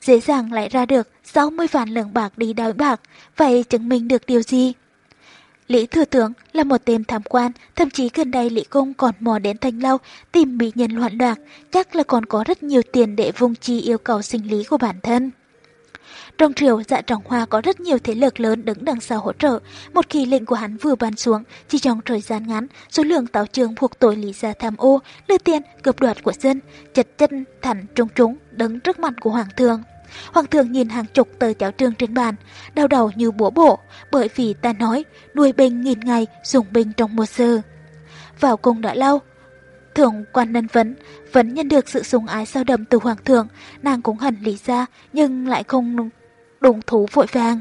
Speaker 1: Dễ dàng lại ra được 60 vạn lượng bạc đi đói bạc, vậy chứng minh được điều gì? Lý Thừa Tướng là một tên tham quan, thậm chí gần đây Lý Công còn mò đến Thanh Lâu tìm mỹ nhân loạn đoạt, chắc là còn có rất nhiều tiền để vung chi yêu cầu sinh lý của bản thân. Trong triều, dạ trọng hoa có rất nhiều thế lực lớn đứng đằng sau hỗ trợ. Một khi lệnh của hắn vừa ban xuống, chỉ trong thời gian ngắn, số lượng táo trường thuộc tội lý gia tham ô, lừa tiền, cướp đoạt của dân, chật chân, thẳng trung trúng, đứng trước mặt của hoàng thượng. Hoàng thượng nhìn hàng chục tờ cháo trương trên bàn, đau đầu như búa bổ, bởi vì ta nói, nuôi binh nghìn ngày, dùng binh trong một giờ. Vào cung đã lâu, thượng quan nân vấn, vẫn nhận được sự sùng ái sao đậm từ hoàng thượng, nàng cũng hẳn lý ra, nhưng lại không đụng thú vội vàng.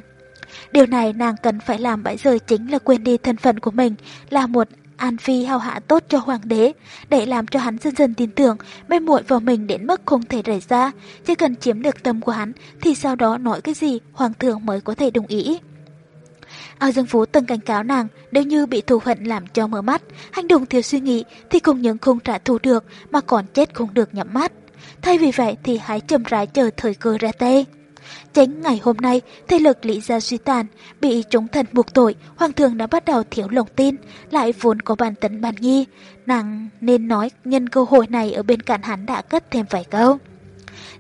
Speaker 1: Điều này nàng cần phải làm bãi giờ chính là quên đi thân phận của mình, là một An Phi hào hạ tốt cho hoàng đế, để làm cho hắn dần dần tin tưởng, mê muội vào mình đến mức không thể rời ra. Chỉ cần chiếm được tâm của hắn, thì sau đó nói cái gì, hoàng thượng mới có thể đồng ý. Ao Dương Phú từng cảnh cáo nàng, nếu như bị thù hận làm cho mở mắt, hành động thiếu suy nghĩ thì không những không trả thù được mà còn chết không được nhắm mắt. Thay vì vậy thì hãy chậm rãi chờ thời cơ ra tay. Chính ngày hôm nay, thế lực lý gia suy tàn, bị chúng thần buộc tội, hoàng thượng đã bắt đầu thiếu lòng tin, lại vốn có bản tấn bản nghi. Nàng nên nói nhân cơ hội này ở bên cạnh hắn đã cất thêm vài câu.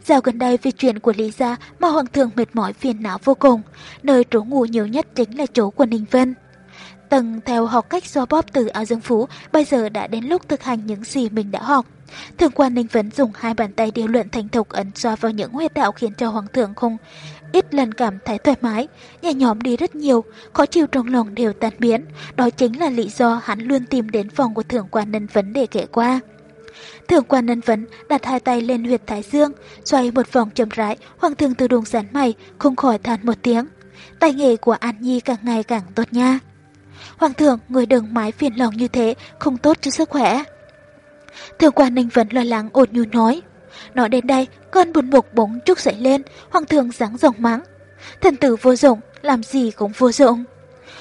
Speaker 1: Dạo gần đây vì chuyện của Lý Gia mà Hoàng thượng mệt mỏi phiền não vô cùng, nơi trú ngủ nhiều nhất chính là chỗ của Ninh Vân. Tầng theo học cách xoa bóp từ áo dương phú, bây giờ đã đến lúc thực hành những gì mình đã học. Thượng quan Ninh Vấn dùng hai bàn tay điều luyện thành thục ấn xoa vào những huyệt đạo khiến cho Hoàng thượng không ít lần cảm thấy thoải mái, nhẹ nhõm đi rất nhiều, khó chịu trong lòng đều tan biến. Đó chính là lý do hắn luôn tìm đến phòng của thượng quan Ninh Vấn để kể qua. Thượng quan Ninh Vấn đặt hai tay lên huyệt thái dương, xoay một vòng chậm rãi, Hoàng thượng từ đùng rắn mày, không khỏi than một tiếng. Tay nghề của An Nhi càng ngày càng tốt nha. Hoàng thượng, người đừng mái phiền lòng như thế, không tốt cho sức khỏe. Thượng quan Ninh vân lo lắng ột nhu nói. Nói đến đây, cơn buồn bực bỗng trúc dậy lên, hoàng thượng giáng rồng mắng. Thần tử vô dụng, làm gì cũng vô dụng.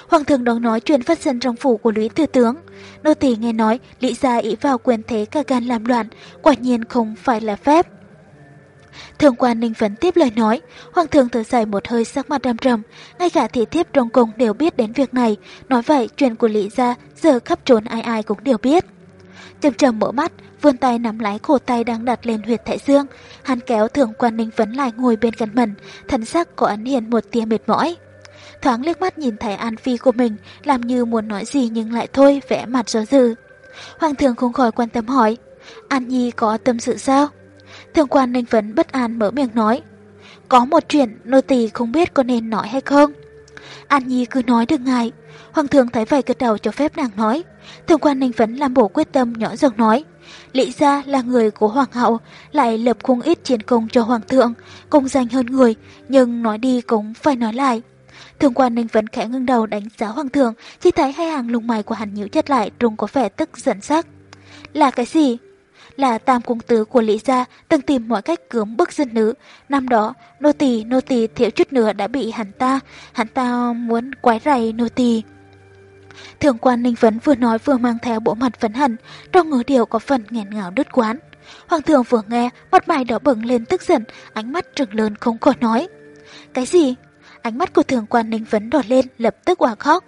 Speaker 1: Hoàng thượng đó nói chuyện phát sinh trong phủ của Lý Thừa Tướng. Nô tỳ nghe nói Lý gia ý vào quyền thế cả gan làm loạn, quả nhiên không phải là phép. Thượng quan Ninh vân tiếp lời nói, Hoàng thượng thở dài một hơi sắc mặt đăm trầm, ngay cả thị thiếp trong cung đều biết đến việc này, nói vậy chuyện của Lý gia giờ khắp trốn ai ai cũng đều biết. Trầm trầm mở mắt, vươn tay nắm lái cổ tay đang đặt lên huyệt thái dương. Hắn kéo thượng quan ninh vấn lại ngồi bên cạnh mình, thần sắc có ấn hiện một tia mệt mỏi. Thoáng liếc mắt nhìn thấy An Phi của mình, làm như muốn nói gì nhưng lại thôi, vẽ mặt do dự. Hoàng thượng không khỏi quan tâm hỏi, An Nhi có tâm sự sao? Thượng quan ninh vấn bất an mở miệng nói, có một chuyện nô tỳ không biết có nên nói hay không. An Nhi cứ nói được ngại. Hoàng thượng thấy vậy gật đầu cho phép nàng nói. Thượng quan Ninh Vấn làm bộ quyết tâm nhỏ giọng nói. Lý gia là người của hoàng hậu, lại lập không ít chiến công cho hoàng thượng, công danh hơn người, nhưng nói đi cũng phải nói lại. Thượng quan Ninh Vấn khẽ ngưng đầu đánh giá hoàng thượng, chỉ thấy hai hàng lùng mày của hắn nhíu chặt lại trông có vẻ tức giận sắc. Là cái gì? Là tam cung tứ của Lý gia từng tìm mọi cách cưỡng bức dân nữ. Năm đó, nô tỳ nô tỳ thiếu chút nữa đã bị hắn ta, hắn ta muốn quái rầy nô tỳ. Thượng quan Ninh Vấn vừa nói vừa mang theo bộ mặt phấn hận, trong ngữ điệu có phần nghẹn ngào đứt quán. Hoàng thượng vừa nghe, mặt mày đỏ bừng lên tức giận, ánh mắt trừng lớn không còn nói. Cái gì? Ánh mắt của thượng quan Ninh Vấn đỏ lên, lập tức quả khóc.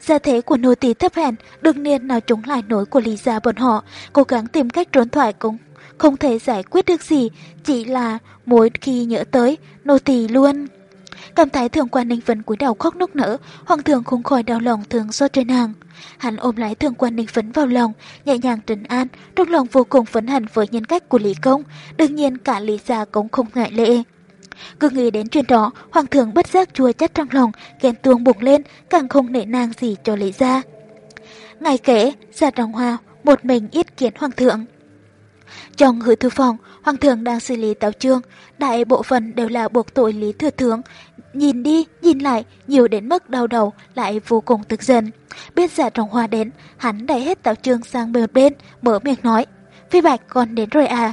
Speaker 1: Gia thế của nô tỳ thấp hèn, đương nhiên nào chống lại nổi của lý gia bọn họ, cố gắng tìm cách trốn thoại cũng không thể giải quyết được gì, chỉ là mỗi khi nhớ tới, nô tỳ luôn... Cảm thấy thượng quan ninh vấn cúi đầu khóc nức nở, hoàng thượng không khỏi đau lòng thương xót trên nàng. Hắn ôm lấy thượng quan ninh vấn vào lòng, nhẹ nhàng trấn an, trong lòng vô cùng phấn hận với nhân cách của Lý Công, đương nhiên cả Lý gia cũng không ngại lệ. Cứ nghĩ đến chuyện đó, hoàng thượng bất giác chua chát trong lòng, ghen tuông bụng lên, càng không nể nang gì cho Lý gia. Ngày kể, gia trong hoa, một mình yết kiến hoàng thượng. Trong hứa thư phòng, Hoàng thượng đang xử lý táo trương đại bộ phận đều là buộc tội Lý Thừa Tướng. Nhìn đi, nhìn lại, nhiều đến mức đau đầu, lại vô cùng tức giận. Biết giả trọng hoa đến, hắn đẩy hết tấu trương sang bên bên, mở miệng nói. Phi Bạch còn đến rồi à?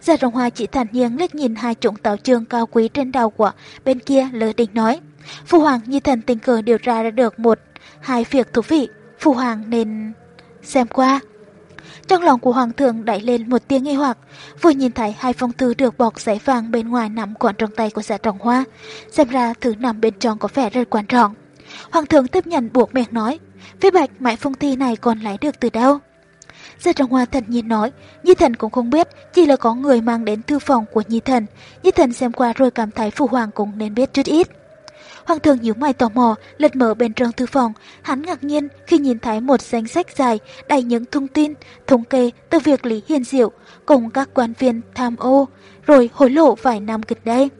Speaker 1: Giả trọng hoa chỉ thản nhiên liếc nhìn hai chủng tấu trương cao quý trên đầu của bên kia lỡ định nói. Phu Hoàng như thần tình cờ điều tra ra được một, hai việc thú vị. Phu Hoàng nên xem qua. Trong lòng của hoàng thượng đẩy lên một tiếng nghi hoặc, vừa nhìn thấy hai phong thư được bọc giấy vàng bên ngoài nằm gọn trong tay của dạ trọng hoa. Xem ra thứ nằm bên trong có vẻ rất quan trọng. Hoàng thượng tiếp nhận buộc miệng nói, Phía bạch mại phong thi này còn lấy được từ đâu? Gia Trọng Hoa thần nhiên nói, Nhi Thần cũng không biết, chỉ là có người mang đến thư phòng của Nhi Thần. Nhi Thần xem qua rồi cảm thấy Phụ Hoàng cũng nên biết chút ít. Hoàng thượng nhíu mày tò mò, lật mở bên trong thư phòng. Hắn ngạc nhiên khi nhìn thấy một danh sách dài đầy những thông tin, thống kê từ việc Lý Hiền Diệu cùng các quan viên tham ô, rồi hối lộ vài năm gần đây.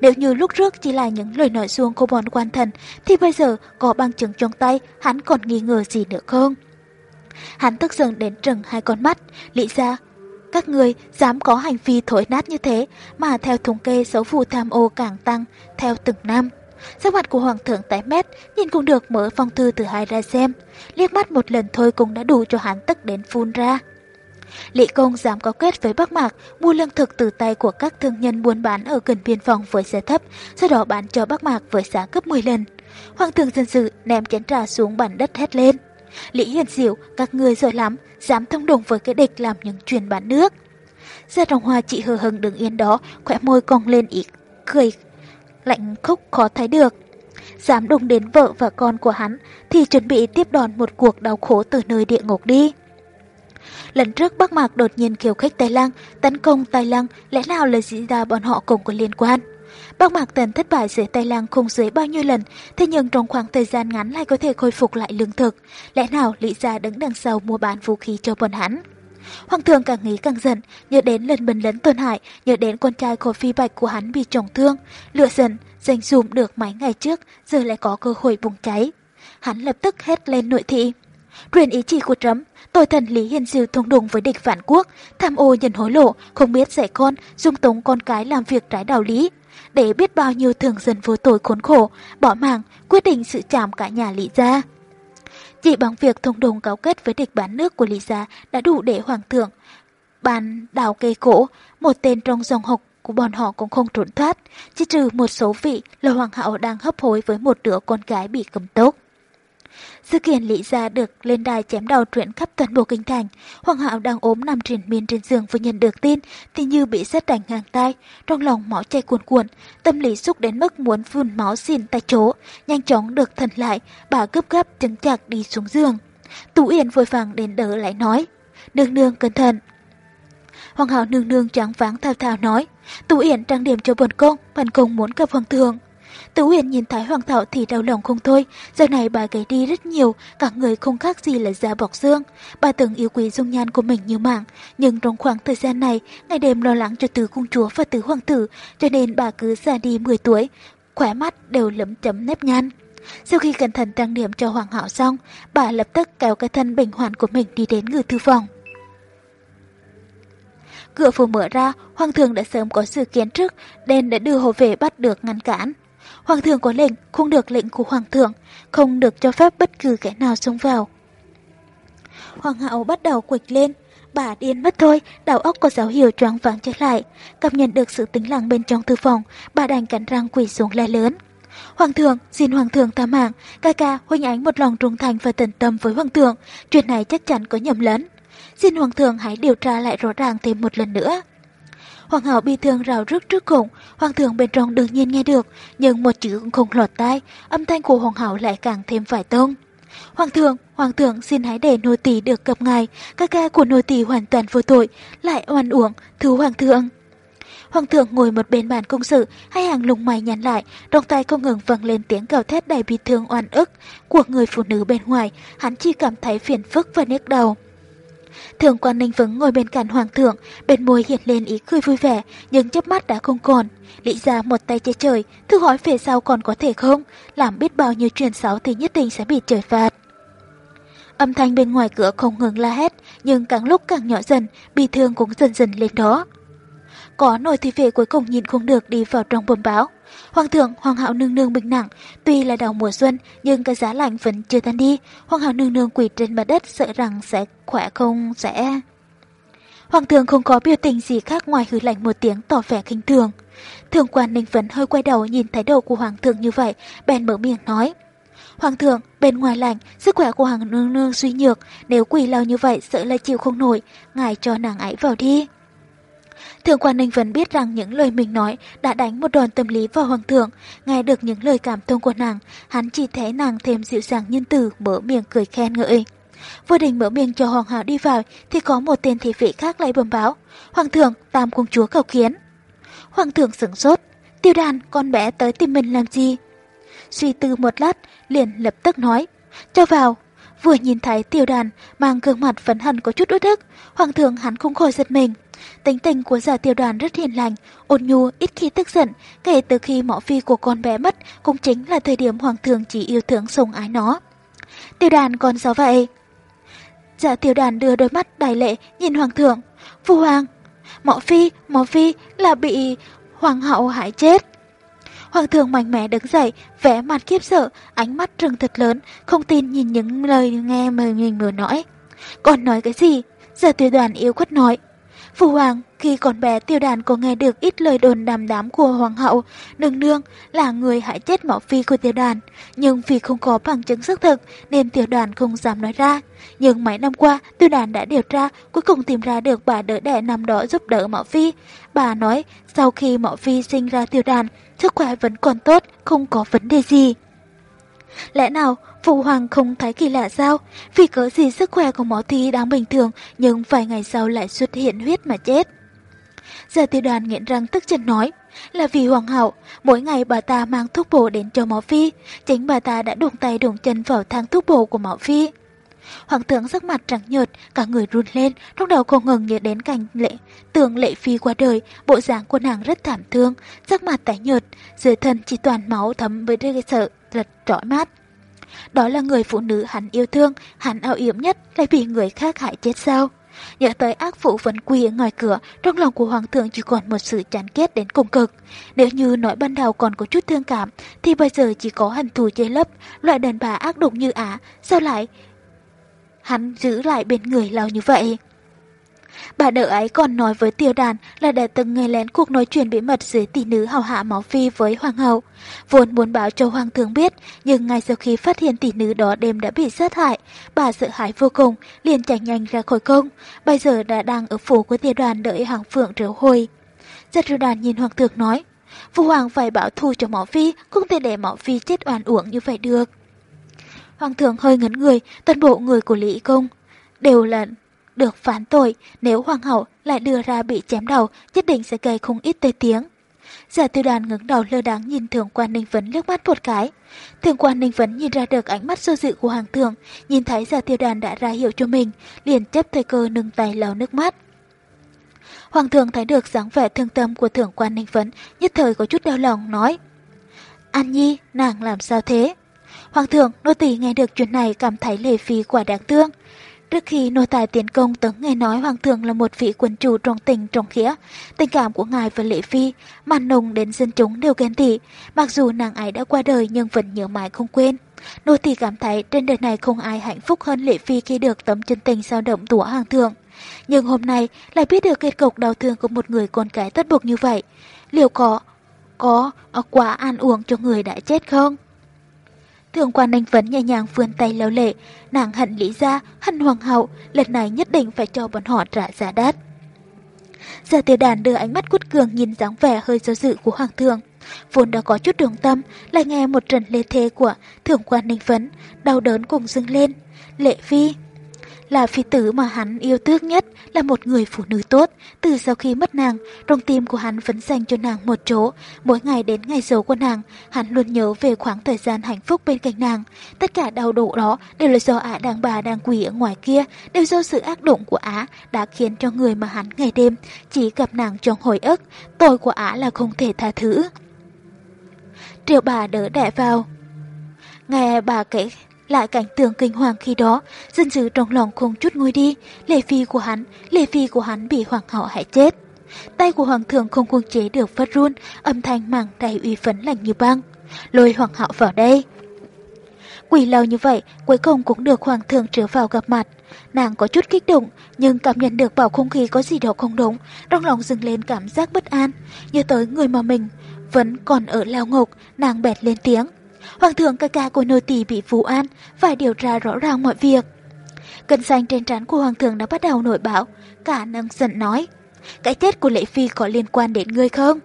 Speaker 1: Nếu như lúc trước chỉ là những lời nói xuông của bọn quan thần, thì bây giờ có bằng chứng trong tay, hắn còn nghi ngờ gì nữa không? Hắn tức giận đến trừng hai con mắt, lý ra, các người dám có hành vi thổi nát như thế, mà theo thống kê số vụ tham ô càng tăng theo từng năm. Sắc mặt của Hoàng thượng tái mét, nhìn cũng được mở phong thư từ hai ra xem. Liếc mắt một lần thôi cũng đã đủ cho hắn tức đến phun ra. Lý Công dám có kết với Bắc Mạc, mua lương thực từ tay của các thương nhân buôn bán ở gần biên phòng với giá thấp, sau đó bán cho Bắc Mạc với giá gấp 10 lần. Hoàng thượng dân sự ném chén trà xuống bàn đất hét lên. Lý Hiền Diệu, các người giỏi lắm, dám thông đồng với cái địch làm những chuyện bán nước. Gia Trọng Hoa chị hờ hừng đứng yên đó, khỏe môi cong lên ý cười lạnh khốc khó thấy được. Dám đụng đến vợ và con của hắn thì chuẩn bị tiếp đòn một cuộc đau khổ từ nơi địa ngục đi. Lần trước Bắc Mạc đột nhiên khiêu khích Tây Lăng, tấn công Tây Lăng, lẽ nào là diễn ra bọn họ cùng có liên quan? Bắc Mạc Tần thất bại dưới Tây Lăng không dưới bao nhiêu lần, thế nhưng trong khoảng thời gian ngắn lại có thể khôi phục lại lương thực. Lẽ nào Lý Gia đứng đằng sau mua bán vũ khí cho bọn hắn? Hoàng thượng càng nghĩ càng giận, nhớ đến lần bần lấn tuần hại, nhớ đến con trai của phi bạch của hắn bị trọng thương. Lửa giận, giành dùm được mấy ngày trước, giờ lại có cơ hội bùng cháy. Hắn lập tức hét lên nội thị. Truyền ý chỉ của trẫm tội thần Lý Hiền Dư thông đồng với địch phản quốc, tham ô nhận hối lộ, không biết dạy con, dung tống con cái làm việc trái đạo lý. Để biết bao nhiêu thường dân vô tội khốn khổ, bỏ mạng, quyết định sự chạm cả nhà Lý gia. Chỉ bằng việc thông đồng cáo kết với địch bán nước của Lý Gia đã đủ để hoàng thượng bàn đào cây cổ, một tên trong dòng học của bọn họ cũng không trốn thoát, chỉ trừ một số vị là hoàng hậu đang hấp hối với một đứa con gái bị cầm tốc. Sự kiện Lý Gia được lên đài chém đầu truyện khắp toàn bộ kinh thành. Hoàng hậu đang ốm nằm triển miên trên giường vừa nhận được tin thì như bị xét đánh ngang tay, trong lòng máu chảy cuồn cuộn, tâm lý xúc đến mức muốn phun máu xin tại chỗ, nhanh chóng được thần lại, bà gấp gáp chứng chạc đi xuống giường. Tú Yên vội vàng đến đỡ lại nói, nương nương cẩn thận. Hoàng hậu nương nương trắng váng thao thao nói, Tú Yên trang điểm cho bần công, bần công muốn gặp hoàng thượng. Tử Uyển nhìn thấy Hoàng Thảo thì đau lòng không thôi, giờ này bà gầy đi rất nhiều, cả người không khác gì là da bọc xương. Bà từng yêu quý dung nhan của mình như mạng, nhưng trong khoảng thời gian này, ngày đêm lo lắng cho tứ cung chúa và tứ hoàng tử, cho nên bà cứ già đi 10 tuổi, khỏe mắt đều lấm chấm nếp nhăn. Sau khi cẩn thận trang điểm cho Hoàng Hạo xong, bà lập tức kéo cái thân bình hoạn của mình đi đến ngự thư phòng. Cửa phủ mở ra, Hoàng thượng đã sớm có sự kiến trước, nên đã đưa hộ vệ bắt được ngăn cản. Hoàng thượng có lệnh, không được lệnh của hoàng thượng, không được cho phép bất cứ kẻ nào xông vào. Hoàng hậu bắt đầu quịch lên, bà điên mất thôi, đầu óc có dấu hiệu choáng váng trở lại. Cảm nhận được sự tĩnh lặng bên trong thư phòng, bà đành cắn răng quỳ xuống la lớn. Hoàng thượng, xin hoàng thượng tha mạng, ca ca huynh ánh một lòng trung thành và tận tâm với hoàng thượng, chuyện này chắc chắn có nhầm lẫn. Xin hoàng thượng hãy điều tra lại rõ ràng thêm một lần nữa. Hoàng hậu bị thương rào rứt trước cùng, hoàng thượng bên trong đương nhiên nghe được, nhưng một chữ cũng không lọt tai, âm thanh của hoàng hậu lại càng thêm phải tông. Hoàng thượng, hoàng thượng xin hãy để nô tỳ được gặp ngài, Ca ca của nô tỳ hoàn toàn vô tội, lại oan uổng, thứ hoàng thượng. Hoàng thượng ngồi một bên bàn công sự, hai hàng lùng mày nhắn lại, đồng tay không ngừng vang lên tiếng gào thét đầy bị thương oan ức của người phụ nữ bên ngoài, hắn chỉ cảm thấy phiền phức và nhức đầu. Thường quan ninh vững ngồi bên cạnh hoàng thượng, bên môi hiện lên ý cười vui vẻ, nhưng chớp mắt đã không còn. Lý ra một tay che trời, thư hỏi về sau còn có thể không? Làm biết bao nhiêu truyền xấu thì nhất định sẽ bị trời phạt. Âm thanh bên ngoài cửa không ngừng la hét, nhưng càng lúc càng nhỏ dần, bị thương cũng dần dần lên đó. Có nổi thì vệ cuối cùng nhìn không được đi vào trong bầm báo. Hoàng thượng, hoàng hậu nương nương bình nặng, tuy là đầu mùa xuân nhưng cái giá lạnh vẫn chưa tan đi. Hoàng hậu nương nương quỳ trên mặt đất sợ rằng sẽ khỏe không sẽ... Hoàng thượng không có biểu tình gì khác ngoài hứ lạnh một tiếng tỏ vẻ khinh thường. Thường quan Ninh Vấn hơi quay đầu nhìn thái độ của Hoàng thượng như vậy, bèn mở miệng nói. Hoàng thượng, bên ngoài lạnh, sức khỏe của Hoàng nương nương suy nhược, nếu quỳ lâu như vậy sợ là chịu không nổi, ngài cho nàng ấy vào đi. Thượng quan Ninh vẫn biết rằng những lời mình nói đã đánh một đòn tâm lý vào hoàng thượng. Nghe được những lời cảm thông của nàng, hắn chỉ thấy nàng thêm dịu dàng nhân từ, mở miệng cười khen ngợi. Vừa định mở miệng cho hoàng hậu đi vào thì có một tên thị vị khác lại bẩm báo. Hoàng thượng, tam công chúa cầu kiến. Hoàng thượng sửng sốt. Tiêu đàn, con bé tới tìm mình làm gì? Suy tư một lát, liền lập tức nói. Cho vào. Vừa nhìn thấy tiêu đàn, mang gương mặt phấn hận có chút uất ức, hoàng thượng hắn không khỏi giật mình. Tính tình của giả tiêu đoàn rất hiền lành, ôn nhu, ít khi tức giận. Kể từ khi mỏ phi của con bé mất, cũng chính là thời điểm hoàng thượng chỉ yêu thương sùng ái nó. Tiêu đoàn còn sao vậy? Giả tiêu đoàn đưa đôi mắt đài lệ nhìn hoàng thượng. Phu hoàng, mỏ phi, mỏ phi là bị hoàng hậu hại chết. Hoàng thượng mạnh mẽ đứng dậy, vẽ mặt kiếp sợ, ánh mắt trừng thật lớn, không tin nhìn những lời nghe mà mình vừa nói. Còn nói cái gì? giờ tiêu đoàn yêu quất nói. Phụ hoàng, khi còn bé tiêu đàn có nghe được ít lời đồn đàm đám của hoàng hậu, nương nương là người hại chết mẫu phi của tiêu đàn. Nhưng vì không có bằng chứng xác thực nên tiêu đàn không dám nói ra. Nhưng mấy năm qua, tiêu đàn đã điều tra, cuối cùng tìm ra được bà đỡ đẻ năm đó giúp đỡ mẫu phi. Bà nói sau khi mẫu phi sinh ra tiêu đàn, sức khỏe vẫn còn tốt, không có vấn đề gì. Lẽ nào Phụ hoàng không thấy kỳ lạ sao? Vì cớ gì sức khỏe của Mõ Thi đang bình thường nhưng vài ngày sau lại xuất hiện huyết mà chết. Giờ tiêu đoàn nghiện răng tức chân nói là vì hoàng hậu, mỗi ngày bà ta mang thuốc bổ đến cho Mõ Phi, chính bà ta đã đụng tay đụng chân vào thang thuốc bổ của Mõ Phi. Hoàng thượng sắc mặt trắng nhợt, cả người run lên, trong đầu không ngừng nhớ đến cảnh lệ, tường lệ phi qua đời, bộ dáng của nàng rất thảm thương, sắc mặt tái nhợt, dưới thân chỉ toàn máu thấm với rơi sợ, rất rõ mát. Đó là người phụ nữ hắn yêu thương, hắn ao yếm nhất lại bị người khác hại chết sao? Nhớ tới ác phụ vẫn quỳ ở ngoài cửa, trong lòng của hoàng thượng chỉ còn một sự chán ghét đến cùng cực. Nếu như nói ban đầu còn có chút thương cảm, thì bây giờ chỉ có hận thù chế lấp, loại đàn bà ác độc như á, sao lại hắn giữ lại bên người lâu như vậy? Bà đỡ ấy còn nói với tiêu đàn là đã từng nghe lén cuộc nói chuyện bí mật dưới tỷ nữ hào hạ máu phi với hoàng hậu. Vốn muốn báo cho hoàng thượng biết, nhưng ngay sau khi phát hiện tỷ nữ đó đêm đã bị sát hại, bà sợ hãi vô cùng, liền chạy nhanh ra khỏi công. Bây giờ đã đang ở phủ của tiêu đoàn đợi hoàng phượng trở hồi. Giật rưu đàn nhìn hoàng thượng nói, Phu hoàng phải bảo thù cho Mỏ Phi, không thể để Mỏ Phi chết oan uổng như vậy được. Hoàng thượng hơi ngấn người, toàn bộ người của Lý Công đều là được phán tội, nếu hoàng hậu lại đưa ra bị chém đầu, nhất định sẽ gây không ít tê tiếng. Giả tiêu đoàn ngẩng đầu lơ đáng nhìn thượng quan ninh vấn liếc mắt một cái. Thượng quan ninh vấn nhìn ra được ánh mắt sơ dự của hoàng thượng, nhìn thấy giả tiêu đoàn đã ra hiệu cho mình, liền chấp thời cơ nâng tay lau nước mắt. Hoàng thượng thấy được dáng vẻ thương tâm của thượng quan ninh vấn, nhất thời có chút đau lòng, nói. An Nhi, nàng làm sao thế? Hoàng thượng, nô tỳ nghe được chuyện này cảm thấy lệ phí quả đáng thương. Trước khi nô tài tiến công tớ nghe nói hoàng thượng là một vị quân chủ trong tình trong nghĩa. Tình cảm của ngài và Lệ Phi, màn nồng đến dân chúng đều ghen tị. Mặc dù nàng ấy đã qua đời nhưng vẫn nhớ mãi không quên. Nô tỳ cảm thấy trên đời này không ai hạnh phúc hơn Lệ Phi khi được tấm chân tình sao động của hoàng thượng. Nhưng hôm nay lại biết được kết cục đau thương của một người con cái tất buộc như vậy. Liệu có, có à, quá an uống cho người đã chết không? Thường quan anh vẫn nhẹ nhàng vươn tay lau lệ, nàng hận lý ra, hận hoàng hậu, lần này nhất định phải cho bọn họ trả giá đắt. giờ tiêu đàn đưa ánh mắt cút cường nhìn dáng vẻ hơi do dự của hoàng thượng. Vốn đã có chút đường tâm, lại nghe một trận lê thê của thượng quan ninh phấn, đau đớn cùng dưng lên. Lệ phi, là phi tử mà hắn yêu thương nhất, là một người phụ nữ tốt. Từ sau khi mất nàng, trong tim của hắn vẫn dành cho nàng một chỗ. Mỗi ngày đến ngày giấu của nàng, hắn luôn nhớ về khoảng thời gian hạnh phúc bên cạnh nàng. Tất cả đau đổ đó đều là do ả đàn bà đang quỷ ở ngoài kia, đều do sự ác động của Á đã khiến cho người mà hắn ngày đêm chỉ gặp nàng trong hồi ức. Tội của Á là không thể tha thứ. Triệu bà đỡ đẻ vào. Nghe bà kể lại cảnh tượng kinh hoàng khi đó, dân dữ trong lòng không chút nguôi đi, lệ phi của hắn, lệ phi của hắn bị hoàng hậu hại chết. Tay của hoàng thượng không quân chế được phát run, âm thanh mảng đầy uy phấn lạnh như băng. Lôi hoàng hậu vào đây. Quỷ lâu như vậy, cuối cùng cũng được hoàng thượng trở vào gặp mặt. Nàng có chút kích động, nhưng cảm nhận được bầu không khí có gì đó không đúng, trong lòng dừng lên cảm giác bất an, nhớ tới người mà mình vẫn còn ở lao ngục, nàng bẹt lên tiếng. Hoàng thượng ca ca của nô tỳ bị phú an, phải điều tra rõ ràng mọi việc. Cân xanh trên trán của hoàng thượng đã bắt đầu nổi bão, cả nâng giận nói. Cái chết của Lệ Phi có liên quan đến ngươi không?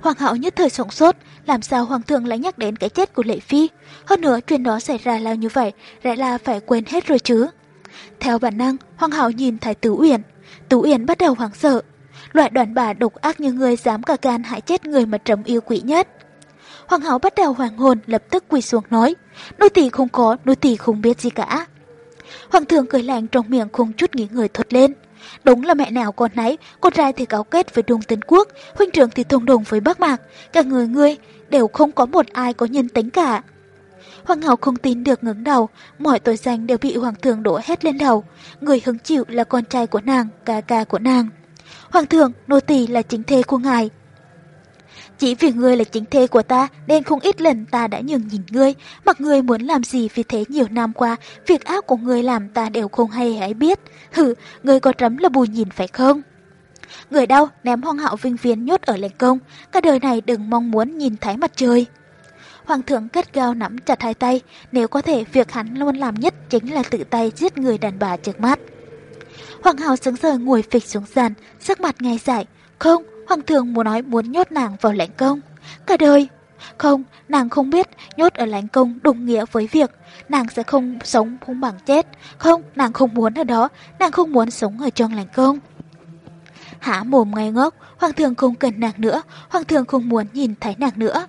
Speaker 1: Hoàng hậu nhất thời sổng sốt, làm sao hoàng thượng lại nhắc đến cái chết của Lệ Phi? Hơn nữa chuyện đó xảy ra là như vậy, lại là phải quên hết rồi chứ. Theo bản năng, hoàng hậu nhìn thấy Tứ Uyển. Tứ Uyển bắt đầu hoảng sợ. Loại đoàn bà độc ác như người dám cả gan hại chết người mà trầm yêu quỷ nhất. Hoàng hậu bắt đầu hoàng hồn lập tức quỳ xuống nói, nô tỳ không có, nô tỳ không biết gì cả. Hoàng thượng cười lạnh trong miệng không chút nghĩ người thốt lên. Đúng là mẹ nào con nấy, con trai thì cáo kết với Đông Tấn Quốc, huynh trưởng thì thông đồng với Bắc Mạc, cả người ngươi đều không có một ai có nhân tính cả. Hoàng hậu không tin được ngẩng đầu, mọi tội danh đều bị hoàng thượng đổ hết lên đầu. Người hứng chịu là con trai của nàng, ca ca của nàng. Hoàng thượng, nô tỳ là chính thê của ngài. Chỉ vì ngươi là chính thê của ta nên không ít lần ta đã nhường nhìn ngươi, mặc ngươi muốn làm gì vì thế nhiều năm qua, việc ác của ngươi làm ta đều không hay hãy biết. Hử, ngươi có trắm là bù nhìn phải không? Người đau ném hoàng hạo vinh viên nhốt ở lãnh công, cả đời này đừng mong muốn nhìn thấy mặt trời. Hoàng thượng cất gao nắm chặt hai tay, nếu có thể việc hắn luôn làm nhất chính là tự tay giết người đàn bà trước mắt. Hoàng hậu sững sờ ngồi phịch xuống sàn, sắc mặt ngay dại. Không, hoàng thượng muốn nói muốn nhốt nàng vào lãnh công. Cả đời. Không, nàng không biết nhốt ở lãnh công đồng nghĩa với việc nàng sẽ không sống không bằng chết. Không, nàng không muốn ở đó, nàng không muốn sống ở trong lãnh công. Hả mồm ngay ngốc, hoàng thượng không cần nàng nữa, hoàng thượng không muốn nhìn thấy nàng nữa.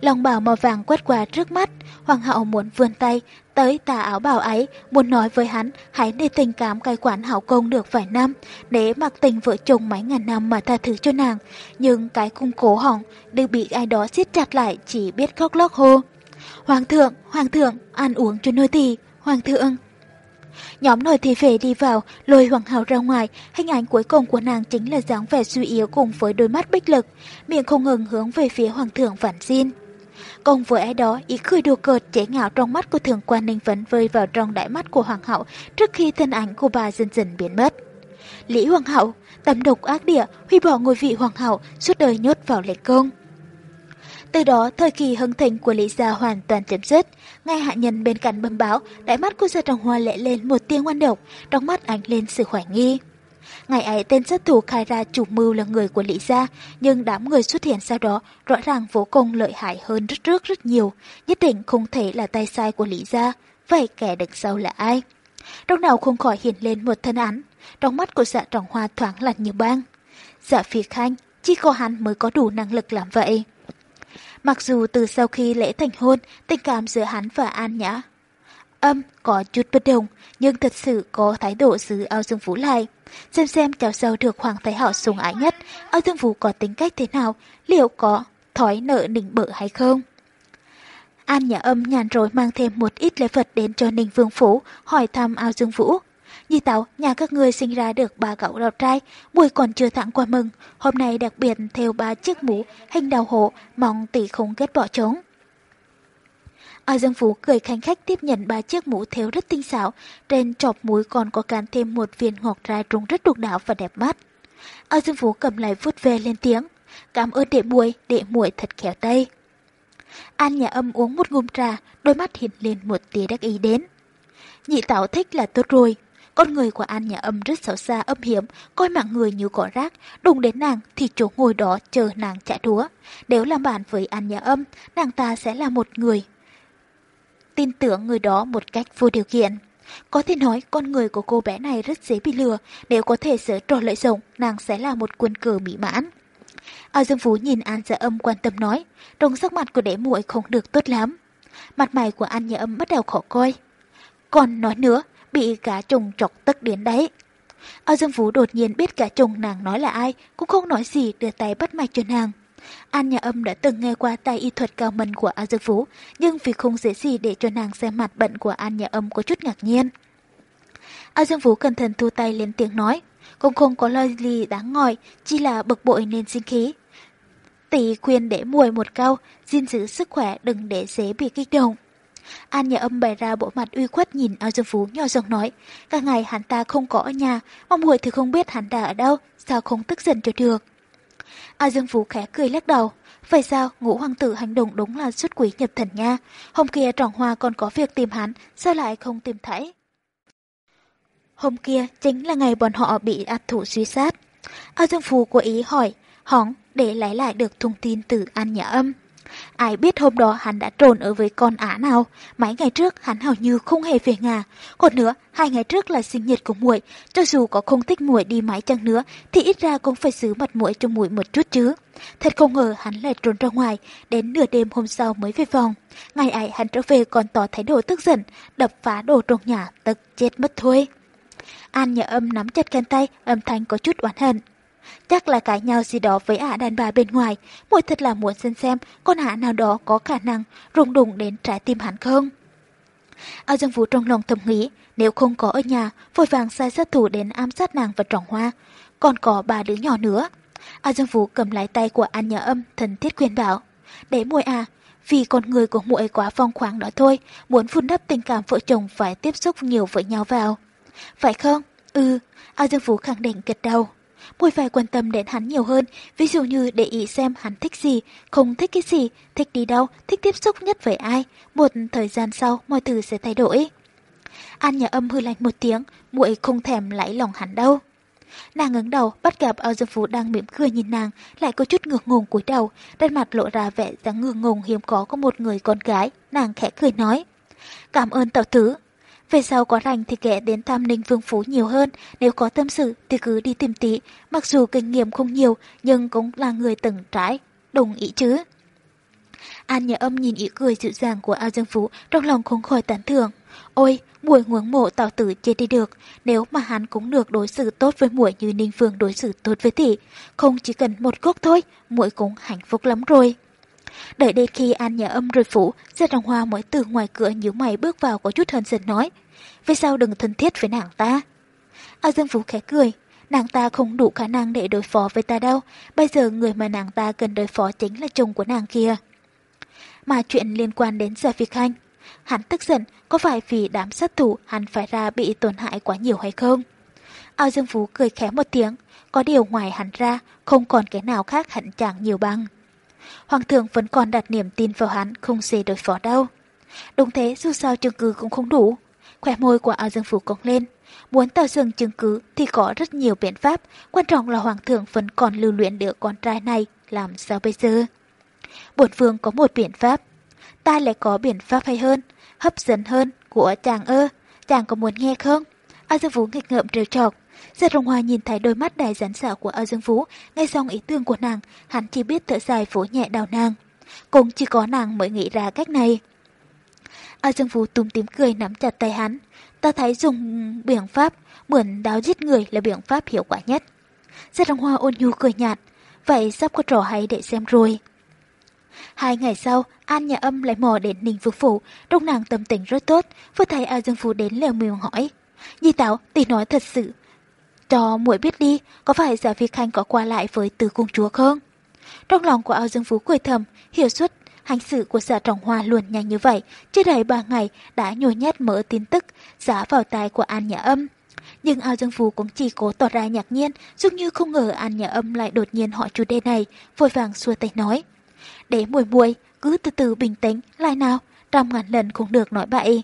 Speaker 1: Lòng bảo màu vàng quét qua trước mắt, hoàng hậu muốn vươn tay tới tà áo bào ấy, muốn nói với hắn hãy để tình cảm cai quản hảo công được vài năm, để mặc tình vợ chồng mấy ngàn năm mà tha thứ cho nàng. Nhưng cái cung cố hỏng, đều bị ai đó siết chặt lại chỉ biết khóc lóc hô. Hoàng thượng, hoàng thượng, ăn uống cho nơi tỳ, hoàng thượng. Nhóm nội thị về đi vào, lôi hoàng hậu ra ngoài, hình ảnh cuối cùng của nàng chính là dáng vẻ suy yếu cùng với đôi mắt bích lực, miệng không ngừng hướng về phía hoàng thượng vạn xin. Cùng với ai đó, ý cười đùa cợt chế ngạo trong mắt của thường quan ninh vấn vơi vào trong đại mắt của hoàng hậu trước khi thân ảnh của bà dần dần biến mất. Lý hoàng hậu, tâm độc ác địa, huy bỏ ngôi vị hoàng hậu, suốt đời nhốt vào lệ công. Từ đó, thời kỳ hưng thịnh của Lý Gia hoàn toàn chấm dứt. Ngay hạ nhân bên cạnh bấm báo, đại mắt của Gia Trọng Hoa lệ lên một tiếng ngoan độc, trong mắt ánh lên sự hoài nghi. Ngày ấy tên sát thủ khai ra chủ mưu là người của Lý Gia, nhưng đám người xuất hiện sau đó rõ ràng vô cùng lợi hại hơn rất rất rất nhiều, nhất định không thể là tay sai của Lý Gia. Vậy kẻ đằng sau là ai? Trong nào không khỏi hiện lên một thân án, trong mắt của dạ trọng hoa thoáng lạnh như băng. Dạ phi khanh, chỉ có hắn mới có đủ năng lực làm vậy. Mặc dù từ sau khi lễ thành hôn, tình cảm giữa hắn và An Nhã âm có chút bất đồng, nhưng thật sự có thái độ giữ ao dương vũ lại. Xem xem cháu dâu được Hoàng Thái Hậu sủng ái nhất, ao dương vũ có tính cách thế nào, liệu có thói nợ nịnh bợ hay không? An nhà âm nhàn rồi mang thêm một ít lễ vật đến cho Ninh Vương Phủ, hỏi thăm ao dương vũ. Nhi tảo nhà các người sinh ra được ba cậu đầu trai, buổi còn chưa thẳng qua mừng. Hôm nay đặc biệt theo ba chiếc mũ, hình đào hộ, mong tỷ không kết bỏ trống. A Dương Phú cười khanh khách tiếp nhận ba chiếc mũ theo rất tinh xảo, trên chọc mũi còn có cán thêm một viên ngọc trai trông rất độc đáo và đẹp mắt. A Dương Phú cầm lại vút về lên tiếng, cảm ơn đệ muội, đệ muội thật khéo tay. An nhà âm uống một ngụm trà, đôi mắt hiện lên một tia đắc ý đến. Nhị tảo thích là tốt rồi, con người của An nhà âm rất xấu xa âm hiểm, coi mạng người như cỏ rác, đụng đến nàng thì chỗ ngồi đó chờ nàng trả đúa. Nếu làm bạn với An nhà âm, nàng ta sẽ là một người. Tin tưởng người đó một cách vô điều kiện. Có thể nói con người của cô bé này rất dễ bị lừa, nếu có thể sở trò lợi dụng, nàng sẽ là một quân cờ mỹ mãn. Ao Dương Phú nhìn An Dạ Âm quan tâm nói, đồng sắc mặt của đế muội không được tốt lắm. Mặt mày của An Dạ Âm bắt đầu khó coi. Còn nói nữa, bị cả trùng chọc tức đến đấy. Ao Dương Phú đột nhiên biết cả trùng nàng nói là ai, cũng không nói gì đưa tay bắt mạch cho nàng. An nhà âm đã từng nghe qua tài y thuật cao minh của Âu Dương Phú, nhưng vì không dễ gì để cho nàng xem mặt bận của An nhà âm có chút ngạc nhiên. Âu Dương Phú cẩn thận thu tay lên tiếng nói, cũng không có lời gì đáng ngòi, chỉ là bực bội nên sinh khí. Tỷ khuyên để muội một câu, gìn giữ sức khỏe đừng để dễ bị kích động. An nhà âm bày ra bộ mặt uy khuất nhìn ao dương phú nhỏ giọng nói, cả ngày hắn ta không có ở nhà, mong muội thì không biết hắn ta ở đâu, sao không tức giận cho được. Ao dương phú khẽ cười lắc đầu, vậy sao ngũ hoàng tử hành động đúng là xuất quỷ nhập thần nha, hôm kia trọng hoa còn có việc tìm hắn, sao lại không tìm thấy? Hôm kia chính là ngày bọn họ bị ạt thủ suy sát. Ao Dương Phú cố ý hỏi, hóng để lấy lại được thông tin từ An Nhã Âm. Ai biết hôm đó hắn đã trồn ở với con ả nào, mấy ngày trước hắn hầu như không hề về nhà. Còn nữa, hai ngày trước là sinh nhật của muội, cho dù có không thích muội đi mãi chăng nữa, thì ít ra cũng phải giữ mặt muội cho muội một chút chứ. Thật không ngờ hắn lại trốn ra ngoài, đến nửa đêm hôm sau mới về phòng. Ngày ấy hắn trở về còn tỏ thái độ tức giận, đập phá đồ trong nhà, tức chết mất thôi. An nhà âm nắm chặt cánh tay, âm thanh có chút oán hận. Chắc là cãi nhau gì đó với ả đàn bà bên ngoài, muội thật là muốn xem xem con ả nào đó có khả năng rung đùng đến trái tim hắn không. Ao Dương Vũ trong lòng thầm nghĩ, nếu không có ở nhà, vội vàng sai sát thủ đến ám sát nàng và trọng hoa. Còn có ba đứa nhỏ nữa. Ao Dương Vũ cầm lái tay của An Nhã Âm, thần thiết khuyên bảo. Để muội à, vì con người của muội quá phong khoáng đó thôi, muốn phun đắp tình cảm vợ chồng phải tiếp xúc nhiều với nhau vào. Phải không? Ừ, Ao Dương Vũ khẳng định gật đầu. Muội phải quan tâm đến hắn nhiều hơn, ví dụ như để ý xem hắn thích gì, không thích cái gì, thích đi đâu, thích tiếp xúc nhất với ai. Một thời gian sau, mọi thứ sẽ thay đổi. An nhà âm hư lạnh một tiếng, muội không thèm lấy lòng hắn đâu. Nàng ngẩng đầu, bắt gặp Ao Dương Phú đang mỉm cười nhìn nàng, lại có chút ngược ngùng cúi đầu, trên mặt lộ ra vẻ dáng ngượng ngùng hiếm có của một người con gái. Nàng khẽ cười nói: "Cảm ơn tàu thứ về sau có rảnh thì kẻ đến thăm Ninh Vương Phú nhiều hơn, nếu có tâm sự thì cứ đi tìm tí, mặc dù kinh nghiệm không nhiều nhưng cũng là người từng trải, đồng ý chứ. An nhà âm nhìn ý cười dịu dàng của Ao Dương Phú, trong lòng không khỏi tán thưởng. Ôi, muội ngưỡng mộ tào tử chết đi được, nếu mà hắn cũng được đối xử tốt với muội như Ninh Vương đối xử tốt với tỷ, không chỉ cần một gốc thôi, muội cũng hạnh phúc lắm rồi. Đợi đến khi An nhà âm rồi phủ, Gia Trọng Hoa mới từ ngoài cửa nhíu mày bước vào có chút hờn giận nói. Vì sao đừng thân thiết với nàng ta? A Dương Phú khẽ cười. Nàng ta không đủ khả năng để đối phó với ta đâu. Bây giờ người mà nàng ta cần đối phó chính là chồng của nàng kia. Mà chuyện liên quan đến Gia Phi Khanh. Hắn tức giận, có phải vì đám sát thủ hắn phải ra bị tổn hại quá nhiều hay không? Ao Dương Phú cười khẽ một tiếng, có điều ngoài hắn ra, không còn cái nào khác hận chẳng nhiều bằng. Hoàng thượng vẫn còn đặt niềm tin vào hắn không dễ đối phó đâu. Đúng thế dù sao chứng cứ cũng không đủ. Khỏe môi của ao dương phủ cong lên. Muốn tạo dựng chứng cứ thì có rất nhiều biện pháp, quan trọng là hoàng thượng vẫn còn lưu luyện đứa con trai này, làm sao bây giờ? Bột vương có một biện pháp. Ta lại có biện pháp hay hơn, hấp dẫn hơn của chàng ơ. Chàng có muốn nghe không? A Dương Vũ nghịch ngợm trêu chọc. Giật Rồng Hoa nhìn thấy đôi mắt đầy rắn xảo của A Dương Vũ, nghe xong ý tưởng của nàng, hắn chỉ biết thở dài vỗ nhẹ đào nàng. Cũng chỉ có nàng mới nghĩ ra cách này. A Dương Vũ túm tím cười nắm chặt tay hắn. Ta thấy dùng biện pháp, mượn đáo giết người là biện pháp hiệu quả nhất. Giật Rồng Hoa ôn nhu cười nhạt. Vậy sắp có trò hay để xem rồi. Hai ngày sau, An nhà âm lại mò đến Ninh Vương Phủ, trong nàng tâm tình rất tốt, vừa thấy A Dương Phú đến lèo miệng hỏi. Di tảo tỷ nói thật sự, cho muội biết đi, có phải giả Phi Khanh có qua lại với từ cung chúa không? Trong lòng của ao dương phú cười thầm, hiểu suốt hành xử của giả trọng hoa luôn nhanh như vậy, chưa đầy ba ngày đã nhồi nhét mở tin tức, giá vào tai của An Nhã Âm. Nhưng ao dương phú cũng chỉ cố tỏ ra ngạc nhiên, giống như không ngờ An Nhã Âm lại đột nhiên hỏi chủ đề này, vội vàng xua tay nói. Để muội muội cứ từ từ bình tĩnh, lại nào, trăm ngàn lần cũng được nói bậy.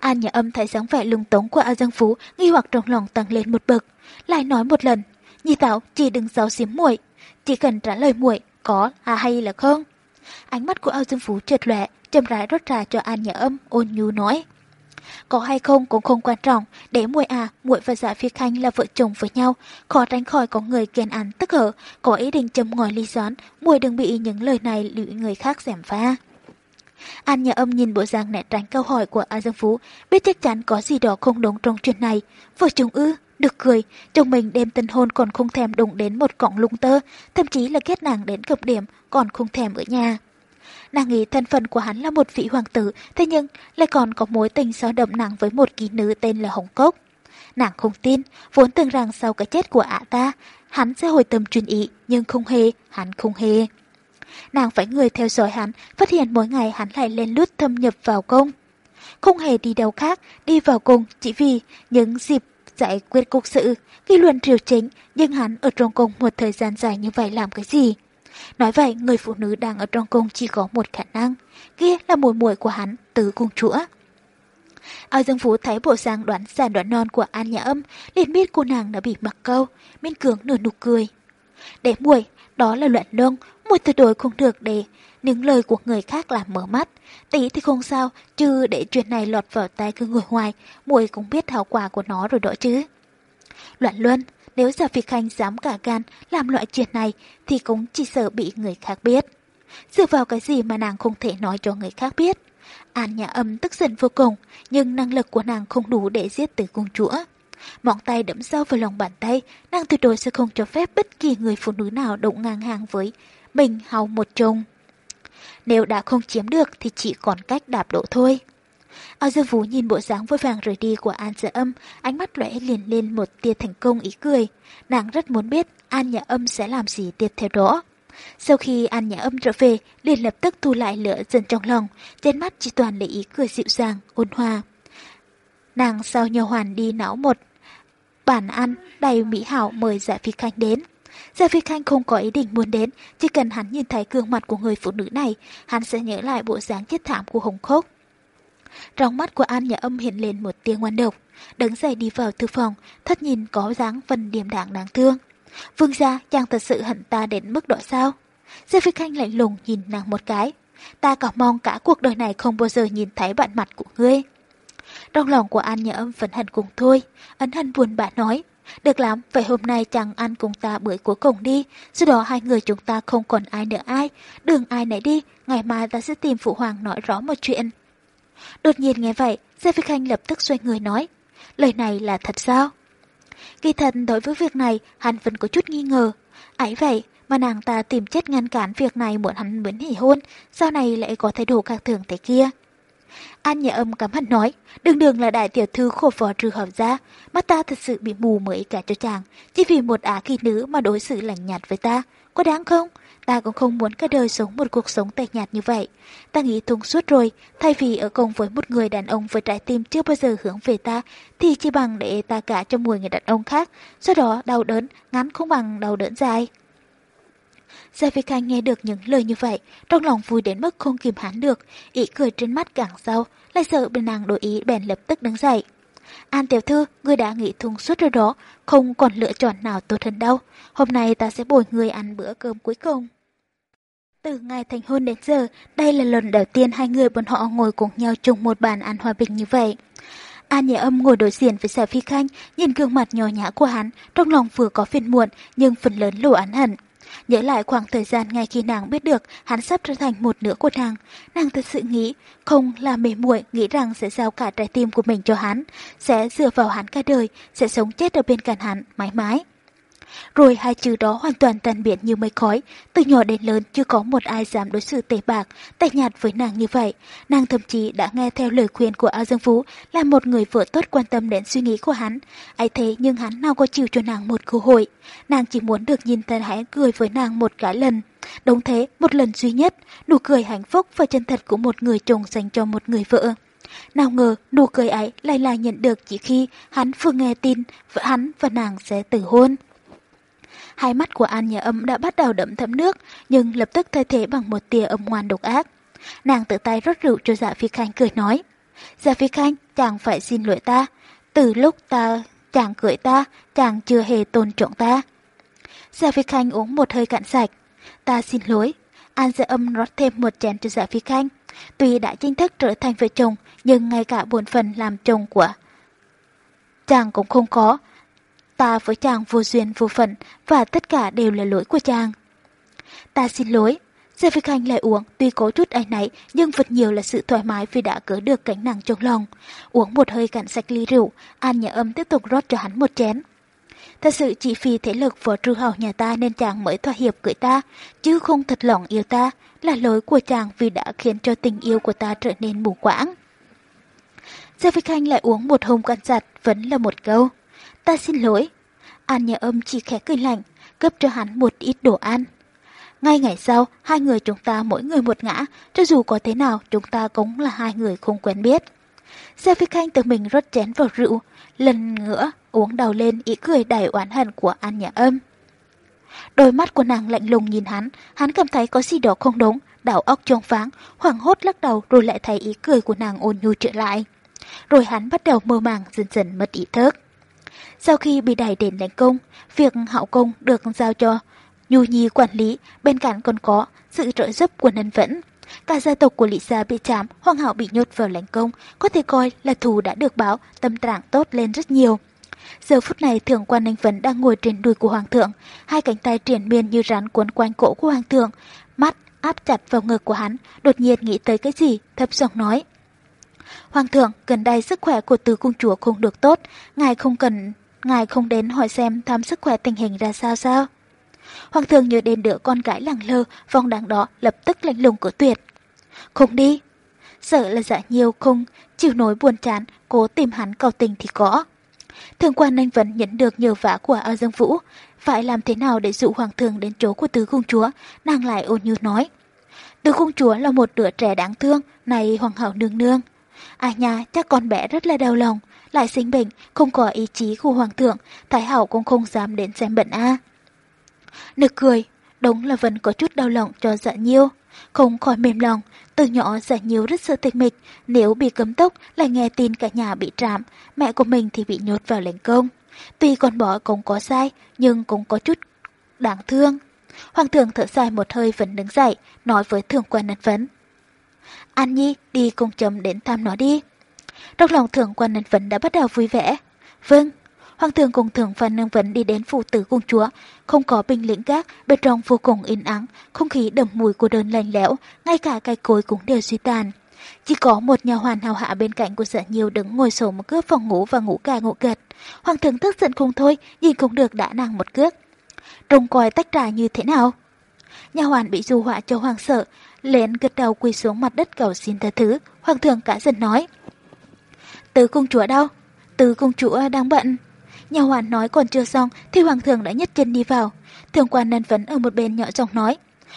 Speaker 1: An nhà âm thấy dáng vẻ lung tống của A Dương Phú, nghi hoặc trong lòng tăng lên một bậc. Lại nói một lần, Nhi Tảo chỉ đừng giấu xiếm muội, chỉ cần trả lời muội có à hay là không. Ánh mắt của A Dương Phú trượt lẹ, chậm rãi rót trà cho An nhà âm, ôn nhu nói. Có hay không cũng không quan trọng, để muội à, muội và dạ phi khanh là vợ chồng với nhau, khó tránh khỏi có người ghen ăn tức hở, có ý định châm ngòi ly gián, muội đừng bị những lời này lụy người khác giảm pha. An nhà âm nhìn bộ dạng né tránh câu hỏi của A Dương Phú, biết chắc chắn có gì đó không đúng trong chuyện này. Vợ chồng ư, được cười, chồng mình đêm tân hôn còn không thèm đụng đến một cọng lung tơ, thậm chí là kết nàng đến cực điểm, còn không thèm ở nhà. Nàng nghĩ thân phận của hắn là một vị hoàng tử, thế nhưng lại còn có mối tình sao đậm nàng với một kỹ nữ tên là Hồng Cốc. Nàng không tin, vốn tưởng rằng sau cái chết của ả ta, hắn sẽ hồi tâm chuyên ý, nhưng không hề, hắn không hề. Nàng phải người theo dõi hắn, phát hiện mỗi ngày hắn lại lên lút thâm nhập vào cung Không hề đi đâu khác, đi vào cung chỉ vì những dịp giải quyết cuộc sự, ghi luận triều chính, nhưng hắn ở trong cung một thời gian dài như vậy làm cái gì? Nói vậy, người phụ nữ đang ở trong cung chỉ có một khả năng, kia là mùi muội của hắn, tứ cung chúa. Ao Dương Phú thấy bộ dáng đoán già đoán non của An Nhã Âm, liền biết cô nàng đã bị mặc câu, miên cường nửa nụ cười. Để muội, đó là luận lông, muội tuyệt đối không được để những lời của người khác làm mở mắt. Tỷ thì không sao, chứ để chuyện này lọt vào tay cứ người ngoài, muội cũng biết hậu quả của nó rồi đó chứ. Loạn luân, nếu Giả Phi Khanh dám cả gan làm loại chuyện này thì cũng chỉ sợ bị người khác biết. Dựa vào cái gì mà nàng không thể nói cho người khác biết. An nhà âm tức giận vô cùng, nhưng năng lực của nàng không đủ để giết từ cung chúa. Móng tay đẫm sâu vào lòng bàn tay, nàng tuyệt đối sẽ không cho phép bất kỳ người phụ nữ nào động ngang hàng với mình hầu một trùng. Nếu đã không chiếm được thì chỉ còn cách đạp đổ thôi. Ao Dương Vũ nhìn bộ dáng vội vàng rời đi của An Dạ Âm, ánh mắt lóe liền lên một tia thành công ý cười. Nàng rất muốn biết An Nhã Âm sẽ làm gì tiếp theo đó. Sau khi An Nhã Âm trở về, liền lập tức thu lại lửa dần trong lòng, trên mắt chỉ toàn là ý cười dịu dàng, ôn hòa. Nàng sao nhờ hoàn đi não một bản ăn đầy mỹ hảo mời Dạ Phi Khanh đến. Gia Phi Khanh không có ý định muốn đến, chỉ cần hắn nhìn thấy gương mặt của người phụ nữ này, hắn sẽ nhớ lại bộ dáng chết thảm của Hồng Khốc. Trong mắt của An Nhã Âm hiện lên một tia ngoan độc, đứng dậy đi vào thư phòng, thất nhìn có dáng phần điềm đạm đáng thương. Vương gia, chàng thật sự hận ta đến mức độ sao? Gia Phi Khanh lạnh lùng nhìn nàng một cái. Ta cả mong cả cuộc đời này không bao giờ nhìn thấy bạn mặt của ngươi. Trong lòng của An Nhã Âm phấn hận cùng thôi, ấn hận buồn bã nói. Được lắm, vậy hôm nay chàng ăn cùng ta bữa cuối cùng đi, sau đó hai người chúng ta không còn ai nữa ai, đường ai nấy đi, ngày mai ta sẽ tìm Phụ Hoàng nói rõ một chuyện. Đột nhiên nghe vậy, Gia Phi Khanh lập tức xoay người nói, lời này là thật sao? Kỳ thật đối với việc này, hắn vẫn có chút nghi ngờ. Ấy vậy, mà nàng ta tìm chết ngăn cản việc này muốn hắn muốn hỉ hôn, sau này lại có thái độ khác thường thế kia. An nhà âm cắm hẳn nói, đường đường là đại tiểu thư khổ phò trừ hợp ra, mắt ta thật sự bị mù mới cả cho chàng, chỉ vì một á kỳ nữ mà đối xử lạnh nhạt với ta, có đáng không? Ta cũng không muốn cả đời sống một cuộc sống tẻ nhạt như vậy. Ta nghĩ thông suốt rồi, thay vì ở cùng với một người đàn ông với trái tim chưa bao giờ hướng về ta, thì chỉ bằng để ta cả cho 10 người đàn ông khác, sau đó đau đớn, ngắn không bằng đau đớn dài. Gia Phi Khanh nghe được những lời như vậy, trong lòng vui đến mức không kìm hãn được, ý cười trên mắt càng sâu, lại sợ bên nàng đổi ý bèn lập tức đứng dậy. An tiểu thư, ngươi đã nghĩ thông suốt rồi đó, không còn lựa chọn nào tốt hơn đâu. Hôm nay ta sẽ bồi ngươi ăn bữa cơm cuối cùng. Từ ngày thành hôn đến giờ, đây là lần đầu tiên hai người bọn họ ngồi cùng nhau chung một bàn ăn hòa bình như vậy. An Nhã Âm ngồi đối diện với Sở Phi Khanh, nhìn gương mặt nhỏ nhã của hắn, trong lòng vừa có phiền muộn nhưng phần lớn lộ án hận. Nhớ lại khoảng thời gian ngay khi nàng biết được hắn sắp trở thành một nửa của nàng, nàng thật sự nghĩ, không là mê muội nghĩ rằng sẽ giao cả trái tim của mình cho hắn, sẽ dựa vào hắn cả đời, sẽ sống chết ở bên cạnh hắn mãi mãi. Rồi hai chữ đó hoàn toàn tan biến như mây khói, từ nhỏ đến lớn chưa có một ai dám đối xử tệ bạc, tệ nhạt với nàng như vậy. Nàng thậm chí đã nghe theo lời khuyên của A Dương Phú là một người vợ tốt quan tâm đến suy nghĩ của hắn. ấy thế nhưng hắn nào có chịu cho nàng một cơ hội. Nàng chỉ muốn được nhìn thấy hắn cười với nàng một cái lần. Đúng thế, một lần duy nhất, nụ cười hạnh phúc và chân thật của một người chồng dành cho một người vợ. Nào ngờ nụ cười ấy lại là nhận được chỉ khi hắn vừa nghe tin vợ hắn và nàng sẽ tử hôn. Hai mắt của An nhà âm đã bắt đầu đẫm thấm nước, nhưng lập tức thay thế bằng một tia âm ngoan độc ác. Nàng tự tay rót rượu cho dạ phi khanh cười nói. Dạ phi khanh, chàng phải xin lỗi ta. Từ lúc ta chàng cưỡi ta, chàng chưa hề tôn trọng ta. Dạ phi khanh uống một hơi cạn sạch. Ta xin lỗi. An dạ âm rót thêm một chén cho dạ phi khanh. Tuy đã chính thức trở thành vợ chồng, nhưng ngay cả bổn phần làm chồng của chàng cũng không có, Ta với chàng vô duyên vô phận và tất cả đều là lỗi của chàng. Ta xin lỗi. Gia Phi Khanh lại uống, tuy có chút ai nấy nhưng vật nhiều là sự thoải mái vì đã cỡ được cánh nặng trong lòng. Uống một hơi cạn sạch ly rượu, An nhà âm tiếp tục rót cho hắn một chén. Thật sự chỉ vì thế lực võ trư hào nhà ta nên chàng mới thỏa hiệp cưỡi ta, chứ không thật lòng yêu ta, là lỗi của chàng vì đã khiến cho tình yêu của ta trở nên mù quãng. Gia Phi Khanh lại uống một hông cạn giặt, vẫn là một câu. Ta xin lỗi. An nhà âm chỉ khẽ cười lạnh, cấp cho hắn một ít đồ ăn. Ngay ngày sau, hai người chúng ta mỗi người một ngã, cho dù có thế nào chúng ta cũng là hai người không quen biết. Xe Phi Khanh tự mình rót chén vào rượu, lần nữa uống đầu lên ý cười đầy oán hận của An nhà âm. Đôi mắt của nàng lạnh lùng nhìn hắn, hắn cảm thấy có gì đó không đúng, đảo óc trông pháng, hoảng hốt lắc đầu rồi lại thấy ý cười của nàng ôn nhu trở lại. Rồi hắn bắt đầu mơ màng dần dần mất ý thức. Sau khi bị đẩy đến lãnh công, việc hậu công được giao cho Nhu Nhi quản lý, bên cạnh còn có sự trợ giúp của Nân Vẫn. Cả gia tộc của Lý Gia bị chạm, Hoàng hậu bị nhốt vào lãnh công, có thể coi là thù đã được báo, tâm trạng tốt lên rất nhiều. Giờ phút này thượng quan Ninh Vấn đang ngồi trên đùi của Hoàng thượng, hai cánh tay triển miên như rắn cuốn quanh cổ của Hoàng thượng, mắt áp chặt vào ngực của hắn, đột nhiên nghĩ tới cái gì, thấp giọng nói. Hoàng thượng, gần đây sức khỏe của tứ cung chúa không được tốt, ngài không cần, ngài không đến hỏi xem thăm sức khỏe tình hình ra sao sao. Hoàng thượng nhớ đến đứa con gái lẳng lơ, vòng đáng đó lập tức lạnh lùng của tuyệt. Không đi. Sợ là dạ nhiều không, chịu nổi buồn chán, cố tìm hắn cầu tình thì có. Thường quan anh vẫn nhận được nhờ vả của ao dương vũ. Phải làm thế nào để dụ hoàng thượng đến chỗ của tứ công chúa, nàng lại ôn như nói. Tứ công chúa là một đứa trẻ đáng thương, này hoàng hậu nương nương. À nhà, chắc con bé rất là đau lòng, lại sinh bệnh, không có ý chí của hoàng thượng, thái hậu cũng không dám đến xem bệnh a. Nực cười, đúng là vẫn có chút đau lòng cho dạ nhiêu. Không khỏi mềm lòng, từ nhỏ dạ nhiêu rất sợ tịch mịch, nếu bị cấm tốc lại nghe tin cả nhà bị trạm, mẹ của mình thì bị nhốt vào lãnh công. Tuy con bỏ cũng có sai, nhưng cũng có chút đáng thương. Hoàng thượng thở dài một hơi vẫn đứng dậy, nói với thượng quan năn vấn. An Nhi, đi cùng chấm đến thăm nó đi. Trong lòng thượng quan Ninh vấn đã bắt đầu vui vẻ. Vâng, Hoàng thượng cùng thượng Phan Ninh Vấn đi đến phụ tử cung chúa, không có binh lĩnh gác, bên trong vô cùng yên ắng, không khí đậm mùi của đơn lạnh lẽo, ngay cả cây cối cũng đều suy tàn. Chỉ có một nhà hoàn hào hạ bên cạnh của sở nhiều đứng ngồi sổ một cướp phòng ngủ và ngủ gà ngủ gật. Hoàng thượng tức giận không thôi, nhìn cũng được đã nàng một cước. Trông coi tách trà như thế nào? Nhà hoàn bị du họa cho hoàng sợ, lên gật đầu quỳ xuống mặt đất cầu xin tha thứ. Hoàng thượng cả giận nói. Tứ cung chúa đâu? Tứ cung chúa đang bận. Nhà hoàn nói còn chưa xong thì hoàng thượng đã nhất chân đi vào. Thường quan nân vấn ở một bên nhỏ giọng nói.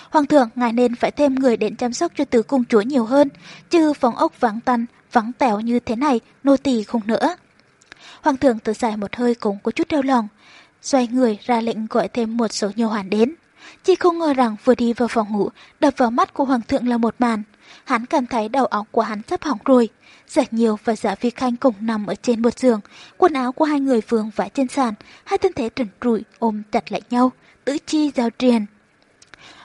Speaker 1: Hoàng thượng, ngài nên phải thêm người đến chăm sóc cho tứ cung chúa nhiều hơn, chứ phòng ốc vắng tăn, vắng tẻo như thế này, nô tỳ không nữa. Hoàng thượng thở dài một hơi cũng có chút đau lòng, xoay người ra lệnh gọi thêm một số nhiều hoàn đến. Chỉ không ngờ rằng vừa đi vào phòng ngủ, đập vào mắt của hoàng thượng là một màn. Hắn cảm thấy đầu óc của hắn sắp hỏng rồi. Giả nhiều và giả vi khanh cùng nằm ở trên một giường, quần áo của hai người vương vãi trên sàn, hai thân thể trần trụi ôm chặt lại nhau, tứ chi giao triền.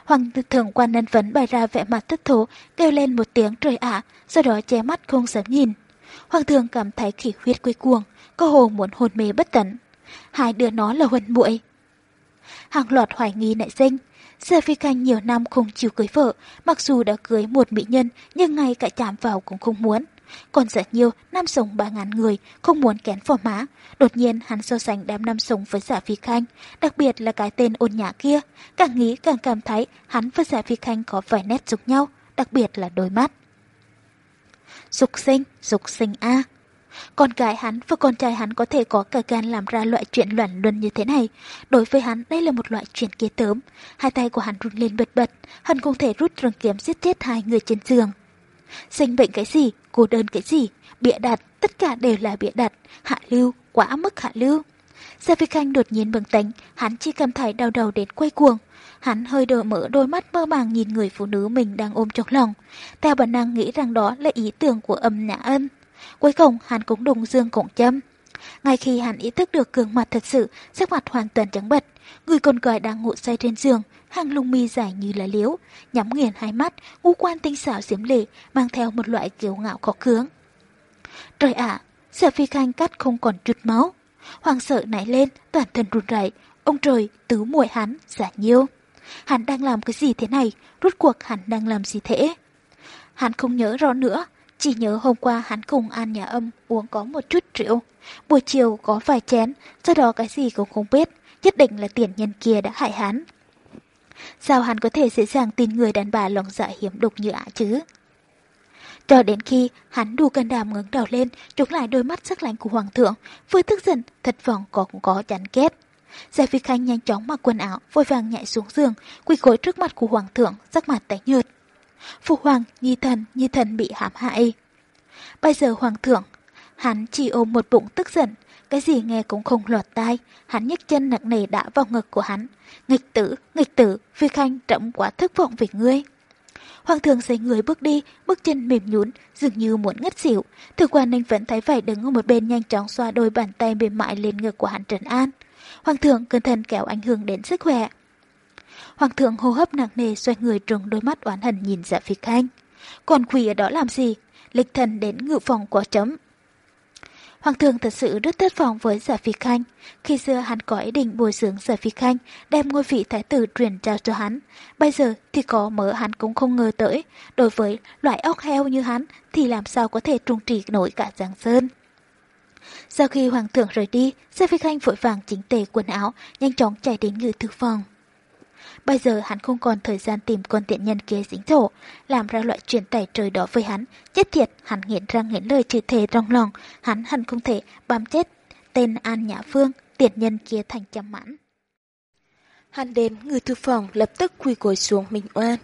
Speaker 1: Hoàng thượng quan nhân vấn bày ra vẻ mặt thất thố, kêu lên một tiếng trời ạ, sau đó che mắt không dám nhìn. Hoàng thượng cảm thấy khỉ huyết quay cuồng, cơ hồ muốn hồn mê bất tận. Hai đứa nó là huân muội. Hàng loạt hoài nghi nảy sinh, Giờ Phi Khanh nhiều năm không chịu cưới vợ, mặc dù đã cưới một mỹ nhân nhưng ngay cả chạm vào cũng không muốn. Còn rất nhiều nam sống ba ngàn người không muốn kén phò má. Đột nhiên hắn so sánh đám nam sống với giả Phi Khanh, đặc biệt là cái tên ôn nhã kia. Càng nghĩ càng cảm thấy hắn và giả Phi Khanh có vài nét giống nhau, đặc biệt là đôi mắt. Dục sinh, dục sinh A. Con gái hắn và con trai hắn có thể có cả gan làm ra loại chuyện loạn luân như thế này. Đối với hắn, đây là một loại chuyện kế tớm. Hai tay của hắn run lên bật bật, hắn không thể rút trường kiếm giết chết hai người trên giường. Sinh bệnh cái gì, cô đơn cái gì, bịa đặt, tất cả đều là bịa đặt, hạ lưu, quá mức hạ lưu. Gia Phi Khanh đột nhiên bừng tỉnh, hắn chỉ cảm thấy đau đầu đến quay cuồng. Hắn hơi đỡ mở đôi mắt mơ màng nhìn người phụ nữ mình đang ôm trong lòng. Theo bản năng nghĩ rằng đó là ý tưởng của âm nhã ân. Cuối cùng hắn cũng đùng dương cộng châm. Ngay khi hắn ý thức được cường mặt thật sự, sắc mặt hoàn toàn trắng bệch Người con gái đang ngủ say trên giường, hàng lông mi dài như là liếu, nhắm nghiền hai mắt, ngũ quan tinh xảo diễm lệ, mang theo một loại kiều ngạo khó cưỡng Trời ạ, à, phi khanh cắt không còn chút máu. Hoàng sợ nảy lên, toàn thân run rẩy. Ông trời, tứ muội hắn, giả nhiêu. Hắn đang làm cái gì thế này? Rốt cuộc hắn đang làm gì thế? Hắn không nhớ rõ nữa, chỉ nhớ hôm qua hắn cùng An nhà âm uống có một chút rượu. Buổi chiều có vài chén, sau đó cái gì cũng không biết. Nhất định là tiền nhân kia đã hại hắn. Sao hắn có thể dễ dàng tin người đàn bà lòng dạ hiểm độc như ả chứ? Cho đến khi hắn đủ can đảm ngẩng đầu lên, trúng lại đôi mắt sắc lạnh của hoàng thượng, vừa tức giận, thật vọng có cũng có chán ghét. Giải Phi Khanh nhanh chóng mặc quần áo, vội vàng nhảy xuống giường, quỳ gối trước mặt của hoàng thượng, sắc mặt tái nhợt. Phụ hoàng, nhi thần, nhi thần bị hãm hại. Bây giờ hoàng thượng, hắn chỉ ôm một bụng tức giận, cái gì nghe cũng không lọt tai, hắn nhấc chân nặng nề đã vào ngực của hắn. Nghịch tử, nghịch tử, Phi Khanh trẫm quá thất vọng về ngươi. Hoàng thượng xoay người bước đi, bước chân mềm nhún dường như muốn ngất xỉu. Thượng quan Ninh vẫn thấy phải đứng ở một bên nhanh chóng xoa đôi bàn tay mềm mại lên ngực của hắn trấn an. Hoàng thượng cẩn thận kéo ảnh hưởng đến sức khỏe. Hoàng thượng hô hấp nặng nề xoay người trừng đôi mắt oán hận nhìn dạ phi khanh. Còn quỷ ở đó làm gì? Lịch thần đến ngự phòng quá chấm. Hoàng thượng thật sự rất thất vọng với Giả Phi Khanh. Khi xưa hắn có ý định bồi dưỡng Giả Phi Khanh, đem ngôi vị thái tử truyền trao cho hắn. Bây giờ thì có mớ hắn cũng không ngờ tới. Đối với loại ốc heo như hắn thì làm sao có thể trung trì nổi cả Giang Sơn. Sau khi hoàng thượng rời đi, Giả Phi Khanh vội vàng chỉnh tề quần áo, nhanh chóng chạy đến ngự thư phòng. Bây giờ hắn không còn thời gian tìm con tiện nhân kia dính thổ, làm ra loại chuyện tẩy trời đó với hắn. Chết thiệt, hắn nghiện răng nghiện lời chữ thề trong lòng, hắn hẳn không thể bám chết tên An Nhã Phương, tiện nhân kia thành chăm mãn. Hắn đến người thư phòng lập tức quỳ gối xuống mình oan.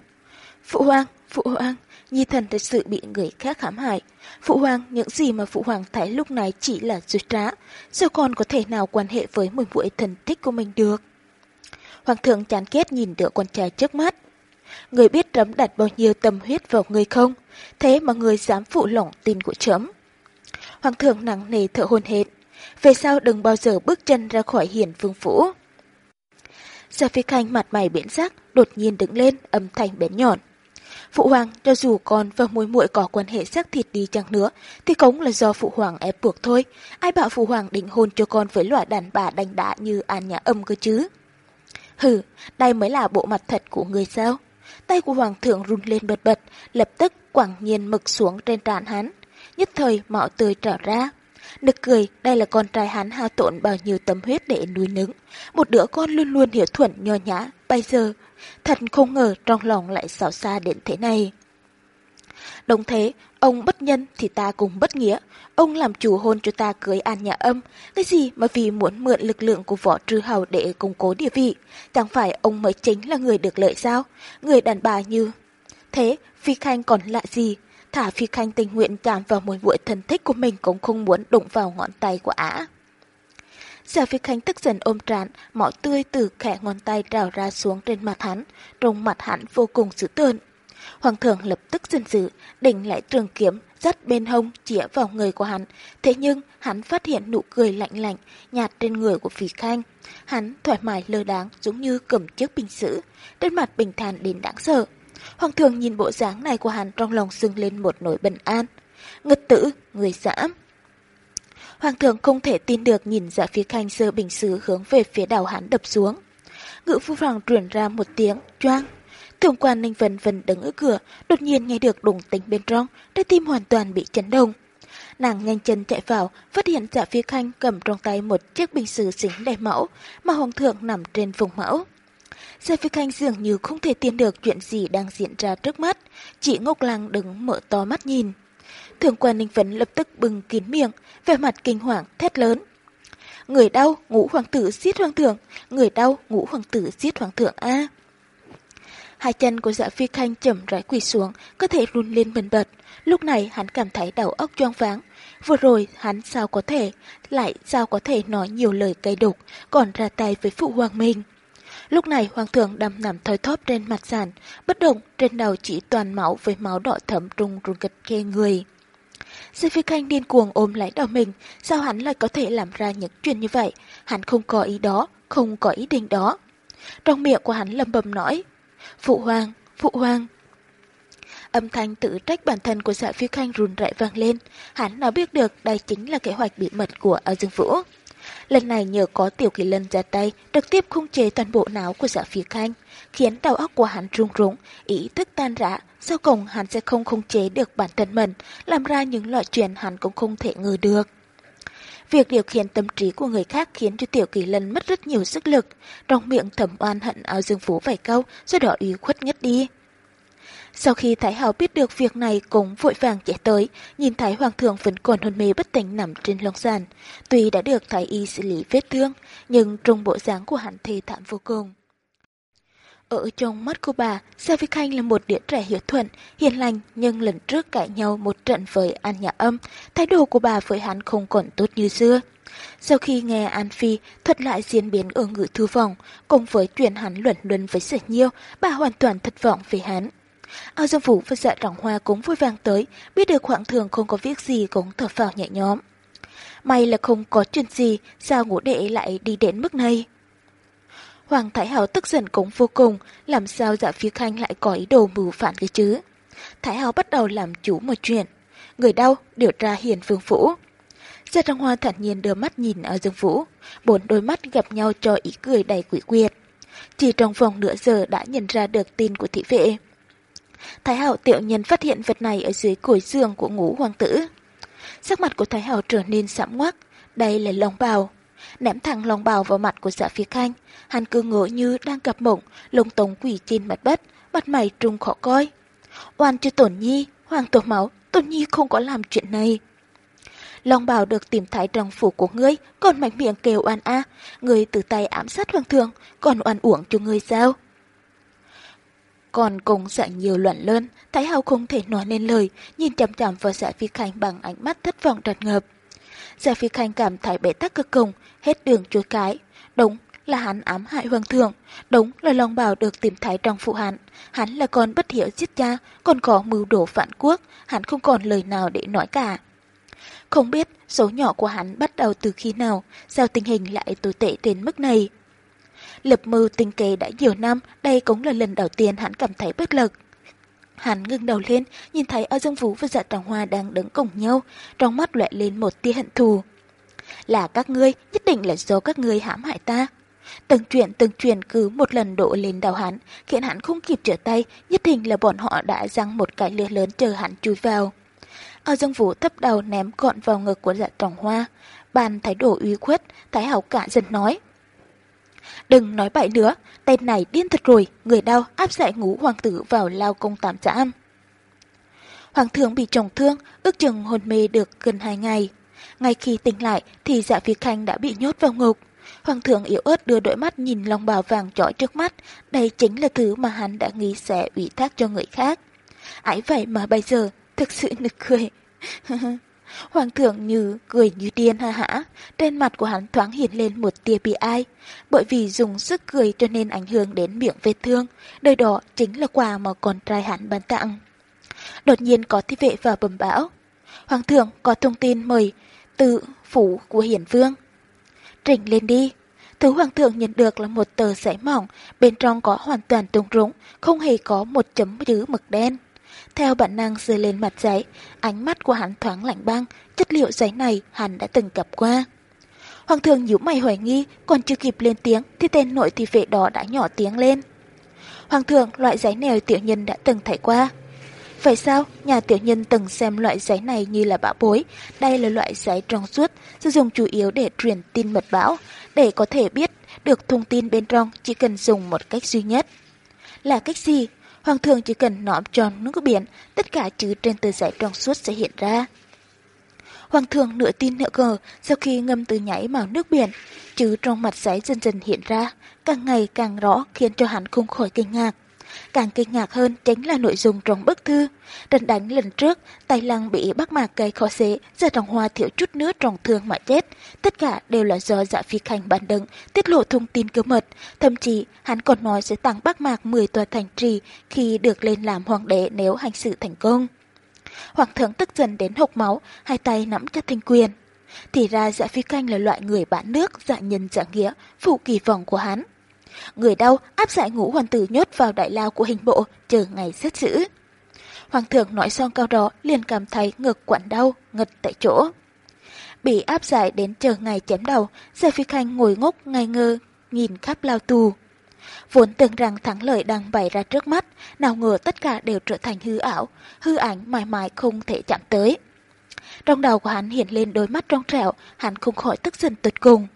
Speaker 1: Phụ hoàng, phụ hoàng, nhi thần thật sự bị người khác hãm hại. Phụ hoàng, những gì mà phụ hoàng thấy lúc này chỉ là dối trá, sao còn có thể nào quan hệ với mười mũi thần thích của mình được? Hoàng thượng chán ghét nhìn đứa con trai trước mắt. Người biết trẫm đặt bao nhiêu tâm huyết vào người không? Thế mà người dám phụ lỏng tin của trẫm. Hoàng thượng nặng nề thở hồn hệt. Về sau đừng bao giờ bước chân ra khỏi hiển vương phủ. Gia Phi Khanh mặt mày biến sắc, đột nhiên đứng lên, âm thanh bén nhọn. Phụ hoàng, cho dù con và muội muội có quan hệ xác thịt đi chăng nữa, thì cũng là do phụ hoàng ép buộc thôi. Ai bảo phụ hoàng định hôn cho con với loại đàn bà đánh đá như An Nhã Âm cơ chứ? Hừ, đây mới là bộ mặt thật của người sao? Tay của hoàng thượng run lên bật bật, lập tức quẳng nhiên mực xuống trên trán hắn. Nhất thời mạo tươi trở ra. Nực cười, đây là con trai hắn hao tổn bao nhiêu tâm huyết để nuôi nấng. Một đứa con luôn luôn hiểu thuận nho nhã, bây giờ, thật không ngờ trong lòng lại xảo xa đến thế này. Đồng thế, ông bất nhân thì ta cùng bất nghĩa. Ông làm chủ hôn cho ta cưới An Nhà Âm. Cái gì mà vì muốn mượn lực lượng của võ trư hầu để củng cố địa vị. Chẳng phải ông mới chính là người được lợi sao? Người đàn bà như... Thế, Phi Khanh còn lạ gì? Thả Phi Khanh tình nguyện chạm vào một buổi thân thích của mình cũng không muốn đụng vào ngón tay của ả. Giả Phi Khanh tức giận ôm trán, máu tươi từ khẽ ngón tay trào ra xuống trên mặt hắn, trong mặt hắn vô cùng dữ tợn. Hoàng thượng lập tức dừng dự, định lại trường kiếm, dắt bên hông chĩa vào người của hắn. Thế nhưng hắn phát hiện nụ cười lạnh lạnh, nhạt trên người của Phỉ Khanh. Hắn thoải mái lơ đáng giống như cầm chiếc bình sữ, trên mặt bình thản đến đáng sợ. Hoàng thượng nhìn bộ dáng này của hắn trong lòng sưng lên một nỗi bần an. Ngất tử, người giãm. Hoàng thượng không thể tin được nhìn dạ phía khanh sơ bình sứ hướng về phía đảo hắn đập xuống. Ngự phu hoàng truyền ra một tiếng, choang. Thượng quan Ninh Vân Vân đứng ở cửa, đột nhiên nghe được đùng tính bên trong, trái tim hoàn toàn bị chấn động. Nàng nhanh chân chạy vào, phát hiện dạ phía khanh cầm trong tay một chiếc bình sứ xính đầy mẫu, mà hoàng thượng nằm trên vùng mẫu. Dạ phía khanh dường như không thể tin được chuyện gì đang diễn ra trước mắt, chỉ ngốc lăng đứng mở to mắt nhìn. Thượng quan Ninh Vân lập tức bừng kín miệng, vẻ mặt kinh hoàng, thét lớn. Người đau, ngũ hoàng tử giết hoàng thượng, người đau, ngũ hoàng tử giết hoàng thượng a. Hai chân của dạ phi khanh chậm rãi quỳ xuống, có thể run lên bần bật. Lúc này hắn cảm thấy đầu óc choáng váng. Vừa rồi hắn sao có thể, lại sao có thể nói nhiều lời cay độc, còn ra tay với phụ hoàng mình. Lúc này hoàng thượng đầm nằm thoi thóp trên mặt sàn, bất động, trên đầu chỉ toàn máu với máu đỏ thấm trung rung gật khe người. Dạ Phi Khanh điên cuồng ôm lấy đầu mình, sao hắn lại có thể làm ra những chuyện như vậy? Hắn không có ý đó, không có ý định đó. Trong miệng của hắn lầm bầm nói, Phụ hoàng, phụ hoàng. Âm thanh tự trách bản thân của dạ phi khanh run rẩy vang lên, hắn nào biết được đây chính là kế hoạch bí mật của Âu Dương Vũ. Lần này nhờ có tiểu kỳ lân ra tay, trực tiếp khung chế toàn bộ não của dạ phi khanh, khiến đầu óc của hắn rung rúng, ý thức tan rã, sau cùng hắn sẽ không khung chế được bản thân mình, làm ra những loại chuyện hắn cũng không thể ngờ được. Việc điều khiển tâm trí của người khác khiến cho Tiểu Kỳ Lân mất rất nhiều sức lực, trong miệng thầm oan hận áo dương phú vài câu, do đó ý khuất nhất đi. Sau khi Thái Hào biết được việc này cũng vội vàng chạy tới, nhìn thái Hoàng thượng vẫn còn hôn mê bất tỉnh nằm trên lông sàn. Tuy đã được Thái Y xử lý vết thương, nhưng trong bộ dáng của hắn thê thảm vô cùng. Ở trong mắt cô bà, Sa Vi Khanh là một đứa trẻ hiếu thuận, hiền lành, nhưng lần trước cãi nhau một trận với An Nhã Âm, thái độ của bà với hắn không còn tốt như xưa. Sau khi nghe An Phi thuật lại diễn biến ở ngự thư vòng, cùng với chuyện hắn luận luận với sở nhiêu, bà hoàn toàn thất vọng về hắn. Ao Dương Vũ và dạ trọng hoa cũng vui vàng tới, biết được hoàng thượng không có việc gì cũng thở phào nhẹ nhõm. May là không có chuyện gì, sao ngũ đệ lại đi đến mức này? Hoàng Thái Hậu tức giận cũng vô cùng, làm sao dạ phía khanh lại có ý đồ mưu phản cái chứ? Thái Hậu bắt đầu làm chủ một chuyện. Người đau, điều tra hiền phương phủ. Gia Trang Hoa thản nhiên đưa mắt nhìn ở Dương Vũ, bốn đôi mắt gặp nhau cho ý cười đầy quỷ quyệt. Chỉ trong vòng nửa giờ đã nhận ra được tin của thị vệ. Thái Hậu tiểu nhân phát hiện vật này ở dưới cổi giường của ngũ hoàng tử. Sắc mặt của Thái Hậu trở nên sẫm ngoắc, đây là lòng bào. Ném thẳng lòng bào vào mặt của dạ phi khanh, hắn cứ ngỡ như đang gặp mộng, lông tống quỷ trên mặt đất, mặt mày trùng khó coi. Oan cho Tổn Nhi, hoàng tổ máu, Tổn Nhi không có làm chuyện này. Long bào được tìm thấy trong phủ của ngươi, còn mạnh miệng kêu oan a, ngươi từ tay ám sát hoàng thượng, còn oan uổng cho ngươi sao? Còn cùng dạng nhiều loạn lơn, Thái Hào không thể nói nên lời, nhìn chằm chằm vào dạ phi khanh bằng ánh mắt thất vọng trật ngập gia phi khanh cảm thấy bể tắc cực cùng, hết đường chối cái. Đúng là hắn ám hại hoàng thượng, đúng là Long Bảo được tìm thấy trong phụ hắn. Hắn là con bất hiểu giết cha, còn có mưu đồ phản quốc, hắn không còn lời nào để nói cả. Không biết số nhỏ của hắn bắt đầu từ khi nào, sao tình hình lại tồi tệ đến mức này. Lập mưu tinh kế đã nhiều năm, đây cũng là lần đầu tiên hắn cảm thấy bất lực. Hắn ngưng đầu lên, nhìn thấy ở Dương Vũ và dạ tràng hoa đang đứng cùng nhau, trong mắt lóe lên một tia hận thù. Là các ngươi, nhất định là do các ngươi hãm hại ta. Từng chuyện từng chuyện cứ một lần đổ lên đầu hắn, khiến hắn không kịp trở tay, nhất định là bọn họ đã răng một cái lửa lớn chờ hắn chui vào. Ở Dương Vũ thấp đầu ném gọn vào ngực của dạ tràng hoa. Bàn thái độ uy khuất, thái hậu cả dần nói. Đừng nói bậy nữa, tên này điên thật rồi, người đau áp giải ngũ hoàng tử vào lao công tạm giam. Hoàng thượng bị trọng thương, ước chừng hồn mê được gần hai ngày. Ngay khi tỉnh lại thì dạ phi khanh đã bị nhốt vào ngục. Hoàng thượng yếu ớt đưa đôi mắt nhìn lòng bào vàng trói trước mắt, đây chính là thứ mà hắn đã nghĩ sẽ ủy thác cho người khác. Ái vậy mà bây giờ, thực sự nực cười. *laughs* Hoàng thượng như cười như điên ha hả, trên mặt của hắn thoáng hiện lên một tia bi ai. Bởi vì dùng sức cười cho nên ảnh hưởng đến miệng vết thương, Đời đó chính là quà mà con trai hắn ban tặng. Đột nhiên có thi vệ vào bầm bão. Hoàng thượng có thông tin mời tự phủ của hiển vương. Trình lên đi. Thứ hoàng thượng nhận được là một tờ giấy mỏng, bên trong có hoàn toàn trống rúng, không hề có một chấm chữ mực đen. Theo bản năng rơi lên mặt giấy, ánh mắt của hắn thoáng lạnh băng, chất liệu giấy này hắn đã từng gặp qua. Hoàng thượng nhíu mày hoài nghi, còn chưa kịp lên tiếng thì tên nội thị vệ đó đã nhỏ tiếng lên. Hoàng thượng, loại giấy này tiểu nhân đã từng thấy qua. Vậy sao? Nhà tiểu nhân từng xem loại giấy này như là bão bối. Đây là loại giấy trong suốt, sử dụng chủ yếu để truyền tin mật bão. Để có thể biết được thông tin bên trong chỉ cần dùng một cách duy nhất. Là cách gì? Hoàng thượng chỉ cần nõm tròn nước biển, tất cả chữ trên tờ giấy trong suốt sẽ hiện ra. Hoàng thượng nửa tin nửa ngờ sau khi ngâm từ nhảy vào nước biển, chữ trong mặt giấy dần dần hiện ra, càng ngày càng rõ khiến cho hắn không khỏi kinh ngạc. Càng kinh ngạc hơn chính là nội dung trong bức thư. Trận đánh lần trước, tay lăng bị bác mạc cây khó xế, giờ trồng hoa thiếu chút nữa trọng thương mà chết. Tất cả đều là do dạ phi khanh bản đựng, tiết lộ thông tin cơ mật. Thậm chí, hắn còn nói sẽ tặng bác mạc 10 tòa thành trì khi được lên làm hoàng đế nếu hành sự thành công. Hoàng thượng tức giận đến hộc máu, hai tay nắm chặt thanh quyền. Thì ra dạ phi canh là loại người bán nước, dạ nhân dạ nghĩa, phụ kỳ vọng của hắn. Người đau áp giải ngũ hoàng tử nhốt vào đại lao của hình bộ, chờ ngày xét xử. Hoàng thượng nói xong câu đó liền cảm thấy ngực quặn đau, ngật tại chỗ. Bị áp giải đến chờ ngày chém đầu, Gia Phi Khanh ngồi ngốc ngây ngơ, nhìn khắp lao tù. Vốn tưởng rằng thắng lợi đang bày ra trước mắt, nào ngờ tất cả đều trở thành hư ảo, hư ảnh mãi mãi không thể chạm tới. Trong đầu của hắn hiện lên đôi mắt trong trẻo, hắn không khỏi tức giận tuyệt cùng.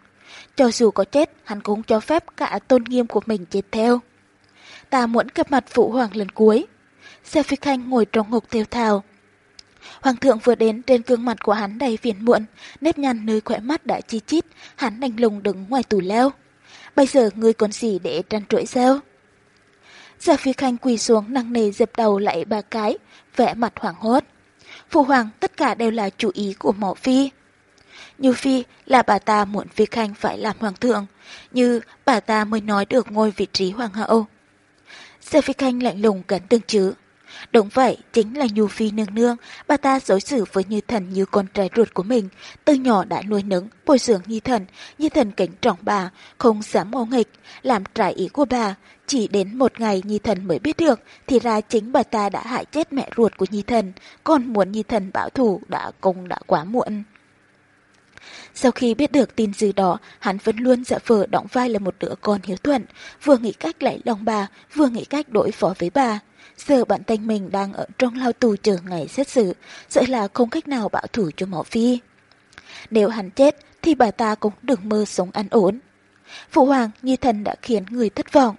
Speaker 1: Cho dù có chết, hắn cũng cho phép cả tôn nghiêm của mình chết theo. Ta muốn gặp mặt phụ hoàng lần cuối. Xe phi khanh ngồi trong ngục theo thào. Hoàng thượng vừa đến trên gương mặt của hắn đầy phiền muộn, nếp nhăn nơi khỏe mắt đã chi chít, hắn đành lùng đứng ngoài tủ leo. Bây giờ ngươi còn gì để trăn trỗi sao? Gia Phi Khanh quỳ xuống năng nề dập đầu lại ba cái, vẽ mặt hoảng hốt. Phụ hoàng tất cả đều là chủ ý của mỏ phi. Như Phi là bà ta muốn Phi Khanh phải làm hoàng thượng, như bà ta mới nói được ngôi vị trí hoàng hậu. Giờ Phi Khanh lạnh lùng cắn tương chữ. Đúng vậy, chính là Nhu Phi nương nương, bà ta đối xử với Như Thần như con trai ruột của mình, từ nhỏ đã nuôi nấng, bồi dưỡng Như Thần, Như Thần kính trọng bà, không dám ngô nghịch, làm trái ý của bà. Chỉ đến một ngày Nhi Thần mới biết được, thì ra chính bà ta đã hại chết mẹ ruột của Nhi Thần, còn muốn Nhi Thần bảo thủ đã cùng đã quá muộn. Sau khi biết được tin dư đó, hắn vẫn luôn giả vờ đóng vai là một đứa con hiếu thuận, vừa nghĩ cách lấy lòng bà, vừa nghĩ cách đối phó với bà. Giờ bản thân mình đang ở trong lao tù chờ ngày xét xử, sợ là không cách nào bảo thủ cho Mỏ Phi. Nếu hắn chết, thì bà ta cũng đừng mơ sống an ổn. Phụ hoàng như thần đã khiến người thất vọng.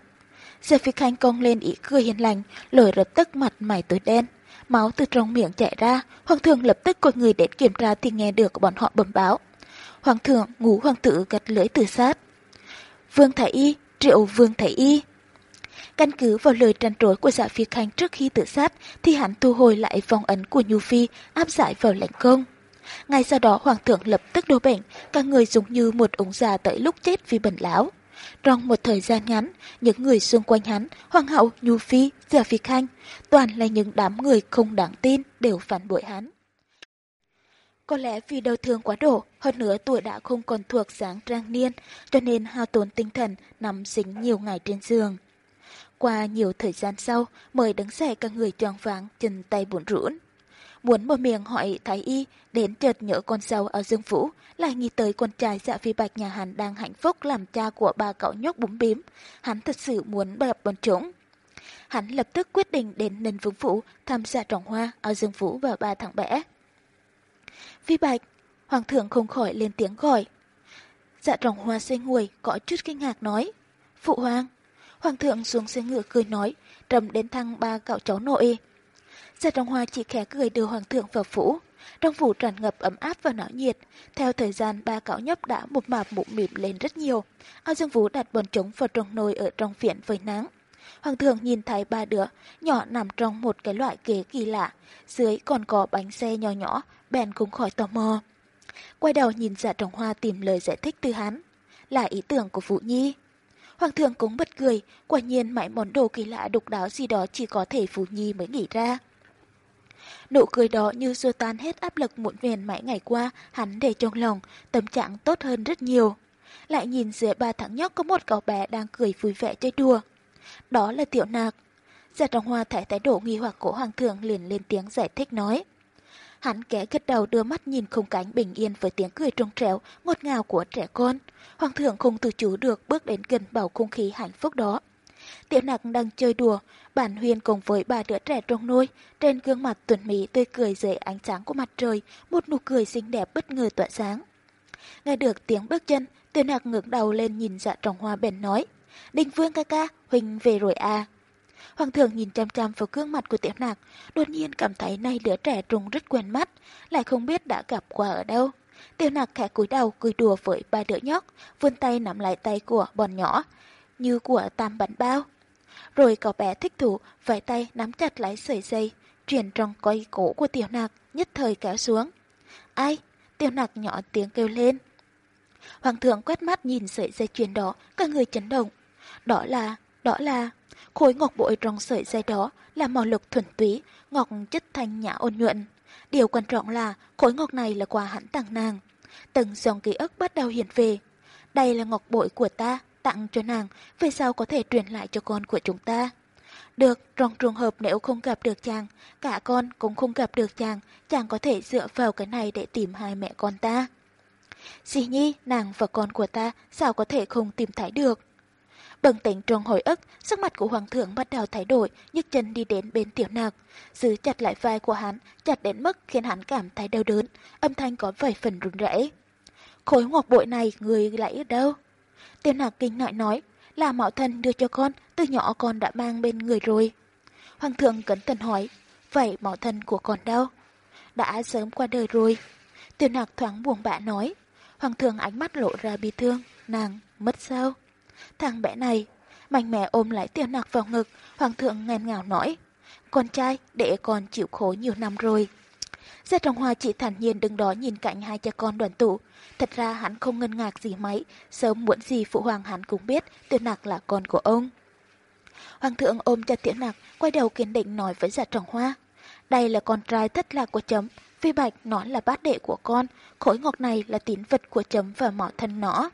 Speaker 1: Giờ Phi Khanh cong lên ý cười hiền lành, lồi rập tức mặt mày tối đen. Máu từ trong miệng chảy ra, hoàng thượng lập tức gọi người đến kiểm tra thì nghe được bọn họ bẩm báo. Hoàng thượng ngủ hoàng tử gật lưỡi tự sát. Vương Thái Y, triệu Vương Thái Y. Căn cứ vào lời trăn trối của dạ phi khanh trước khi tự sát thì hắn thu hồi lại vòng ấn của Nhu Phi áp giải vào lãnh công. Ngay sau đó hoàng thượng lập tức đổ bệnh, cả người giống như một ống già tới lúc chết vì bệnh lão. Trong một thời gian ngắn, những người xung quanh hắn, hoàng hậu, Nhu Phi, dạ Phi Khanh, toàn là những đám người không đáng tin đều phản bội hắn. Có lẽ vì đau thương quá độ, hơn nữa tuổi đã không còn thuộc dáng trang niên, cho nên hao tốn tinh thần nằm dính nhiều ngày trên giường. Qua nhiều thời gian sau, mới đứng dậy cả người choáng váng, chân tay buồn rũn. Muốn mở miệng hỏi Thái Y, đến chợt nhớ con dâu ở Dương Vũ, lại nghĩ tới con trai dạ phi bạch nhà hắn đang hạnh phúc làm cha của ba cậu nhóc búng bím. Hắn thật sự muốn bập bọn chúng. Hắn lập tức quyết định đến Ninh Vương Phủ tham gia trọng hoa ở Dương Vũ vào 3 tháng 7. Phi Bạch, Hoàng thượng không khỏi lên tiếng gọi. Dạ rồng hoa xoay nguôi, có chút kinh ngạc nói. Phụ hoàng. Hoàng thượng xuống xe ngựa cười nói, trầm đến thăng ba cậu cháu nội. Dạ rồng hoa chỉ khẽ cười đưa hoàng thượng vào phủ. Trong phủ tràn ngập ấm áp và náo nhiệt. Theo thời gian ba cậu nhóc đã một mạp mụn mịm lên rất nhiều. Ao Dương Vũ đặt bọn trống vào trong nồi ở trong viện với nắng. Hoàng thượng nhìn thấy ba đứa nhỏ nằm trong một cái loại ghế kỳ lạ. Dưới còn có bánh xe nhỏ nhỏ, bèn cũng khỏi tò mò. Quay đầu nhìn dạ trồng hoa tìm lời giải thích từ hắn. Là ý tưởng của Vũ Nhi. Hoàng thượng cũng bật cười, quả nhiên mãi món đồ kỳ lạ độc đáo gì đó chỉ có thể Vũ Nhi mới nghĩ ra. Nụ cười đó như xua tan hết áp lực muộn phiền mãi ngày qua, hắn để trong lòng, tâm trạng tốt hơn rất nhiều. Lại nhìn dưới ba thằng nhóc có một cậu bé đang cười vui vẻ chơi đùa. Đó là tiểu nạc. Dạ Giả trọng hoa thấy thái độ nghi hoặc của hoàng thượng liền lên tiếng giải thích nói. Hắn kẻ gật đầu đưa mắt nhìn khung cảnh bình yên với tiếng cười trong trẻo, ngọt ngào của trẻ con. Hoàng thượng không từ chủ được bước đến gần bầu không khí hạnh phúc đó. Tiểu nặc đang chơi đùa, bản huyền cùng với ba đứa trẻ trong nôi, trên gương mặt tuần mỹ tươi cười dưới ánh sáng của mặt trời, một nụ cười xinh đẹp bất ngờ tỏa sáng. Nghe được tiếng bước chân, tiểu nặc ngẩng đầu lên nhìn dạ trọng hoa bèn nói, Đinh Vương ca ca, huynh về rồi à. Hoàng thượng nhìn chăm chăm vào gương mặt của tiểu nạc, đột nhiên cảm thấy nay đứa trẻ trùng rất quen mắt, lại không biết đã gặp qua ở đâu. Tiểu nạc khẽ cúi đầu cười đùa với ba đứa nhóc, vươn tay nắm lại tay của bọn nhỏ, như của tam bánh bao. Rồi cậu bé thích thủ, vẫy tay nắm chặt lấy sợi dây, truyền trong coi cổ của tiểu nạc, nhất thời kéo xuống. Ai? Tiểu nạc nhỏ tiếng kêu lên. Hoàng thượng quét mắt nhìn sợi dây chuyền đó, cả người chấn động. Đó là, đó là... Khối ngọc bội trong sợi dây đó là màu lục thuần túy, ngọc chất thanh nhã ôn nhuận. Điều quan trọng là khối ngọc này là quà hãn tặng nàng. Từng dòng ký ức bắt đầu hiện về. Đây là ngọc bội của ta, tặng cho nàng, về sau có thể truyền lại cho con của chúng ta. Được, trong trường hợp nếu không gặp được chàng, cả con cũng không gặp được chàng, chàng có thể dựa vào cái này để tìm hai mẹ con ta. Dì Nhi, nàng và con của ta sao có thể không tìm thấy được? Bừng tỉnh trong hồi ức, sắc mặt của hoàng thượng bắt đầu thay đổi, nhấc chân đi đến bên tiểu nạc. Giữ chặt lại vai của hắn, chặt đến mức khiến hắn cảm thấy đau đớn, âm thanh có vài phần run rẩy. Khối ngọc bội này người lại ở đâu? Tiểu nạc kinh ngại nói, là mạo thân đưa cho con, từ nhỏ con đã mang bên người rồi. Hoàng thượng cẩn thận hỏi, vậy mạo thân của con đâu? Đã sớm qua đời rồi. Tiểu nạc thoáng buồn bã nói, hoàng thượng ánh mắt lộ ra bi thương, nàng, mất sao? Thằng bé này, mạnh mẽ ôm lại tiểu nặc vào ngực, hoàng thượng nghẹn ngào nói. Con trai, để con chịu khổ nhiều năm rồi. Gia Trọng Hoa chỉ thản nhiên đứng đó nhìn cạnh hai cha con đoàn tụ. Thật ra hắn không ngân ngạc gì mấy, sớm muộn gì phụ hoàng hắn cũng biết tiểu nặc là con của ông. Hoàng thượng ôm chặt tiểu nặc, quay đầu kiên định nói với gia trọng hoa. Đây là con trai thất lạc của chấm, phi bạch nó là bát đệ của con, khối ngọc này là tín vật của chấm và mỏ thân nó.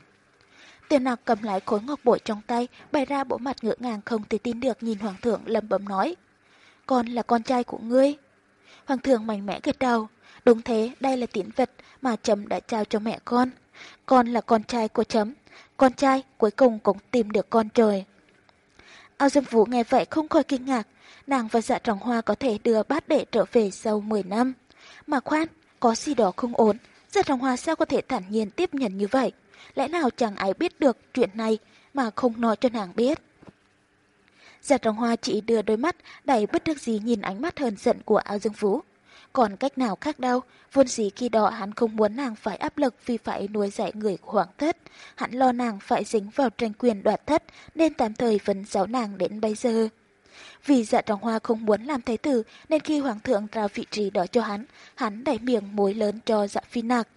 Speaker 1: Tiểu nặc cầm lại khối ngọc bội trong tay, bày ra bộ mặt ngỡ ngàng không thể tin được nhìn hoàng thượng lầm bầm nói. Con là con trai của ngươi. Hoàng thượng mạnh mẽ gật đầu. Đúng thế, đây là tín vật mà chấm đã trao cho mẹ con. Con là con trai của chấm. Con trai cuối cùng cũng tìm được con trời. Ao Dương Vũ nghe vậy không khỏi kinh ngạc. Nàng và dạ trọng hoa có thể đưa bát đệ trở về sau 10 năm. Mà khoan, có gì đó không ổn. Dạ trọng hoa sao có thể thản nhiên tiếp nhận như vậy? Lẽ nào chẳng ai biết được chuyện này mà không nói cho nàng biết? Dạ trọng hoa chỉ đưa đôi mắt đầy bất đắc dĩ nhìn ánh mắt hờn giận của Ao Dương Vũ. Còn cách nào khác đâu, vốn gì khi đó hắn không muốn nàng phải áp lực vì phải nuôi dạy người của hoàng thất. Hắn lo nàng phải dính vào tranh quyền đoạt thất nên tạm thời vẫn giáo nàng đến bây giờ. Vì dạ trọng hoa không muốn làm thái tử nên khi hoàng thượng ra vị trí đó cho hắn, hắn đẩy miệng mối lớn cho dạ phi nạc.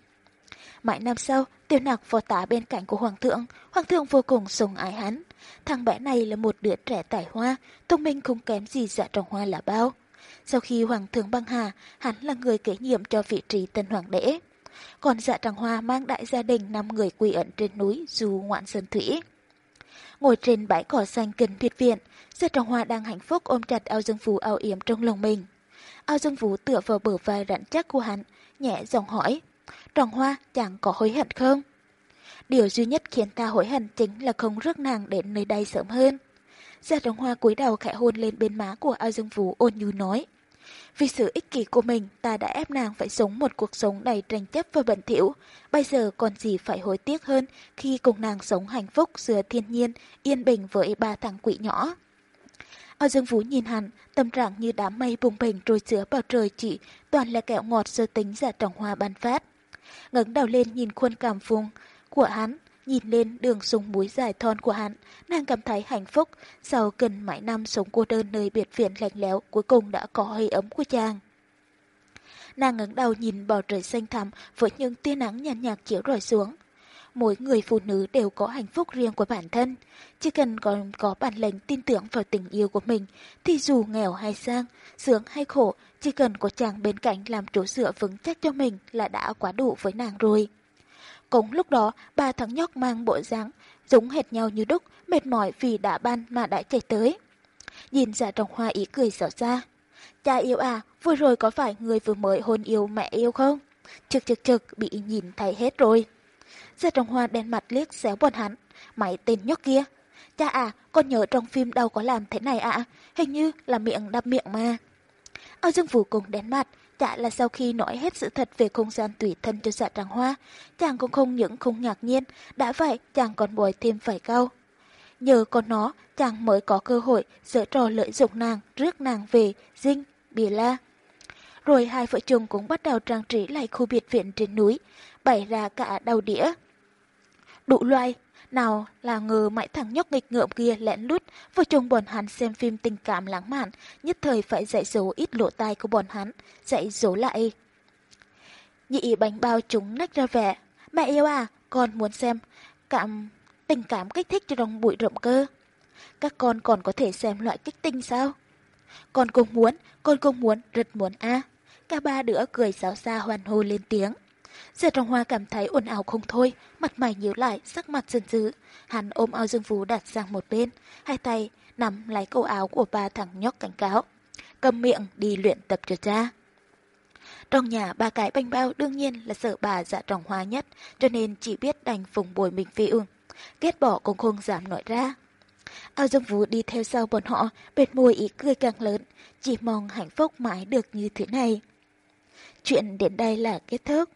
Speaker 1: Mãi năm sau, tiêu nặc vô tá bên cạnh của hoàng thượng, hoàng thượng vô cùng sùng ái hắn. Thằng bé này là một đứa trẻ tài hoa, thông minh không kém gì dạ trồng hoa là bao. Sau khi Hoàng thượng băng hà, hắn là người kế nhiệm cho vị trí tân hoàng đế. Còn dạ tràng hoa mang đại gia đình năm người quỳ ẩn trên núi dù ngoạn sơn thủy. Ngồi trên bãi cỏ xanh gần biệt viện, dạ tràng hoa đang hạnh phúc ôm chặt ao dương phú ao yếm trong lòng mình. Ao dương phú tựa vào bờ vai rắn chắc của hắn, nhẹ giọng hỏi. Tràng hoa chẳng có hối hận không? Điều duy nhất khiến ta hối hận chính là không rước nàng đến nơi đây sớm hơn. Gia Trọng Hoa cúi đầu khẽ hôn lên bên má của Ao Dương Vũ ôn nhu nói. Vì sự ích kỷ của mình, ta đã ép nàng phải sống một cuộc sống đầy tranh chấp và bẩn thỉu. Bây giờ còn gì phải hối tiếc hơn khi cùng nàng sống hạnh phúc giữa thiên nhiên, yên bình với ba thằng quỷ nhỏ. Ao Dương Vũ nhìn hắn, tâm trạng như đám mây bùng bình trôi chứa vào trời chỉ toàn là kẹo ngọt sơ tính giả Trọng Hoa ban phát ngẩng đầu lên nhìn khuôn cảm phung của hắn, Nhìn lên đường súng muối dài thon của hắn, nàng cảm thấy hạnh phúc. Sau gần mãi năm sống cô đơn nơi biệt viện lạnh lẽo, cuối cùng đã có hơi ấm của chàng. Nàng ngẩng đầu nhìn bầu trời xanh thẳm với những tia nắng nhàn nhạt chiếu rọi xuống. Mỗi người phụ nữ đều có hạnh phúc riêng của bản thân. Chỉ cần còn có bản lĩnh tin tưởng vào tình yêu của mình, thì dù nghèo hay sang, sướng hay khổ, chỉ cần có chàng bên cạnh làm chỗ dựa vững chắc cho mình là đã quá đủ với nàng rồi. Cũng lúc đó, ba thằng nhóc mang bộ dáng giống hệt nhau như đúc, mệt mỏi vì đã ban mà đã chạy tới. Nhìn dạ trồng hoa ý cười xảo ra. Cha yêu à, vừa rồi có phải người vừa mới hôn yêu mẹ yêu không? Trực trực trực bị nhìn thấy hết rồi. Dạ trồng hoa đen mặt liếc xéo bọn hắn. Mày tên nhóc kia. Cha à, con nhớ trong phim đâu có làm thế này ạ. À? Hình như là miệng đắp miệng mà. Âu Dương Vũ cùng đến mặt, Chả là sau khi nói hết sự thật về không gian tùy thân cho dạ tràng hoa, chàng cũng không những không ngạc nhiên, đã vậy chàng còn bồi thêm phải câu. Nhờ có nó, chàng mới có cơ hội dỡ trò lợi dụng nàng, rước nàng về, dinh, bìa la. Rồi hai vợ chồng cũng bắt đầu trang trí lại khu biệt viện trên núi, bày ra cả đầu đĩa. Đủ loại, nào là ngờ mãi thằng nhóc nghịch ngợm kia lén lút, vợ chồng bọn hắn xem phim tình cảm lãng mạn, nhất thời phải dạy dỗ ít lộ tai của bọn hắn, dạy dỗ lại. Nhị bánh bao chúng nách ra vẻ, mẹ yêu à, con muốn xem cảm tình cảm kích thích cho đồng bụi rộng cơ. Các con còn có thể xem loại kích tinh sao? Con cũng muốn, con cũng muốn, rất muốn a. Cả ba đứa cười xáo xa hoàn hô lên tiếng. Diệp Trọng Hoa cảm thấy ồn ào không thôi, mặt mày nhíu lại, sắc mặt dần dữ. Hắn ôm ao Dương Phú đặt sang một bên, hai tay nắm lấy cổ áo của ba thằng nhóc cảnh cáo. Cầm miệng đi luyện tập cho cha. Trong nhà ba cái bánh bao đương nhiên là sợ bà dạ trọng hoa nhất, cho nên chỉ biết đành phùng bồi mình phi ương. Kết bỏ cũng không dám nói ra. Ao Dương Vũ đi theo sau bọn họ, bệt môi ý cười càng lớn, chỉ mong hạnh phúc mãi được như thế này. Chuyện đến đây là kết thúc.